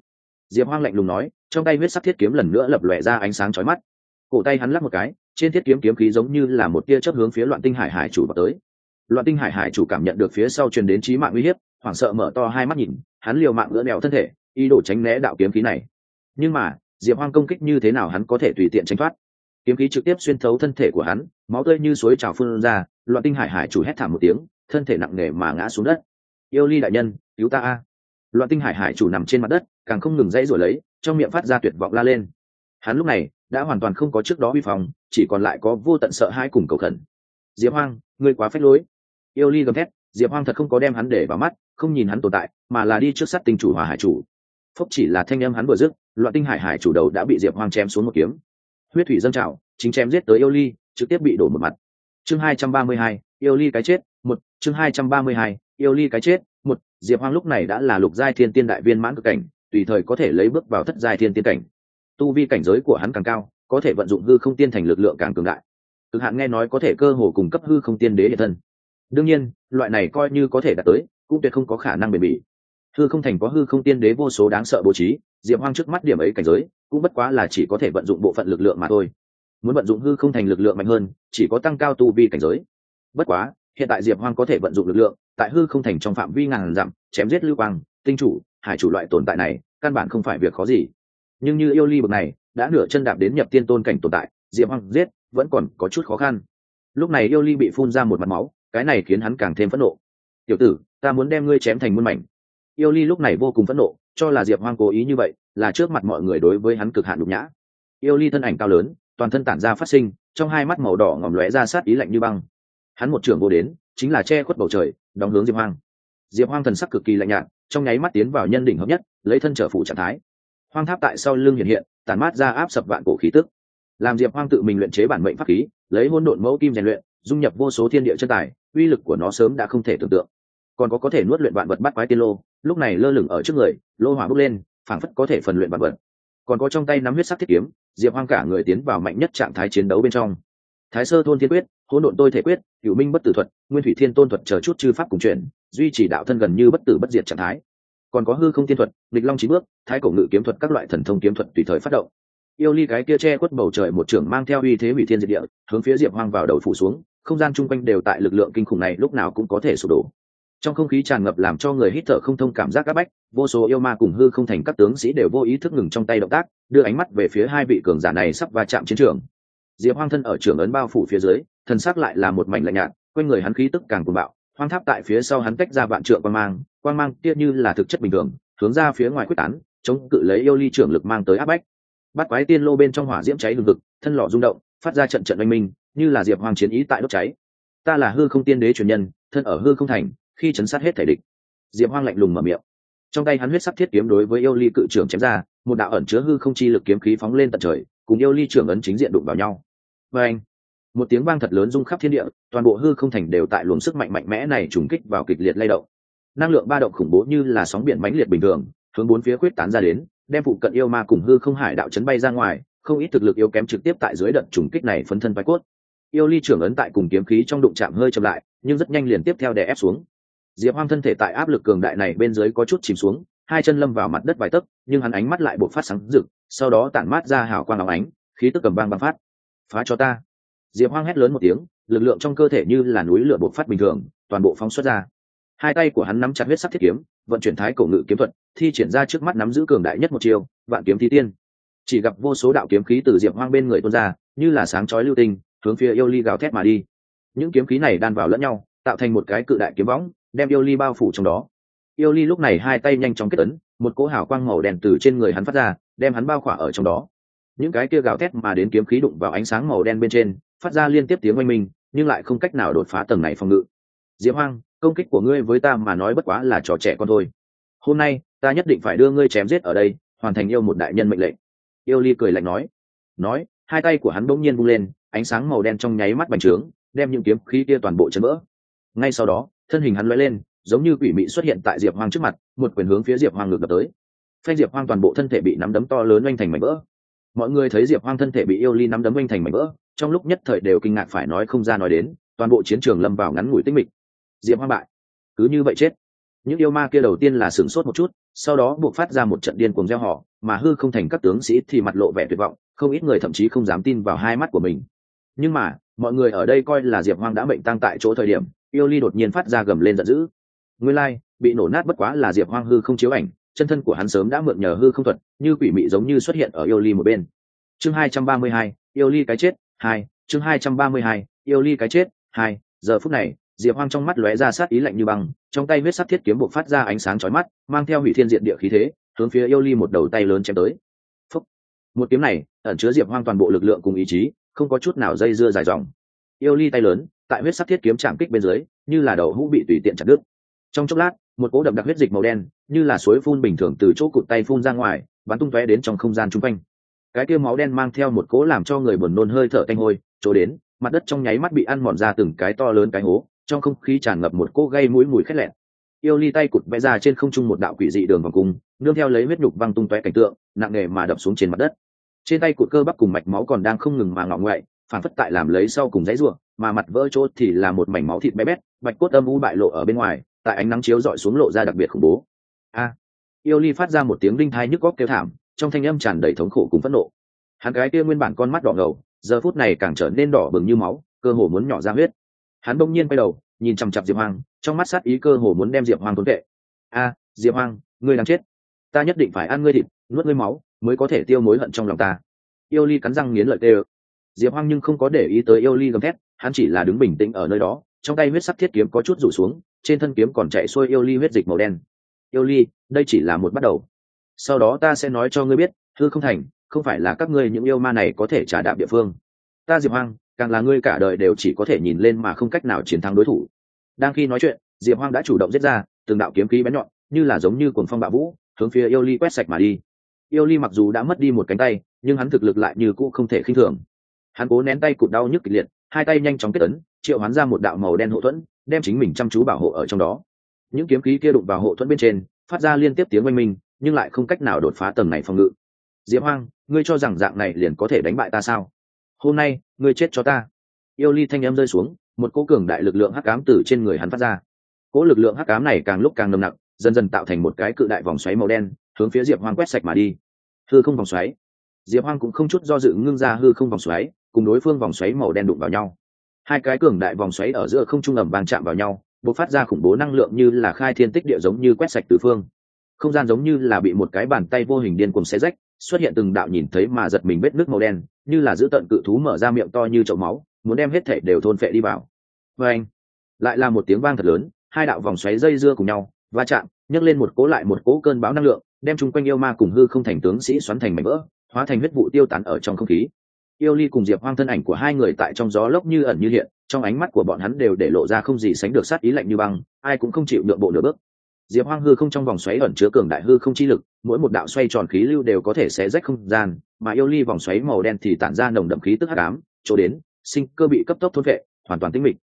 Diệp hoang lạnh lùng nói, trong tay huyết sắc thiết kiếm lần nữa lập lòe ra ánh sáng chói mắt. Cổ tay hắn lắc một cái, trên thiết kiếm kiếm khí giống như là một tia chớp hướng phía loạn tinh hải hải chủ vào tới. Loạn tinh hải hải chủ cảm nhận được phía sau truyền đến trí mạng uy hiếp, hoảng sợ mở to hai mắt nhìn, hắn liều mạng ngỡ đèo thân thể ý đồ tránh né đạo kiếm khí này. Nhưng mà, diệp hoang công kích như thế nào hắn có thể tùy tiện tránh thoát? Kiếm khí trực tiếp xuyên thấu thân thể của hắn, máu tươi như suối trào phun ra, loạn tinh hải hải chủ hét thảm một tiếng, thân thể nặng nề mà ngã xuống đất. Yêu ly đại nhân, cứu ta a. Loạn tinh hải hải chủ nằm trên mặt đất, càng không ngừng dãy rồi lấy, trong miệng phát ra tuyệt vọng la lên. Hắn lúc này, đã hoàn toàn không có trước đó vi phòng chỉ còn lại có vô tận sợ hãi cùng cầu khẩn. Diệp hoang, ngươi quá phách lối. Yêu ly gầm thét, diệp hoang thật không có đem hắn để vào mắt, không nhìn hắn tồn tại, mà là đi trước sát tinh chủ hòa hải chủ. Phốc chỉ là thanh âm hắn vừa dứt, loạn tinh hải hải chủ đầu đã bị diệp hoang chém xuống một kiếm. Huyết thủy dâng trào, chính chém giết tới yêu ly trực tiếp bị đổ một mặt. Chương hai trăm ba mươi hai yêu ly cái chết, một, chương hai trăm ba mươi hai yêu ly cái chết, một, diệp hoang lúc này đã là lục giai thiên tiên đại viên mãn cực cảnh, tùy thời có thể lấy bước vào thất giai thiên tiên cảnh. Tu vi cảnh giới của hắn càng cao, có thể vận dụng hư không tiên thành lực lượng càng cường đại. Cực hạn nghe nói có thể cơ hồ cung cấp hư không tiên đế hiện thân. Đương nhiên, loại này coi như có thể đạt tới, cũng tuyệt không có khả năng bền bỉ hư không thành có hư không tiên đế vô số đáng sợ bố trí, diệp hoang trước mắt điểm ấy cảnh giới, cũng bất quá là chỉ có thể vận dụng bộ phận lực lượng mà thôi. Muốn vận dụng hư không thành lực lượng mạnh hơn, chỉ có tăng cao tu vi cảnh giới. Bất quá, hiện tại diệp hoang có thể vận dụng lực lượng, tại hư không thành trong phạm vi ngàn dặm, chém giết lưu quang, tinh chủ, hải chủ loại tồn tại này, căn bản không phải việc khó gì. Nhưng như yêu ly bậc này, đã nửa chân đạp đến nhập tiên tôn cảnh tồn tại, diệp hoang giết, vẫn còn có chút khó khăn. Lúc này yêu ly bị phun ra một mặt máu, cái này khiến hắn càng thêm phẫn nộ. Tiểu tử, ta muốn đem ngươi chém thành muôn mảnh yêu ly lúc này vô cùng phẫn nộ, cho là diệp hoang cố ý như vậy, là trước mặt mọi người đối với hắn cực hạn nhục nhã. Yêu ly thân ảnh cao lớn, toàn thân tản ra phát sinh, trong hai mắt màu đỏ ngòm lóe ra sát ý lạnh như băng. Hắn một trường vô đến, chính là che khuất bầu trời, đóng hướng diệp hoang. Diệp hoang thần sắc cực kỳ lạnh nhạt, trong nháy mắt tiến vào nhân đỉnh hợp nhất, lấy thân trở phủ trạng thái. Hoang tháp tại sau lưng hiện hiện tàn mát ra áp sập vạn cổ khí tức. Làm diệp hoang tự mình luyện chế bản mệnh pháp khí, lấy hôn độn mẫu kim rèn luyện, dung nhập vô số thiên địa chân tài, uy lực của nó sớm đã không thể tưởng tượng. Còn có có thể nuốt luyện vạn vật bắt quái tiên lô lúc này lơ lửng ở trước người, lô hỏa bốc lên, phảng phất có thể phần luyện vật vật. Còn có trong tay nắm huyết sắc thiết kiếm, diệp hoang cả người tiến vào mạnh nhất trạng thái chiến đấu bên trong. Thái sơ thôn thiên quyết, hỗn độn tôi thể quyết cựu minh bất tử thuật, nguyên thủy thiên tôn thuật chờ chút chư pháp cùng chuyển duy trì đạo thân gần như bất tử bất diệt trạng thái. Còn có hư không tiên thuật lịch long chín bước, thái cổ ngự kiếm thuật các loại thần thông kiếm thuật tùy thời phát động. Yêu ly cái kia che quất bầu trời một trưởng mang theo uy thế hủy thiên diệt địa, hướng phía diệp hoang vào đầu phủ xuống, không gian chung quanh đều tại lực lượng kinh khủng này lúc nào cũng có thể sụp đổ trong không khí tràn ngập làm cho người hít thở không thông cảm giác áp bách, vô số yêu ma cùng hư không thành các tướng sĩ đều vô ý thức ngừng trong tay động tác, đưa ánh mắt về phía hai vị cường giả này sắp va chạm chiến trường. Diệp hoang thân ở trường ấn bao phủ phía dưới, thân xác lại là một mảnh lạnh nhạt, quanh người hắn khí tức càng cuồng bạo, hoang tháp tại phía sau hắn tách ra vạn trượng quan mang quan mang kia như là thực chất bình thường, hướng ra phía ngoài quyết tán, chống cự lấy yêu ly trưởng lực mang tới áp bách. Bắt quái tiên lô bên trong hỏa diễm cháy lừng ngực thân lò rung động, phát ra trận trận oanh minh, như là diệp hoang chiến ý tại đốt cháy. Ta là hư không tiên đế truyền nhân, thân ở hư không thành khi chấn sát hết thể địch, diệp hoang lạnh lùng mở miệng. Trong tay hắn huyết sắc thiết kiếm đối với yêu ly cự trưởng chém ra, một đạo ẩn chứa hư không chi lực kiếm khí phóng lên tận trời, cùng yêu ly trưởng ấn chính diện đụng vào nhau. Và anh một tiếng vang thật lớn rung khắp thiên địa, toàn bộ hư không thành đều tại luồng sức mạnh mạnh mẽ này trùng kích vào kịch liệt lay động. Năng lượng ba động khủng bố như là sóng biển mãnh liệt bình thường, hướng bốn phía quyết tán ra đến, đem phụ cận yêu ma cùng hư không hải đạo chấn bay ra ngoài, không ít thực lực yếu kém trực tiếp tại dưới đợt trùng kích này phấn thân vai cốt. Yêu ly trưởng ấn tại cùng kiếm khí trong đụng chạm hơi chậm lại, nhưng rất nhanh liền tiếp theo đè ép xuống diệp hoang thân thể tại áp lực cường đại này bên dưới có chút chìm xuống, hai chân lâm vào mặt đất vài tấc, nhưng hắn ánh mắt lại buộc phát sáng rực, sau đó tản mát ra hào quang áo ánh, khí tức cầm vang băng phát. Phá cho ta. Diệp hoang hét lớn một tiếng, lực lượng trong cơ thể như là núi lửa buộc phát bình thường, toàn bộ phóng xuất ra. Hai tay của hắn nắm chặt huyết sắc thiết kiếm, vận chuyển thái cổ ngự kiếm thuật, thi triển ra trước mắt nắm giữ cường đại nhất một chiều vạn kiếm thi tiên. Chỉ gặp vô số đạo kiếm khí từ diệp hoang bên người tuôn ra, như là sáng chói lưu tinh, hướng phía yêu ly gào thét mà đi. Những kiếm khí này đan vào lẫn nhau, tạo thành một cái cự đại kiếm võng đem yêu ly bao phủ trong đó. Yêu ly lúc này hai tay nhanh chóng kết ấn, một cỗ hào quang màu đen từ trên người hắn phát ra, đem hắn bao khỏa ở trong đó. Những cái kia gào thét mà đến kiếm khí đụng vào ánh sáng màu đen bên trên, phát ra liên tiếp tiếng oanh minh, nhưng lại không cách nào đột phá tầng này phòng ngự. Diễm hoang, công kích của ngươi với ta mà nói bất quá là trò trẻ con thôi. Hôm nay, ta nhất định phải đưa ngươi chém giết ở đây, hoàn thành yêu một đại nhân mệnh lệnh. Yêu ly cười lạnh nói. Nói, hai tay của hắn bỗng nhiên bung lên, ánh sáng màu đen trong nháy mắt bành trướng, đem những kiếm khí kia toàn bộ chấn vỡ. Ngay sau đó thân hình hắn lóe lên, giống như quỷ mị xuất hiện tại diệp hoang trước mặt, một quyền hướng phía diệp hoang ngược đập tới. Phanh diệp hoang toàn bộ thân thể bị nắm đấm to lớn oanh thành mảnh vỡ. Mọi người thấy diệp hoang thân thể bị yêu ly nắm đấm oanh thành mảnh vỡ, trong lúc nhất thời đều kinh ngạc phải nói không ra nói đến, toàn bộ chiến trường lâm vào ngắn ngủi tinh mịch. Diệp hoang bại. Cứ như vậy chết. Những yêu ma kia đầu tiên là sửng sốt một chút, sau đó buộc phát ra một trận điên cuồng gieo họ, mà hư không thành các tướng sĩ thì mặt lộ vẻ tuyệt vọng, không ít người thậm chí không dám tin vào hai mắt của mình. Nhưng mà, mọi người ở đây coi là diệp hoang đã bệnh tăng tại chỗ thời điểm yêu ly đột nhiên phát ra gầm lên giận dữ. Nguyên lai、like, bị nổ nát bất quá là diệp hoang hư không chiếu ảnh chân thân của hắn sớm đã mượn nhờ hư không thuật như quỷ mị giống như xuất hiện ở yêu ly một bên. Chương hai trăm ba mươi hai yêu ly cái chết hai chương hai trăm ba mươi hai yêu ly cái chết hai giờ phút này diệp hoang trong mắt lóe ra sát ý lạnh như băng trong tay huyết sắt thiết kiếm buộc phát ra ánh sáng chói mắt mang theo hủy thiên diện địa khí thế hướng phía yêu ly một đầu tay lớn chém tới. Phúc. một kiếm này ẩn chứa diệp hoang toàn bộ lực lượng cùng ý chí không có chút nào dây dưa dài dòng. Yêu ly tay lớn tại huyết sắc thiết kiếm chạm kích bên dưới, như là đầu hũ bị tùy tiện chặt đứt. Trong chốc lát, một cỗ đậm đặc huyết dịch màu đen, như là suối phun bình thường từ chỗ cụt tay phun ra ngoài, bắn tung tóe đến trong không gian chung quanh. Cái kia máu đen mang theo một cỗ làm cho người buồn nôn hơi thở tanh hôi, chỗ đến, mặt đất trong nháy mắt bị ăn mòn ra từng cái to lớn cái hố, trong không khí tràn ngập một cỗ gây mũi mùi khét lẹn. Yêu ly tay cụt vẽ ra trên không trung một đạo quỷ dị đường vòng cung, nương theo lấy huyết nhục văng tung tóe cảnh tượng, nặng nề mà đập xuống trên mặt đất. Trên tay cụt cơ bắp cùng mạch máu còn đang không ngừng mà ngọ ngoại phản phất tại làm lấy sau cùng giấy ruộng mà mặt vỡ chốt thì là một mảnh máu thịt bé bét, bạch cốt âm u bại lộ ở bên ngoài, tại ánh nắng chiếu dọi xuống lộ ra đặc biệt khủng bố. A! Yêu ly phát ra một tiếng đinh thai nhức góc kêu thảm, trong thanh âm tràn đầy thống khổ cùng phẫn nộ. Hắn gái kia nguyên bản con mắt đỏ ngầu, giờ phút này càng trở nên đỏ bừng như máu, cơ hồ muốn nhỏ ra huyết. Hắn bỗng nhiên quay đầu, nhìn chằm chặp diệp hoang, trong mắt sát ý cơ hồ muốn đem diệp hoang thốn vệ a, diệp hoang, ngươi đang chết. Ta nhất định phải ăn ngươi thịt, nuốt ngươi máu, mới có thể tiêu mối hận trong lòng ta. Yêu ly cắn răng nghiến lợi tê ơ diệp hoang nhưng không có để ý tới yêu ly gầm thét, hắn chỉ là đứng bình tĩnh ở nơi đó, trong tay huyết sắc thiết kiếm có chút rủ xuống, trên thân kiếm còn chạy xuôi yêu ly huyết dịch màu đen. Yêu ly, đây chỉ là một bắt đầu. Sau đó ta sẽ nói cho ngươi biết, hư không thành, không phải là các ngươi những yêu ma này có thể trả đạm địa phương. Ta, diệp hoang, càng là ngươi cả đời đều chỉ có thể nhìn lên mà không cách nào chiến thắng đối thủ. Đang khi nói chuyện, diệp hoang đã chủ động giết ra, từng đạo kiếm khí bén nhọn, như là giống như cuồng phong bạo vũ, hướng phía yêu ly quét sạch mà đi. Yêu ly mặc dù đã mất đi một cánh tay, nhưng hắn thực lực lại như cũ không thể khinh thường hắn cố nén tay cụt đau nhức kịch liệt, hai tay nhanh chóng kết ấn, triệu hắn ra một đạo màu đen hộ thuẫn, đem chính mình chăm chú bảo hộ ở trong đó. Những kiếm khí kia đụng vào hộ thuẫn bên trên, phát ra liên tiếp tiếng oanh minh, nhưng lại không cách nào đột phá tầng này phòng ngự. Diệp hoang, ngươi cho rằng dạng này liền có thể đánh bại ta sao? Hôm nay, ngươi chết cho ta. Yêu ly thanh em rơi xuống, một cỗ cường đại lực lượng hắc cám từ trên người hắn phát ra. Cỗ lực lượng hắc cám này càng lúc càng nồng nặng dần dần tạo thành một cái cự đại vòng xoáy màu đen, hướng phía diệp hoang quét sạch mà đi. Hư không vòng xoáy. Diệp hoang cũng không chút do dự ngưng ra hư không vòng xoáy cùng đối phương vòng xoáy màu đen đụng vào nhau. Hai cái cường đại vòng xoáy ở giữa không trung ẩm vàng chạm vào nhau b ộ c phát ra khủng bố năng lượng như là khai thiên tích địa giống như quét sạch tứ phương. Không gian giống như là bị một cái bàn tay vô hình điên cùng xe rách, xuất hiện từng đạo nhìn thấy mà giật mình vết nước màu đen, như là giữ tận cự thú mở ra miệng to như chậu máu, muốn đem hết thể đều thôn phệ đi vào. Và anh, lại là một tiếng vang thật lớn, hai đạo vòng xoáy dây dưa cùng nhau, va chạm, nhấc lên một cố lại một cố cơn bão năng lượng, đem chung quanh yêu ma cùng hư không thành tướng sĩ xoắn thành mảnh vỡ, hóa thành huyết vụ tiêu tán ở trong không khí yêu ly cùng diệp hoang thân ảnh của hai người tại trong gió lốc như ẩn như hiện, trong ánh mắt của bọn hắn đều để lộ ra không gì sánh được sát ý lạnh như băng, ai cũng không chịu nhượng bộ nửa bước. Diệp hoang hư không trong vòng xoáy ẩn chứa cường đại hư không chi lực, mỗi một đạo xoay tròn khí lưu đều có thể xé rách không gian, mà yêu ly vòng xoáy màu đen thì tản ra nồng đậm khí tức hắc ám, chỗ đến, sinh cơ bị cấp tốc thôn vệ, hoàn toàn tĩnh mịch.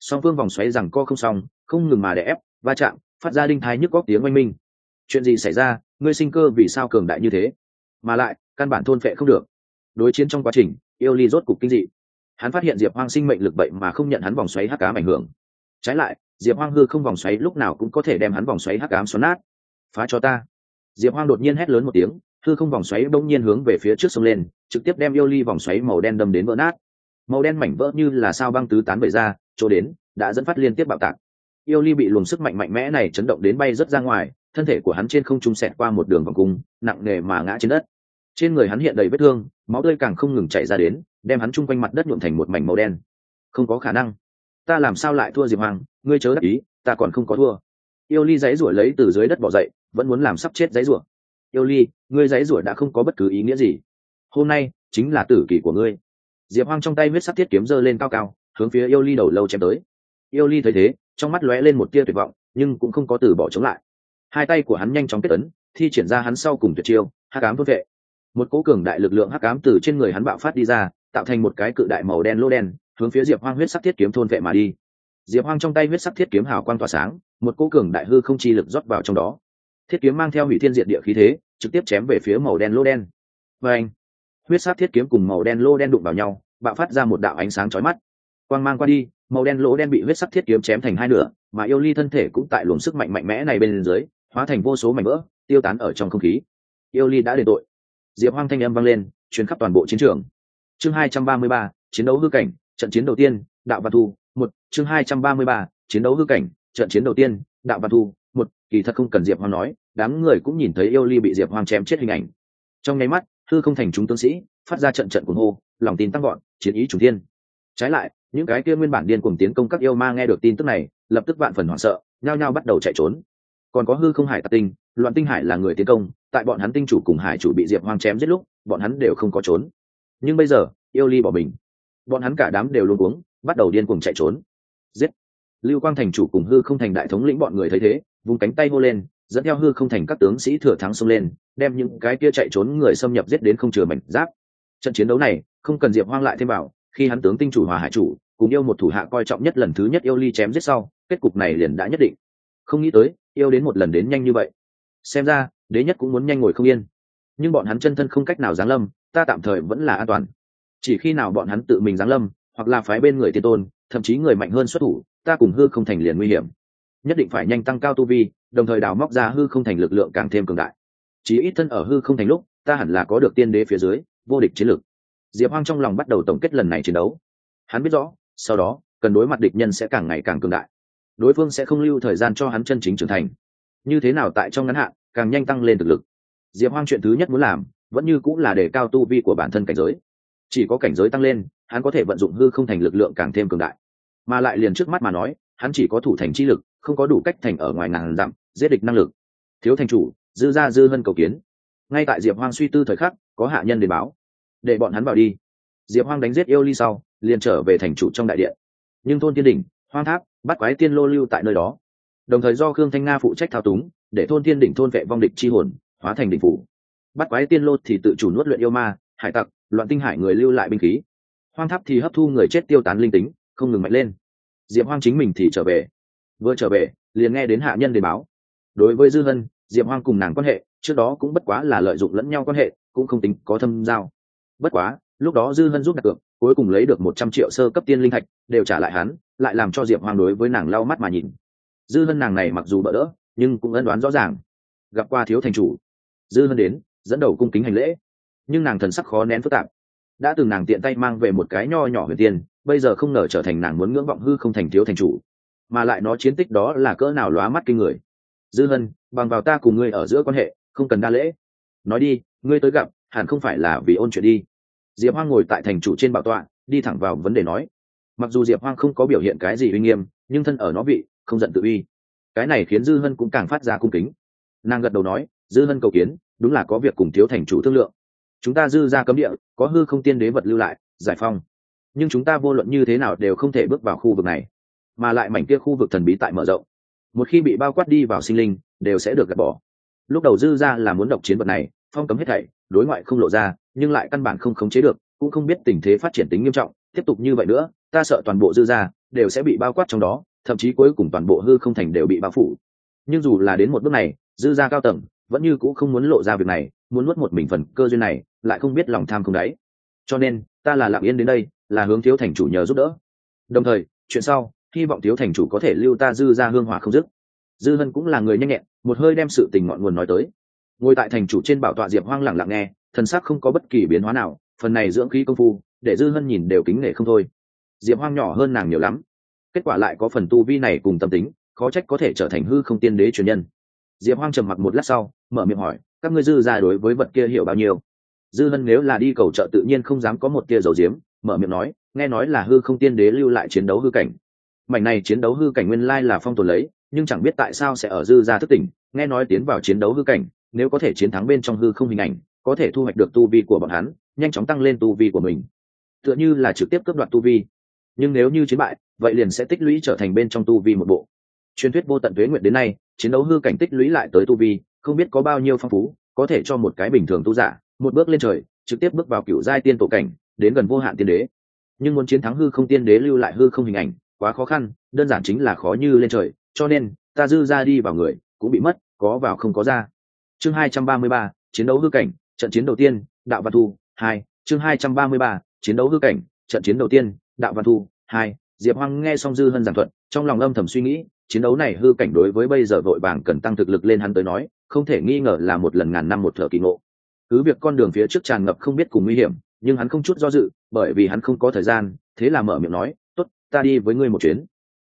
Song phương vòng xoáy rằng co không xong, không ngừng mà đè ép, va chạm, phát ra đinh thái nhức góc tiếng oanh minh. Chuyện gì xảy ra? Ngươi sinh cơ vì sao cường đại như thế? Mà lại, căn bản thôn phệ không được đối chiến trong quá trình, yêu ly rốt cục kinh dị. Hắn phát hiện diệp hoang sinh mệnh lực vậy mà không nhận hắn vòng xoáy hắc cám ảnh hưởng. Trái lại, diệp hoang hư không vòng xoáy lúc nào cũng có thể đem hắn vòng xoáy hắc cám xoắn nát. Phá cho ta. Diệp hoang đột nhiên hét lớn một tiếng, hư không vòng xoáy bỗng nhiên hướng về phía trước sông lên, trực tiếp đem yêu ly vòng xoáy màu đen đâm đến vỡ nát. Màu đen mảnh vỡ như là sao băng tứ tán bậy ra, chỗ đến, đã dẫn phát liên tiếp bạo tạc. Yêu ly bị luồng sức mạnh mạnh mẽ này chấn động đến bay rất ra ngoài, thân thể của hắn trên không trung xẹt qua một đường vòng cung, nặng nề mà ngã trên đất trên người hắn hiện đầy vết thương, máu tươi càng không ngừng chảy ra đến, đem hắn chung quanh mặt đất nhuộm thành một mảnh màu đen. Không có khả năng. Ta làm sao lại thua diệp hoàng? Ngươi chớ đắc ý, ta còn không có thua. Yêu ly giấy rủa lấy từ dưới đất bỏ dậy, vẫn muốn làm sắp chết giấy rủa. Yêu ly, ngươi giấy rủa đã không có bất cứ ý nghĩa gì. Hôm nay, chính là tử kỷ của ngươi. Diệp hoang trong tay huyết sắc thiết kiếm giơ lên cao cao, hướng phía yêu ly đầu lâu chém tới. Yêu ly thấy thế, trong mắt lóe lên một tia tuyệt vọng, nhưng cũng không có từ bỏ chống lại. Hai tay của hắn nhanh chóng kết ấn, thi triển ra hắn sau cùng tuyệt chiêu hát cám thốt vệ một cố cường đại lực lượng hắc ám từ trên người hắn bạo phát đi ra, tạo thành một cái cự đại màu đen lô đen, hướng phía diệp hoang huyết sắc thiết kiếm thôn vệ mà đi. Diệp hoang trong tay huyết sắc thiết kiếm hào quang tỏa sáng, một cố cường đại hư không chi lực rót vào trong đó. Thiết kiếm mang theo hủy thiên diệt địa khí thế, trực tiếp chém về phía màu đen lô đen. Và anh huyết sắc thiết kiếm cùng màu đen lô đen đụng vào nhau, bạo phát ra một đạo ánh sáng chói mắt. Quang mang qua đi, màu đen lỗ đen bị huyết sắc thiết kiếm chém thành hai nửa, mà yêu ly thân thể cũng tại luồng sức mạnh mạnh mẽ này bên dưới, hóa thành vô số mảnh vỡ, tiêu tán ở trong không khí. Yêu ly đã đền tội diệp hoang thanh âm vang lên chuyến khắp toàn bộ chiến trường. Chương hai trăm ba mươi ba, chiến đấu hư cảnh, trận chiến đầu tiên, đạo văn thu, một. Chương hai trăm ba mươi ba, chiến đấu hư cảnh, trận chiến đầu tiên, đạo văn thu, một. Kỳ thật không cần diệp hoang nói, đám người cũng nhìn thấy yêu ly bị diệp hoang chém chết hình ảnh. Trong nháy mắt, hư không thành chúng tướng sĩ, phát ra trận trận cuồng hô, lòng tin tăng gọn chiến ý trùng thiên. Trái lại, những cái kia nguyên bản điên cuồng tiến công các yêu ma nghe được tin tức này, lập tức vạn phần hoảng sợ, nhao nhao bắt đầu chạy trốn. Còn có hư không hải tạc tinh, loạn tinh hải là người tiến công tại bọn hắn tinh chủ cùng hải chủ bị diệp hoang chém giết lúc, bọn hắn đều không có trốn. Nhưng bây giờ, yêu ly bỏ mình. Bọn hắn cả đám đều luôn uống bắt đầu điên cuồng chạy trốn. Giết! Lưu quang thành chủ cùng hư không thành đại thống lĩnh bọn người thấy thế vùng cánh tay hô lên, dẫn theo hư không thành các tướng sĩ thừa thắng xông lên, đem những cái kia chạy trốn người xâm nhập giết đến không chừa mảnh giáp. Trận chiến đấu này, không cần diệp hoang lại thêm vào, khi hắn tướng tinh chủ hòa hải chủ, cùng yêu một thủ hạ coi trọng nhất lần thứ nhất yêu ly chém giết sau, kết cục này liền đã nhất định. Không nghĩ tới, yêu đến một lần đến nhanh như vậy. Xem ra đế nhất cũng muốn nhanh ngồi không yên. Nhưng bọn hắn chân thân không cách nào giáng lâm, ta tạm thời vẫn là an toàn. Chỉ khi nào bọn hắn tự mình giáng lâm, hoặc là phái bên người tiên tôn, thậm chí người mạnh hơn xuất thủ, ta cùng hư không thành liền nguy hiểm. Nhất định phải nhanh tăng cao tu vi, đồng thời đào móc ra hư không thành lực lượng càng thêm cường đại. Chỉ ít thân ở hư không thành lúc, ta hẳn là có được tiên đế phía dưới, vô địch chiến lược. Diệp hoang trong lòng bắt đầu tổng kết lần này chiến đấu. Hắn biết rõ, sau đó cần đối mặt địch nhân sẽ càng ngày càng cường đại. Đối phương sẽ không lưu thời gian cho hắn chân chính trưởng thành. Như thế nào tại trong ngắn hạn càng nhanh tăng lên thực lực. Diệp hoang chuyện thứ nhất muốn làm, vẫn như cũng là để cao tu vi của bản thân cảnh giới. Chỉ có cảnh giới tăng lên, hắn có thể vận dụng hư không thành lực lượng càng thêm cường đại. Mà lại liền trước mắt mà nói, hắn chỉ có thủ thành chi lực, không có đủ cách thành ở ngoài ngàn dặm, giết địch năng lực. Thiếu thành chủ, dư ra dư hân cầu kiến. Ngay tại diệp hoang suy tư thời khắc, có hạ nhân đến báo. Để bọn hắn vào đi. Diệp hoang đánh giết yêu ly sau, liền trở về thành chủ trong đại điện. Nhưng thôn tiên đỉnh, hoang tháp, bắt quái tiên lô lưu tại nơi đó. Đồng thời do khương thanh nga phụ trách thao túng để thôn tiên đỉnh thôn vệ vong địch chi hồn, hóa thành đỉnh phủ. Bắt quái tiên lô thì tự chủ nuốt luyện yêu ma, hải tặc, loạn tinh hải người lưu lại binh khí. Hoang tháp thì hấp thu người chết tiêu tán linh tính, không ngừng mạnh lên. Diệp hoang chính mình thì trở về. Vừa trở về, liền nghe đến hạ nhân đề báo. Đối với dư hân, diệp hoang cùng nàng quan hệ, trước đó cũng bất quá là lợi dụng lẫn nhau quan hệ, cũng không tính có thâm giao. Bất quá, lúc đó dư hân giúp đặt cược, cuối cùng lấy được một trăm triệu sơ cấp tiên linh thạch, đều trả lại hắn, lại làm cho diệp hoang đối với nàng lau mắt mà nhìn. Dư hân nàng này mặc dù bỡ đỡ nhưng cũng ân đoán rõ ràng. Gặp qua thiếu thành chủ, dư hân đến, dẫn đầu cung kính hành lễ. Nhưng nàng thần sắc khó nén phức tạp. Đã từng nàng tiện tay mang về một cái nho nhỏ huyền tiên, bây giờ không ngờ trở thành nàng muốn ngưỡng vọng hư không thành thiếu thành chủ. Mà lại nó chiến tích đó là cỡ nào lóa mắt kinh người. Dư hân, bằng vào ta cùng ngươi ở giữa quan hệ, không cần đa lễ. Nói đi, ngươi tới gặp, hẳn không phải là vì ôn chuyện đi. Diệp hoang ngồi tại thành chủ trên bảo tọa, đi thẳng vào vấn đề nói. Mặc dù diệp hoang không có biểu hiện cái gì uy nghiêm, nhưng thân ở nó vị, không giận tự uy cái này khiến dư hân cũng càng phát ra cung kính. Nàng gật đầu nói, dư hân cầu kiến, đúng là có việc cùng thiếu thành chủ thương lượng. Chúng ta dư ra cấm địa, có hư không tiên đế vật lưu lại, giải phong nhưng chúng ta vô luận như thế nào đều không thể bước vào khu vực này, mà lại mảnh kia khu vực thần bí tại mở rộng. Một khi bị bao quát đi vào sinh linh, đều sẽ được gạt bỏ. Lúc đầu dư ra là muốn độc chiến vật này, phong cấm hết thảy, đối ngoại không lộ ra, nhưng lại căn bản không khống chế được, cũng không biết tình thế phát triển tính nghiêm trọng. Tiếp tục như vậy nữa, ta sợ toàn bộ dư ra đều sẽ bị bao quát trong đó thậm chí cuối cùng toàn bộ hư không thành đều bị bao phủ. Nhưng dù là đến một bước này, dư gia cao tầng vẫn như cũng không muốn lộ ra việc này, muốn nuốt một mình phần cơ duyên này, lại không biết lòng tham không đáy. Cho nên, ta là lặng yên đến đây, là hướng thiếu thành chủ nhờ giúp đỡ. Đồng thời, chuyện sau, hy vọng thiếu thành chủ có thể lưu ta dư ra hương hỏa không dứt. Dư hân cũng là người nhanh nhẹn, một hơi đem sự tình ngọn nguồn nói tới. Ngồi tại thành chủ trên bảo tọa diệp hoang lặng lặng nghe thân xác không có bất kỳ biến hóa nào, phần này dưỡng khí công phu, để dư hân nhìn đều kính nể không thôi. Diệp hoang nhỏ hơn nàng nhiều lắm kết quả lại có phần tu vi này cùng tâm tính, khó trách có thể trở thành hư không tiên đế truyền nhân. Diệp hoang trầm mặc một lát sau, mở miệng hỏi, các ngươi dư ra đối với vật kia hiểu bao nhiêu? Dư hân nếu là đi cầu trợ tự nhiên không dám có một tia dầu diếm mở miệng nói, nghe nói là hư không tiên đế lưu lại chiến đấu hư cảnh. Mảnh này chiến đấu hư cảnh nguyên lai là phong tồn lấy, nhưng chẳng biết tại sao sẽ ở dư ra thức tỉnh, nghe nói tiến vào chiến đấu hư cảnh, nếu có thể chiến thắng bên trong hư không hình ảnh, có thể thu hoạch được tu vi của bọn hắn, nhanh chóng tăng lên tu vi của mình. Tựa như là trực tiếp cướp đoạt tu vi. Nhưng nếu như chiến bại vậy liền sẽ tích lũy trở thành bên trong tu vi một bộ. Truyền thuyết vô tận tuế nguyện đến nay, chiến đấu hư cảnh tích lũy lại tới tu vi, không biết có bao nhiêu phong phú, có thể cho một cái bình thường tu giả, một bước lên trời, trực tiếp bước vào cựu giai tiên tổ cảnh, đến gần vô hạn tiên đế. Nhưng muốn chiến thắng hư không tiên đế lưu lại hư không hình ảnh, quá khó khăn, đơn giản chính là khó như lên trời, cho nên, ta dư ra đi vào người, cũng bị mất, có vào không có ra. Chương hai trăm ba mươi ba, chiến đấu hư cảnh, trận chiến đầu tiên, đạo văn thu, hai. Chương hai trăm ba mươi ba, chiến đấu hư cảnh, trận chiến đầu tiên, đạo văn thu, hai diệp hoang nghe xong dư hân giảng thuận trong lòng âm thầm suy nghĩ, chiến đấu này hư cảnh đối với bây giờ vội vàng cần tăng thực lực lên hắn tới nói, không thể nghi ngờ là một lần ngàn năm một thợ kỳ ngộ. Cứ việc con đường phía trước tràn ngập không biết cùng nguy hiểm, nhưng hắn không chút do dự, bởi vì hắn không có thời gian, thế là mở miệng nói t ố t ta đi với ngươi một chuyến.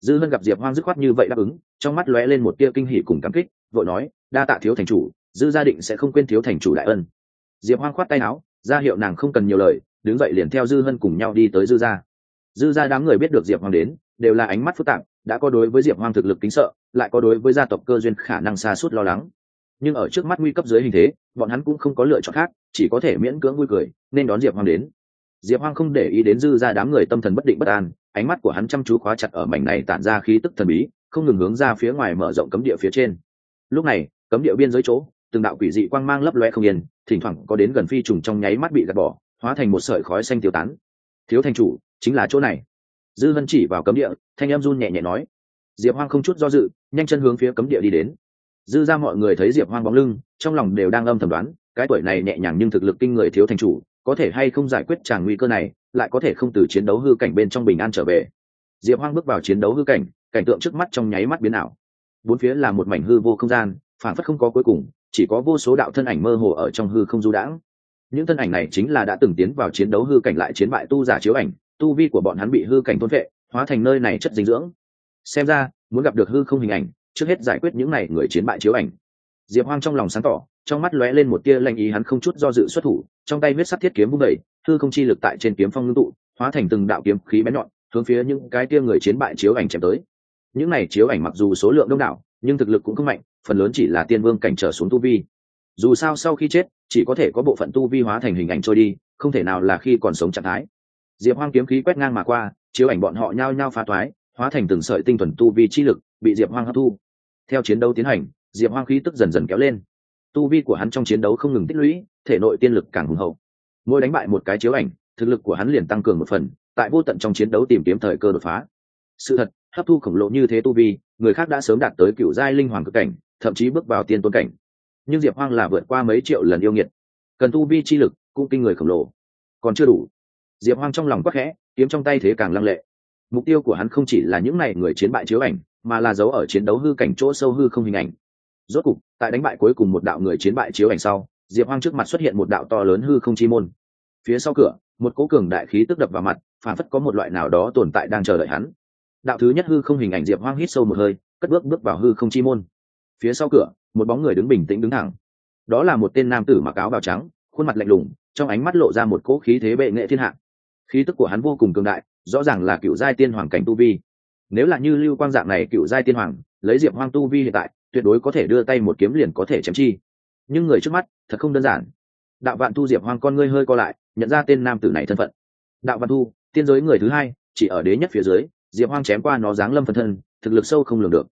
Dư hân gặp diệp hoang dứt khoát như vậy đáp ứng, trong mắt lóe lên một tia kinh hỉ cùng cảm kích, vội nói, đa tạ thiếu thành chủ, dư gia định sẽ không quên thiếu thành chủ đại ân. Diệp hoang khoát tay áo, ra hiệu nàng không cần nhiều lời, đứng dậy liền theo dư hân cùng nhau đi tới dư gia dư gia đám người biết được diệp hoang đến, đều là ánh mắt phức tạp, đã có đối với diệp hoang thực lực kính sợ, lại có đối với gia tộc cơ duyên khả năng xa suốt lo lắng. Nhưng ở trước mắt nguy cấp dưới hình thế, bọn hắn cũng không có lựa chọn khác, chỉ có thể miễn cưỡng vui cười, nên đón diệp hoang đến. Diệp hoang không để ý đến dư ra đám người tâm thần bất định bất an, ánh mắt của hắn chăm chú khóa chặt ở mảnh này tản ra khí tức thần bí, không ngừng hướng ra phía ngoài mở rộng cấm địa phía trên. Lúc này, cấm địa biên giới chỗ, từng đạo quỷ dị quang mang lấp loe không yên, thỉnh thoảng có đến gần phi trùng trong nháy mắt bị gạt bỏ, hóa thành một sợi khói xanh tiêu tán thiếu thành chủ, chính là chỗ này. Dư vân chỉ vào cấm địa, thanh em run nhẹ nhẹ nói. Diệp hoang không chút do dự, nhanh chân hướng phía cấm địa đi đến. Dư ra mọi người thấy diệp hoang bóng lưng, trong lòng đều đang âm thầm đoán, cái tuổi này nhẹ nhàng nhưng thực lực kinh người thiếu thành chủ, có thể hay không giải quyết tràng nguy cơ này, lại có thể không từ chiến đấu hư cảnh bên trong bình an trở về. Diệp hoang bước vào chiến đấu hư cảnh cảnh tượng trước mắt trong nháy mắt biến ảo. Bốn phía là một mảnh hư vô không gian phản phất không có cuối cùng, chỉ có vô số đạo thân ảnh mơ hồ ở trong hư không du đãng những thân ảnh này chính là đã từng tiến vào chiến đấu hư cảnh lại chiến bại tu giả chiếu ảnh, tu vi của bọn hắn bị hư cảnh thôn vệ hóa thành nơi này chất dinh dưỡng. Xem ra, muốn gặp được hư không hình ảnh, trước hết giải quyết những này người chiến bại chiếu ảnh. Diệp hoang trong lòng sáng tỏ, trong mắt lóe lên một tia lanh ý, hắn không chút do dự xuất thủ, trong tay huyết sắt thiết kiếm vung đẩy hư không chi lực tại trên kiếm phong ngưng tụ, hóa thành từng đạo kiếm khí bén nhọn, hướng phía những cái tia người chiến bại chiếu ảnh chém tới. Những này chiếu ảnh mặc dù số lượng đông đảo, nhưng thực lực cũng không mạnh, phần lớn chỉ là tiên vương cảnh trở xuống tu vi. Dù sao sau khi chết chỉ có thể có bộ phận tu vi hóa thành hình ảnh trôi đi, không thể nào là khi còn sống trạng thái. Diệp hoang kiếm khí quét ngang mà qua, chiếu ảnh bọn họ nhao nhao phá toái hóa thành từng sợi tinh thuần tu vi chi lực, bị diệp hoang hấp thu. Theo chiến đấu tiến hành, diệp hoang khí tức dần dần kéo lên. Tu vi của hắn trong chiến đấu không ngừng tích lũy, thể nội tiên lực càng hùng hậu. Mỗi đánh bại một cái chiếu ảnh, thực lực của hắn liền tăng cường một phần, tại vô tận trong chiến đấu tìm kiếm thời cơ đột phá. Sự thật, hấp thu khổng lồ như thế tu vi, người khác đã sớm đạt tới cựu giai linh hoàng cực cảnh, thậm chí bước vào tiên tôn cảnh nhưng diệp hoang là vượt qua mấy triệu lần yêu nghiệt. Cần tu vi chi lực cũng kinh người khổng lồ. Còn chưa đủ. Diệp hoang trong lòng quắc khẽ, kiếm trong tay thế càng lăng lệ. Mục tiêu của hắn không chỉ là những n à y người chiến bại chiếu ảnh, mà là giấu ở chiến đấu hư cảnh chỗ sâu hư không hình ảnh. Rốt cục, tại đánh bại cuối cùng một đạo người chiến bại chiếu ảnh sau, diệp hoang trước mặt xuất hiện một đạo to lớn hư không chi môn. Phía sau cửa, một cố cường đại khí tức đập vào mặt phản phất có một loại nào đó tồn tại đang chờ đợi hắn. Đạo thứ nhất hư không hình ảnh diệp hoang hít sâu một hơi, cất bước bước vào hư không chi môn phía sau cửa, một bóng người đứng bình tĩnh đứng thẳng. Đó là một tên nam tử mặc áo bào trắng, khuôn mặt lạnh lùng, trong ánh mắt lộ ra một cỗ khí thế bệ nghệ thiên hạ. Khí tức của hắn vô cùng cường đại, rõ ràng là cựu giai tiên hoàng cảnh tu vi. Nếu là như lưu quang dạng này cựu giai tiên hoàng, lấy diệp hoang tu vi hiện tại, tuyệt đối có thể đưa tay một kiếm liền có thể chém chi. Nhưng người trước mắt, thật không đơn giản. Đạo vạn thu diệp hoang con ngươi hơi co lại, nhận ra tên nam tử này thân phận. Đạo vạn thu, tiên giới người thứ hai, chỉ ở đế nhất phía dưới, diệp hoang chém qua nó dáng lâm phân thân, thực lực sâu không lường được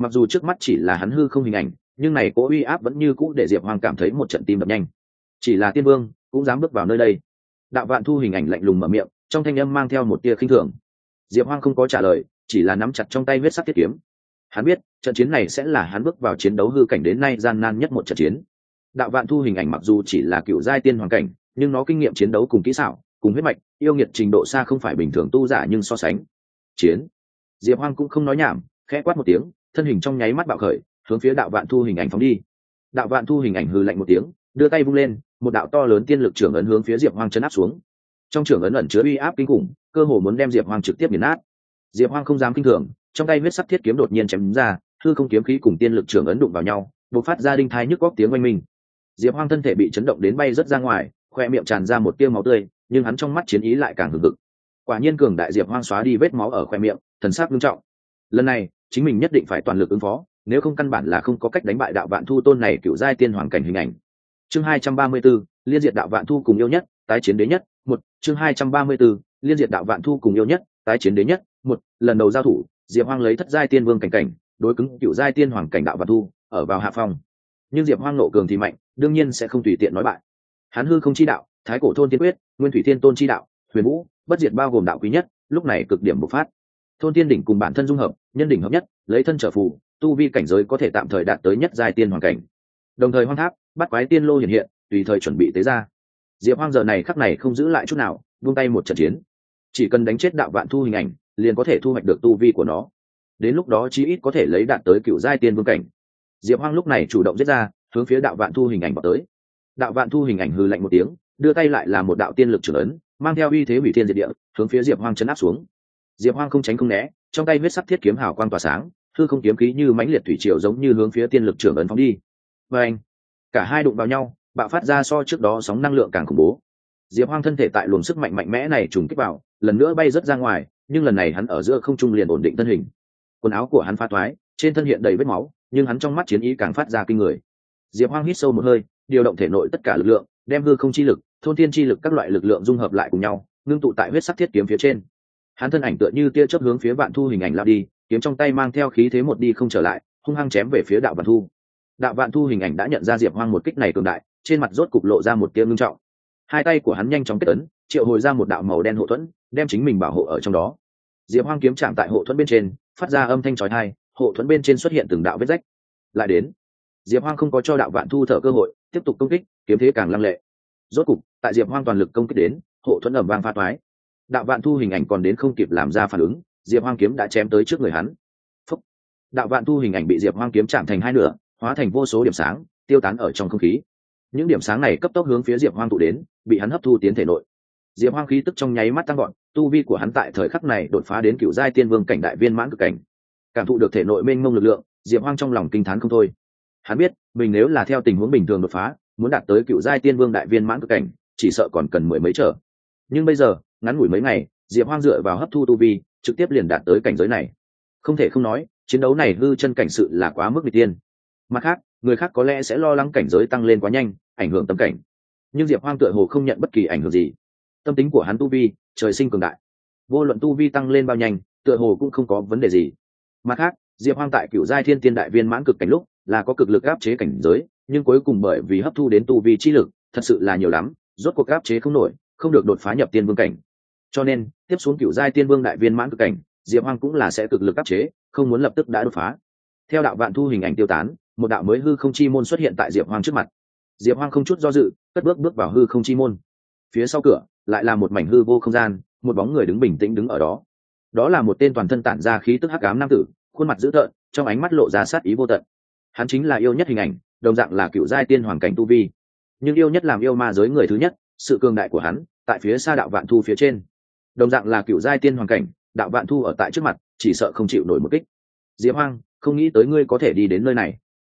mặc dù trước mắt chỉ là hắn hư không hình ảnh, nhưng này cố uy áp vẫn như cũ để diệp hoang cảm thấy một trận tim đập nhanh. Chỉ là tiên vương, cũng dám bước vào nơi đây. Đạo vạn thu hình ảnh lạnh lùng mở miệng, trong thanh âm mang theo một tia khinh thường. Diệp hoang không có trả lời, chỉ là nắm chặt trong tay huyết sắc thiết kiếm. Hắn biết, trận chiến này sẽ là hắn bước vào chiến đấu hư cảnh đến nay gian nan nhất một trận chiến. Đạo vạn thu hình ảnh mặc dù chỉ là cựu giai tiên hoàng cảnh, nhưng nó kinh nghiệm chiến đấu cùng kỹ xảo, cùng huyết mạch, yêu nghiệt trình độ xa không phải bình thường tu giả nhưng so sánh. Chiến. Diệp hoang cũng không nói nhảm, khẽ quát một tiếng thân hình trong nháy mắt bạo khởi, hướng phía đạo vạn thu hình ảnh phóng đi. Đạo vạn thu hình ảnh hư lạnh một tiếng, đưa tay vung lên, một đạo to lớn tiên lực trưởng ấn hướng phía diệp hoang chấn áp xuống. Trong trưởng ấn ẩn chứa uy áp kinh khủng, cơ hồ muốn đem diệp hoang trực tiếp nghiền nát. Diệp hoang không dám kinh thường, trong tay huyết sắc thiết kiếm đột nhiên chém ra thư không kiếm khí cùng tiên lực trưởng ấn đụng vào nhau, bộc phát ra đinh thai nhức góc tiếng oanh minh. Diệp hoang thân thể bị chấn động đến bay rớt ra ngoài, khoe miệng tràn ra một tiêu máu tươi, nhưng hắn trong mắt chiến ý lại càng hừng hực. Quả nhiên cường đại diệp hoang xóa đi vết máu ở khoe miệng, thần sắc nghiêm trọng. Lần này chính mình nhất định phải toàn lực ứng phó nếu không căn bản là không có cách đánh bại đạo vạn thu tôn này cựu giai tiên hoàng cảnh hình ảnh. Chương hai trăm ba mươi 234, liên diệt đạo vạn thu cùng yêu nhất tái chiến đế nhất một chương hai trăm ba mươi 234, liên diệt đạo vạn thu cùng yêu nhất tái chiến đế nhất một lần đầu giao thủ diệp hoang lấy thất giai tiên vương cảnh cảnh đối cứng cựu giai tiên hoàng cảnh đạo vạn thu ở vào hạ phong. Nhưng diệp hoang nộ cường thì mạnh đương nhiên sẽ không tùy tiện nói bại. Hắn hư không chi đạo thái cổ thôn tiên quyết nguyên thủy thiên tôn chi đạo huyền vũ bất diệt bao gồm đạo quý nhất lúc này cực điểm bộc phát thôn tiên đỉnh cùng bản thân dung hợp, nhân đỉnh hợp nhất, lấy thân trở phù, tu vi cảnh giới có thể tạm thời đạt tới nhất giai tiên hoàng cảnh. Đồng thời hoang tháp, bắt quái tiên lô hiện hiện, tùy thời chuẩn bị tế ra. Diệp hoang giờ này khắc này không giữ lại chút nào vung tay một trận chiến. Chỉ cần đánh chết đạo vạn thu hình ảnh, liền có thể thu hoạch được tu vi của nó. Đến lúc đó chí ít có thể lấy đạt tới cựu giai tiên vương cảnh. Diệp hoang lúc này chủ động giết ra, hướng phía đạo vạn thu hình ảnh vào tới. Đạo vạn thu hình ảnh hư lạnh một tiếng, đưa tay lại là một đạo tiên lực trưởng ấn, mang theo uy thế hủy thiên diệt địa, hướng phía diệp hoang chấn áp xuống diệp hoang không tránh không né, trong tay huyết sắc thiết kiếm hào quang tỏa sáng thư không kiếm khí như mãnh liệt thủy triều giống như hướng phía tiên lực trưởng ấn phóng đi. Và anh cả hai đụng vào nhau, bạo phát ra so trước đó sóng năng lượng càng khủng bố. Diệp hoang thân thể tại luồng sức mạnh mạnh mẽ này trùng kích vào, lần nữa bay rớt ra ngoài, nhưng lần này hắn ở giữa không trung liền ổn định thân hình. Quần áo của hắn pha thoái, trên thân hiện đầy vết máu, nhưng hắn trong mắt chiến ý càng phát ra kinh người. Diệp hoang hít sâu một hơi, điều động thể nội tất cả lực lượng, đem hư không chi lực, thôn thiên chi lực các loại lực lượng dung hợp lại cùng nhau, ngưng tụ tại huyết sắc thiết kiếm phía trên hắn thân ảnh tựa như tia chớp hướng phía vạn thu hình ảnh lao đi, kiếm trong tay mang theo khí thế một đi không trở lại, hung hăng chém về phía đạo vạn thu. Đạo vạn thu hình ảnh đã nhận ra diệp hoang một kích này cường đại, trên mặt rốt cục lộ ra một tia ngưng trọng. Hai tay của hắn nhanh chóng kết ấn, triệu hồi ra một đạo màu đen hộ thuẫn, đem chính mình bảo hộ ở trong đó. Diệp hoang kiếm chạm tại hộ thuẫn bên trên, phát ra âm thanh trói thai hộ thuẫn bên trên xuất hiện từng đạo vết rách. Lại đến, diệp hoang không có cho đạo vạn thu thở cơ hội, tiếp tục công kích, kiếm thế càng lăng lệ. Rốt cục, tại diệp hoang toàn lực công kích đến, hộ thuẫn ẩm vang pha toái đạo vạn thu hình ảnh còn đến không kịp làm ra phản ứng, diệp hoang kiếm đã chém tới trước người hắn. Phúc. đạo vạn thu hình ảnh bị diệp hoang kiếm chạm thành hai nửa, hóa thành vô số điểm sáng, tiêu tán ở trong không khí. Những điểm sáng này cấp tốc hướng phía diệp hoang tụ đến, bị hắn hấp thu tiến thể nội. Diệp hoang khí tức trong nháy mắt tăng gọn tu vi của hắn tại thời khắc này đột phá đến cựu giai tiên vương cảnh đại viên mãn cực cảnh. Cảm thụ được thể nội mênh mông lực lượng, diệp hoang trong lòng kinh t h á n không thôi. Hắn biết, mình nếu là theo tình huống bình thường đột phá, muốn đạt tới cựu giai tiên vương đại viên mãn cực cảnh, chỉ sợ còn cần mười mấy trở. Nhưng bây giờ ngắn ngủi mấy ngày, diệp hoang dựa vào hấp thu tu vi, trực tiếp liền đạt tới cảnh giới này. Không thể không nói, chiến đấu này hư chân cảnh sự là quá mức n g tiên. Mặt khác, người khác có lẽ sẽ lo lắng cảnh giới tăng lên quá nhanh, ảnh hưởng tâm cảnh. Nhưng diệp hoang tựa hồ không nhận bất kỳ ảnh hưởng gì. Tâm tính của hắn tu vi, trời sinh cường đại. Vô luận tu vi tăng lên bao nhanh, tựa hồ cũng không có vấn đề gì. Mặt khác, diệp hoang tại cựu giai thiên tiên đại viên mãn cực cảnh lúc, là có cực lực áp chế cảnh giới, nhưng cuối cùng bởi vì hấp thu đến tu vi chi lực, thật sự là nhiều lắm, rốt cuộc áp chế không nổi, không được đột phá nhập tiên vương cảnh cho nên, tiếp xuống cựu giai tiên vương đại viên mãn cực cảnh, diệp hoang cũng là sẽ cực lực áp chế, không muốn lập tức đã đột phá. Theo đạo vạn thu hình ảnh tiêu tán, một đạo mới hư không chi môn xuất hiện tại diệp hoang trước mặt. Diệp hoang không chút do dự, cất bước bước vào hư không chi môn. Phía sau cửa, lại là một mảnh hư vô không gian, một bóng người đứng bình tĩnh đứng ở đó. Đó là một tên toàn thân tản ra khí tức hắc ám nam tử, khuôn mặt dữ tợn, trong ánh mắt lộ ra sát ý vô tận. Hắn chính là yêu nhất hình ảnh, đồng dạng là cựu giai tiên hoàng cảnh tu vi. Nhưng yêu nhất làm yêu ma giới người thứ nhất, sự cường đại của hắn, tại phía xa đạo vạn thu phía trên đồng dạng là cựu giai tiên hoàng cảnh, đạo vạn thu ở tại trước mặt, chỉ sợ không chịu nổi một kích. Diệp hoang, không nghĩ tới ngươi có thể đi đến nơi này.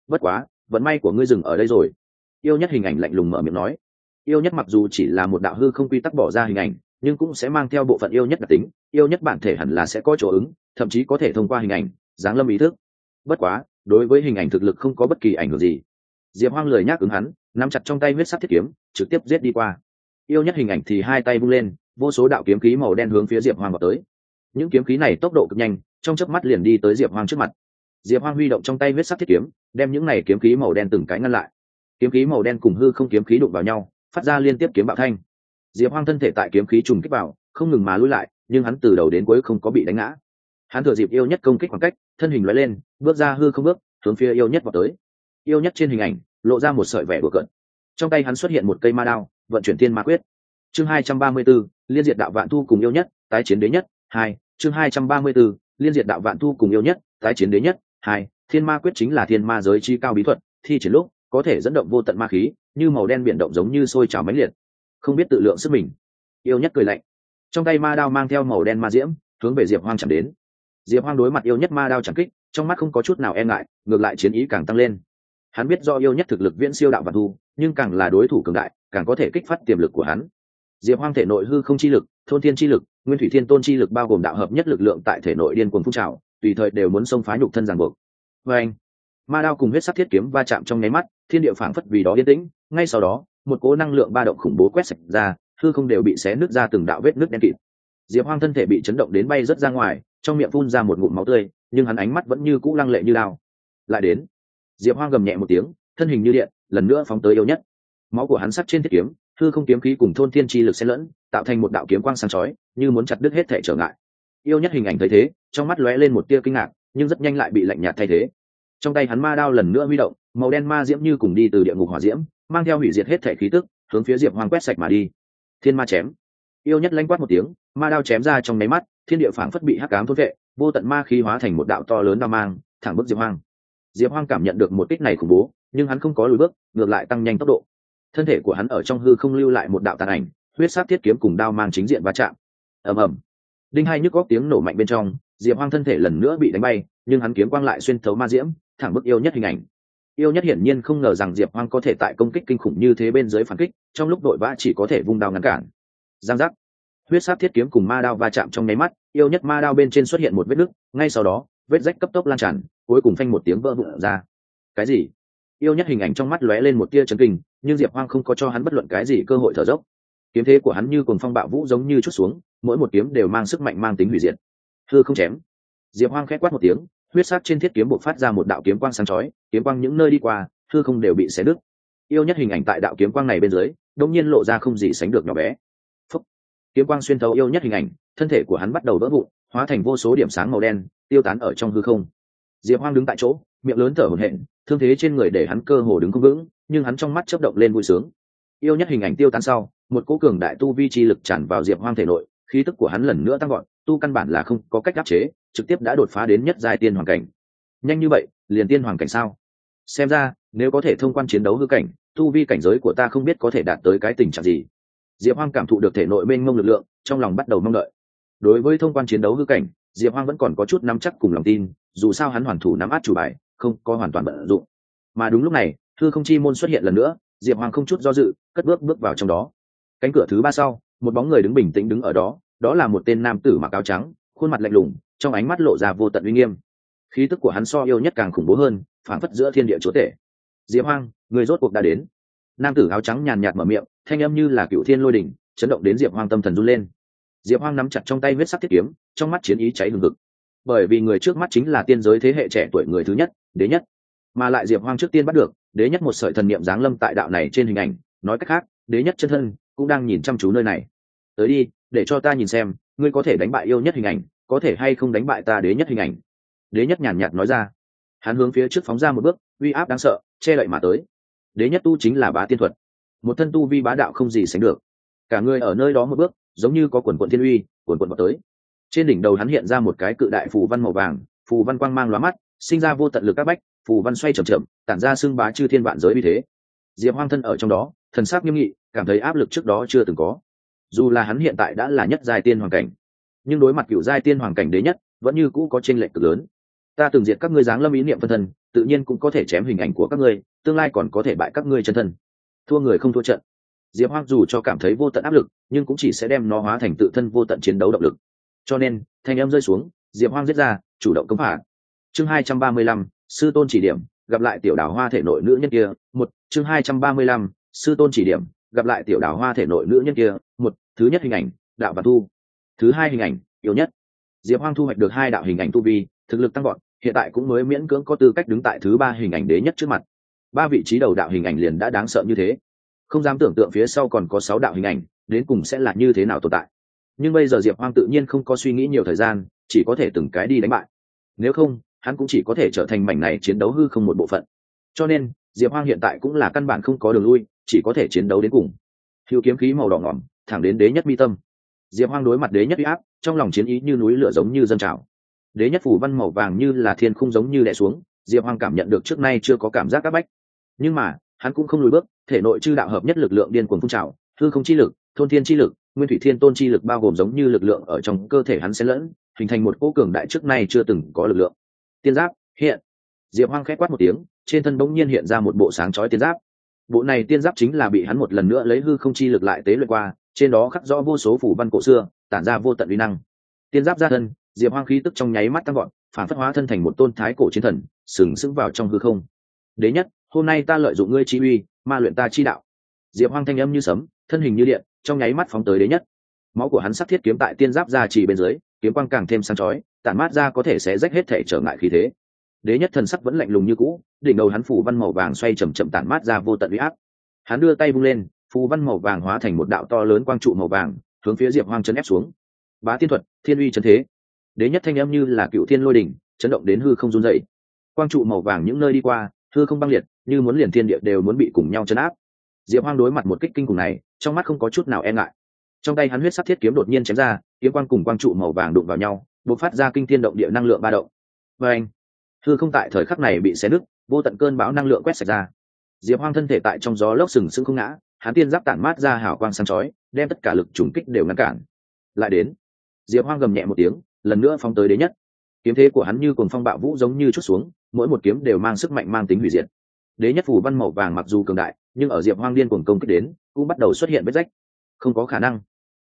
Bất quá, vận may của ngươi dừng ở đây rồi. Yêu nhất hình ảnh lạnh lùng mở miệng nói. Yêu nhất mặc dù chỉ là một đạo hư không quy tắc bỏ ra hình ảnh, nhưng cũng sẽ mang theo bộ phận yêu nhất đặc tính. Yêu nhất bản thể hẳn là sẽ có chỗ ứng, thậm chí có thể thông qua hình ảnh, giáng lâm ý thức. Bất quá, đối với hình ảnh thực lực không có bất kỳ ảnh hưởng gì. Diệp hoang lời nhắc ứng hắn, nắm chặt trong tay huyết sắc thiết kiếm, trực tiếp giết đi qua. Yêu nhất hình ảnh thì hai tay vung lên vô số đạo kiếm khí màu đen hướng phía diệp hoang vào tới. Những kiếm khí này tốc độ cực nhanh, trong chớp mắt liền đi tới diệp hoang trước mặt. Diệp hoang huy động trong tay huyết sắc thiết kiếm, đem những này kiếm khí màu đen từng cái ngăn lại. Kiếm khí màu đen cùng hư không kiếm khí đụng vào nhau, phát ra liên tiếp kiếm bạo thanh. Diệp hoang thân thể tại kiếm khí trùng kích vào, không ngừng mà lui lại, nhưng hắn từ đầu đến cuối không có bị đánh ngã. Hắn thừa dịp yêu nhất công kích khoảng cách, thân hình loại lên, bước ra hư không bước, hướng phía yêu nhất vào tới. Yêu nhất trên hình ảnh, lộ ra một sợi vẻ bừa cận trong tay hắn xuất hiện một cây ma đao, vận chuyển thiên ma quyết chương hai trăm ba mươi 234, liên diệt đạo vạn thu cùng yêu nhất tái chiến đế nhất hai. Chương hai trăm ba mươi 234, liên diệt đạo vạn thu cùng yêu nhất tái chiến đế nhất hai. Thiên ma quyết chính là thiên ma giới chi cao bí thuật thi triển lúc có thể dẫn động vô tận ma khí như màu đen biển động giống như sôi trào mãnh liệt. Không biết tự lượng sức mình. Yêu nhất cười lạnh. Trong tay ma đao mang theo màu đen ma diễm hướng về diệp hoang chẳng đến. Diệp hoang đối mặt yêu nhất ma đao chẳng kích trong mắt không có chút nào e ngại ngược lại chiến ý càng tăng lên. Hắn biết do yêu nhất thực lực viễn siêu đạo và thu nhưng càng là đối thủ cường đại càng có thể kích phát tiềm lực của hắn diệp hoang thể nội hư không chi lực, thôn thiên chi lực, nguyên thủy thiên tôn chi lực bao gồm đạo hợp nhất lực lượng tại thể nội điên cuồng phun trào, tùy thời đều muốn xông phá nhục thân ràng buộc. Vê anh, ma đao cùng huyết sắc thiết kiếm va chạm trong nháy mắt, thiên địa phảng phất vì đó yên tĩnh, ngay sau đó, một cố năng lượng ba động khủng bố quét sạch ra, hư không đều bị xé nứt ra từng đạo vết nứt đen kịt. Diệp hoang thân thể bị chấn động đến bay rớt ra ngoài, trong miệng phun ra một ngụm máu tươi, nhưng hắn ánh mắt vẫn như cũ lăng lệ như lao lại đến, diệp hoang gầm nhẹ một tiếng, thân hình như điện, lần nữa phóng tới yêu nhất. Máu của hắn sắc trên thiết kiếm hư không kiếm khí cùng thôn thiên chi lực xen lẫn, tạo thành một đạo kiếm quang sáng chói, như muốn chặt đứt hết thể trở ngại. Yêu nhất hình ảnh thấy thế, trong mắt lóe lên một tia kinh ngạc, nhưng rất nhanh lại bị lạnh nhạt thay thế. Trong tay hắn ma đao lần nữa huy động, màu đen ma diễm như cùng đi từ địa ngục hỏa diễm, mang theo hủy diệt hết thể khí tức, hướng phía diệp hoang quét sạch mà đi. Thiên ma chém. Yêu nhất lanh quát một tiếng, ma đao chém ra trong máy mắt, thiên địa phảng phất bị hắc cám thốt vệ, vô tận ma khí hóa thành một đạo to lớn đao mang, thẳng bức diệp hoang. Diệp hoang cảm nhận được một kích này khủng bố, nhưng hắn không có lùi bước, ngược lại tăng nhanh tốc độ thân thể của hắn ở trong hư không lưu lại một đạo tàn ảnh, huyết sát thiết kiếm cùng đao mang chính diện va chạm. Ầm ầm. Đinh hai nhức góc tiếng nổ mạnh bên trong, diệp hoang thân thể lần nữa bị đánh bay, nhưng hắn kiếm quang lại xuyên thấu ma diễm, thẳng bức yêu nhất hình ảnh. Yêu nhất hiển nhiên không ngờ rằng diệp hoang có thể tại công kích kinh khủng như thế bên dưới phản kích, trong lúc đội vã chỉ có thể vung đao ngăn cản. Giang giác. Huyết sát thiết kiếm cùng ma đao va chạm trong nháy mắt, yêu nhất ma đao bên trên xuất hiện một vết nứt, ngay sau đó, vết rách cấp tốc lan tràn, cuối cùng phanh một tiếng vỡ vụn ra. Cái gì? Yêu nhất hình ảnh trong mắt lóe lên một tia chấn kinh, nhưng diệp hoang không có cho hắn bất luận cái gì cơ hội thở dốc. Kiếm thế của hắn như cùng phong bạo vũ giống như chút xuống, mỗi một kiếm đều mang sức mạnh mang tính hủy diệt. Thưa không chém. Diệp hoang khét quát một tiếng, huyết sát trên thiết kiếm buộc phát ra một đạo kiếm quang sáng chói, kiếm quang những nơi đi qua thưa không đều bị xé đứt. Yêu nhất hình ảnh tại đạo kiếm quang này bên dưới đông nhiên lộ ra không gì sánh được nhỏ bé. Phúc. kiếm quang xuyên thấu yêu nhất hình ảnh, thân thể của hắn bắt đầu vỡ vụn, hóa thành vô số điểm sáng màu đen, tiêu tán ở trong hư không. Diệp hoang đứng tại chỗ miệng lớn thở hổn hển, thương thế trên người để hắn cơ hồ đứng không vững, nhưng hắn trong mắt chớp động lên vui sướng. Yêu nhất hình ảnh tiêu tan sau, một cỗ cường đại tu vi chi lực tràn vào diệp hoang thể nội, khí tức của hắn lần nữa tăng gọn tu căn bản là không có cách áp chế, trực tiếp đã đột phá đến nhất giai tiên hoàng cảnh. Nhanh như vậy, liền tiên hoàng cảnh sao? Xem ra, nếu có thể thông quan chiến đấu hư cảnh, tu vi cảnh giới của ta không biết có thể đạt tới cái tình trạng gì. Diệp hoang cảm thụ được thể nội mênh mông lực lượng, trong lòng bắt đầu mong đợi. Đối với thông quan chiến đấu hư cảnh, diệp hoang vẫn còn có chút nắm chắc cùng lòng tin, dù sao hắn hoàn thủ nắm át chủ bài không có hoàn toàn bận dụng. Mà đúng lúc này thư không chi môn xuất hiện lần nữa diệp hoàng không chút do dự cất bước bước vào trong đó. Cánh cửa thứ ba sau một bóng người đứng bình tĩnh đứng ở đó đó là một tên nam tử mặc áo trắng khuôn mặt lạnh lùng trong ánh mắt lộ ra vô tận uy nghiêm. Khí tức của hắn so yêu nhất càng khủng bố hơn phảng phất giữa thiên địa chúa tể. Diệp hoang người rốt cuộc đã đến. Nam tử áo trắng nhàn nhạt mở miệng thanh âm như là cựu thiên lôi đình, chấn động đến diệp hoang tâm thần run lên. Diệp hoang nắm chặt trong tay huyết sắc thiết kiếm trong mắt chiến ý cháy hừng hực. Bởi vì người trước mắt chính là tiên giới thế hệ trẻ tuổi người thứ nhất đế nhất. Mà lại diệp hoang trước tiên bắt được, đế nhất một sợi thần niệm giáng lâm tại đạo này trên hình ảnh. Nói cách khác, đế nhất chân thân cũng đang nhìn chăm chú nơi này. Tới đi, để cho ta nhìn xem, ngươi có thể đánh bại yêu nhất hình ảnh, có thể hay không đánh bại ta đế nhất hình ảnh. Đế nhất nhàn nhạt nói ra. Hắn hướng phía trước phóng ra một bước, uy áp đáng sợ, che lậy mà tới. Đế nhất tu chính là bá tiên thuật. Một thân tu vi bá đạo không gì sánh được. Cả người ở nơi đó một bước, giống như có quần quận thiên uy, quần quận vào tới. Trên đỉnh đầu hắn hiện ra một cái cự đại phù văn màu vàng, phù văn quang mang lóa mắt sinh ra vô tận lực các bách, phù văn xoay chậm chậm, tản ra xương bá chư thiên vạn giới vì thế. Diệp hoang thân ở trong đó, thần sắc nghiêm nghị, cảm thấy áp lực trước đó chưa từng có. Dù là hắn hiện tại đã là nhất giai tiên hoàng cảnh, nhưng đối mặt cựu giai tiên hoàng cảnh đế nhất, vẫn như cũ có tranh lệch cực lớn. Ta từng diệt các ngươi dáng lâm ý niệm phân thân, tự nhiên cũng có thể chém hình ảnh của các ngươi, tương lai còn có thể bại các ngươi chân thân. Thua người không thua trận. Diệp hoang dù cho cảm thấy vô tận áp lực, nhưng cũng chỉ sẽ đem nó hóa thành tự thân vô tận chiến đấu động lực. Cho nên, thanh em rơi xuống, diệp hoang giết ra, chủ động cấm phạt chương hai trăm ba mươi lăm, sư tôn chỉ điểm, gặp lại tiểu đào hoa thể nội nữ nhân kia, một, chương hai trăm ba mươi lăm, sư tôn chỉ điểm, gặp lại tiểu đào hoa thể nội nữ nhân kia, một, thứ nhất hình ảnh, đạo và thu. Thứ hai hình ảnh, yếu nhất. Diệp hoang thu hoạch được hai đạo hình ảnh tu vi, thực lực tăng gọn hiện tại cũng mới miễn cưỡng có tư cách đứng tại thứ ba hình ảnh đế nhất trước mặt. Ba vị trí đầu đạo hình ảnh liền đã đáng sợ như thế. Không dám tưởng tượng phía sau còn có sáu đạo hình ảnh, đến cùng sẽ là như thế nào tồn tại. Nhưng bây giờ diệp hoang tự nhiên không có suy nghĩ nhiều thời gian, chỉ có thể từng cái đi đánh bại. Nếu không hắn cũng chỉ có thể trở thành mảnh này chiến đấu hư không một bộ phận. Cho nên, diệp hoang hiện tại cũng là căn bản không có đường lui, chỉ có thể chiến đấu đến cùng. Hữu kiếm khí màu đỏ ngỏm, thẳng đến đế nhất mi tâm. Diệp hoang đối mặt đế nhất uy áp, trong lòng chiến ý như núi lửa giống như dân trào. Đế nhất phủ văn màu vàng như là thiên khung giống như đè xuống, diệp hoang cảm nhận được trước nay chưa có cảm giác áp bách. Nhưng mà, hắn cũng không lùi bước, thể nội chư đạo hợp nhất lực lượng điên cuồng phun trào, hư không chi lực, thôn thiên chi lực, nguyên thủy thiên tôn chi lực bao gồm giống như lực lượng ở trong cơ thể hắn xen lẫn, hình thành một cỗ cường đại trước nay chưa từng có lực lượng tiên giáp, hiện. Diệp hoang khẽ quát một tiếng, trên thân bỗng nhiên hiện ra một bộ sáng chói tiên giáp. Bộ này tiên giáp chính là bị hắn một lần nữa lấy hư không chi lực lại tế luyện qua, trên đó khắc rõ vô số phủ văn cổ xưa, tản ra vô tận uy năng. Tiên giáp ra thân, diệp hoang khí tức trong nháy mắt tăng gọn phản phất hóa thân thành một tôn thái cổ chiến thần, sừng sững vào trong hư không. Đế nhất, hôm nay ta lợi dụng ngươi chi uy, ma luyện ta chi đạo. Diệp hoang thanh âm như sấm, thân hình như điện, trong nháy mắt phóng tới đế nhất. Máu của hắn sắc thiết kiếm tại tiên giáp ra chỉ bên dưới, kiếm quang càng thêm sáng chói tản mát ra có thể sẽ rách hết thể trở ngại khí thế. Đế nhất thần sắc vẫn lạnh lùng như cũ, đỉnh đầu hắn phủ văn màu vàng xoay chầm chậm tản mát ra vô tận uy áp. Hắn đưa tay vung lên phù văn màu vàng hóa thành một đạo to lớn quang trụ màu vàng, hướng phía diệp hoang chấn ép xuống. Bá tiên thuật, thiên uy chấn thế. Đế nhất thanh âm như là cựu thiên lôi đỉnh, chấn động đến hư không run dậy quang trụ màu vàng những nơi đi qua, hư không băng liệt, như muốn liền thiên địa đều muốn bị cùng nhau chấn áp. Diệp hoang đối mặt một kích kinh cùng này, trong mắt không có chút nào e ngại. Trong tay hắn huyết sắc thiết kiếm đột nhiên chém ra, kiếm quang cùng quang trụ màu vàng đụng vào nhau bộc phát ra kinh thiên động địa năng lượng ba động. Và anh hư không tại thời khắc này bị xé nứt, vô tận cơn bão năng lượng quét sạch ra. Diệp hoang thân thể tại trong gió lốc sừng sững không ngã, hắn tiên giáp tản mát ra hào quang sáng chói, đem tất cả lực trùng kích đều ngăn cản. Lại đến, diệp hoang gầm nhẹ một tiếng, lần nữa phóng tới đế nhất. Kiếm thế của hắn như cuồng phong bạo vũ giống như chút xuống, mỗi một kiếm đều mang sức mạnh mang tính hủy diệt. Đế nhất phủ văn màu vàng mặc dù cường đại, nhưng ở diệp hoang điên cuồng công kích đến, cũng bắt đầu xuất hiện vết rách. Không có khả năng.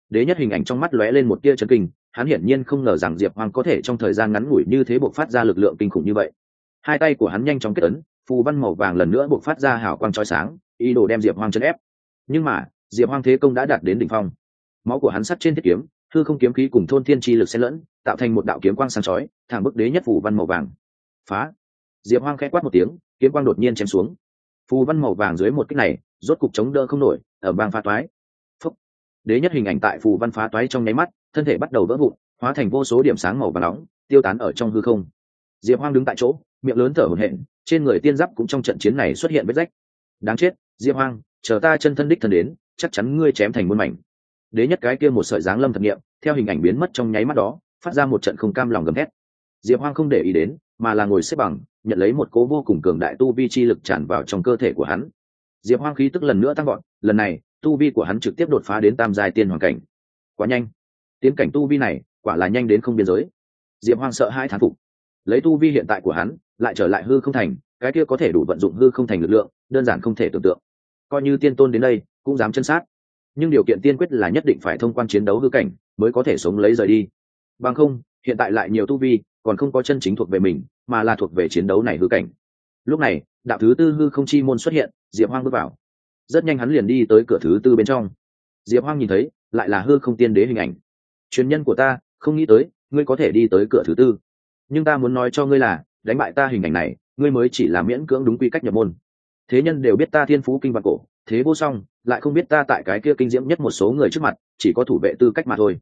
Đế nhất hình ảnh trong mắt lóe lên một tia chấn kinh hắn hiển nhiên không ngờ rằng diệp hoang có thể trong thời gian ngắn ngủi như thế buộc phát ra lực lượng kinh khủng như vậy. Hai tay của hắn nhanh chóng kết ấn, phù văn màu vàng lần nữa buộc phát ra hào quang trói sáng, ý đồ đem diệp hoang chân ép. Nhưng mà, diệp hoang thế công đã đạt đến đỉnh phong. Máu của hắn sắt trên thiết kiếm thư không kiếm khí cùng thôn thiên chi lực xen lẫn, tạo thành một đạo kiếm quang sáng chói, thẳng bức đế nhất phù văn màu vàng. Phá! Diệp hoang khẽ quát một tiếng, kiếm quang đột nhiên chém xuống. Phù văn màu vàng dưới một kích này, rốt cục chống đỡ không nổi ở bang pha toái đế nhất hình ảnh tại phù văn phá toái trong nháy mắt, thân thể bắt đầu vỡ vụn, hóa thành vô số điểm sáng màu và nóng, tiêu tán ở trong hư không. Diệp hoang đứng tại chỗ, miệng lớn thở hổn hển, trên người tiên giáp cũng trong trận chiến này xuất hiện vết rách. Đáng chết, diệp hoang, chờ ta chân thân đích thân đến, chắc chắn ngươi chém thành muôn mảnh. Đế nhất cái kia một sợi dáng lâm thật nghiệm, theo hình ảnh biến mất trong nháy mắt đó, phát ra một trận không cam lòng gầm thét. Diệp hoang không để ý đến, mà là ngồi xếp bằng, nhận lấy một cố vô cùng cường đại tu vi chi lực tràn vào trong cơ thể của hắn. Diệp hoang khí tức lần nữa tăng gọn lần này tu vi của hắn trực tiếp đột phá đến tam giai tiên hoàng cảnh. Quá nhanh. Tiến cảnh tu vi này quả là nhanh đến không biên giới. Diệp hoang sợ hai thán phục. Lấy tu vi hiện tại của hắn, lại trở lại hư không thành, cái kia có thể đủ vận dụng hư không thành lực lượng, đơn giản không thể tưởng tượng. Coi như tiên tôn đến đây, cũng dám chân sát. Nhưng điều kiện tiên quyết là nhất định phải thông quan chiến đấu hư cảnh, mới có thể sống lấy rời đi. Bằng không, hiện tại lại nhiều tu vi, còn không có chân chính thuộc về mình, mà là thuộc về chiến đấu này hư cảnh. Lúc này, đạo thứ tư hư không chi môn xuất hiện, diệp hoang bước vào rất nhanh hắn liền đi tới cửa thứ tư bên trong. Diệp hoang nhìn thấy, lại là hư không tiên đế hình ảnh. Truyền nhân của ta, không nghĩ tới, ngươi có thể đi tới cửa thứ tư. Nhưng ta muốn nói cho ngươi là, đánh bại ta hình ảnh này, ngươi mới chỉ là miễn cưỡng đúng quy cách nhập môn. Thế nhân đều biết ta thiên phú kinh văn cổ, thế vô song, lại không biết ta tại cái kia kinh diễm nhất một số người trước mặt, chỉ có thủ vệ tư cách mà thôi.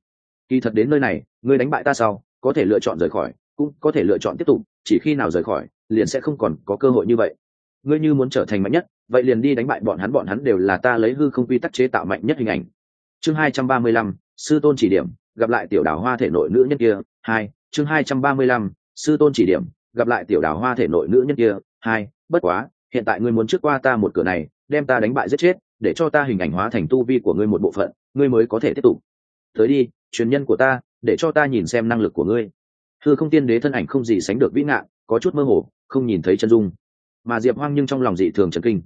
Kỳ thật đến nơi này, ngươi đánh bại ta sau, có thể lựa chọn rời khỏi, cũng có thể lựa chọn tiếp tục, chỉ khi nào rời khỏi, liền sẽ không còn có cơ hội như vậy. Ngươi như muốn trở thành mạnh nhất vậy liền đi đánh bại bọn hắn bọn hắn đều là ta lấy hư không quy tắc chế tạo mạnh nhất hình ảnh. Chương hai trăm ba mươi lăm, sư tôn chỉ điểm, gặp lại tiểu đào hoa thể nội nữ nhân kia, hai, chương hai trăm ba mươi lăm, sư tôn chỉ điểm, gặp lại tiểu đào hoa thể nội nữ nhân kia, hai, bất quá, hiện tại ngươi muốn trước qua ta một cửa này, đem ta đánh bại giết chết, để cho ta hình ảnh hóa thành tu vi của ngươi một bộ phận, ngươi mới có thể tiếp tục. Tới đi, truyền nhân của ta, để cho ta nhìn xem năng lực của ngươi. Thư không tiên đế thân ảnh không gì sánh được vĩ ngạn có chút mơ hồ, không nhìn thấy chân dung. Mà diệp hoang nhưng trong lòng dị thường trần kinh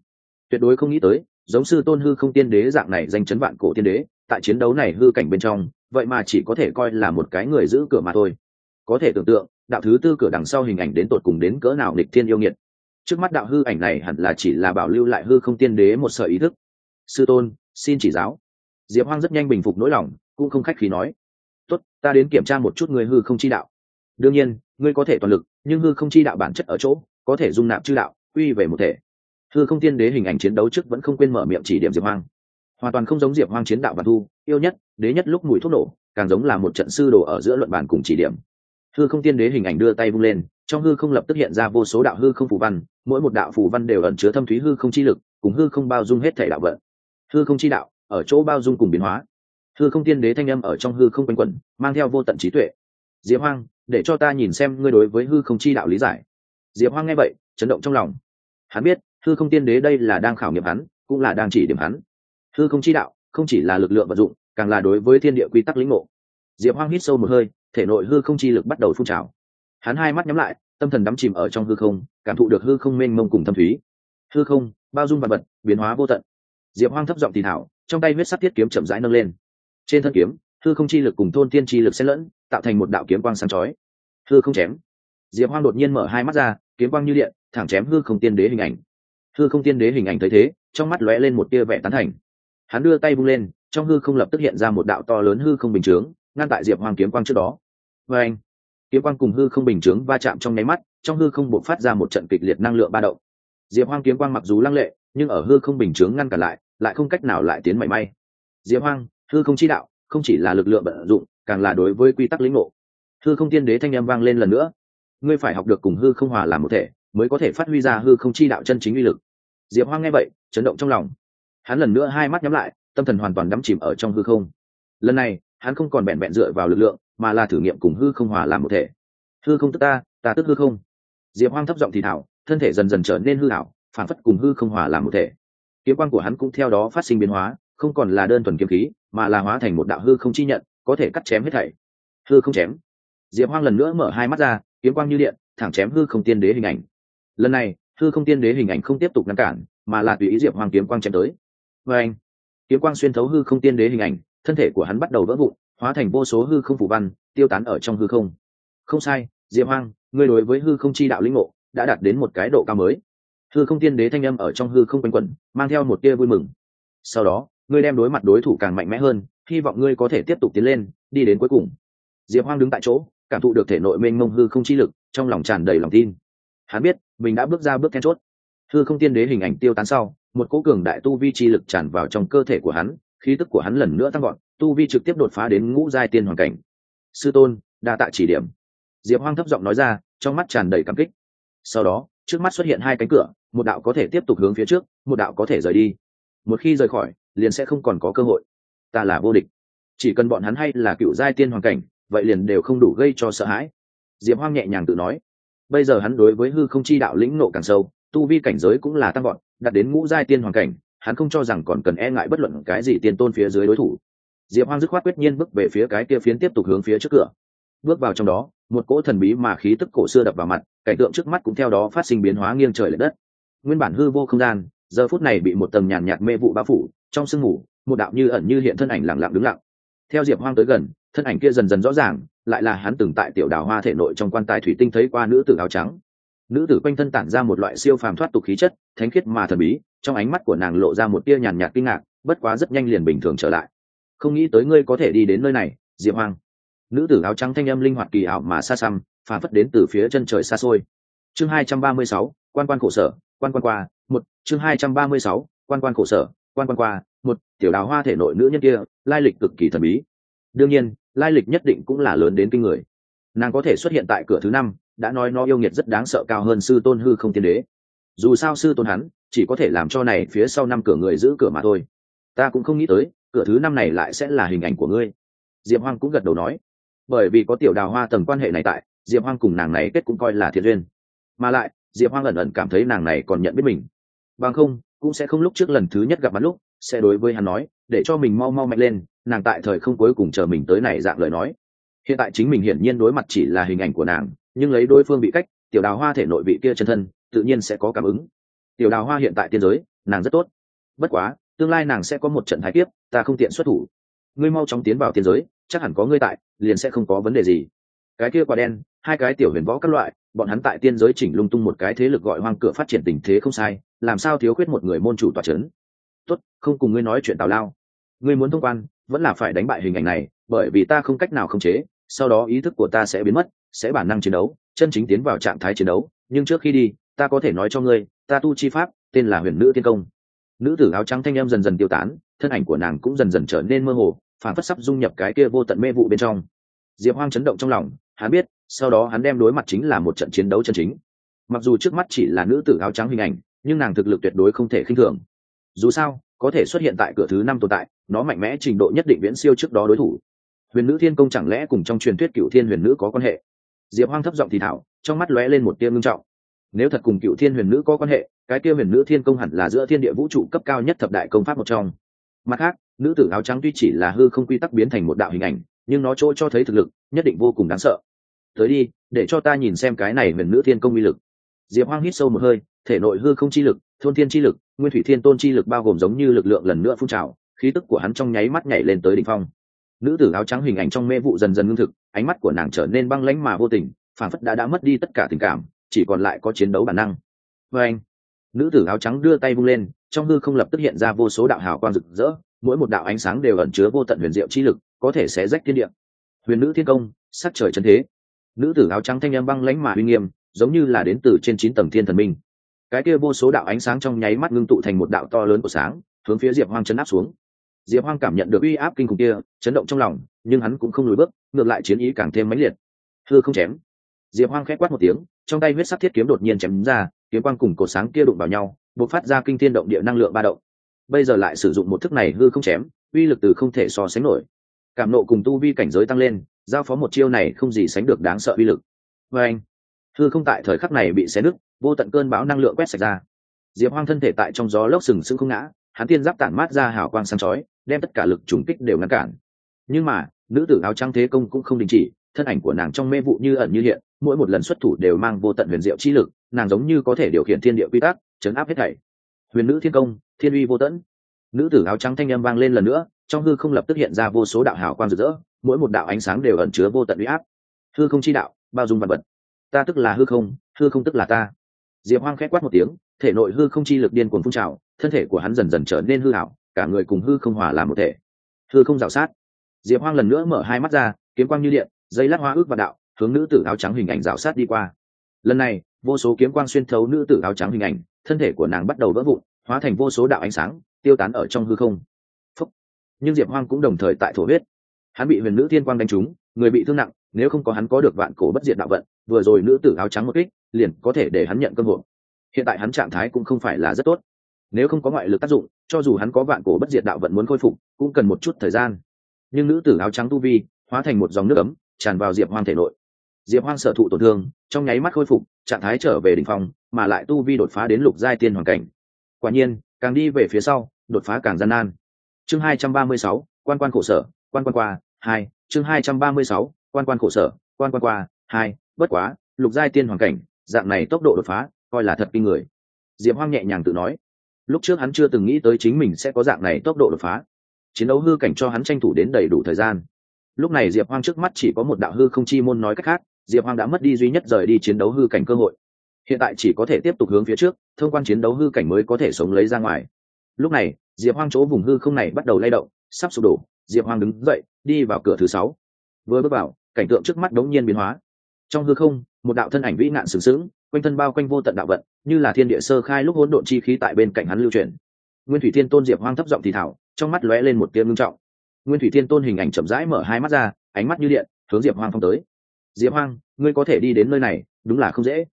tuyệt đối không nghĩ tới, giống sư tôn hư không tiên đế dạng này danh chấn vạn cổ tiên đế, tại chiến đấu này hư cảnh bên trong, vậy mà chỉ có thể coi là một cái người giữ cửa mà thôi. Có thể tưởng tượng, đạo thứ tư cửa đằng sau hình ảnh đến tột cùng đến cỡ nào địch thiên yêu nghiệt. Trước mắt đạo hư ảnh này hẳn là chỉ là bảo lưu lại hư không tiên đế một sở ý thức. Sư tôn, xin chỉ giáo. Diệp hoang rất nhanh bình phục nỗi lòng, cũng không khách khí nói. Tốt, ta đến kiểm tra một chút người hư không chi đạo. Đương nhiên, ngươi có thể toàn lực, nhưng hư không chi đạo bản chất ở chỗ, có thể dung nạp chư đạo, quy về một thể hư không tiên đế hình ảnh chiến đấu trước vẫn không quên mở miệng chỉ điểm diệp hoang. Hoàn toàn không giống diệp hoang chiến đạo và thu, yêu nhất, đế nhất lúc mùi thuốc nổ, càng giống là một trận sư đồ ở giữa luận bàn cùng chỉ điểm. Hư không tiên đế hình ảnh đưa tay vung lên, trong hư không lập tức hiện ra vô số đạo hư không phù văn, mỗi một đạo phù văn đều ẩn chứa thâm thúy hư không chi lực, cùng hư không bao dung hết thể đạo vận. Hư không chi đạo, ở chỗ bao dung cùng biến hóa. Hư không tiên đế thanh âm ở trong hư không quanh quẩn, mang theo vô tận trí tuệ. Diệp hoang, để cho ta nhìn xem ngươi đối với hư không chi đạo lý giải. Diệp hoang nghe vậy, chấn động trong lòng. Hắn biết hư không tiên đế đây là đang khảo nghiệm hắn, cũng là đang chỉ điểm hắn. Hư không chi đạo, không chỉ là lực lượng vận dụng, càng là đối với thiên địa quy tắc lĩnh ngộ. Diệp hoang hít sâu một hơi, thể nội hư không chi lực bắt đầu phun trào. Hắn hai mắt nhắm lại, tâm thần đắm chìm ở trong hư không, cảm thụ được hư không mênh mông cùng thâm thúy. Hư không, bao dung vật vật, biến hóa vô tận. Diệp hoang thấp giọng thì thảo, trong tay huyết sắc thiết kiếm chậm rãi nâng lên. Trên thân kiếm, hư không chi lực cùng thôn tiên chi lực xen lẫn, tạo thành một đạo kiếm quang sáng chói. Hư không chém. Diệp hoang đột nhiên mở hai mắt ra, kiếm quang như điện, thẳng chém hư không tiên đế hình ảnh hư không tiên đế hình ảnh thấy thế, trong mắt lóe lên một tia vẻ tán thành. Hắn đưa tay vung lên, trong hư không lập tức hiện ra một đạo to lớn hư không bình chướng, ngăn tại diệp hoàng kiếm quang trước đó. Vê anh, kiếm quang cùng hư không bình chướng va chạm trong nháy mắt, trong hư không buộc phát ra một trận kịch liệt năng lượng ba động. Diệp hoang kiếm quang mặc dù lăng lệ, nhưng ở hư không bình chướng ngăn cản lại lại không cách nào lại tiến mảy may. Diệp hoang, hư không chi đạo, không chỉ là lực lượng vận dụng, càng là đối với quy tắc lĩnh ngộ. Hư không tiên đế thanh â m vang lên lần nữa. Ngươi phải học được cùng hư không hòa làm một thể, mới có thể phát huy ra hư không chi đạo chân chính uy lực diệp hoang nghe vậy, chấn động trong lòng. Hắn lần nữa hai mắt nhắm lại, tâm thần hoàn toàn đắm chìm ở trong hư không. Lần này, hắn không còn bẹn bẹn dựa vào lực lượng, mà là thử nghiệm cùng hư không hòa làm một thể. Hư không tức ta ta tức hư không. Diệp hoang thấp giọng thì thảo, thân thể dần dần trở nên hư hảo phản phất cùng hư không hòa làm một thể. Kiếm quan của hắn cũng theo đó phát sinh biến hóa, không còn là đơn thuần kiếm khí, mà là hóa thành một đạo hư không chi nhận, có thể cắt chém hết thảy. Hư không chém. Diệp hoang lần nữa mở hai mắt ra, kiếm quang như điện, thẳng chém hư không tiên đế hình ảnh. Lần này hư không tiên đế hình ảnh không tiếp tục ngăn cản mà là tùy ý diệp Hoàng kiếm quang chém tới. Vê anh kiếm quang xuyên thấu hư không tiên đế hình ảnh thân thể của hắn bắt đầu vỡ vụn hóa thành vô số hư không phủ văn tiêu tán ở trong hư không. Không sai diệp Hoàng, ngươi đối với hư không chi đạo lĩnh ngộ đã đạt đến một cái độ cao mới. Hư không tiên đế thanh âm ở trong hư không quanh quẩn mang theo một tia vui mừng. Sau đó ngươi đem đối mặt đối thủ càng mạnh mẽ hơn hy vọng ngươi có thể tiếp tục tiến lên đi đến cuối cùng. Diệp hoang đứng tại chỗ cảm thụ được thể nội mênh mông hư không chi lực trong lòng tràn đầy lòng tin. Hắn biết mình đã bước ra bước then chốt. Thư không tiên đế hình ảnh tiêu tán sau, một cỗ cường đại tu vi chi lực tràn vào trong cơ thể của hắn, khí tức của hắn lần nữa tăng gọn tu vi trực tiếp đột phá đến ngũ giai tiên hoàn cảnh. Sư tôn, đa tạ chỉ điểm. Diệp hoang thấp giọng nói ra, trong mắt tràn đầy cảm kích. Sau đó, trước mắt xuất hiện hai cánh cửa, một đạo có thể tiếp tục hướng phía trước, một đạo có thể rời đi. Một khi rời khỏi, liền sẽ không còn có cơ hội. Ta là vô địch. Chỉ cần bọn hắn hay là cựu giai tiên hoàn cảnh, vậy liền đều không đủ gây cho sợ hãi. Diệp hoang nhẹ nhàng tự nói bây giờ hắn đối với hư không chi đạo lĩnh nộ càng sâu tu vi cảnh giới cũng là tăng bọn, đặt đến ngũ giai tiên hoàng cảnh hắn không cho rằng còn cần e ngại bất luận cái gì tiên tôn phía dưới đối thủ. Diệp hoang dứt khoát quyết nhiên bước về phía cái kia phiến tiếp tục hướng phía trước cửa. Bước vào trong đó một cỗ thần bí mà khí tức cổ xưa đập vào mặt cảnh tượng trước mắt cũng theo đó phát sinh biến hóa nghiêng trời l ệ đất. Nguyên bản hư vô không gian giờ phút này bị một tầng nhàn nhạt mê vụ bao phủ trong sương mù một đạo như ẩn như hiện thân ảnh lặng lặng đứng lặng. Theo diệp hoang tới gần thân ảnh kia dần dần rõ ràng lại là hắn từng tại tiểu đào hoa thể nội trong quan tài thủy tinh thấy qua nữ tử áo trắng. Nữ tử quanh thân tản ra một loại siêu phàm thoát tục khí chất, thánh khiết mà thần bí, trong ánh mắt của nàng lộ ra một tia nhàn nhạt kinh ngạc, bất quá rất nhanh liền bình thường trở lại. Không nghĩ tới ngươi có thể đi đến nơi này, diệp hoang. Nữ tử áo trắng thanh âm linh hoạt kỳ ảo mà xa xăm phà phất đến từ phía chân trời xa xôi. Chương hai trăm ba mươi sáu, quan quan khổ sở, quan quan qua, một, chương hai trăm ba mươi sáu, quan quan khổ sở, quan quan qua, một, tiểu đào hoa thể nội nữ nhân kia, lai lịch cực kỳ thần bí. Đương nhiên lai lịch nhất định cũng là lớn đến kinh người. Nàng có thể xuất hiện tại cửa thứ năm, đã nói nó yêu nghiệt rất đáng sợ cao hơn sư tôn hư không tiên đế. Dù sao sư tôn hắn, chỉ có thể làm cho này phía sau năm cửa người giữ cửa mà thôi. Ta cũng không nghĩ tới, cửa thứ năm này lại sẽ là hình ảnh của ngươi. Diệp hoang cũng gật đầu nói. Bởi vì có tiểu đào hoa tầng quan hệ này tại, diệp hoang cùng nàng này kết cũng coi là thiện duyên. Mà lại, diệp hoang ẩn ẩn cảm thấy nàng này còn nhận biết mình. Bằng không, cũng sẽ không lúc trước lần thứ nhất gặp mặt lúc, sẽ đối với hắn nói, để cho mình mau mau mạnh lên nàng tại thời không cuối cùng chờ mình tới này dạng lời nói. Hiện tại chính mình hiển nhiên đối mặt chỉ là hình ảnh của nàng, nhưng lấy đối phương bị cách, tiểu đào hoa thể nội vị kia chân thân, tự nhiên sẽ có cảm ứng. Tiểu đào hoa hiện tại tiên giới, nàng rất tốt. Bất quá, tương lai nàng sẽ có một trận thái tiếp ta không tiện xuất thủ. Ngươi mau chóng tiến vào tiên giới, chắc hẳn có ngươi tại, liền sẽ không có vấn đề gì. Cái kia quả đen, hai cái tiểu huyền võ các loại, bọn hắn tại tiên giới chỉnh lung tung một cái thế lực gọi hoang cửa phát triển tình thế không sai, làm sao thiếu khuyết một người môn chủ tòa c h ấ n tốt, không cùng ngươi nói chuyện tào lao. Ngươi muốn thông quan vẫn là phải đánh bại hình ảnh này, bởi vì ta không cách nào khống chế, sau đó ý thức của ta sẽ biến mất, sẽ bản năng chiến đấu, chân chính tiến vào trạng thái chiến đấu. Nhưng trước khi đi, ta có thể nói cho ngươi, ta tu chi pháp, tên là huyền nữ thiên công. Nữ tử áo trắng thanh em dần dần tiêu tán, thân ảnh của nàng cũng dần dần trở nên mơ hồ phản phất sắp dung nhập cái kia vô tận mê vụ bên trong. Diệp hoang chấn động trong lòng, hắn biết, sau đó hắn đem đối mặt chính là một trận chiến đấu chân chính. Mặc dù trước mắt chỉ là nữ tử áo trắng hình ảnh, nhưng nàng thực lực tuyệt đối không thể khinh thường. Dù sao, có thể xuất hiện tại cửa thứ năm tồn tại nó mạnh mẽ trình độ nhất định viễn siêu trước đó đối thủ. Huyền nữ thiên công chẳng lẽ cùng trong truyền thuyết cựu thiên huyền nữ có quan hệ? Diệp hoang thấp giọng thì thảo, trong mắt lóe lên một tia ngưng trọng. Nếu thật cùng cựu thiên huyền nữ có quan hệ, cái kia huyền nữ thiên công hẳn là giữa thiên địa vũ trụ cấp cao nhất thập đại công pháp một trong. Mặt khác, nữ tử áo trắng tuy chỉ là hư không quy tắc biến thành một đạo hình ảnh, nhưng nó chỗ cho thấy thực lực, nhất định vô cùng đáng sợ. Tới đi, để cho ta nhìn xem cái này huyền nữ thiên công uy lực. Diệp hoang hít sâu một hơi, thể nội hư không chi lực, thôn thiên chi lực, nguyên thủy thiên tôn chi lực bao gồm giống như lực lượng lần nữa phun trào khí tức của hắn trong nháy mắt nhảy lên tới đỉnh phong. Nữ tử áo trắng hình ảnh trong mê vụ dần dần ngưng thực, ánh mắt của nàng trở nên băng lãnh mà vô tình, phản phất đã đã mất đi tất cả tình cảm, chỉ còn lại có chiến đấu bản năng. Vê anh, nữ tử áo trắng đưa tay vung lên, trong hư không lập tức hiện ra vô số đạo hào quang rực rỡ, mỗi một đạo ánh sáng đều ẩn chứa vô tận huyền diệu chi lực, có thể sẽ rách thiên địa. Huyền nữ thiên công, sắc trời chân thế. Nữ tử áo trắng thanh âm băng lãnh mà uy nghiêm, giống như là đến từ trên chín tầng thiên thần minh. Cái kia vô số đạo ánh sáng trong nháy mắt ngưng tụ thành một đạo to lớn của sáng, hướng phía diệp hoang chấn áp xuống diệp hoang cảm nhận được uy áp kinh khủng kia, chấn động trong lòng, nhưng hắn cũng không lùi bước, ngược lại chiến ý càng thêm mãnh liệt. Thưa không chém. Diệp hoang khẽ quát một tiếng, trong tay huyết sắc thiết kiếm đột nhiên chém ra, kiếm quang cùng cột sáng kia đụng vào nhau buộc phát ra kinh thiên động địa năng lượng ba động. Bây giờ lại sử dụng một thức này hư không chém, uy lực từ không thể so sánh nổi. Cảm nộ cùng tu vi cảnh giới tăng lên, giao phó một chiêu này không gì sánh được đáng sợ uy lực. Vê anh, hư không tại thời khắc này bị xé nứt, vô tận cơn bão năng lượng quét sạch ra. Diệp hoang thân thể tại trong gió lốc sừng sững không ngã, hắn tiên giáp tản mát ra hào quang sáng chói đem tất cả lực trùng kích đều ngăn cản. Nhưng mà, nữ tử áo trắng thế công cũng không đình chỉ, thân ảnh của nàng trong mê vụ như ẩn như hiện, mỗi một lần xuất thủ đều mang vô tận huyền diệu chi lực, nàng giống như có thể điều khiển thiên địa quy tắc, chấn áp hết thảy. Huyền nữ thiên công, thiên uy vô tận. Nữ tử áo trắng thanh â m vang lên lần nữa, trong hư không lập tức hiện ra vô số đạo hào quang rực rỡ, mỗi một đạo ánh sáng đều ẩn chứa vô tận uy áp. Hư không chi đạo, bao dung vật vật. Ta tức là hư không hư không tức là ta. Diệp hoang khẽ quát một tiếng, thể nội hư không chi lực điên cuồng phun trào, thân thể của hắn dần dần trở nên hư hảo cả người cùng hư không hòa làm một thể. Hư không rào sát. Diệp hoang lần nữa mở hai mắt ra, kiếm quang như điện, dây lát hoa ước và đạo, hướng nữ tử áo trắng hình ảnh rào sát đi qua. Lần này, vô số kiếm quang xuyên thấu nữ tử áo trắng hình ảnh, thân thể của nàng bắt đầu vỡ vụn, hóa thành vô số đạo ánh sáng, tiêu tán ở trong hư không. Phúc. nhưng diệp hoang cũng đồng thời tại thổ huyết. Hắn bị huyền nữ thiên quang đánh trúng, người bị thương nặng, nếu không có hắn có được vạn cổ bất diệt đạo vận, vừa rồi nữ tử áo trắng một kích, liền có thể để hắn nhận cơ hội. Hiện tại hắn trạng thái cũng không phải là rất tốt nếu không có ngoại lực tác dụng, cho dù hắn có vạn cổ bất diệt đạo vẫn muốn khôi phục, cũng cần một chút thời gian. Nhưng nữ tử áo trắng tu vi, hóa thành một dòng nước ấm, tràn vào diệp hoang thể nội. Diệp hoang sở thụ tổn thương, trong nháy mắt khôi phục, trạng thái trở về đ ỉ n h phong, mà lại tu vi đột phá đến lục giai tiên hoàn cảnh. Quả nhiên, càng đi về phía sau, đột phá càng gian nan. Chương hai trăm ba mươi sáu, quan quan khổ sở, quan quan qua, hai, chương hai trăm ba mươi sáu, quan quan khổ sở, quan quan qua, hai, bất quá, lục giai tiên hoàn cảnh, dạng này tốc độ đột phá, coi là thật kinh người. Diệp hoang nhẹ nhàng tự nói lúc trước hắn chưa từng nghĩ tới chính mình sẽ có dạng này tốc độ đột phá. Chiến đấu hư cảnh cho hắn tranh thủ đến đầy đủ thời gian. Lúc này diệp hoang trước mắt chỉ có một đạo hư không chi môn nói cách khác, diệp hoang đã mất đi duy nhất rời đi chiến đấu hư cảnh cơ hội. Hiện tại chỉ có thể tiếp tục hướng phía trước, thông quan chiến đấu hư cảnh mới có thể sống lấy ra ngoài. Lúc này, diệp hoang chỗ vùng hư không này bắt đầu lay động, sắp sụp đổ, diệp hoang đứng dậy, đi vào cửa thứ sáu. Vừa bước vào, cảnh tượng trước mắt đống nhiên biến hóa. Trong hư không, một đạo thân ảnh vĩ nạn sừng sững quanh thân bao quanh vô tận đạo vận, như là thiên địa sơ khai lúc hỗn độn chi khí tại bên cạnh hắn lưu truyền. Nguyên thủy thiên tôn diệp hoang thấp giọng thì thảo trong mắt lóe lên một tiếng ngưng trọng. Nguyên thủy thiên tôn hình ảnh chậm rãi mở hai mắt ra, ánh mắt như điện, hướng diệp hoang phong tới. Diệp hoang, ngươi có thể đi đến nơi này, đúng là không dễ.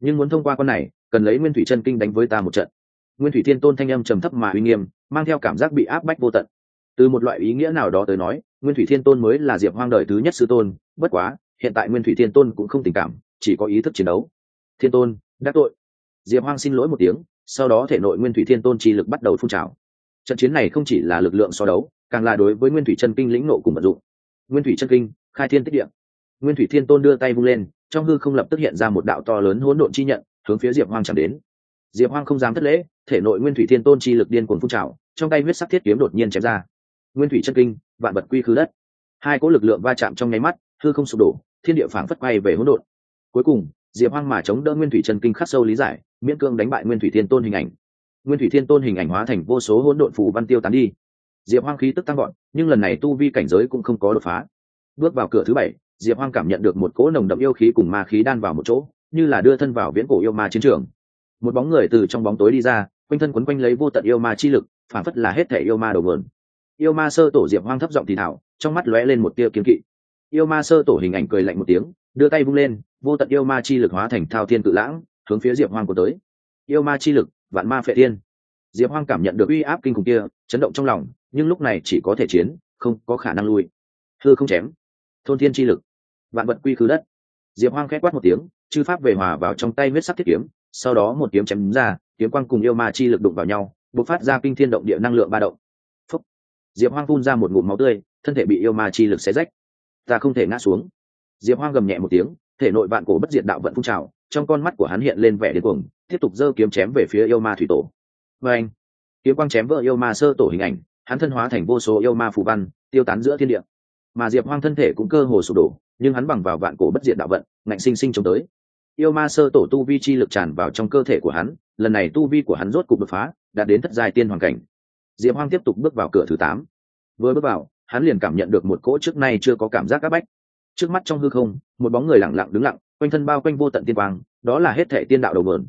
Nhưng muốn thông qua con này, cần lấy nguyên thủy chân kinh đánh với ta một trận. Nguyên thủy thiên tôn thanh âm trầm thấp mà uy nghiêm, mang theo cảm giác bị áp bách vô tận. Từ một loại ý nghĩa nào đó tới nói, nguyên thủy thiên tôn mới là diệp hoang đời thứ nhất sư tôn, bất quá, hiện tại nguyên thủy thiên tôn cũng không tình cảm, chỉ có ý thức chiến đấu thiên tôn, đắc tội. Diệp hoang xin lỗi một tiếng, sau đó thể nội nguyên thủy thiên tôn chi lực bắt đầu phun trào. Trận chiến này không chỉ là lực lượng so đấu, càng là đối với nguyên thủy chân kinh lĩnh nộ cùng vận dụng. Nguyên thủy chân kinh, khai thiên tích địa. Nguyên thủy thiên tôn đưa tay vung lên, trong hư không lập tức hiện ra một đạo to lớn hỗn độn chi nhận, hướng phía diệp hoang chẳng đến. Diệp hoang không dám thất lễ, thể nội nguyên thủy thiên tôn chi lực điên cuồng phun trào, trong tay huyết sắc thiết kiếm đột nhiên chém ra. Nguyên thủy chân kinh, vạn vật quy khứ đất. Hai cỗ lực lượng va chạm trong nháy mắt, hư không sụp đổ, thiên địa phảng phất quay về hỗn độn. Cuối cùng diệp hoang mà chống đỡ nguyên thủy chân kinh khắc sâu lý giải, miễn cương đánh bại nguyên thủy thiên tôn hình ảnh. Nguyên thủy thiên tôn hình ảnh hóa thành vô số hỗn độn phù văn tiêu tán đi. Diệp hoang khí tức tăng gọn nhưng lần này tu vi cảnh giới cũng không có đột phá. Bước vào cửa thứ bảy, diệp hoang cảm nhận được một cỗ nồng đậm yêu khí cùng ma khí đan vào một chỗ, như là đưa thân vào viễn cổ yêu ma chiến trường. Một bóng người từ trong bóng tối đi ra, quanh thân quấn quanh lấy vô tận yêu ma chi lực, phản phất là hết thể yêu ma đầu vườn yêu ma sơ tổ diệp hoang thấp giọng thì thảo trong mắt lóe lên một tia kiếm kỵ. Yêu ma sơ tổ hình ảnh cười lạnh một tiếng đưa tay vung lên, vô tận yêu ma chi lực hóa thành thao thiên tự lãng, hướng phía diệp hoang của tới. Yêu ma chi lực, vạn ma phệ thiên. Diệp hoang cảm nhận được uy áp kinh khủng kia, chấn động trong lòng, nhưng lúc này chỉ có thể chiến, không có khả năng lui. Thưa không chém. Thôn thiên chi lực. Vạn vật quy khứ đất. Diệp hoang khét quát một tiếng, chư pháp về hòa vào trong tay huyết sắc thiết kiếm, sau đó một kiếm chém ra, kiếm quang cùng yêu ma chi lực đụng vào nhau, bộc phát ra kinh thiên động địa năng lượng ba động. Phúc. diệp hoang phun ra một ngụm máu tươi, thân thể bị yêu ma chi lực xé rách. Ta không thể ngã xuống diệp hoang gầm nhẹ một tiếng, thể nội vạn cổ bất diệt đạo vận phun trào, trong con mắt của hắn hiện lên vẻ điên cuồng, tiếp tục giơ kiếm chém về phía yêu ma thủy tổ. Và anh kiếm quang chém vỡ yêu ma sơ tổ hình ảnh, hắn thân hóa thành vô số yêu ma phù văn, tiêu tán giữa thiên địa. Mà diệp hoang thân thể cũng cơ hồ sụp đổ, nhưng hắn bằng vào vạn cổ bất diệt đạo vận, ngạnh sinh sinh chống tới. Yêu ma sơ tổ tu vi chi lực tràn vào trong cơ thể của hắn, lần này tu vi của hắn rốt cục đột phá, đạt đến thất giai tiên hoàn cảnh. Diệp hoang tiếp tục bước vào cửa thứ tám. Vừa bước vào, hắn liền cảm nhận được một cỗ trước nay chưa có cảm giác áp bách trước mắt trong hư không, một bóng người lặng lặng đứng lặng, quanh thân bao quanh vô tận tiên quang, đó là hết thể tiên đạo đầu vườn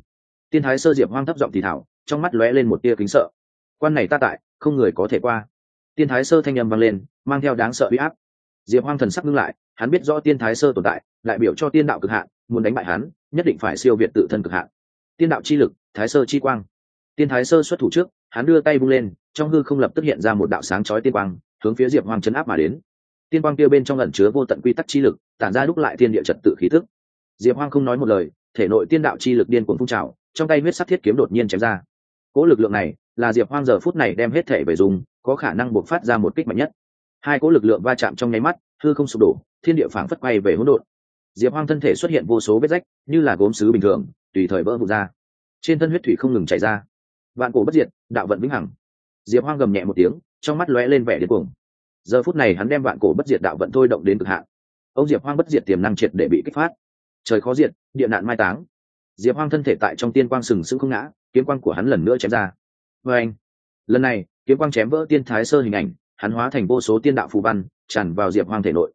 tiên thái sơ diệp hoang thấp giọng thì thảo, trong mắt lóe lên một tia kính sợ. Quan này ta tại, không người có thể qua. Tiên thái sơ thanh â m vang lên, mang theo đáng sợ huy áp. Diệp hoang thần sắc ngưng lại, hắn biết rõ tiên thái sơ tồn tại, lại biểu cho tiên đạo cực hạn, muốn đánh bại hắn, nhất định phải siêu việt tự thân cực hạn. Tiên đạo chi lực, thái sơ chi quang. Tiên thái sơ xuất thủ trước, hắn đưa tay bung lên, trong hư không lập tức hiện ra một đạo sáng chói tiên quang, hướng phía diệp hoang chấn áp mà đến tiên quang kia bên trong ẩn chứa vô tận quy tắc chi lực, tản ra đúc lại thiên địa trật tự khí thức diệp hoang không nói một lời, thể nội tiên đạo chi lực điên cuồng phun trào, trong tay huyết sắc thiết kiếm đột nhiên chém ra. Cỗ lực lượng này là diệp hoang giờ phút này đem hết thể về dùng, có khả năng buộc phát ra một kích mạnh nhất. Hai cỗ lực lượng va chạm trong nháy mắt, hư không sụp đổ, thiên địa phảng phất quay về hỗn độn. Diệp hoang thân thể xuất hiện vô số vết rách, như là gốm sứ bình thường, tùy thời vỡ vụt ra. Trên thân huyết thủy không ngừng chảy ra. Vạn cổ bất diệt, đạo vận vĩnh hằng. Diệp hoang gầm nhẹ một tiếng, trong mắt lóe lên vẻ điên cuồng giờ phút này hắn đem vạn cổ bất diệt đạo vận thôi động đến cực hạn. Ông diệp hoang bất diệt tiềm năng triệt để bị kích phát. Trời khó diệt, địa nạn mai táng. Diệp hoang thân thể tại trong tiên quang sừng sững không ngã, kiếm quang của hắn lần nữa chém ra. Vê anh lần này, kiếm quang chém vỡ tiên thái sơ hình ảnh, hắn hóa thành vô số tiên đạo phù văn, tràn vào diệp hoang thể nội.